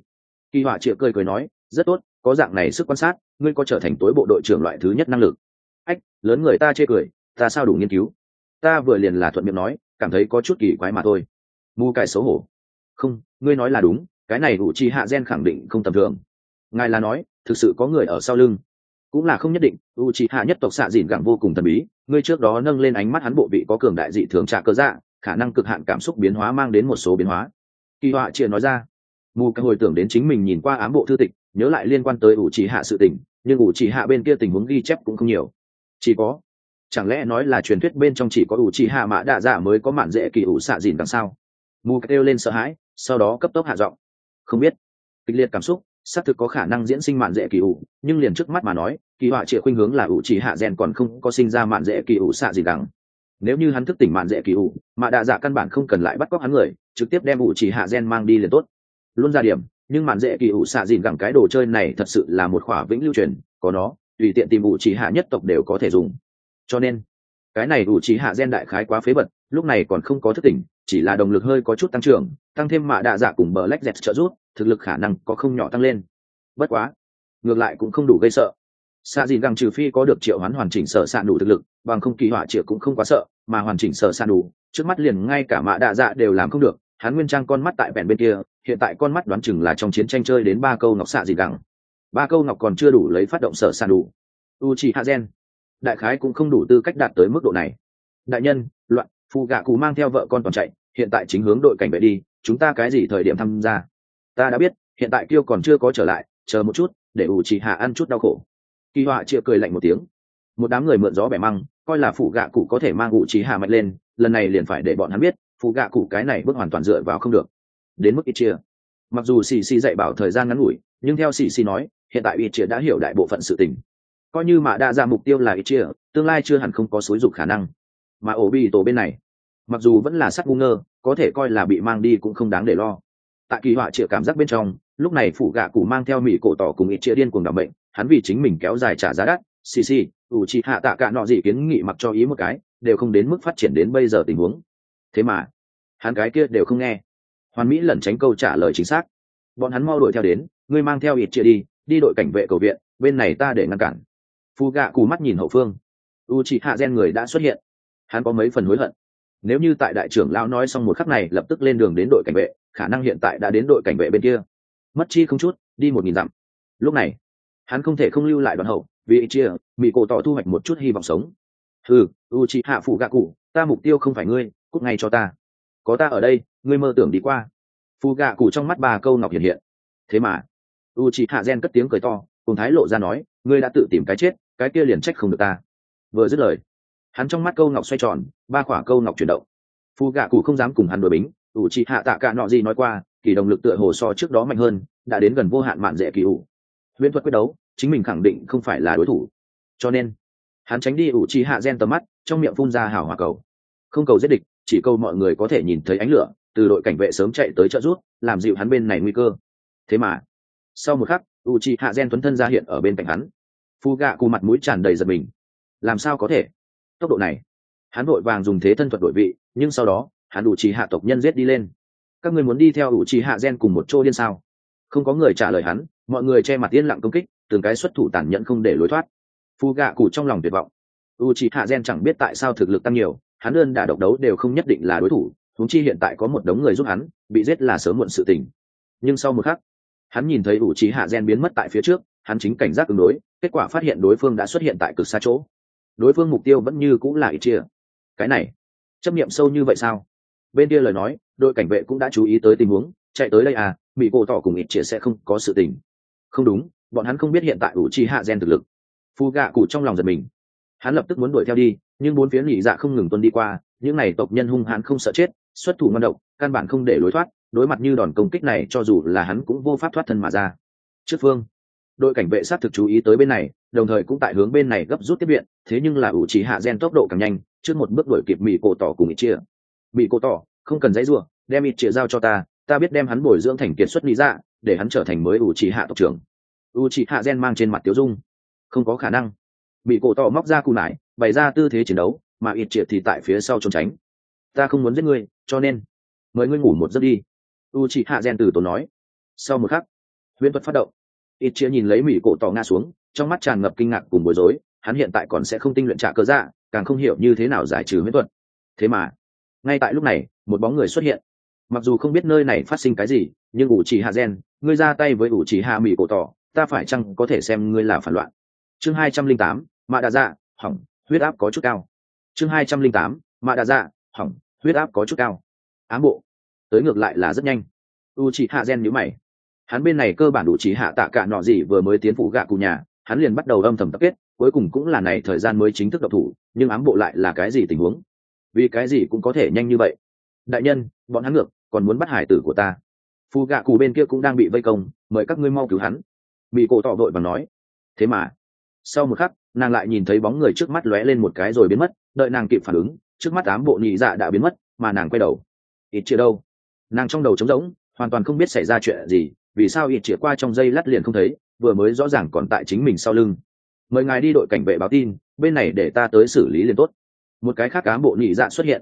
Kỳ họa chịa cười cười nói, rất tốt, có dạng này sức quan sát, ngươi có trở thành tối bộ đội trưởng loại thứ nhất năng lực. Ách, lớn người ta chê cười, ta sao đủ nghiên cứu? Ta vừa liền là thuận miệng nói, cảm thấy có chút kỳ quái mà thôi. Mù cải xấu hổ. Không, ngươi nói là đúng cái này ủ chi hạ gen khẳng định không tầm thường. Ngài là nói, thực sự có người ở sau lưng. Cũng là không nhất định u chi hạ nhất tộc xạ dìn gẳng vô cùng thần bí ngươi trước đó nâng lên ánh mắt hắn bộ vị có cường đại dị thường trả cơ dạ khả năng cực hạn cảm xúc biến hóa mang đến một số biến hóa. Kỳ họa chia nói ra. Mù cái hồi tưởng đến chính mình nhìn qua ám bộ thư tịch, nhớ lại liên quan tới ủ chỉ hạ sự tình, nhưng ủ chỉ hạ bên kia tình huống ghi chép cũng không nhiều. Chỉ có, chẳng lẽ nói là truyền thuyết bên trong chỉ có ủ chỉ hạ mã đạ dạ mới có mạn dễ kỳ ủ xạ dìn đằng sau mù kêu lên sợ hãi, sau đó cấp tốc hạ giọng không biết. Kịch liệt cảm xúc, xác thực có khả năng diễn sinh mạn dễ kỳ ủ, nhưng liền trước mắt mà nói, kỳ họa trịa khuynh hướng là ủ chỉ hạ rèn còn không có sinh ra mạn dễ kỳ ủ xạ gì đằng. Nếu như hắn thức tỉnh mạn dễ kỳ ủ, mà đạ dạ căn bản không cần lại bắt cóc hắn người, trực tiếp đem ủ chỉ hạ gen mang đi liền tốt. Luôn ra điểm, nhưng mạn dễ kỳ ủ xạ dìn gẳng cái đồ chơi này thật sự là một khỏa vĩnh lưu truyền, có nó, tùy tiện tìm ủ chỉ hạ nhất tộc đều có thể dùng. Cho nên, cái này ủ chỉ hạ gen đại khái quá phế bật lúc này còn không có thức tỉnh chỉ là động lực hơi có chút tăng trưởng, tăng thêm mạ đạ dạ cùng bờ lách dẹt trợ giúp, thực lực khả năng có không nhỏ tăng lên. Bất quá, ngược lại cũng không đủ gây sợ. Sạ dìn gẳng trừ phi có được triệu hoán hoàn chỉnh sở sạ đủ thực lực, bằng không kỳ họa triệu cũng không quá sợ, mà hoàn chỉnh sở sạ đủ trước mắt liền ngay cả mạ đạ dạ đều làm không được, hắn nguyên trang con mắt tại bèn bên kia, hiện tại con mắt đoán chừng là trong chiến tranh chơi đến ba câu ngọc xạ gì gẳng ba câu ngọc còn chưa đủ lấy phát động sở sạ đủ u hạ gen. Đại khái cũng không đủ tư cách đạt tới mức độ này. Đại nhân, loạn phụ gạ cụ mang theo vợ con toàn chạy, hiện tại chính hướng đội cảnh vệ đi, chúng ta cái gì thời điểm tham gia? Ta đã biết, hiện tại kêu còn chưa có trở lại, chờ một chút, để ủ chỉ hạ ăn chút đau khổ. Kỳ họa chia cười lạnh một tiếng. Một đám người mượn gió bẻ măng, coi là phụ gạ cụ có thể mang ủ chỉ hạ mạnh lên, lần này liền phải để bọn hắn biết phụ gạ cụ cái này bước hoàn toàn dựa vào không được. Đến mức ít chia mặc dù xì xì dạy bảo thời gian ngắn ngủi, nhưng theo xì xì nói, hiện tại ít chia đã hiểu đại bộ phận sự tình. Coi như mà đa ra mục tiêu là ít chia tương lai chưa hẳn không có xối dục khả năng. Mà ổ bị tổ bên này mặc dù vẫn là sắc ngu ngơ, có thể coi là bị mang đi cũng không đáng để lo. Tại kỳ họa chịa cảm giác bên trong, lúc này phụ gạ cụ mang theo mỹ cổ tỏ cùng ít chia điên cuồng đặc bệnh hắn vì chính mình kéo dài trả giá đắt. Xì xì, ủ chị hạ tạ cả nọ gì kiến nghị mặc cho ý một cái, đều không đến mức phát triển đến bây giờ tình huống. Thế mà, hắn cái kia đều không nghe. Hoàn mỹ lẩn tránh câu trả lời chính xác. Bọn hắn mau đuổi theo đến, ngươi mang theo ít chia đi đi đội cảnh vệ cầu viện, bên này ta để ngăn cản. Phu gạ cù mắt nhìn hậu phương. U chị hạ gen người đã xuất hiện. Hắn có mấy phần hối hận nếu như tại đại trưởng lão nói xong một khắc này, lập tức lên đường đến đội cảnh vệ, khả năng hiện tại đã đến đội cảnh vệ bên kia. Mất chi không chút, đi một nghìn dặm. Lúc này, hắn không thể không lưu lại đoàn hậu, vì chia mỹ cổ tỏ thu hoạch một chút hy vọng sống. Ừ u chị hạ phụ gạ cụ ta mục tiêu không phải ngươi, cút ngay cho ta. Có ta ở đây, ngươi mơ tưởng đi qua. Phụ gạ cụ trong mắt bà câu ngọc hiện hiện. Thế mà u chị hạ gen cất tiếng cười to, cùng thái lộ ra nói, ngươi đã tự tìm cái chết, cái kia liền trách không được ta. Vừa dứt lời hắn trong mắt câu ngọc xoay tròn, ba khỏa câu ngọc chuyển động. Phù gạ cụ không dám cùng hắn đổi bính, ủ chị hạ tạ cả nọ gì nói qua, kỳ động lực tựa hồ so trước đó mạnh hơn, đã đến gần vô hạn mạn dễ kỳ ủ. Huyễn thuật quyết đấu, chính mình khẳng định không phải là đối thủ. Cho nên, hắn tránh đi ủ chi hạ gen tầm mắt, trong miệng phun ra hào hòa cầu. Không cầu giết địch, chỉ câu mọi người có thể nhìn thấy ánh lửa, từ đội cảnh vệ sớm chạy tới trợ rút làm dịu hắn bên này nguy cơ. Thế mà, sau một khắc u chi hạ gen tuấn thân ra hiện ở bên cạnh hắn. Phu gạ cù mặt mũi tràn đầy giật mình. Làm sao có thể? Tốc độ này. Hắn vội vàng dùng thế thân thuật đổi vị, nhưng sau đó, hắn đủ trì hạ tộc nhân giết đi lên. Các người muốn đi theo đủ trì hạ gen cùng một chỗ điên sao? Không có người trả lời hắn, mọi người che mặt yên lặng công kích, từng cái xuất thủ tàn nhẫn không để lối thoát. Phu gạ cụ trong lòng tuyệt vọng. U trì hạ gen chẳng biết tại sao thực lực tăng nhiều, hắn đơn đả độc đấu đều không nhất định là đối thủ thúng chi hiện tại có một đống người giúp hắn, bị giết là sớm muộn sự tình. Nhưng sau một khắc, hắn nhìn thấy u trí hạ gen biến mất tại phía trước, hắn chính cảnh giác ứng đối, kết quả phát hiện đối phương đã xuất hiện tại cực xa chỗ đối phương mục tiêu vẫn như cũng là ít chia. Cái này, chấp nghiệm sâu như vậy sao? Bên kia lời nói, đội cảnh vệ cũng đã chú ý tới tình huống, chạy tới đây à mỹ cổ tỏ cùng ít chia sẽ không có sự tình. Không đúng, bọn hắn không biết hiện tại ủ chi hạ gen thực lực. Phu gạ cụ trong lòng giật mình. Hắn lập tức muốn đuổi theo đi, nhưng bốn phía nghỉ dạ không ngừng tuân đi qua, những n à y tộc nhân hung hãn không sợ chết, xuất thủ ngon độc, căn bản không để lối thoát, đối mặt như đòn công kích này cho dù là hắn cũng vô pháp thoát thân mà ra. Trước phương, đội cảnh vệ sát thực chú ý tới bên này đồng thời cũng tại hướng bên này gấp rút tiếp viện, thế nhưng là ủ trí hạ gen tốc độ càng nhanh, trước một bước đuổi kịp mỹ cổ tỏ cùng ít chia mỹ cổ tỏ, không cần dãy rủa, đem ít chia giao cho ta ta biết đem hắn bồi dưỡng thành kiệt xuất lý ra để hắn trở thành mới ủ trí hạ tộc trưởng. Ủ trí hạ gen mang trên mặt tiếu dung. Không có khả năng. Bị cổ tỏ móc ra cù nải, bày ra tư thế chiến đấu, mà ít triệt thì tại phía sau trốn tránh. Ta không muốn giết ngươi, cho nên, mời ngươi ngủ một giấc đi. U chị hạ gen từ tốn nói. Sau một khắc, huyễn thuật phát động. Ít chia nhìn lấy mỹ cổ tỏ nga xuống trong mắt tràn ngập kinh ngạc cùng bối rối, hắn hiện tại còn sẽ không tinh luyện trả cơ dạ càng không hiểu như thế nào giải trừ huyết thuật. Thế mà, ngay tại lúc này, một bóng người xuất hiện. Mặc dù không biết nơi này phát sinh cái gì, nhưng ủ chỉ hạ gen, ngươi ra tay với ủ chỉ hạ mỹ cổ tỏ, ta phải chăng có thể xem ngươi là phản loạn? Chương hai trăm linh tám, mạ đà dạ hỏng, huyết áp có chút cao. Chương hai trăm linh tám, mạ đà dạ hỏng, huyết áp có chút cao. Ám bộ, tới ngược lại là rất nhanh. U chỉ hạ gen nhữ mày. Hắn bên này cơ bản đủ chỉ hạ tạ cả nọ gì vừa mới tiến phụ gạ cụ nhà hắn liền bắt đầu âm thầm tập kết, cuối cùng cũng là này thời gian mới chính thức độc thủ, nhưng ám bộ lại là cái gì tình huống? Vì cái gì cũng có thể nhanh như vậy? Đại nhân, bọn hắn ngược, còn muốn bắt hải tử của ta. Phù gạ cù bên kia cũng đang bị vây công, mời các ngươi mau cứu hắn. Bị cổ tỏ vội và nói. Thế mà, sau một khắc, nàng lại nhìn thấy bóng người trước mắt lóe lên một cái rồi biến mất, đợi nàng kịp phản ứng, trước mắt ám bộ nhị dạ đã biến mất, mà nàng quay đầu. Ít chĩa đâu? Nàng trong đầu trống rỗng, hoàn toàn không biết xảy ra chuyện gì, vì sao ít chĩa qua trong dây lát liền không thấy vừa mới rõ ràng còn tại chính mình sau lưng. Mời ngài đi đội cảnh vệ báo tin, bên này để ta tới xử lý liền tốt. Một cái khác cán bộ nhị dạ xuất hiện.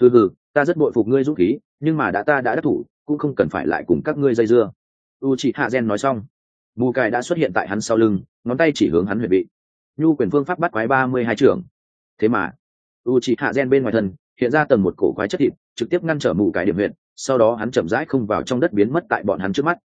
Hừ hừ, ta rất bội phục ngươi dũng khí, nhưng mà đã ta đã đắc thủ, cũng không cần phải lại cùng các ngươi dây dưa. U chị hạ gen nói xong. Mù cài đã xuất hiện tại hắn sau lưng, ngón tay chỉ hướng hắn huyệt vị. Nhu quyền phương pháp bắt quái ba mươi hai trưởng. Thế mà u chị hạ gen bên ngoài thân, hiện ra tầng một cổ quái chất thịt, trực tiếp ngăn trở mù cài điểm huyện sau đó hắn chậm rãi không vào trong đất biến mất tại bọn hắn trước mắt.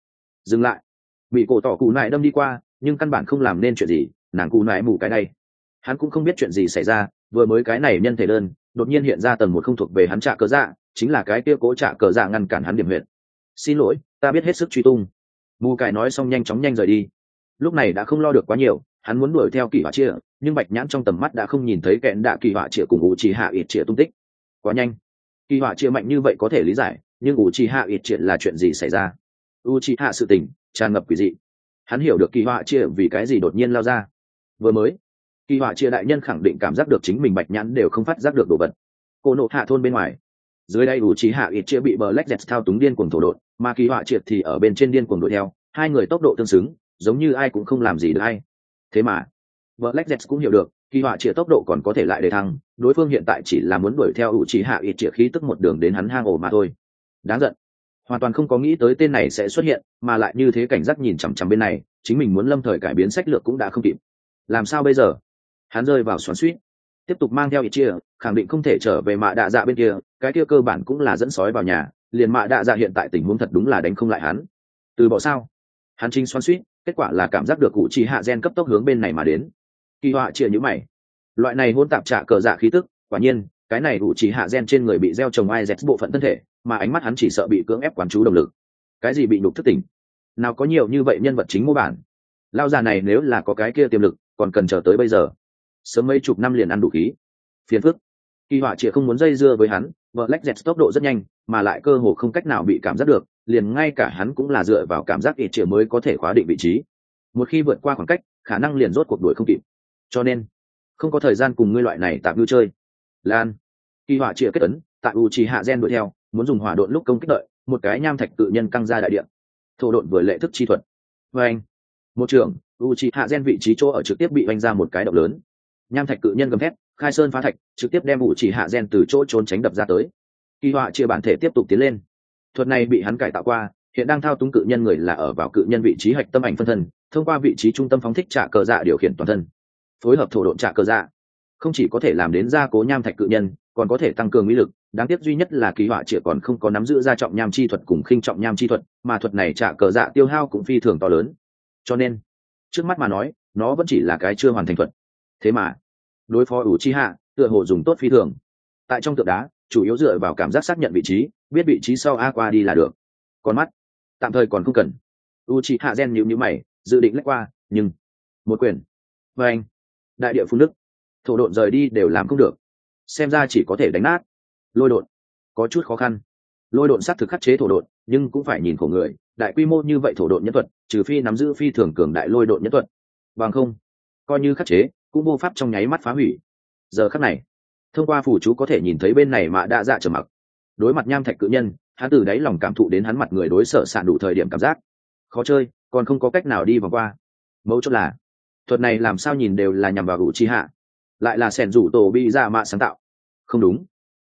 Dừng lại bị cổ tỏ cụ nại đâm đi qua, nhưng căn bản không làm nên chuyện gì, nàng cụ nại mù cái này hắn cũng không biết chuyện gì xảy ra, vừa mới cái này nhân thể đơn, đột nhiên hiện ra tầng một không thuộc về hắn trả cờ dạ chính là cái kia cố trả cờ dạ ngăn cản hắn điểm huyện xin lỗi, ta biết hết sức truy tung. Mù cải nói xong nhanh chóng nhanh rời đi. Lúc này đã không lo được quá nhiều, hắn muốn đuổi theo kỳ họa chia nhưng bạch nhãn trong tầm mắt đã không nhìn thấy kẹn đạ kỳ họa chia cùng ủ trì hạ ít chia tung tích. Quá nhanh. Kỳ họa chia mạnh như vậy có thể lý giải, nhưng ủ trì hạ ít chia là chuyện gì xảy ra? U trì hạ sự tình tràn ngập quỷ dị. Hắn hiểu được kỳ họa chia vì cái gì đột nhiên lao ra. Vừa mới, kỳ họa chia đại nhân khẳng định cảm giác được chính mình bạch nhãn đều không phát giác được đồ vật. Cô nộ hạ thôn bên ngoài, dưới đây ủ trí hạ ít chia bị bờ lách dẹt thao túng điên cuồng thổ đột mà kỳ họa triệt thì ở bên trên điên cuồng đuổi theo, hai người tốc độ tương xứng, giống như ai cũng không làm gì được ai. thế mà vợ lách cũng hiểu được, kỳ họa triệt tốc độ còn có thể lại để thăng, đối phương hiện tại chỉ là muốn đuổi theo ủ trí hạ ít chia khí tức một đường đến hắn hang ổ mà thôi. Đáng giận hoàn toàn không có nghĩ tới tên này sẽ xuất hiện, mà lại như thế cảnh giác nhìn chằm chằm bên này, chính mình muốn lâm thời cải biến sách lược cũng đã không kịp. Làm sao bây giờ? Hắn rơi vào xoắn suýt. Tiếp tục mang theo ít chia, khẳng định không thể trở về mạ đạ dạ bên kia, cái kia cơ bản cũng là dẫn sói vào nhà, liền mạ đạ dạ hiện tại tình huống thật đúng là đánh không lại hắn. Từ bỏ sao? Hắn trinh xoắn suýt, kết quả là cảm giác được cụ chỉ hạ gen cấp tốc hướng bên này mà đến. Kỳ họa chia nhữ mày. Loại này hôn tạp trả cờ dạ khí tức, quả nhiên, cái này cụ chỉ hạ gen trên người bị gieo trồng ai dẹt bộ phận thân thể mà ánh mắt hắn chỉ sợ bị cưỡng ép quán chú động lực. Cái gì bị nhục thức tỉnh nào có nhiều như vậy nhân vật chính mô bản? Lao già này nếu là có cái kia tiềm lực, còn cần chờ tới bây giờ. Sớm mấy chục năm liền ăn đủ khí. Phiền phức. Kỳ họa chỉ không muốn dây dưa với hắn, vợ lách dẹt tốc độ rất nhanh, mà lại cơ hồ không cách nào bị cảm giác được, liền ngay cả hắn cũng là dựa vào cảm giác ít chĩa mới có thể khóa định vị trí. Một khi vượt qua khoảng cách, khả năng liền rốt cuộc đuổi không kịp. Cho nên, không có thời gian cùng ngươi loại này tạm ngư chơi. Lan. Kỳ họa chĩa kết ấn, tại u trì hạ gen đuổi theo muốn dùng hỏa độn lúc công kích đợi, một cái nham thạch tự nhân căng ra đại điện thổ độn vừa lệ thức chi thuật. Vê anh, một trưởng u trì hạ gen vị trí chỗ ở trực tiếp bị oanh ra một cái động lớn. Nham thạch cự nhân gầm thét, khai sơn phá thạch, trực tiếp đem u trì hạ gen từ chỗ trốn tránh đập ra tới. Kỳ họa chia bản thể tiếp tục tiến lên. Thuật này bị hắn cải tạo qua, hiện đang thao túng cự nhân người là ở vào cự nhân vị trí hạch tâm ảnh phân thân, thông qua vị trí trung tâm phóng thích trả cờ dạ điều khiển toàn thân. Phối hợp thổ độn trả cờ dạ. Không chỉ có thể làm đến gia cố nham thạch cự nhân, còn có thể tăng cường ý lực đáng tiếc duy nhất là kỳ họa chỉ còn không có nắm giữ ra trọng nham chi thuật cùng khinh trọng nham chi thuật, mà thuật này trả cờ dạ tiêu hao cũng phi thường to lớn. Cho nên, trước mắt mà nói, nó vẫn chỉ là cái chưa hoàn thành thuật. Thế mà, đối phó ủ chi hạ, tựa hồ dùng tốt phi thường. Tại trong tượng đá, chủ yếu dựa vào cảm giác xác nhận vị trí, biết vị trí sau a qua đi là được. Còn mắt, tạm thời còn không cần. U chi hạ gen nhịu nhữ mày, dự định lách qua, nhưng một quyền. Và anh, đại địa phun nước. Thổ độn rời đi đều làm không được. Xem ra chỉ có thể đánh nát lôi độn. Có chút khó khăn. Lôi độn xác thực khắc chế thổ độn, nhưng cũng phải nhìn khổ người, đại quy mô như vậy thổ độn nhân thuật, trừ phi nắm giữ phi thường cường đại lôi độn nhân thuật. Bằng không, coi như khắc chế, cũng vô pháp trong nháy mắt phá hủy. Giờ khắc này, thông qua phủ chú có thể nhìn thấy bên này mà đã dạ trở mặc. Đối mặt nham thạch cự nhân, hắn từ đáy lòng cảm thụ đến hắn mặt người đối sở sạn đủ thời điểm cảm giác. Khó chơi, còn không có cách nào đi vòng qua. Mấu chốt là, thuật này làm sao nhìn đều là nhằm vào hữu chi hạ lại là sẻn rủ tổ bị ra mạ sáng tạo. Không đúng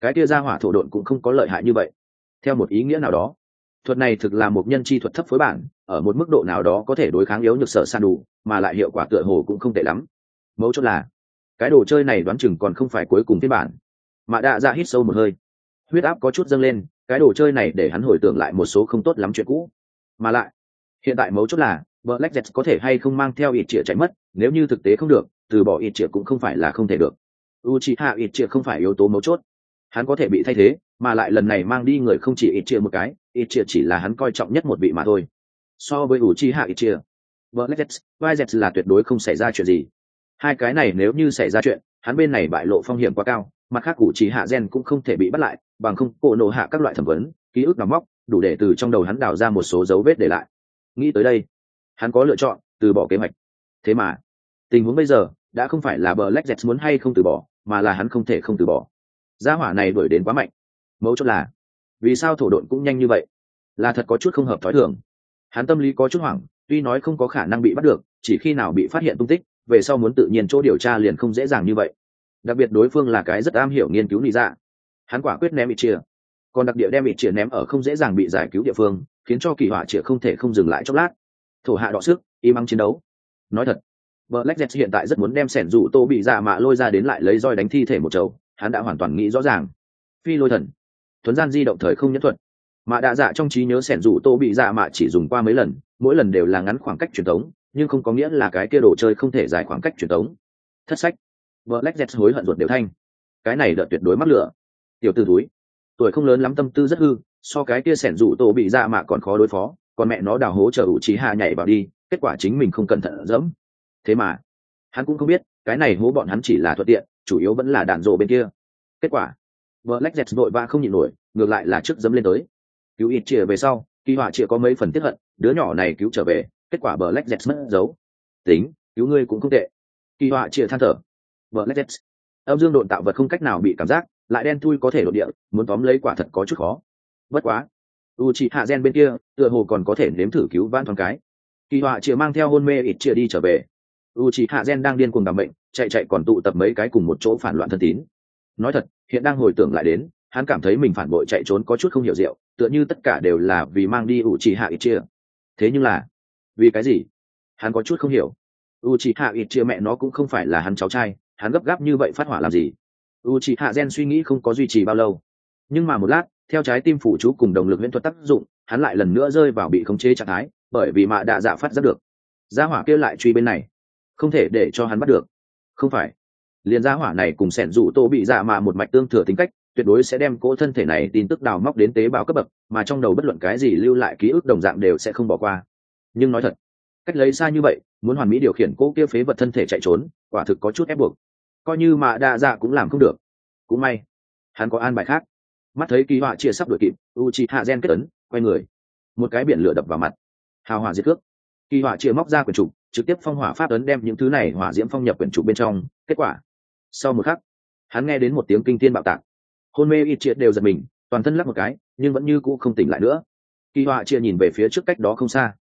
cái kia ra hỏa thổ độn cũng không có lợi hại như vậy. Theo một ý nghĩa nào đó, thuật này thực là một nhân chi thuật thấp phối bản, ở một mức độ nào đó có thể đối kháng yếu nhược sở san đủ, mà lại hiệu quả tựa hồ cũng không tệ lắm. Mấu chốt là, cái đồ chơi này đoán chừng còn không phải cuối cùng phiên bản. Mà đạ dạ ra hít sâu một hơi. Huyết áp có chút dâng lên, cái đồ chơi này để hắn hồi tưởng lại một số không tốt lắm chuyện cũ. Mà lại, hiện tại mấu chốt là, Black Jet có thể hay không mang theo ít trịa chạy mất, nếu như thực tế không được, từ bỏ ít trịa cũng không phải là không thể được. Uchiha ít trịa không phải yếu tố mấu chốt hắn có thể bị thay thế mà lại lần này mang đi người không chỉ ít chia một cái ít chia chỉ là hắn coi trọng nhất một vị mà thôi. So với Uchiha ít trịa vai Jet, là tuyệt đối không xảy ra chuyện gì. Hai cái này nếu như xảy ra chuyện hắn bên này bại lộ phong hiểm quá cao mặt khác cụ chỉ hạ gen cũng không thể bị bắt lại bằng không cổ nổ hạ các loại thẩm vấn ký ức đóng móc đủ để từ trong đầu hắn đào ra một số dấu vết để lại. Nghĩ tới đây hắn có lựa chọn từ bỏ kế hoạch. Thế mà tình huống bây giờ đã không phải là bờ lách dẹt muốn hay không từ bỏ mà là hắn không thể không từ bỏ gia hỏa này đuổi đến quá mạnh. Mấu chốt là, vì sao thổ độn cũng nhanh như vậy? Là thật có chút không hợp thói thường. Hắn tâm lý có chút hoảng, tuy nói không có khả năng bị bắt được, chỉ khi nào bị phát hiện tung tích, về sau muốn tự nhiên chỗ điều tra liền không dễ dàng như vậy. Đặc biệt đối phương là cái rất am hiểu nghiên cứu lý dạ. Hắn quả quyết ném bị chia còn đặc địa đem bị chia ném ở không dễ dàng bị giải cứu địa phương, khiến cho kỳ hỏa chĩa không thể không dừng lại chốc lát. Thổ hạ đọ sức im ắng chiến đấu. Nói thật, Black Jet hiện tại rất muốn đem sẻn rủ tô bị dạ mạ lôi ra đến lại lấy roi đánh thi thể một chầu hắn đã hoàn toàn nghĩ rõ ràng. Phi lôi thần. Thuấn gian di động thời không nhất thuật. Mà đạ dạ trong trí nhớ sẻn rủ tô bị dạ mạ chỉ dùng qua mấy lần, mỗi lần đều là ngắn khoảng cách truyền thống nhưng không có nghĩa là cái kia đồ chơi không thể dài khoảng cách truyền tống. Thất sách. Vợ lách dẹt hối hận ruột đều thanh. Cái này đợt tuyệt đối mắc lửa. Tiểu t ử túi tuổi không lớn lắm tâm tư rất hư, so cái kia sẻn rủ tô bị dạ mà còn khó đối phó, còn mẹ nó đào hố chờ ủ trí hạ nhảy vào đi, kết quả chính mình không cẩn thận dẫm. Thế mà, hắn cũng không biết, cái này hố bọn hắn chỉ là thuận tiện chủ yếu vẫn là đàn rộ bên kia. Kết quả, black jet vội vã không nhịn nổi, ngược lại là trước dẫm lên tới. Cứu ít chìa về sau, kỳ họa chìa có mấy phần tiếp hận, đứa nhỏ này cứu trở về, kết quả black jet mất dấu. Tính, cứu ngươi cũng không tệ. Kỳ họa chìa than thở. Black jet âm dương độn tạo vật không cách nào bị cảm giác, lại đen thui có thể đột địa, muốn tóm lấy quả thật có chút khó. Bất quá u chị hạ gen bên kia, tựa hồ còn có thể nếm thử cứu van thoáng cái. Kỳ họa chịa mang theo hôn mê ít chia đi trở về u chị hạ gen đang điên cuồng đảm bệnh chạy chạy còn tụ tập mấy cái cùng một chỗ phản loạn thân tín. Nói thật, hiện đang hồi tưởng lại đến, hắn cảm thấy mình phản bội chạy trốn có chút không hiểu rượu tựa như tất cả đều là vì mang đi u chị hạ ít chia thế nhưng là, vì cái gì? Hắn có chút không hiểu. U chị hạ ít chia mẹ nó cũng không phải là hắn cháu trai, hắn gấp gáp như vậy phát hỏa làm gì? U chị hạ gen suy nghĩ không có duy trì bao lâu. Nhưng mà một lát, theo trái tim phủ chú cùng đồng lực viễn thuật tác dụng, hắn lại lần nữa rơi vào bị khống chế trạng thái, bởi vì mạ đạ dạ phát rất được. Gia hỏa kia lại truy bên này không thể để cho hắn bắt được. Không phải. Liền gia hỏa này cùng sẻn rủ tô bị dạ mạ một mạch tương thừa tính cách, tuyệt đối sẽ đem cỗ thân thể này tin tức đào móc đến tế bào cấp bậc, mà trong đầu bất luận cái gì lưu lại ký ức đồng dạng đều sẽ không bỏ qua. Nhưng nói thật, cách lấy xa như vậy, muốn hoàn mỹ điều khiển cỗ kia phế vật thân thể chạy trốn, quả thực có chút ép buộc. Coi như mạ đa dạ cũng làm không được. Cũng may, hắn có an bài khác. Mắt thấy kỳ họa chia sắp đuổi kịp u chi hạ gen kết ấn, quay người. Một cái biển lửa đập vào mặt. Hào hỏa diệt cước. Kỳ họa chia móc ra quần trục trực tiếp phong hỏa pháp ấn đem những thứ này hỏa diễm phong nhập quyển trục bên trong. Kết quả, sau một khắc, hắn nghe đến một tiếng kinh tiên bạo tạc. Hôn mê ít triệt đều giật mình, toàn thân lắc một cái, nhưng vẫn như cũ không tỉnh lại nữa. Kỳ họa chia nhìn về phía trước cách đó không xa.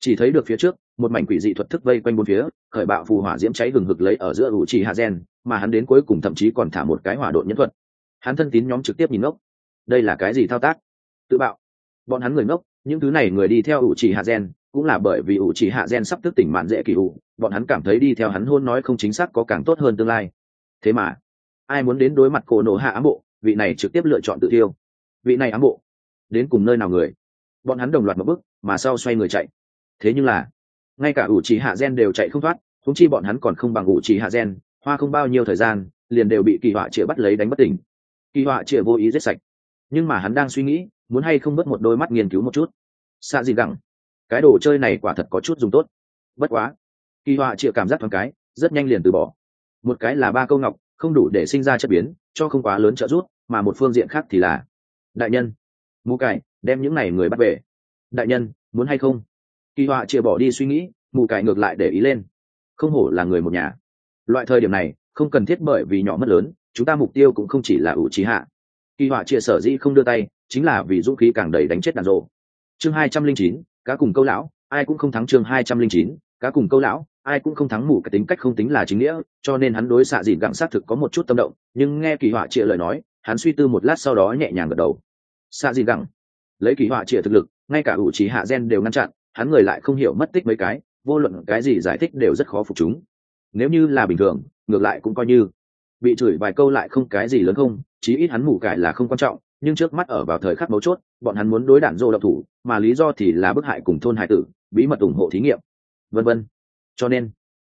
Chỉ thấy được phía trước, một mảnh quỷ dị thuật thức vây quanh bốn phía, khởi bạo phù hỏa diễm cháy gừng hực lấy ở giữa ủ trì hạ gen, mà hắn đến cuối cùng thậm chí còn thả một cái hỏa độn nhân thuật. Hắn thân tín nhóm trực tiếp nhìn ngốc. Đây là cái gì thao tác? Tự bạo. Bọn hắn người ngốc, những thứ này người đi theo ủ trì hạ gen cũng là bởi vì ủ chỉ hạ gen sắp thức tỉnh mạn dễ kỳ ủ, bọn hắn cảm thấy đi theo hắn hôn nói không chính xác có càng tốt hơn tương lai. Thế mà, ai muốn đến đối mặt cổ nổ hạ ám bộ, vị này trực tiếp lựa chọn tự thiêu. Vị này ám bộ, đến cùng nơi nào người? Bọn hắn đồng loạt một bước, mà sau xoay người chạy. Thế nhưng là, ngay cả ủ chỉ hạ gen đều chạy không thoát thúng chi bọn hắn còn không bằng ủ chỉ hạ gen, hoa không bao nhiêu thời gian, liền đều bị kỳ họa chĩa bắt lấy đánh bất tỉnh. Kỳ họa chĩa vô ý giết sạch. Nhưng mà hắn đang suy nghĩ, muốn hay không mất một đôi mắt nghiên cứu một chút. Xạ gì gẳng cái đồ chơi này quả thật có chút dùng tốt. Bất quá, kỳ họa chịa cảm giác thoáng cái, rất nhanh liền từ bỏ. Một cái là ba câu ngọc, không đủ để sinh ra chất biến, cho không quá lớn trợ giúp, mà một phương diện khác thì là, đại nhân mù cải, đem những này người bắt về. Đại nhân, muốn hay không? Kỳ họa chịa bỏ đi suy nghĩ mù cải ngược lại để ý lên. Không hổ là người một nhà. Loại thời điểm này, không cần thiết bởi vì nhỏ mất lớn, chúng ta mục tiêu cũng không chỉ là ủ trí hạ. Kỳ họa chia sở dĩ không đưa tay, chính là vì dũng khí càng đầy đánh chết đàn rộ. Chương hai trăm linh chín cá cùng câu lão, ai cũng không thắng chương hai trăm linh chín, cá cùng câu lão, ai cũng không thắng mù cái tính cách không tính là chính nghĩa, cho nên hắn đối xạ dịn gặng xác thực có một chút tâm động, nhưng nghe kỳ họa trịa lời nói, hắn suy tư một lát sau đó nhẹ nhàng gật đầu. Xạ dịn gặng lấy kỳ họa trịa thực lực, ngay cả ủ trí hạ gen đều ngăn chặn, hắn người lại không hiểu mất tích mấy cái, vô luận cái gì giải thích đều rất khó phục chúng. Nếu như là bình thường, ngược lại cũng coi như. Bị chửi vài câu lại không cái gì lớn không, chí ít hắn mù cải là không quan trọng nhưng trước mắt ở vào thời khắc mấu chốt, bọn hắn muốn đối đản dô độc thủ, mà lý do thì là bức hại cùng thôn hải tử, bí mật ủng hộ thí nghiệm. Vân vân. Cho nên,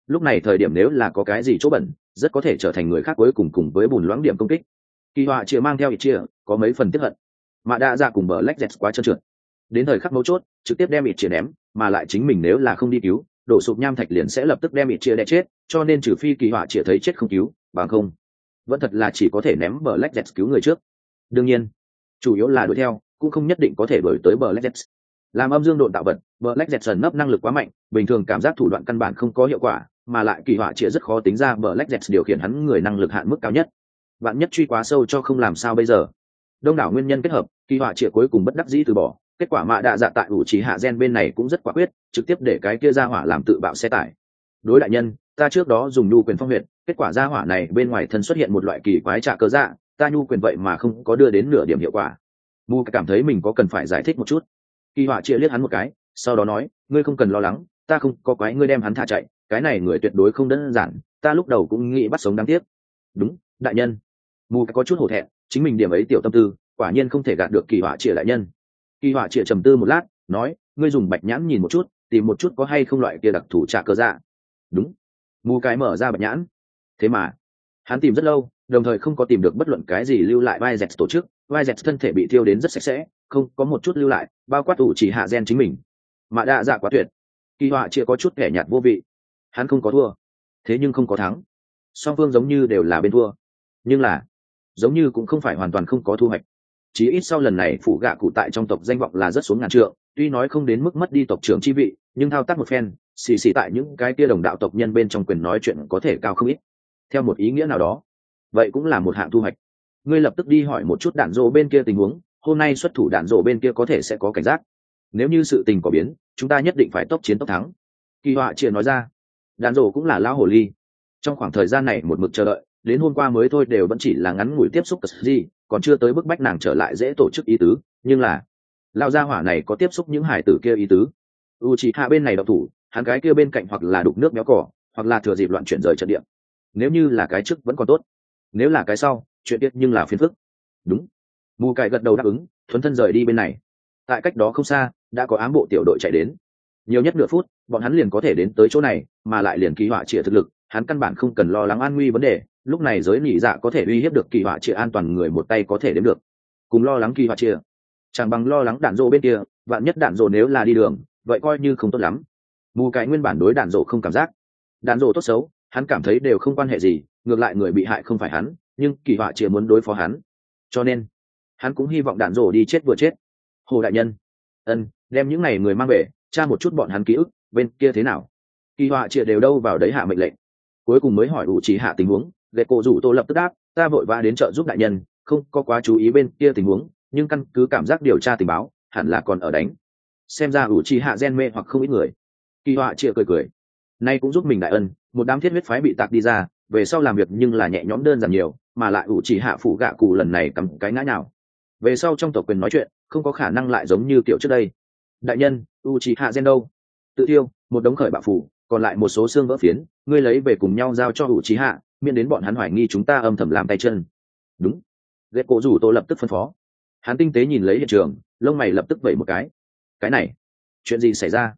lúc này thời điểm nếu là có cái gì chỗ bẩn, rất có thể trở thành người khác cuối cùng cùng với bùn loãng điểm công kích. Kỳ họa chia mang theo ít chia có mấy phần tiếp hận. Mà đã ra cùng bờ lách dẹt quá trơn trượt. Đến thời khắc mấu chốt, trực tiếp đem ít chia ném, mà lại chính mình nếu là không đi cứu, đổ sụp nham thạch liền sẽ lập tức đem ít chia đẻ chết, cho nên trừ phi kỳ họa chia thấy chết không cứu, bằng không, vẫn thật là chỉ có thể ném bờ lách dẹt cứu người trước đương nhiên, chủ yếu là đuổi theo, cũng không nhất định có thể đuổi tới bờ lách làm âm dương độn tạo vật bờ lách dẹt sần nấp năng lực quá mạnh, bình thường cảm giác thủ đoạn căn bản không có hiệu quả, mà lại kỳ họa chĩa rất khó tính ra bờ lách điều khiển hắn người năng lực hạn mức cao nhất. Bạn nhất truy quá sâu cho không làm sao bây giờ. Đông đảo nguyên nhân kết hợp, kỳ họa chĩa cuối cùng bất đắc dĩ từ bỏ, kết quả mạ đạ dạ tại ủ trí hạ gen bên này cũng rất quả quyết, trực tiếp để cái kia ra hỏa làm tự bạo xe tải. Đối đại nhân, ta trước đó dùng nhu quyền phong huyệt, kết quả ra hỏa này bên ngoài thân xuất hiện một loại kỳ quái trạ cơ dạ ta nhu quyền vậy mà không có đưa đến nửa điểm hiệu quả. Mu cảm thấy mình có cần phải giải thích một chút. Kỳ họa chia liếc hắn một cái, sau đó nói, ngươi không cần lo lắng, ta không có quái ngươi đem hắn thả chạy, cái này người tuyệt đối không đơn giản, ta lúc đầu cũng nghĩ bắt sống đáng tiếc. Đúng, đại nhân. Mu có chút hổ thẹn, chính mình điểm ấy tiểu tâm tư, quả nhiên không thể gạt được kỳ họa chia đại nhân. Kỳ họa chia trầm tư một lát, nói, ngươi dùng bạch nhãn nhìn một chút, tìm một chút có hay không loại kia đặc thù trả cơ dạ. Đúng. Mù cái mở ra bạch nhãn. Thế mà, hắn tìm rất lâu đồng thời không có tìm được bất luận cái gì lưu lại vai dẹt tổ chức. Vai dẹt thân thể bị thiêu đến rất sạch sẽ, không có một chút lưu lại, bao quát ủ chỉ hạ gen chính mình. Mà đa dạ quá tuyệt. Kỳ họa chia có chút kẻ nhạt vô vị. Hắn không có thua, thế nhưng không có thắng. Song phương giống như đều là bên thua. Nhưng là, giống như cũng không phải hoàn toàn không có thu hoạch. Chí ít sau lần này phủ gạ cụ tại trong tộc danh vọng là rất xuống ngàn trượng, tuy nói không đến mức mất đi tộc trưởng chi vị, nhưng thao tác một phen, xì xì tại những cái tia đồng đạo tộc nhân bên trong quyền nói chuyện có thể cao không ít. Theo một ý nghĩa nào đó vậy cũng là một hạng thu hoạch. Ngươi lập tức đi hỏi một chút đạn rộ bên kia tình huống, hôm nay xuất thủ đạn rộ bên kia có thể sẽ có cảnh giác. Nếu như sự tình có biến, chúng ta nhất định phải tốc chiến tốc thắng. Kỳ họa chia nói ra. Đạn rộ cũng là lão hồ ly. Trong khoảng thời gian này một mực chờ đợi, đến hôm qua mới thôi đều vẫn chỉ là ngắn ngủi tiếp xúc cờ gì, còn chưa tới bức bách nàng trở lại dễ tổ chức ý tứ, nhưng là lao gia hỏa này có tiếp xúc những hải tử kia ý tứ. U chỉ hạ bên này độc thủ, hắn cái kia bên cạnh hoặc là đục nước méo cỏ, hoặc là thừa dịp loạn chuyển rời trận địa. Nếu như là cái trước vẫn còn tốt nếu là cái sau, chuyện tiết nhưng là phiền phức. Đúng. Mù cải gật đầu đáp ứng, thuấn thân rời đi bên này. Tại cách đó không xa, đã có ám bộ tiểu đội chạy đến. Nhiều nhất nửa phút, bọn hắn liền có thể đến tới chỗ này, mà lại liền kỳ họa trịa thực lực, hắn căn bản không cần lo lắng an nguy vấn đề, lúc này giới nhị dạ có thể uy hiếp được kỳ họa trịa an toàn người một tay có thể đến được. Cùng lo lắng kỳ họa trịa chẳng bằng lo lắng đạn rộ bên kia, vạn nhất đạn rộ nếu là đi đường, vậy coi như không tốt lắm. Mù cái nguyên bản đối đạn rộ không cảm giác. Đạn rộ tốt xấu, hắn cảm thấy đều không quan hệ gì ngược lại người bị hại không phải hắn, nhưng kỳ họa chỉ muốn đối phó hắn. Cho nên, hắn cũng hy vọng đạn rổ đi chết vừa chết. Hồ đại nhân, ân, đem những n à y người mang về, tra một chút bọn hắn ký ức, bên kia thế nào? Kỳ họa chia đều đâu vào đấy hạ mệnh lệnh. Cuối cùng mới hỏi ủ trí hạ tình huống, lệ cổ rủ tô lập tức đáp, ta vội vã đến chợ giúp đại nhân, không có quá chú ý bên kia tình huống, nhưng căn cứ cảm giác điều tra tình báo, hẳn là còn ở đánh. Xem ra ủ trí hạ gen mê hoặc không ít người. Kỳ họa chia cười cười. Nay cũng giúp mình đại ân, một đám thiết huyết phái bị tạc đi ra về sau làm việc nhưng là nhẹ nhõm đơn giản nhiều, mà lại ủ chỉ hạ phủ gạ cụ lần này cầm cái ngã nào về sau trong tộc quyền nói chuyện, không có khả năng lại giống như kiểu trước đây. Đại nhân u chỉ hạ gen đâu? Tự tiêu một đống khởi bạo phủ, còn lại một số xương vỡ phiến, ngươi lấy về cùng nhau giao cho u chỉ hạ, miễn đến bọn hắn hoài nghi chúng ta âm thầm làm tay chân. Đúng. Ghét cổ rủ tôi lập tức phân phó. Hắn tinh tế nhìn lấy hiện trường, lông mày lập tức vẩy một cái. Cái này, chuyện gì xảy ra?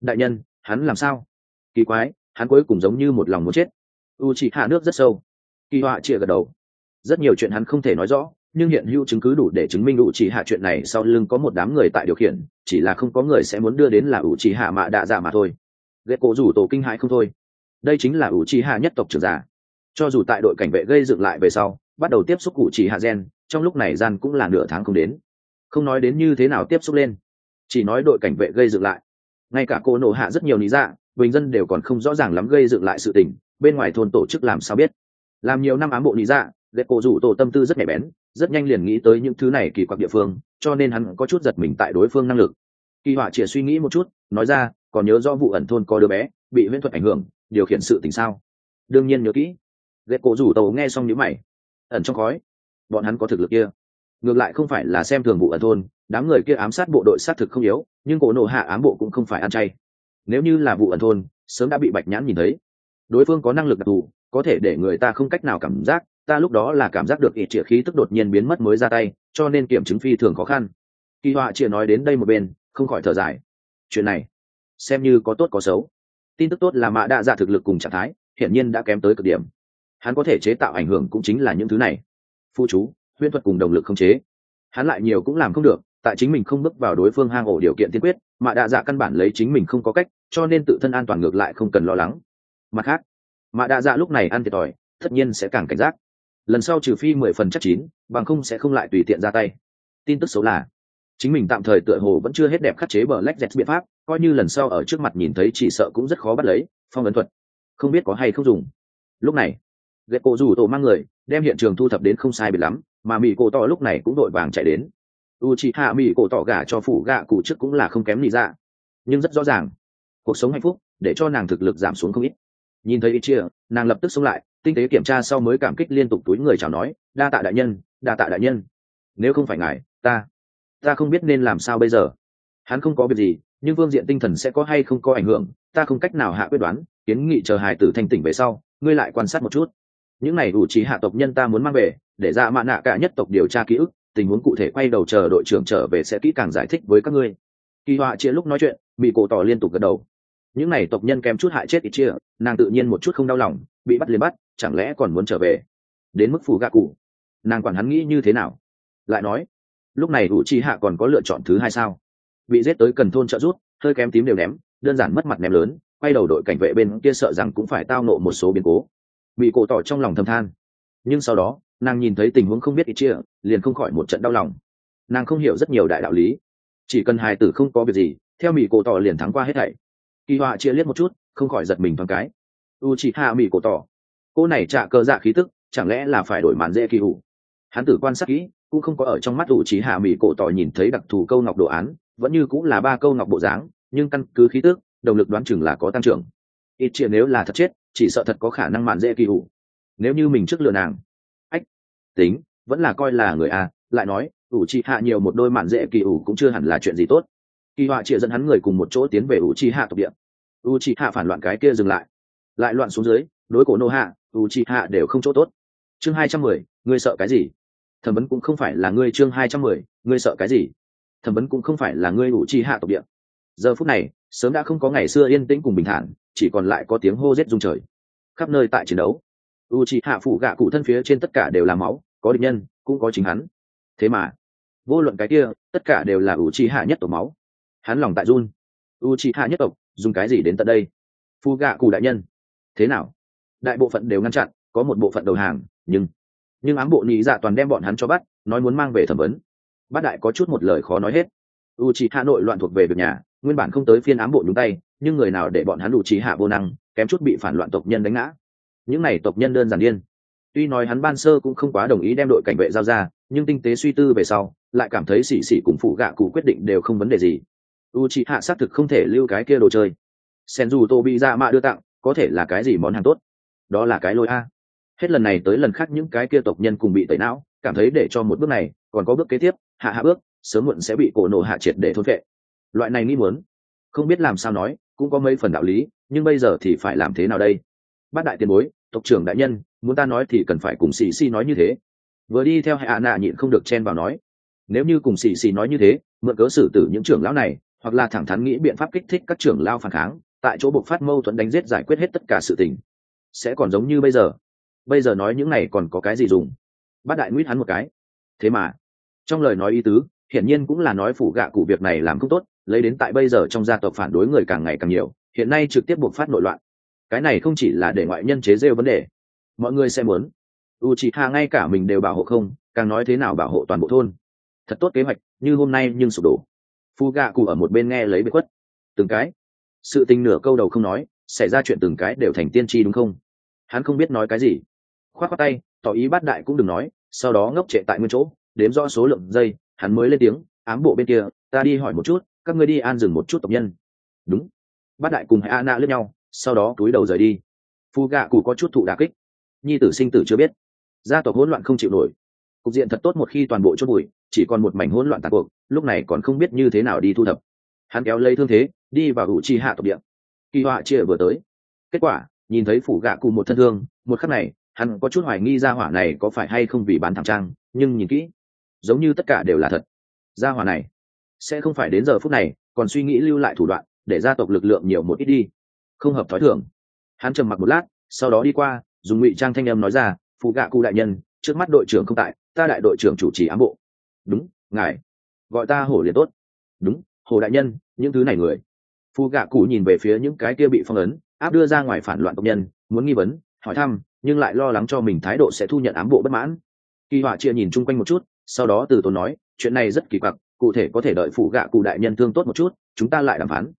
Đại nhân, hắn làm sao? Kỳ quái, hắn cuối cùng giống như một lòng muốn chết u chỉ hạ nước rất sâu. Kỳ họa chia gật đầu. Rất nhiều chuyện hắn không thể nói rõ, nhưng hiện hữu chứng cứ đủ để chứng minh u chỉ hạ chuyện này sau lưng có một đám người tại điều khiển, chỉ là không có người sẽ muốn đưa đến là u chỉ hạ mạ đạ dạ mà thôi. Ghét cổ rủ tổ kinh hãi không thôi. Đây chính là u chỉ hạ nhất tộc trưởng giả. Cho dù tại đội cảnh vệ gây dựng lại về sau, bắt đầu tiếp xúc u chỉ hạ gen, trong lúc này gian cũng là nửa tháng không đến. Không nói đến như thế nào tiếp xúc lên. Chỉ nói đội cảnh vệ gây dựng lại. Ngay cả cô nổ hạ rất nhiều lý dạ bình dân đều còn không rõ ràng lắm gây dựng lại sự tình bên ngoài thôn tổ chức làm sao biết? Làm nhiều năm ám bộ lý dạ lệ cổ rủ tổ tâm tư rất nhạy bén, rất nhanh liền nghĩ tới những thứ này kỳ quặc địa phương, cho nên hắn có chút giật mình tại đối phương năng lực. Kỳ họa chỉ suy nghĩ một chút, nói ra, còn nhớ do vụ ẩn thôn có đứa bé, bị huyễn thuật ảnh hưởng, điều khiển sự tình sao? Đương nhiên nhớ kỹ. Lệ cổ rủ tổ nghe xong nhíu mày. Ẩn trong khói, bọn hắn có thực lực kia. Ngược lại không phải là xem thường vụ ẩn thôn, đám người kia ám sát bộ đội sát thực không yếu, nhưng cổ nộ hạ ám bộ cũng không phải ăn chay. Nếu như là vụ ẩn thôn, sớm đã bị bạch nhãn nhìn thấy đối phương có năng lực đặc thù, có thể để người ta không cách nào cảm giác, ta lúc đó là cảm giác được ít trịa khí tức đột nhiên biến mất mới ra tay, cho nên kiểm chứng phi thường khó khăn. Kỳ họa chia nói đến đây một bên, không khỏi thở dài. Chuyện này, xem như có tốt có xấu. Tin tức tốt là mạ đa dạ thực lực cùng trạng thái, hiển nhiên đã kém tới cực điểm. Hắn có thể chế tạo ảnh hưởng cũng chính là những thứ này. Phu chú, huyễn thuật cùng động lực không chế. Hắn lại nhiều cũng làm không được, tại chính mình không bước vào đối phương hang ổ điều kiện tiên quyết mà đạ dạ căn bản lấy chính mình không có cách, cho nên tự thân an toàn ngược lại không cần lo lắng mặt khác mà đạ dạ lúc này ăn thiệt thòi, tất nhiên sẽ càng cảnh giác. Lần sau trừ phi mười phần chắc chín, bằng không sẽ không lại tùy tiện ra tay. Tin tức xấu là, chính mình tạm thời tựa hồ vẫn chưa hết đẹp khắc chế bờ lách dẹt biện pháp, coi như lần sau ở trước mặt nhìn thấy chỉ sợ cũng rất khó bắt lấy, phong ấn thuật, không biết có hay không dùng. Lúc này ghét cổ rủ tổ mang người, đem hiện trường thu thập đến không sai biệt lắm, mà mỹ cổ tỏ lúc này cũng đội vàng chạy đến. U chị hạ mỹ cổ tỏ gà cho phủ gạ cụ trước cũng là không kém lý ra dạ. nhưng rất rõ ràng, cuộc sống hạnh phúc để cho nàng thực lực giảm xuống không ít nhìn thấy ít chia, nàng lập tức xông lại, tinh tế kiểm tra sau mới cảm kích liên tục túi người chào nói, đa tạ đại nhân, đa tạ đại nhân. Nếu không phải ngài, ta ta không biết nên làm sao bây giờ. Hắn không có việc gì, nhưng phương diện tinh thần sẽ có hay không có ảnh hưởng, ta không cách nào hạ quyết đoán, kiến nghị chờ hài tử thanh tỉnh về sau, ngươi lại quan sát một chút. Những này đủ trí hạ tộc nhân ta muốn mang về, để ra mạ nạ cả nhất tộc điều tra ký ức, tình huống cụ thể quay đầu chờ đội trưởng trở về sẽ kỹ càng giải thích với các ngươi. Kỳ họa chia lúc nói chuyện bị cổ tỏ liên tục gật đầu những n à y tộc nhân kém chút hại chết ít chia, nàng tự nhiên một chút không đau lòng, bị bắt liền bắt, chẳng lẽ còn muốn trở về? Đến mức phủ gạ cụ. Nàng quản hắn nghĩ như thế nào? Lại nói, lúc này U chi hạ còn có lựa chọn thứ hai sao? Bị giết tới cần thôn trợ rút hơi kém tím đều ném, đơn giản mất mặt ném lớn, quay đầu đội cảnh vệ bên kia sợ rằng cũng phải tao nộ một số biến cố. Bị cổ tỏ trong lòng thầm than. Nhưng sau đó, nàng nhìn thấy tình huống không biết ít chia, liền không khỏi một trận đau lòng. Nàng không hiểu rất nhiều đại đạo lý. Chỉ cần hài tử không có việc gì, theo mỹ cổ tỏ liền thắng qua hết thảy kỳ họa chia liếc một chút, không khỏi giật mình thoáng cái. U chị hạ mỹ cổ tỏ. Cô này trả cơ dạ khí tức, chẳng lẽ là phải đổi màn dễ kỳ hủ? hắn tử quan sát kỹ, cũng không có ở trong mắt u chị hạ mỹ cổ tỏ nhìn thấy đặc thù câu ngọc đồ án, vẫn như cũng là ba câu ngọc bộ dáng, nhưng căn cứ khí tức, động lực đoán chừng là có tăng trưởng. Ít chia nếu là thật chết, chỉ sợ thật có khả năng màn dễ kỳ hủ. nếu như mình trước lừa nàng. Ách, tính, vẫn là coi là người a, lại nói ủ trì hạ nhiều một đôi màn dễ kỳ ủ cũng chưa hẳn là chuyện gì tốt kỳ họa chịa dẫn hắn người cùng một chỗ tiến về Uchiha hạ tộc địa. U hạ phản loạn cái kia dừng lại. Lại loạn xuống dưới, đối cổ nô hạ u hạ đều không chỗ tốt. Chương hai trăm mười, ngươi sợ cái gì? Thẩm vấn cũng không phải là ngươi chương hai trăm mười, ngươi sợ cái gì? Thẩm vấn cũng không phải là ngươi Uchiha hạ tộc địa. Giờ phút này, sớm đã không có ngày xưa yên tĩnh cùng bình thản, chỉ còn lại có tiếng hô rết rung trời. Khắp nơi tại chiến đấu u c hạ phủ gạ cụ thân phía trên tất cả đều là máu, có địch nhân, cũng có chính hắn. Thế mà, vô luận cái kia, tất cả đều là u hạ nhất tổ máu hắn lòng tại run. U c hạ nhất tộc, dùng cái gì đến tận đây? Phu gạ cụ đại nhân. Thế nào? Đại bộ phận đều ngăn chặn, có một bộ phận đầu hàng, nhưng nhưng ám bộ nhị dạ toàn đem bọn hắn cho bắt, nói muốn mang về thẩm vấn. Bát đại có chút một lời khó nói hết. U c hạ nội loạn thuộc về việc nhà, nguyên bản không tới phiên ám bộ nhúng tay, nhưng người nào để bọn hắn u c hạ vô năng, kém chút bị phản loạn tộc nhân đánh ngã. Những này tộc nhân đơn giản điên. Tuy nói hắn ban sơ cũng không quá đồng ý đem đội cảnh vệ giao ra, nhưng tinh tế suy tư về sau, lại cảm thấy xỉ xỉ cùng phụ gạ cụ quyết định đều không vấn đề gì u chị hạ xác thực không thể lưu cái kia đồ chơi. Sen dù tô bị ra mạ đưa tặng, có thể là cái gì món hàng tốt? Đó là cái lôi a. Hết lần này tới lần khác những cái kia tộc nhân cùng bị tẩy não, cảm thấy để cho một bước này, còn có bước kế tiếp, hạ hạ bước, sớm muộn sẽ bị cổ nổ hạ triệt để thôn vệ loại này nghĩ muốn, không biết làm sao nói, cũng có mấy phần đạo lý, nhưng bây giờ thì phải làm thế nào đây? Bát đại tiền bối, tộc trưởng đại nhân, muốn ta nói thì cần phải cùng xì xì nói như thế. Vừa đi theo hạ nạ nhịn không được chen vào nói. Nếu như cùng xì xì nói như thế, mượn cớ xử tử những trưởng lão này hoặc là thẳng thắn nghĩ biện pháp kích thích các trưởng lao phản kháng, tại chỗ buộc phát mâu thuẫn đánh giết giải quyết hết tất cả sự tình. Sẽ còn giống như bây giờ. Bây giờ nói những này còn có cái gì dùng? Bát đại nguyết hắn một cái. Thế mà, trong lời nói ý tứ, hiển nhiên cũng là nói phủ gạ cụ việc này làm không tốt, lấy đến tại bây giờ trong gia tộc phản đối người càng ngày càng nhiều, hiện nay trực tiếp buộc phát nội loạn. Cái này không chỉ là để ngoại nhân chế rêu vấn đề. Mọi người sẽ muốn. U chị hà ngay cả mình đều bảo hộ không, càng nói thế nào bảo hộ toàn bộ thôn. Thật tốt kế hoạch, như hôm nay nhưng sụp đổ phu gạ cụ ở một bên nghe lấy bế khuất. Từng cái. Sự tình nửa câu đầu không nói, xảy ra chuyện từng cái đều thành tiên tri đúng không? Hắn không biết nói cái gì. Khoát khoát tay, tỏ ý bát đại cũng đừng nói, sau đó ngốc trệ tại nguyên chỗ, đếm rõ số lượng giây, hắn mới lên tiếng, ám bộ bên kia, ta đi hỏi một chút, các ngươi đi an dừng một chút tộc nhân. Đúng. Bát đại cùng hãy a lướt nhau, sau đó túi đầu rời đi. Phu gạ cụ có chút thụ đà kích. Nhi tử sinh tử chưa biết. Gia tộc hỗn loạn không chịu nổi. Cục diện thật tốt một khi toàn bộ chốt bụi chỉ còn một mảnh hỗn loạn tàn cuộc, lúc này còn không biết như thế nào đi thu thập. Hắn kéo lấy thương thế, đi vào ủ chi hạ tộc địa. Kỳ họa chia vừa tới. Kết quả, nhìn thấy phủ gạ cụ một thân thương, một khắc này, hắn có chút hoài nghi gia hỏa này có phải hay không vì bán thảm trang, nhưng nhìn kỹ, giống như tất cả đều là thật. Gia hỏa này sẽ không phải đến giờ phút này, còn suy nghĩ lưu lại thủ đoạn, để gia tộc lực lượng nhiều một ít đi. Không hợp thói thường. Hắn trầm mặc một lát, sau đó đi qua, dùng ngụy trang thanh âm nói ra phụ gạ cụ đại nhân, trước mắt đội trưởng không tại, ta đại đội trưởng chủ trì ám bộ đúng, ngài. Gọi ta hổ liền tốt. Đúng hồ đại nhân, những thứ này người. Phu gạ cụ nhìn về phía những cái kia bị phong ấn, áp đưa ra ngoài phản loạn công nhân, muốn nghi vấn, hỏi thăm, nhưng lại lo lắng cho mình thái độ sẽ thu nhận ám bộ bất mãn. Kỳ họa chia nhìn chung quanh một chút, sau đó từ tốn nói, chuyện này rất kỳ quặc, cụ thể có thể đợi phụ gạ cụ đại nhân thương tốt một chút, chúng ta lại đàm phán.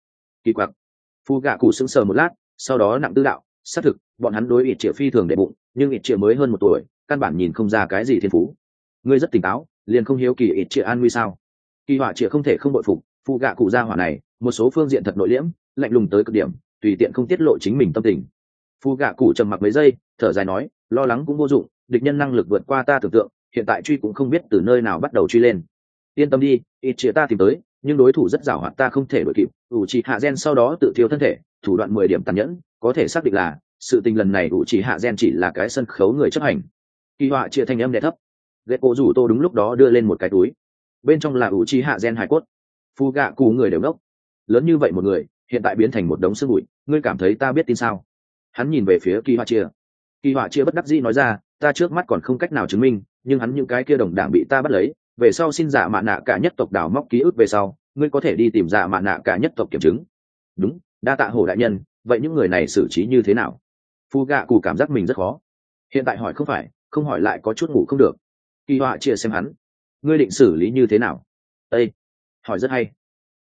Kỳ quặc. Phù gạ cụ sững sờ một lát, sau đó nặng tư đạo, xác thực, bọn hắn đối ít triệu phi thường đệ bụng, nhưng ít triệu mới hơn một tuổi, căn bản nhìn không ra cái gì thiên phú. Ngươi rất tỉnh táo liền không hiếu kỳ ít triệu an nguy sao? Kỳ họa triệu không thể không bội phục, phụ gạ cụ gia hỏa này, một số phương diện thật nội liễm, lạnh lùng tới cực điểm, tùy tiện không tiết lộ chính mình tâm tình. Phụ gạ cụ trầm mặc mấy giây, thở dài nói, lo lắng cũng vô dụng, địch nhân năng lực vượt qua ta tưởng tượng, hiện tại truy cũng không biết từ nơi nào bắt đầu truy lên. Yên tâm đi, ít chia ta tìm tới, nhưng đối thủ rất giàu hoạt ta không thể đuổi kịp, ủ trì hạ gen sau đó tự thiếu thân thể, thủ đoạn mười điểm tàn nhẫn, có thể xác định là, sự tình lần này ủ trì hạ gen chỉ là cái sân khấu người chấp hành. Kỳ họa chia thanh âm đẻ thấp ghét cổ rủ tô đúng lúc đó đưa lên một cái túi. Bên trong là ủ chi hạ gen hải cốt. Phu gạ Cù người đều nốc, lớn như vậy một người hiện tại biến thành một đống sương bụi ngươi cảm thấy ta biết tin sao? Hắn nhìn về phía kỳ họa chia. Kỳ họa chia bất đắc dĩ nói ra ta trước mắt còn không cách nào chứng minh nhưng hắn những cái kia đồng đảng bị ta bắt lấy về sau xin giả mạ nạ cả nhất tộc đào móc ký ức về sau ngươi có thể đi tìm giả mạ nạ cả nhất tộc kiểm chứng. Đúng đa tạ hổ đại nhân vậy những người này xử trí như thế nào? Phu gạ Cù cảm giác mình rất khó. Hiện tại hỏi không phải không hỏi lại có chút ngủ không được kỳ họa chia xem hắn. Ngươi định xử lý như thế nào? Ây hỏi rất hay.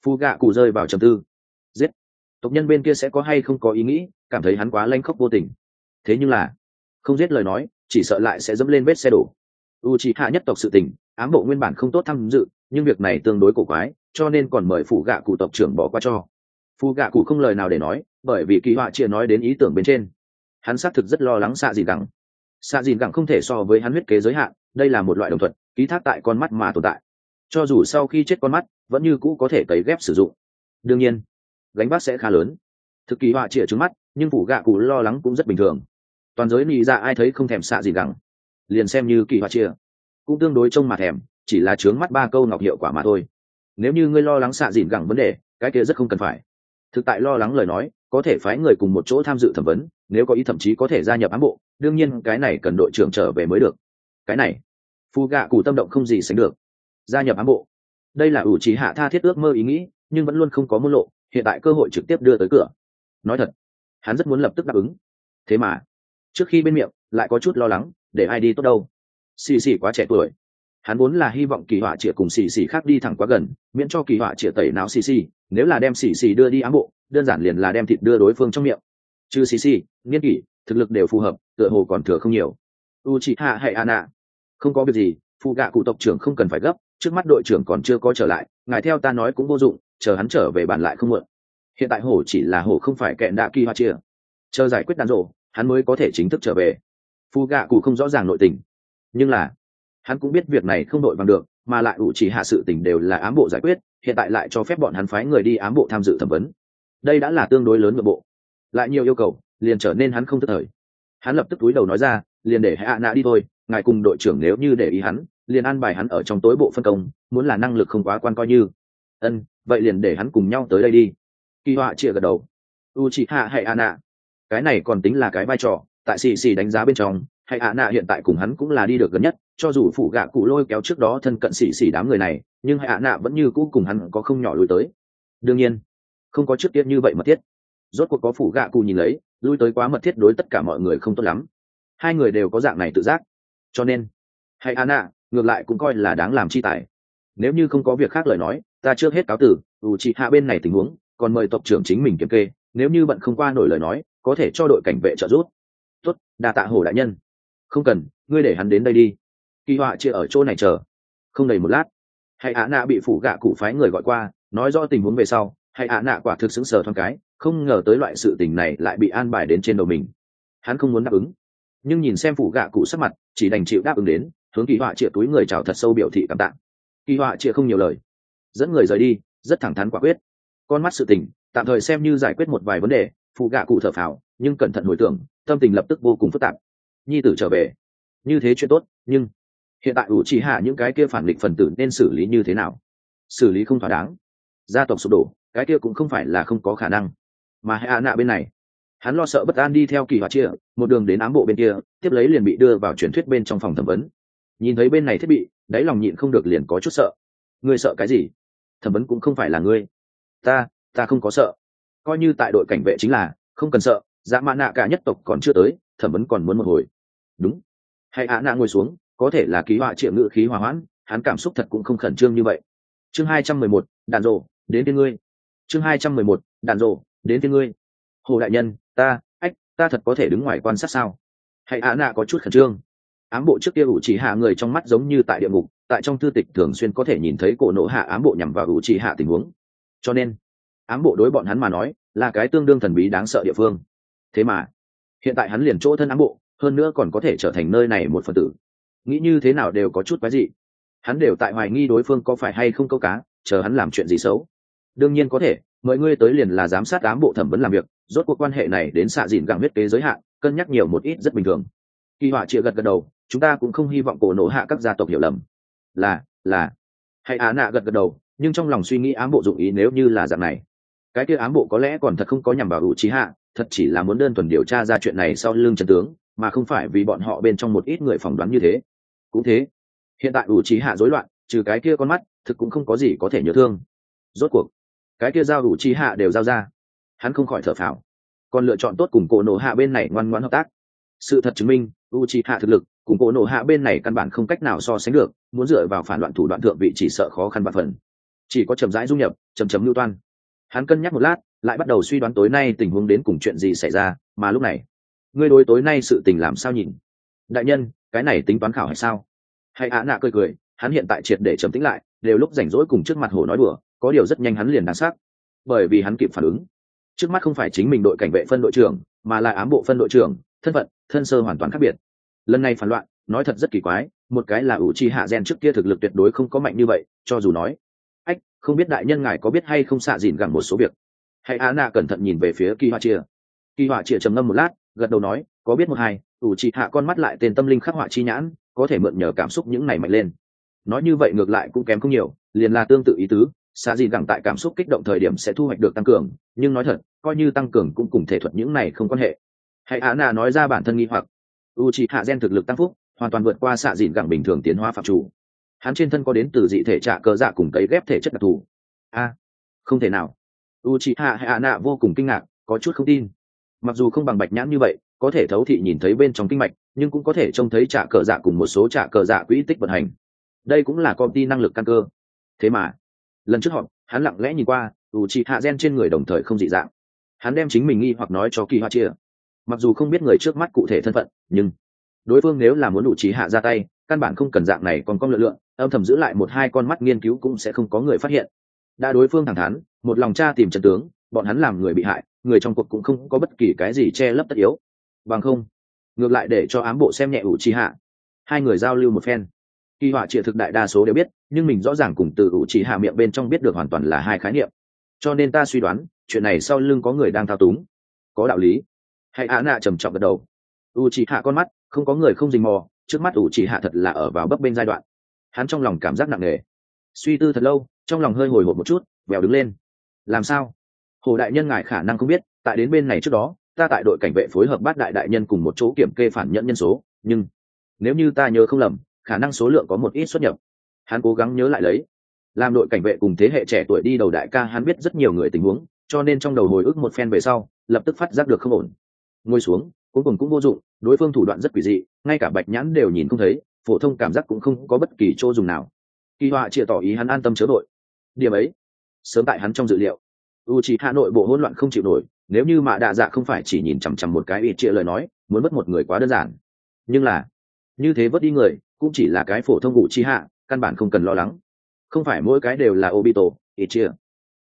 Phu gạ cụ rơi vào trầm tư. Giết! Tộc nhân bên kia sẽ có hay không có ý nghĩ, cảm thấy hắn quá lanh khóc vô tình. Thế nhưng là, không giết lời nói, chỉ sợ lại sẽ dẫm lên vết xe đổ. U c hạ nhất tộc sự tình, ám bộ nguyên bản không tốt tham dự, nhưng việc này tương đối cổ quái, cho nên còn mời phụ gạ cụ tộc trưởng bỏ qua cho. Phụ gạ cụ không lời nào để nói, bởi vì kỳ họa chia nói đến ý tưởng bên trên. Hắn xác thực rất lo lắng xạ gì gẳng xạ dìn gẳng không thể so với hắn huyết kế giới hạn, đây là một loại đồng thuận, ký thác tại con mắt mà tồn tại. Cho dù sau khi chết con mắt, vẫn như cũ có thể cấy ghép sử dụng. Đương nhiên, gánh vác sẽ khá lớn. Thực kỳ họa chĩa trứng mắt, nhưng phủ gạ cụ lo lắng cũng rất bình thường. Toàn giới nghĩ ra dạ ai thấy không thèm xạ gì gẳng liền xem như kỳ họa chia cũng tương đối trông mà thèm, chỉ là trướng mắt ba câu ngọc hiệu quả mà thôi. Nếu như ngươi lo lắng xạ dìn gẳng vấn đề, cái kia rất không cần phải. Thực tại lo lắng lời nói có thể phái người cùng một chỗ tham dự thẩm vấn, nếu có ý thậm chí có thể gia nhập ám bộ, đương nhiên cái này cần đội trưởng trở về mới được. Cái này phù gạ cụ tâm động không gì sánh được. Gia nhập ám bộ. Đây là ủ trí hạ tha thiết ước mơ ý nghĩ, nhưng vẫn luôn không có môn lộ, hiện tại cơ hội trực tiếp đưa tới cửa. Nói thật, hắn rất muốn lập tức đáp ứng. Thế mà, trước khi bên miệng, lại có chút lo lắng, để ai đi tốt đâu. Xì xì quá trẻ tuổi hắn vốn là hy vọng kỳ họa chĩa cùng xì xì khác đi thẳng quá gần, miễn cho kỳ họa chĩa tẩy não xì xì, nếu là đem xì xì đưa đi ám bộ, đơn giản liền là đem thịt đưa đối phương trong miệng. Chứ xì xì, nghiên kỷ, thực lực đều phù hợp, tựa hồ còn thừa không nhiều. U chị hạ hay an ạ không có việc gì, phụ gạ cụ tộc trưởng không cần phải gấp, trước mắt đội trưởng còn chưa có trở lại, ngài theo ta nói cũng vô dụng, chờ hắn trở về bàn lại không muộn. Hiện tại hổ chỉ là hổ không phải kẹn đạ kỳ hoa chia chờ giải quyết đàn rộ hắn mới có thể chính thức trở về. Phu gạ cụ không rõ ràng nội tình. Nhưng là hắn cũng biết việc này không đội bằng được, mà lại ủ chỉ hạ sự tình đều là ám bộ giải quyết, hiện tại lại cho phép bọn hắn phái người đi ám bộ tham dự thẩm vấn. Đây đã là tương đối lớn nội bộ. Lại nhiều yêu cầu, liền trở nên hắn không tức thời. Hắn lập tức túi đầu nói ra, liền để hạ nạ đi thôi, ngài cùng đội trưởng nếu như để ý hắn, liền an bài hắn ở trong tối bộ phân công, muốn là năng lực không quá quan coi như. Ân, vậy liền để hắn cùng nhau tới đây đi. Kỳ họa chia gật đầu. U chị hạ hay a nạ cái này còn tính là cái vai trò, tại xì xì đánh giá bên trong hay ạ, nạ hiện tại cùng hắn cũng là đi được gần nhất, cho dù phụ gạ cụ lôi kéo trước đó thân cận xì xì đám người này, nhưng hay a nạ vẫn như cũ cùng hắn có không nhỏ lùi tới. Đương nhiên, không có trước tiết như vậy mật thiết. Rốt cuộc có phụ gạ cụ nhìn lấy, lui tới quá mật thiết đối tất cả mọi người không tốt lắm. Hai người đều có dạng này tự giác. Cho nên, hay a nạ, ngược lại cũng coi là đáng làm chi tài. Nếu như không có việc khác lời nói, ta trước hết cáo tử dù chị hạ bên này tình huống, còn mời tộc trưởng chính mình kiểm kê, nếu như bận không qua nổi lời nói, có thể cho đội cảnh vệ trợ giúp. Tốt, đa tạ hồ đại nhân không cần, ngươi để hắn đến đây đi. Kỳ họa chia ở chỗ này chờ. Không đầy một lát hãy ạ nạ bị phủ gạ cụ phái người gọi qua, nói rõ tình huống về sau hãy ạ nạ quả thực xứng sờ thoáng cái, không ngờ tới loại sự tình này lại bị an bài đến trên đầu mình. Hắn không muốn đáp ứng. Nhưng nhìn xem phủ gạ cụ sắc mặt, chỉ đành chịu đáp ứng đến, hướng kỳ họa chia túi người chào thật sâu biểu thị cảm tạ. Kỳ họa chia không nhiều lời. Dẫn người rời đi, rất thẳng thắn quả quyết. Con mắt sự tình, tạm thời xem như giải quyết một vài vấn đề phụ gạ cụ thở phào, nhưng cẩn thận hồi tưởng, tâm tình lập tức vô cùng phức tạp nhi tử trở về. Như thế chuyện tốt, nhưng hiện tại ủ chỉ hạ những cái kia phản định phần tử nên xử lý như thế nào? Xử lý không thỏa đáng. Gia tộc sụp đổ, cái kia cũng không phải là không có khả năng. Mà hạ nạ bên này, hắn lo sợ bất an đi theo kỳ hoạt chia, một đường đến ám bộ bên kia, tiếp lấy liền bị đưa vào truyền thuyết bên trong phòng thẩm vấn. Nhìn thấy bên này thiết bị, đáy lòng nhịn không được liền có chút sợ. Ngươi sợ cái gì? Thẩm vấn cũng không phải là ngươi. Ta ta không có sợ. Coi như tại đội cảnh vệ chính là, không cần sợ dã mã nạ cả nhất tộc còn chưa tới, thẩm vấn còn muốn một hồi đúng. Hãy ạ, nạ ngồi xuống, có thể là ký họa triệu ngự khí hòa hoãn, hắn cảm xúc thật cũng không khẩn trương như vậy. Chương hai trăm mười một đàn rộ đến tiên ngươi. Chương hai trăm mười một đàn rộ đến tiên ngươi. Hồ đại nhân, ta, ách, ta thật có thể đứng ngoài quan sát sao? Hãy ạ, nạ có chút khẩn trương. Ám bộ trước kia ủ chỉ hạ người trong mắt giống như tại địa ngục, tại trong thư tịch thường xuyên có thể nhìn thấy cổ nộ hạ ám bộ nhằm vào ủ chỉ hạ tình huống. Cho nên, ám bộ đối bọn hắn mà nói là cái tương đương thần bí đáng sợ địa phương. Thế mà, hiện tại hắn liền chỗ thân ám bộ hơn nữa còn có thể trở thành nơi này một phần tử. Nghĩ như thế nào đều có chút quái dị. Hắn đều tại hoài nghi đối phương có phải hay không câu cá, chờ hắn làm chuyện gì xấu. Đương nhiên có thể, mọi ngươi tới liền là giám sát ám bộ thẩm vấn làm việc, rốt cuộc quan hệ này đến xạ dìn gặng huyết kế giới hạn, cân nhắc nhiều một ít rất bình thường. Kỳ họa chịa gật gật đầu, chúng ta cũng không hy vọng cổ nổ hạ các gia tộc hiểu lầm. Là là. Hãy á nạ gật gật đầu, nhưng trong lòng suy nghĩ ám bộ dụng ý nếu như là dạng này. Cái kia ám bộ có lẽ còn thật không có nhằm vào ủ trí hạ, thật chỉ là muốn đơn thuần điều tra ra chuyện này sau lưng trần tướng mà không phải vì bọn họ bên trong một ít người phỏng đoán như thế. Cũng thế, hiện tại ủ trí hạ rối loạn, trừ cái kia con mắt, thực cũng không có gì có thể nhớ thương. Rốt cuộc, cái kia giao ủ trí hạ đều giao ra. Hắn không khỏi thở phào. Còn lựa chọn tốt cùng cổ nổ hạ bên này ngoan ngoãn hợp tác. Sự thật chứng minh u trí hạ thực lực cùng cổ nổ hạ bên này căn bản không cách nào so sánh được, muốn dựa vào phản loạn thủ đoạn thượng vị chỉ sợ khó khăn và phần. Chỉ có chậm rãi du nhập chầm chấm lưu toan. Hắn cân nhắc một lát, lại bắt đầu suy đoán tối nay tình huống đến cùng chuyện gì xảy ra, mà lúc này ngươi đối tối nay sự tình làm sao nhìn? Đại nhân, cái này tính toán khảo hay sao? Hãy ạ nạ cười cười, hắn hiện tại triệt để trầm tĩnh lại, đều lúc rảnh rỗi cùng trước mặt hồ nói đùa, có điều rất nhanh hắn liền đáng sắc bởi vì hắn kịp phản ứng. Trước mắt không phải chính mình đội cảnh vệ phân đội trưởng, mà là ám bộ phân đội trưởng, thân phận, thân sơ hoàn toàn khác biệt. Lần này phản loạn, nói thật rất kỳ quái, một cái là ủ chi hạ gen trước kia thực lực tuyệt đối không có mạnh như vậy, cho dù nói. Ách, không biết đại nhân ngài có biết hay không xạ dìn gẳng một số việc. Hãy á nạ cẩn thận nhìn về phía kỳ họa chia. Kỳ họa chia trầm ngâm một lát gật đầu nói, có biết một hai, ủ trị hạ con mắt lại tên tâm linh khắc họa chi nhãn, có thể mượn nhờ cảm xúc những này mạnh lên. Nói như vậy ngược lại cũng kém không nhiều, liền là tương tự ý tứ xa gì gẳng tại cảm xúc kích động thời điểm sẽ thu hoạch được tăng cường, nhưng nói thật, coi như tăng cường cũng cùng thể thuật những này không quan hệ. Hãy á nà nói ra bản thân nghi hoặc. U trị hạ gen thực lực tăng phúc, hoàn toàn vượt qua xạ dịn gẳng bình thường tiến hóa phạm chủ. Hắn trên thân có đến từ dị thể trạ cơ dạ cùng cấy ghép thể chất đặc thù. A, không thể nào. U trị hạ hạ nạ à vô cùng kinh ngạc, có chút không tin mặc dù không bằng bạch nhãn như vậy, có thể thấu thị nhìn thấy bên trong kinh mạch, nhưng cũng có thể trông thấy trả cờ dạ cùng một số trả cờ dạ quỹ tích vận hành. Đây cũng là công ty năng lực căn cơ. Thế mà, lần trước họp hắn lặng lẽ nhìn qua, ủ trị hạ gen trên người đồng thời không dị dạng. Hắn đem chính mình nghi hoặc nói cho kỳ hoa chia. Mặc dù không biết người trước mắt cụ thể thân phận, nhưng đối phương nếu là muốn đủ trí hạ ra tay, căn bản không cần dạng này còn con lượng lượng, âm thầm giữ lại một hai con mắt nghiên cứu cũng sẽ không có người phát hiện. Đã đối phương thẳng thắn, một lòng cha tìm trận tướng, bọn hắn làm người bị hại người trong cuộc cũng không có bất kỳ cái gì che lấp tất yếu. Bằng không, ngược lại để cho ám bộ xem nhẹ ủ trì hạ. Hai người giao lưu một phen. Kỳ họa triệt thực đại đa số đều biết, nhưng mình rõ ràng cùng từ ủ trì hạ miệng bên trong biết được hoàn toàn là hai khái niệm. Cho nên ta suy đoán, chuyện này sau lưng có người đang thao túng. Có đạo lý. Hãy ạ nạ trầm trọng gật đầu. U trì hạ con mắt, không có người không dình mò, trước mắt ủ trì hạ thật là ở vào bấp bên giai đoạn. Hắn trong lòng cảm giác nặng nề. Suy tư thật lâu, trong lòng hơi hồi hộp một chút, vèo đứng lên. Làm sao? Hồ đại nhân ngài khả năng không biết, tại đến bên này trước đó, ta tại đội cảnh vệ phối hợp bát đại đại nhân cùng một chỗ kiểm kê phản nhận nhân số, nhưng nếu như ta nhớ không lầm, khả năng số lượng có một ít xuất nhập. Hắn cố gắng nhớ lại lấy. Làm đội cảnh vệ cùng thế hệ trẻ tuổi đi đầu đại ca, hắn biết rất nhiều người tình huống, cho nên trong đầu hồi ức một phen về sau, lập tức phát giác được không ổn. Ngồi xuống, cuối cùng cũng vô dụng, đối phương thủ đoạn rất quỷ dị, ngay cả bạch nhãn đều nhìn không thấy, phổ thông cảm giác cũng không có bất kỳ chỗ dùng nào. Kỳ họa chia tỏ ý hắn an tâm chớ đội. Điểm ấy, sớm tại hắn trong dự liệu u c hà nội bộ hỗn loạn không chịu nổi, nếu như mạ đạ dạ không phải chỉ nhìn chằm chằm một cái ít chia lời nói, muốn mất một người quá đơn giản. Nhưng là, như thế vớt đi người, cũng chỉ là cái phổ thông ngụ chi hạ, căn bản không cần lo lắng. Không phải mỗi cái đều là obito ít chia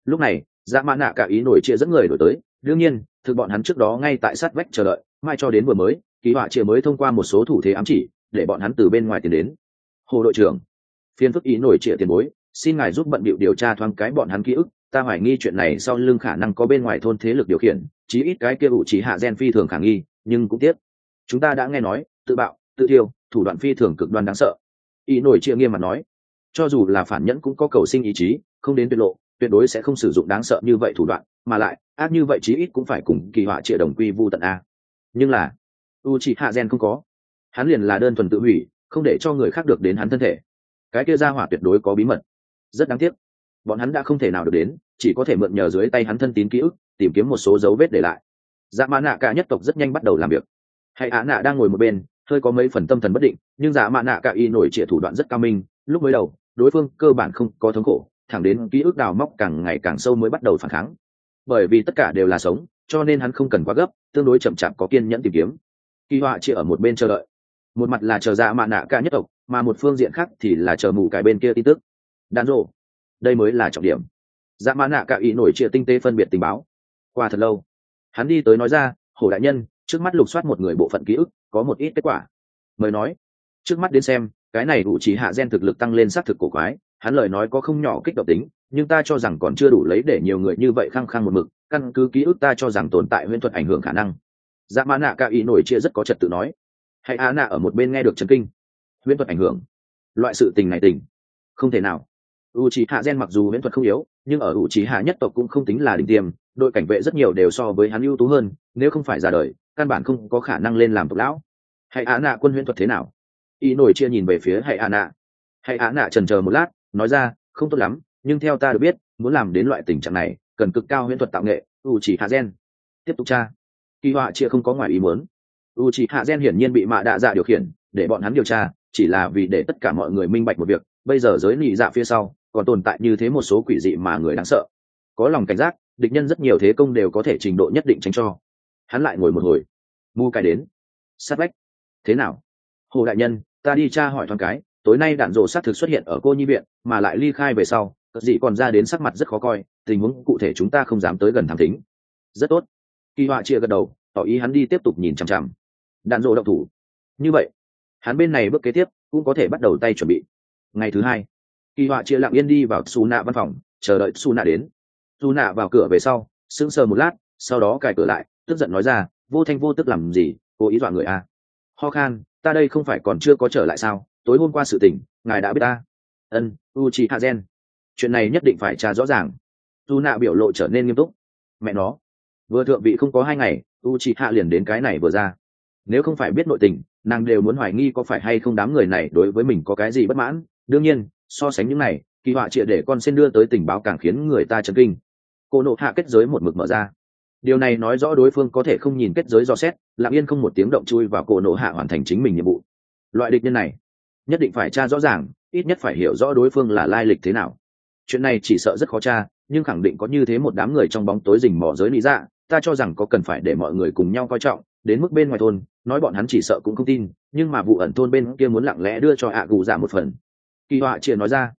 lúc này dạ mã nạ cả ý nổi chia dẫn người đổi tới. Đương nhiên, thực bọn hắn trước đó ngay tại sát vách chờ đợi, mai cho đến vừa mới, kỳ họa chia mới thông qua một số thủ thế ám chỉ, để bọn hắn từ bên ngoài tiến đến. Hồ đội trưởng, phiên phức ý nổi trịa tiền bối, xin ngài giúp bận bịu điều tra thoáng cái bọn hắn ký ức ta hoài nghi chuyện này sau lưng khả năng có bên ngoài thôn thế lực điều khiển, chí ít cái kia ủ chỉ hạ gen phi thường khả nghi, nhưng cũng tiếc. Chúng ta đã nghe nói, tự bạo, tự tiêu thủ đoạn phi thường cực đoan đáng sợ. Ý nổi chia nghiêm mặt nói, cho dù là phản nhẫn cũng có cầu sinh ý chí, không đến tuyệt lộ, tuyệt đối sẽ không sử dụng đáng sợ như vậy thủ đoạn, mà lại, ác như vậy chí ít cũng phải cùng kỳ họa chia đồng quy vu tận a. Nhưng là u chỉ hạ gen không có. Hắn liền là đơn thuần tự hủy, không để cho người khác được đến hắn thân thể. Cái kia ra hỏa tuyệt đối có bí mật. Rất đáng tiếc. Bọn hắn đã không thể nào được đến chỉ có thể mượn nhờ dưới tay hắn thân tín ký ức, tìm kiếm một số dấu vết để lại. Dạ mã nạ cả nhất tộc rất nhanh bắt đầu làm việc. Hãy á nạ đang ngồi một bên, hơi có mấy phần tâm thần bất định, nhưng dạ mã nạ cả y nổi trịa thủ đoạn rất cao minh. Lúc mới đầu, đối phương cơ bản không có thống khổ, thẳng đến ký ức đào móc càng ngày càng sâu mới bắt đầu phản kháng. Bởi vì tất cả đều là sống, cho nên hắn không cần quá gấp, tương đối chậm chạp có kiên nhẫn tìm kiếm. Kỳ họa chỉ ở một bên chờ đợi. Một mặt là chờ dạ mạ nạ ca nhất tộc, mà một phương diện khác thì là chờ mù cái bên kia tin tức. Đàn rộ đây mới là trọng điểm dạ mã nạ cạ ý nổi chia tinh tế phân biệt tình báo. Qua thật lâu, hắn đi tới nói ra, hổ đại nhân, trước mắt lục soát một người bộ phận ký ức, có một ít kết quả. Mời nói, trước mắt đến xem, cái này đủ trí hạ gen thực lực tăng lên xác thực cổ quái, hắn lời nói có không nhỏ kích động tính, nhưng ta cho rằng còn chưa đủ lấy để nhiều người như vậy khăng khăng một mực, căn cứ ký ức ta cho rằng tồn tại huyễn thuật ảnh hưởng khả năng. Dạ mã nạ ca ý nổi chia rất có trật tự nói, hãy á nạ ở một bên nghe được chân kinh, huyễn thuật ảnh hưởng, loại sự tình này tình, không thể nào. U trí hạ gen mặc dù huyễn thuật không yếu nhưng ở u trí hạ nhất tộc cũng không tính là đỉnh tiêm, đội cảnh vệ rất nhiều đều so với hắn ưu tú hơn, nếu không phải ra đời, căn bản không có khả năng lên làm tộc lão. Hãy á nạ quân huyễn thuật thế nào? Y nổi chia nhìn về phía hãy á nạ. Hãy á nạ trần chờ một lát, nói ra, không tốt lắm, nhưng theo ta được biết, muốn làm đến loại tình trạng này, cần cực cao huyễn thuật tạo nghệ u chỉ hạ gen. Tiếp tục tra. Kỳ họa chia không có ngoài ý muốn. U chỉ hạ gen hiển nhiên bị mạ đạ dạ điều khiển, để bọn hắn điều tra, chỉ là vì để tất cả mọi người minh bạch một việc, bây giờ giới nị dạ phía sau còn tồn tại như thế một số quỷ dị mà người đáng sợ. Có lòng cảnh giác, địch nhân rất nhiều thế công đều có thể trình độ nhất định tránh cho. Hắn lại ngồi một hồi. Mu cài đến. Sát lách thế nào? Hồ đại nhân, ta đi tra hỏi thoáng cái, tối nay đạn rồ xác thực xuất hiện ở cô nhi viện, mà lại ly khai về sau cất dị còn ra đến sắc mặt rất khó coi, tình huống cụ thể chúng ta không dám tới gần thảm tính rất tốt. Kỳ họa chia gật đầu, tỏ ý hắn đi tiếp tục nhìn chằm chằm. Đạn rồ động thủ. Như vậy, hắn bên này bước kế tiếp, cũng có thể bắt đầu tay chuẩn bị. Ngày thứ hai kỳ họa chia lặng yên đi vào xù nạ văn phòng, chờ đợi xù nạ đến. Xù nạ vào cửa về sau, sững sờ một lát, sau đó cài cửa lại, tức giận nói ra, vô thanh vô tức làm gì, cố ý dọa người a? À. ho khan, ta đây không phải còn chưa có trở lại sao? Tối hôm qua sự tình, ngài đã biết ta. Ân u chi hạ gen chuyện này nhất định phải tra rõ ràng. Dù nạ biểu lộ trở nên nghiêm túc. Mẹ nó, vừa thượng vị không có hai ngày u chi hạ liền đến cái này vừa ra. Nếu không phải biết nội tình, nàng đều muốn hoài nghi có phải hay không đám người này đối với mình có cái gì bất mãn. Đương nhiên so sánh những này, kỳ họa trịa để con xin đưa tới tình báo càng khiến người ta chấn kinh. Cô nộ hạ kết giới một mực mở ra. Điều này nói rõ đối phương có thể không nhìn kết giới do xét, lặng yên không một tiếng động chui vào cổ nộ hạ hoàn thành chính mình nhiệm vụ. Loại địch nhân này, nhất định phải tra rõ ràng, ít nhất phải hiểu rõ đối phương là lai lịch thế nào. Chuyện này chỉ sợ rất khó tra, nhưng khẳng định có như thế một đám người trong bóng tối rình mò giới lý dạ ta cho rằng có cần phải để mọi người cùng nhau coi trọng, đến mức bên ngoài thôn, nói bọn hắn chỉ sợ cũng không tin, nhưng mà vụ ẩn thôn bên kia muốn lặng lẽ đưa cho hạ gù dạ một phần kỳ họa chia nói ra.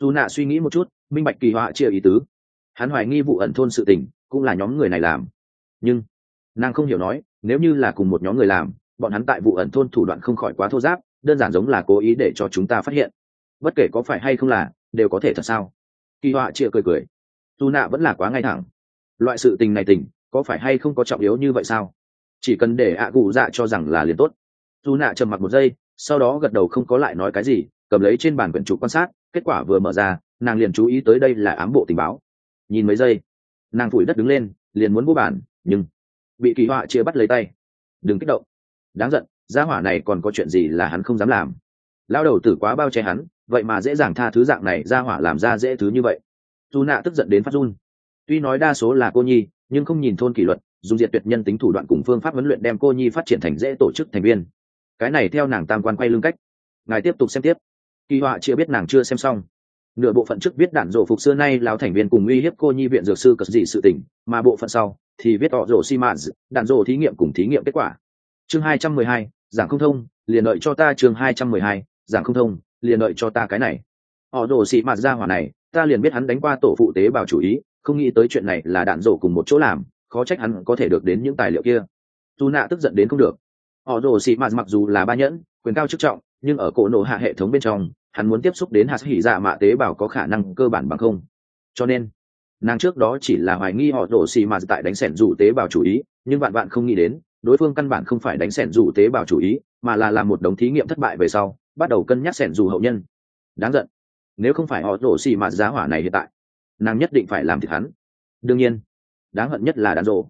Dù nạ suy nghĩ một chút, minh bạch kỳ họa chia ý tứ. Hắn hoài nghi vụ ẩn thôn sự tình, cũng là nhóm người này làm. Nhưng, nàng không hiểu nói, nếu như là cùng một nhóm người làm, bọn hắn tại vụ ẩn thôn thủ đoạn không khỏi quá thô giáp, đơn giản giống là cố ý để cho chúng ta phát hiện. Bất kể có phải hay không là, đều có thể thật sao? Kỳ họa chia cười cười. Dù nạ vẫn là quá ngay thẳng. Loại sự tình này tình, có phải hay không có trọng yếu như vậy sao? Chỉ cần để ạ cụ dạ cho rằng là liền tốt. Dù nạ trầm mặc một giây, sau đó gật đầu không có lại nói cái gì cầm lấy trên bàn quyển trục quan sát, kết quả vừa mở ra, nàng liền chú ý tới đây là ám bộ tình báo. Nhìn mấy giây, nàng phủi đất đứng lên, liền muốn mua bản nhưng bị kỳ họa chia bắt lấy tay. Đừng kích động. Đáng giận, gia hỏa này còn có chuyện gì là hắn không dám làm? Lao đầu tử quá bao che hắn, vậy mà dễ dàng tha thứ dạng này, gia hỏa làm ra dễ thứ như vậy. Dù nạ tức giận đến phát run. Tuy nói đa số là cô nhi, nhưng không nhìn thôn kỷ luật, dùng diệt tuyệt nhân tính thủ đoạn cùng phương pháp huấn luyện đem cô nhi phát triển thành dễ tổ chức thành viên. Cái này theo nàng tam quan quay lưng cách. Ngài tiếp tục xem tiếp kỳ họa chưa biết nàng chưa xem xong. Nửa bộ phận trước viết đạn rổ phục xưa nay lao thành viên cùng uy hiếp cô nhi viện dược sư cất dị sự tỉnh mà bộ phận sau thì viết họ rổ xi mạn đạn rổ thí nghiệm cùng thí nghiệm kết quả. Chương hai trăm mười hai, giảng không thông, liền đợi cho ta chương hai trăm mười hai, giảng không thông, liền đợi cho ta cái này. Họ rổ xi mạn ra hỏa này, ta liền biết hắn đánh qua tổ phụ tế bào chủ ý, không nghĩ tới chuyện này là đạn rổ cùng một chỗ làm, khó trách hắn có thể được đến những tài liệu kia. Dù nạ tức giận đến không được. Họ rổ xi mạn mặc dù là ba nhẫn, quyền cao chức trọng nhưng ở cổ nổ hạ hệ thống bên trong, hắn muốn tiếp xúc đến hạt hỉ dạ mạ tế bào có khả năng cơ bản bằng không. Cho nên, nàng trước đó chỉ là hoài nghi họ đổ xì mà tại đánh sẻn rủ tế bào chủ ý, nhưng bạn bạn không nghĩ đến, đối phương căn bản không phải đánh sẻn rủ tế bào chủ ý, mà là làm một đống thí nghiệm thất bại về sau, bắt đầu cân nhắc sẻn rủ hậu nhân. Đáng giận. Nếu không phải họ đổ xì mà giá hỏa này hiện tại, nàng nhất định phải làm thịt hắn. Đương nhiên, đáng hận nhất là đàn rộ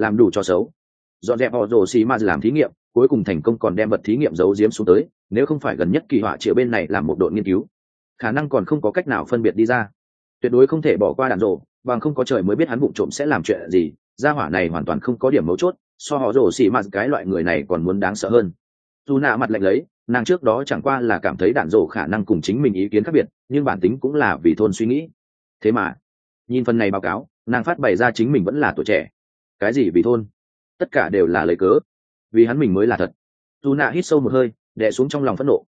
làm đủ cho xấu. Dọn dẹp họ rồ xì mà làm thí nghiệm, cuối cùng thành công còn đem vật thí nghiệm giấu giếm xuống tới nếu không phải gần nhất kỳ họa triệu bên này làm một đội nghiên cứu, khả năng còn không có cách nào phân biệt đi ra. Tuyệt đối không thể bỏ qua đạn rộ bằng không có trời mới biết hắn vụ trộm sẽ làm chuyện gì, gia hỏa này hoàn toàn không có điểm mấu chốt, so họ rổ xì mạt cái loại người này còn muốn đáng sợ hơn. Dù nạ mặt lạnh lấy, nàng trước đó chẳng qua là cảm thấy đạn rổ khả năng cùng chính mình ý kiến khác biệt, nhưng bản tính cũng là vì thôn suy nghĩ. Thế mà, nhìn phần này báo cáo, nàng phát bày ra chính mình vẫn là tuổi trẻ. Cái gì vì thôn? Tất cả đều là lời cớ. Vì hắn mình mới là thật. Dù nạ hít sâu một hơi đè xuống trong lòng phẫn nộ.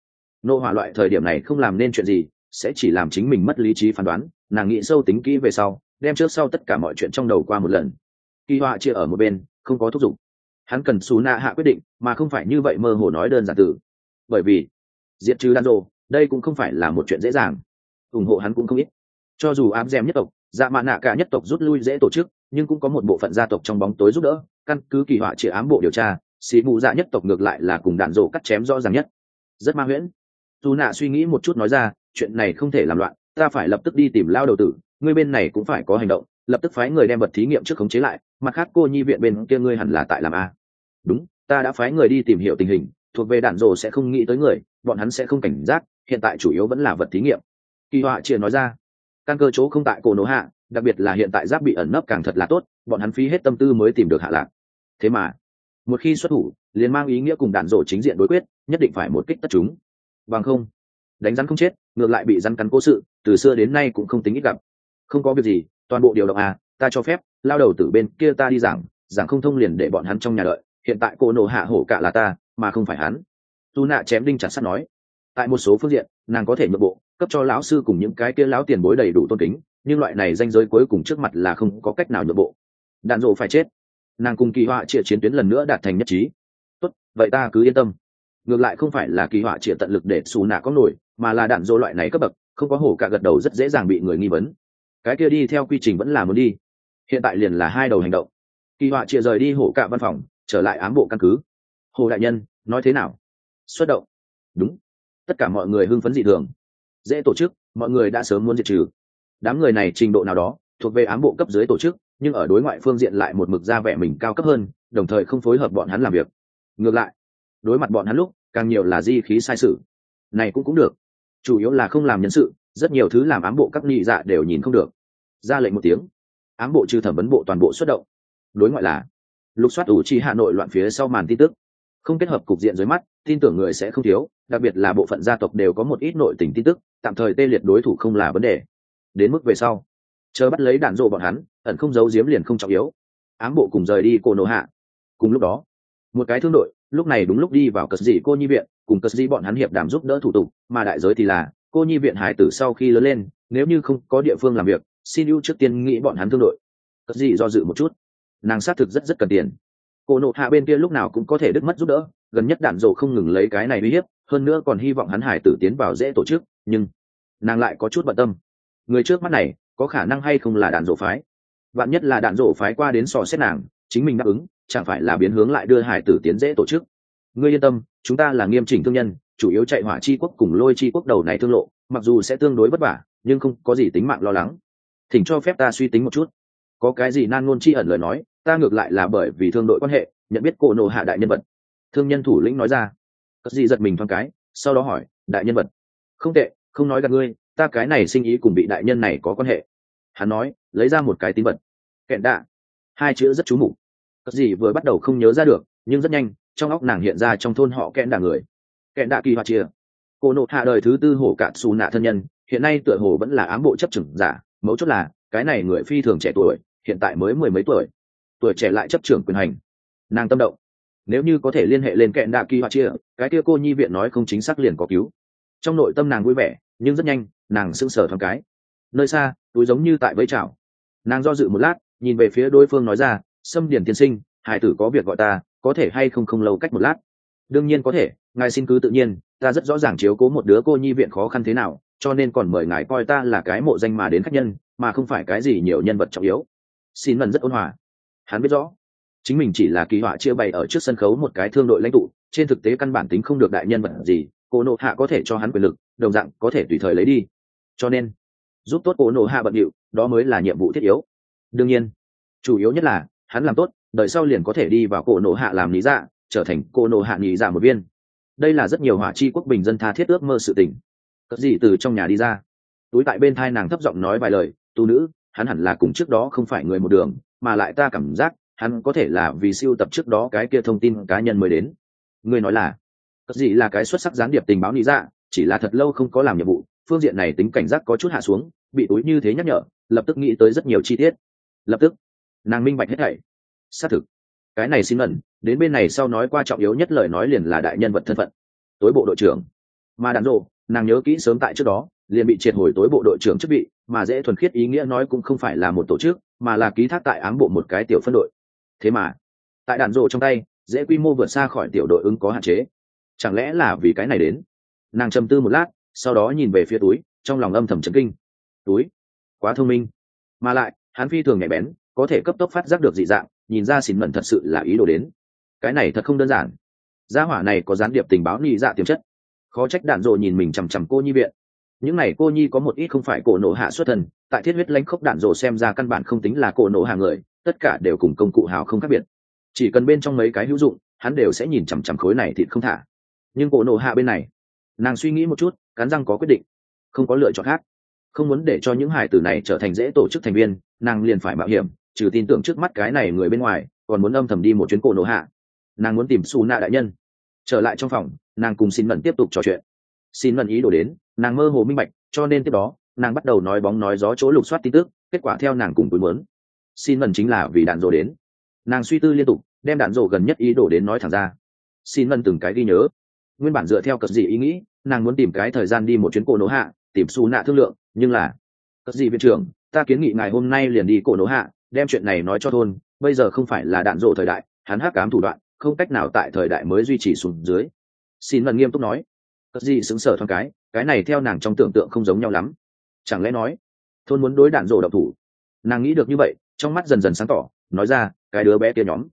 Nộ hỏa loại thời điểm này không làm nên chuyện gì, sẽ chỉ làm chính mình mất lý trí phán đoán, nàng nghĩ sâu tính kỹ về sau, đem trước sau tất cả mọi chuyện trong đầu qua một lần. Kỳ họa chia ở một bên, không có thúc giục. Hắn cần xù nạ hạ quyết định, mà không phải như vậy mơ hồ nói đơn giản từ. Bởi vì diện trừ đan rô đây cũng không phải là một chuyện dễ dàng. Ủng hộ hắn cũng không ít. Cho dù ám dèm nhất tộc dạ mạ nạ cả nhất tộc rút lui dễ tổ chức, nhưng cũng có một bộ phận gia tộc trong bóng tối giúp đỡ, căn cứ kỳ họa chia ám bộ điều tra xì mụ dạ nhất tộc ngược lại là cùng đạn rổ cắt chém rõ ràng nhất. Rất ma huyễn. Dù nạ suy nghĩ một chút nói ra, chuyện này không thể làm loạn, ta phải lập tức đi tìm lao đầu tử, ngươi bên này cũng phải có hành động, lập tức phái người đem vật thí nghiệm trước khống chế lại, mặt khác cô nhi viện bên kia ngươi hẳn là tại làm a. Đúng, ta đã phái người đi tìm hiểu tình hình, thuộc về đạn rồ sẽ không nghĩ tới người, bọn hắn sẽ không cảnh giác, hiện tại chủ yếu vẫn là vật thí nghiệm. Kỳ họa chia nói ra. Căn cơ chỗ không tại cổ nổ hạ, đặc biệt là hiện tại giáp bị ẩn nấp càng thật là tốt, bọn hắn phí hết tâm tư mới tìm được hạ lạc. Thế mà một khi xuất thủ, liền mang ý nghĩa cùng đạn rổ chính diện đối quyết, nhất định phải một kích tất chúng. Bằng không, đánh rắn không chết, ngược lại bị rắn cắn cố sự, từ xưa đến nay cũng không tính ít gặp. Không có việc gì, toàn bộ điều động à ta cho phép, lao đầu từ bên kia ta đi giảng giảng không thông liền để bọn hắn trong nhà đợi, hiện tại cô nổ hạ hổ cả là ta, mà không phải hắn. Tu nạ chém đinh chặt sắt nói. Tại một số phương diện, nàng có thể nhượng bộ, cấp cho lão sư cùng những cái kia lão tiền bối đầy đủ tôn kính, nhưng loại này danh giới cuối cùng trước mặt là không có cách nào nhượng bộ. Đạn rộ phải chết nàng cùng kỳ họa triệt chiến tuyến lần nữa đạt thành nhất trí. Tốt, vậy ta cứ yên tâm. Ngược lại không phải là kỳ họa triệt tận lực để xù nạ có nổi, mà là đạn dộ loại này cấp bậc, không có hổ cả gật đầu rất dễ dàng bị người nghi vấn. Cái kia đi theo quy trình vẫn là muốn đi. Hiện tại liền là hai đầu hành động. Kỳ họa triệt rời đi hổ cả văn phòng, trở lại ám bộ căn cứ. Hồ đại nhân, nói thế nào? Xuất động. Đúng. Tất cả mọi người hưng phấn dị thường. Dễ tổ chức, mọi người đã sớm muốn diệt trừ. Đám người này trình độ nào đó, thuộc về ám bộ cấp dưới tổ chức nhưng ở đối ngoại phương diện lại một mực ra vẻ mình cao cấp hơn, đồng thời không phối hợp bọn hắn làm việc. Ngược lại, đối mặt bọn hắn lúc, càng nhiều là di khí sai sự. Này cũng cũng được. Chủ yếu là không làm nhân sự, rất nhiều thứ làm ám bộ các nghị dạ đều nhìn không được. Ra lệnh một tiếng. Ám bộ trừ thẩm vấn bộ toàn bộ xuất động. Đối ngoại là, lục soát ủ chi hà nội loạn phía sau màn tin tức. Không kết hợp cục diện dưới mắt, tin tưởng người sẽ không thiếu, đặc biệt là bộ phận gia tộc đều có một ít nội tình tin tức, tạm thời tê liệt đối thủ không là vấn đề. Đến mức về sau, chờ bắt lấy đạn rộ bọn hắn ẩn không giấu giếm liền không trọng yếu. Ám bộ cùng rời đi cô nô hạ. Cùng lúc đó, một cái thương đội, lúc này đúng lúc đi vào cất dị cô nhi viện, cùng cất dị bọn hắn hiệp đàm giúp đỡ thủ tục, mà đại giới thì là, cô nhi viện hải tử sau khi lớn lên, nếu như không có địa phương làm việc, xin ưu trước tiên nghĩ bọn hắn thương đội. Cất dị do dự một chút. Nàng xác thực rất rất cần tiền. Cô nộ hạ bên kia lúc nào cũng có thể đứt mất giúp đỡ, gần nhất đạn dồ không ngừng lấy cái này uy hiếp, hơn nữa còn hy vọng hắn hải tử tiến vào dễ tổ chức, nhưng nàng lại có chút bận tâm. Người trước mắt này, có khả năng hay không là đạn dồ phái? Vạn nhất là đạn rổ phái qua đến sò xét nàng, chính mình đáp ứng, chẳng phải là biến hướng lại đưa hải tử tiến dễ tổ chức. Ngươi yên tâm, chúng ta là nghiêm chỉnh thương nhân, chủ yếu chạy hỏa chi quốc cùng lôi chi quốc đầu này thương lộ, mặc dù sẽ tương đối vất vả, nhưng không có gì tính mạng lo lắng. Thỉnh cho phép ta suy tính một chút. Có cái gì nan ngôn chi ẩn lời nói, ta ngược lại là bởi vì thương đội quan hệ, nhận biết cổ nộ hạ đại nhân vật. Thương nhân thủ lĩnh nói ra. Cất gì giật mình thoáng cái, sau đó hỏi, đại nhân vật. Không tệ, không nói gặp ngươi, ta cái này sinh ý cùng bị đại nhân này có quan hệ hắn nói, lấy ra một cái tín vật. Kẹn đạ. Hai chữ rất chú mục. Cất gì vừa bắt đầu không nhớ ra được, nhưng rất nhanh, trong óc nàng hiện ra trong thôn họ kẹn đạ người. Kẹn đạ kỳ hoa chia. Cô nộ hạ đời thứ tư hổ cạn xù nạ thân nhân, hiện nay tựa hồ vẫn là ám bộ chấp trưởng giả, mấu chốt là, cái này người phi thường trẻ tuổi, hiện tại mới mười mấy tuổi. Tuổi trẻ lại chấp trưởng quyền hành. Nàng tâm động. Nếu như có thể liên hệ lên kẹn đạ kỳ hoa chia, cái kia cô nhi viện nói không chính xác liền có cứu. Trong nội tâm nàng vui vẻ, nhưng rất nhanh, nàng sững sờ thoáng cái nơi xa, túi giống như tại vẫy chảo. Nàng do dự một lát, nhìn về phía đối phương nói ra xâm điển tiên sinh, hải tử có việc gọi ta, có thể hay không không lâu cách một lát? Đương nhiên có thể, ngài xin cứ tự nhiên, ta rất rõ ràng chiếu cố một đứa cô nhi viện khó khăn thế nào, cho nên còn mời ngài coi ta là cái mộ danh mà đến khách nhân, mà không phải cái gì nhiều nhân vật trọng yếu. Xin mần rất ôn hòa. Hắn biết rõ, chính mình chỉ là kỳ họa chia bày ở trước sân khấu một cái thương đội lãnh tụ, trên thực tế căn bản tính không được đại nhân vật gì, cô nộ hạ có thể cho hắn quyền lực, đồng dạng có thể tùy thời lấy đi. Cho nên giúp tốt cổ nổ hạ bận điệu, đó mới là nhiệm vụ thiết yếu. Đương nhiên, chủ yếu nhất là, hắn làm tốt đợi sau liền có thể đi vào cổ nổ hạ làm lý dạ trở thành cô nổ hạ nghỉ dạ một viên. Đây là rất nhiều hỏa chi quốc bình dân tha thiết ước mơ sự tình. Cất gì từ trong nhà đi ra. Túi tại bên thai nàng thấp giọng nói vài lời tu nữ, hắn hẳn là cùng trước đó không phải người một đường, mà lại ta cảm giác, hắn có thể là vì siêu tập trước đó cái kia thông tin cá nhân mới đến. Người nói là, cất gì là cái xuất sắc gián điệp tình báo lý dạ chỉ là thật lâu không có làm nhiệm vụ phương diện này tính cảnh giác có chút hạ xuống, bị túi như thế nhắc nhở, lập tức nghĩ tới rất nhiều chi tiết. Lập tức, nàng minh bạch hết thảy. Xác thực, cái này xin lần đến bên này sau nói qua trọng yếu nhất lời nói liền là đại nhân vật thân phận, tối bộ đội trưởng. Mà đàn rộ nàng nhớ kỹ sớm tại trước đó, liền bị triệt hồi tối bộ đội trưởng chức vị, mà dễ thuần khiết ý nghĩa nói cũng không phải là một tổ chức, mà là ký thác tại ám bộ một cái tiểu phân đội. Thế mà, tại đàn rộ trong tay, dễ quy mô vượt xa khỏi tiểu đội ứng có hạn chế. Chẳng lẽ là vì cái này đến? Nàng trầm tư một lát sau đó nhìn về phía túi, trong lòng âm thầm chấn kinh. Túi? Quá thông minh. Mà lại, hắn phi thường nhạy bén, có thể cấp tốc phát giác được dị dạng, nhìn ra xỉn mẩn thật sự là ý đồ đến. Cái này thật không đơn giản. Gia hỏa này có gián điệp tình báo nhị dạ tiềm chất. Khó trách đạn dộ nhìn mình chằm chằm cô nhi viện. Những này cô nhi có một ít không phải cổ nổ hạ xuất thân tại thiết huyết lãnh khốc đạn dộ xem ra căn bản không tính là cổ nổ hạ người, tất cả đều cùng công cụ hào không khác biệt. Chỉ cần bên trong mấy cái hữu dụng, hắn đều sẽ nhìn chằm chằm khối này thịt không thả. Nhưng cổ nổ hạ bên này nàng suy nghĩ một chút, cắn răng có quyết định. Không có lựa chọn khác. Không muốn để cho những hải tử này trở thành dễ tổ chức thành viên, nàng liền phải mạo hiểm, trừ tin tưởng trước mắt cái này người bên ngoài, còn muốn âm thầm đi một chuyến cổ nổ hạ. Nàng muốn tìm xù nạ đại nhân. Trở lại trong phòng, nàng cùng xin mận tiếp tục trò chuyện. Xin mận ý đồ đến, nàng mơ hồ minh bạch, cho nên tiếp đó, nàng bắt đầu nói bóng nói gió chỗ lục soát tin tức, kết quả theo nàng cùng vui mớn xin mận chính là vì đạn rồ đến. Nàng suy tư liên tục, đem đạn rồ gần nhất ý đồ đến nói thẳng ra. Xin mận từng cái ghi nhớ. Nguyên bản dựa theo cật gì ý nghĩ nàng muốn tìm cái thời gian đi một chuyến cổ nổ hạ, tìm xù nạ thương lượng, nhưng là cất gì viện trưởng, ta kiến nghị ngài hôm nay liền đi cổ nổ hạ, đem chuyện này nói cho thôn, bây giờ không phải là đạn rộ thời đại, hắn hắc cám thủ đoạn, không cách nào tại thời đại mới duy trì xuống dưới. Xin mần nghiêm túc nói. Cất gì xứng sở thoáng cái cái này theo nàng trong tưởng tượng không giống nhau lắm. Chẳng lẽ nói, thôn muốn đối đạn rộ độc thủ? Nàng nghĩ được như vậy, trong mắt dần dần sáng tỏ, nói ra, cái đứa bé kia nhóm,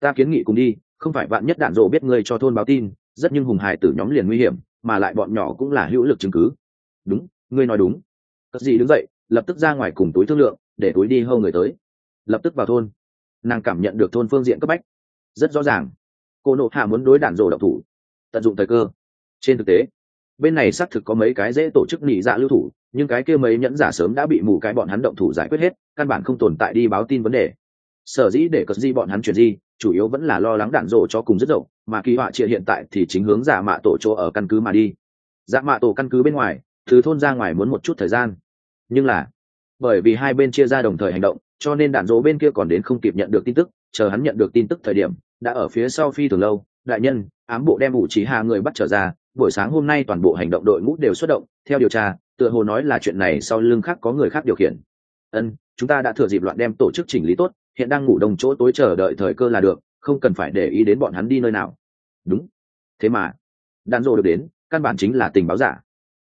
ta kiến nghị cùng đi, không phải bạn nhất đạn rộ biết ngươi cho thôn báo tin, rất nhưng hùng hài tử nhóm liền nguy hiểm mà lại bọn nhỏ cũng là hữu lực chứng cứ. Đúng, ngươi nói đúng. Cất gì đứng dậy, lập tức ra ngoài cùng túi thương lượng, để túi đi hâu người tới. Lập tức vào thôn. Nàng cảm nhận được thôn phương diện cấp bách. Rất rõ ràng. Cô nộ hạ muốn đối đạn rổ độc thủ. Tận dụng thời cơ. Trên thực tế, bên này xác thực có mấy cái dễ tổ chức nỉ dạ lưu thủ, nhưng cái kia mấy nhẫn giả sớm đã bị mù cái bọn hắn động thủ giải quyết hết, căn bản không tồn tại đi báo tin vấn đề sở dĩ để cất di bọn hắn chuyển di, chủ yếu vẫn là lo lắng đạn rộ cho cùng rất rộng, mà kỳ họa triệt hiện tại thì chính hướng giả mạ tổ chỗ ở căn cứ mà đi. Giả mạ tổ căn cứ bên ngoài, thứ thôn ra ngoài muốn một chút thời gian. Nhưng là, bởi vì hai bên chia ra đồng thời hành động, cho nên đạn rộ bên kia còn đến không kịp nhận được tin tức, chờ hắn nhận được tin tức thời điểm, đã ở phía sau phi thường lâu, đại nhân, ám bộ đem ủ trí hà người bắt trở ra, buổi sáng hôm nay toàn bộ hành động đội ngũ đều xuất động, theo điều tra, tựa hồ nói là chuyện này sau lưng khác có người khác điều khiển. Ân, chúng ta đã thừa dịp loạn đem tổ chức chỉnh lý tốt hiện đang ngủ đông chỗ tối chờ đợi thời cơ là được, không cần phải để ý đến bọn hắn đi nơi nào. Đúng. Thế mà đàn rô được đến, căn bản chính là tình báo giả.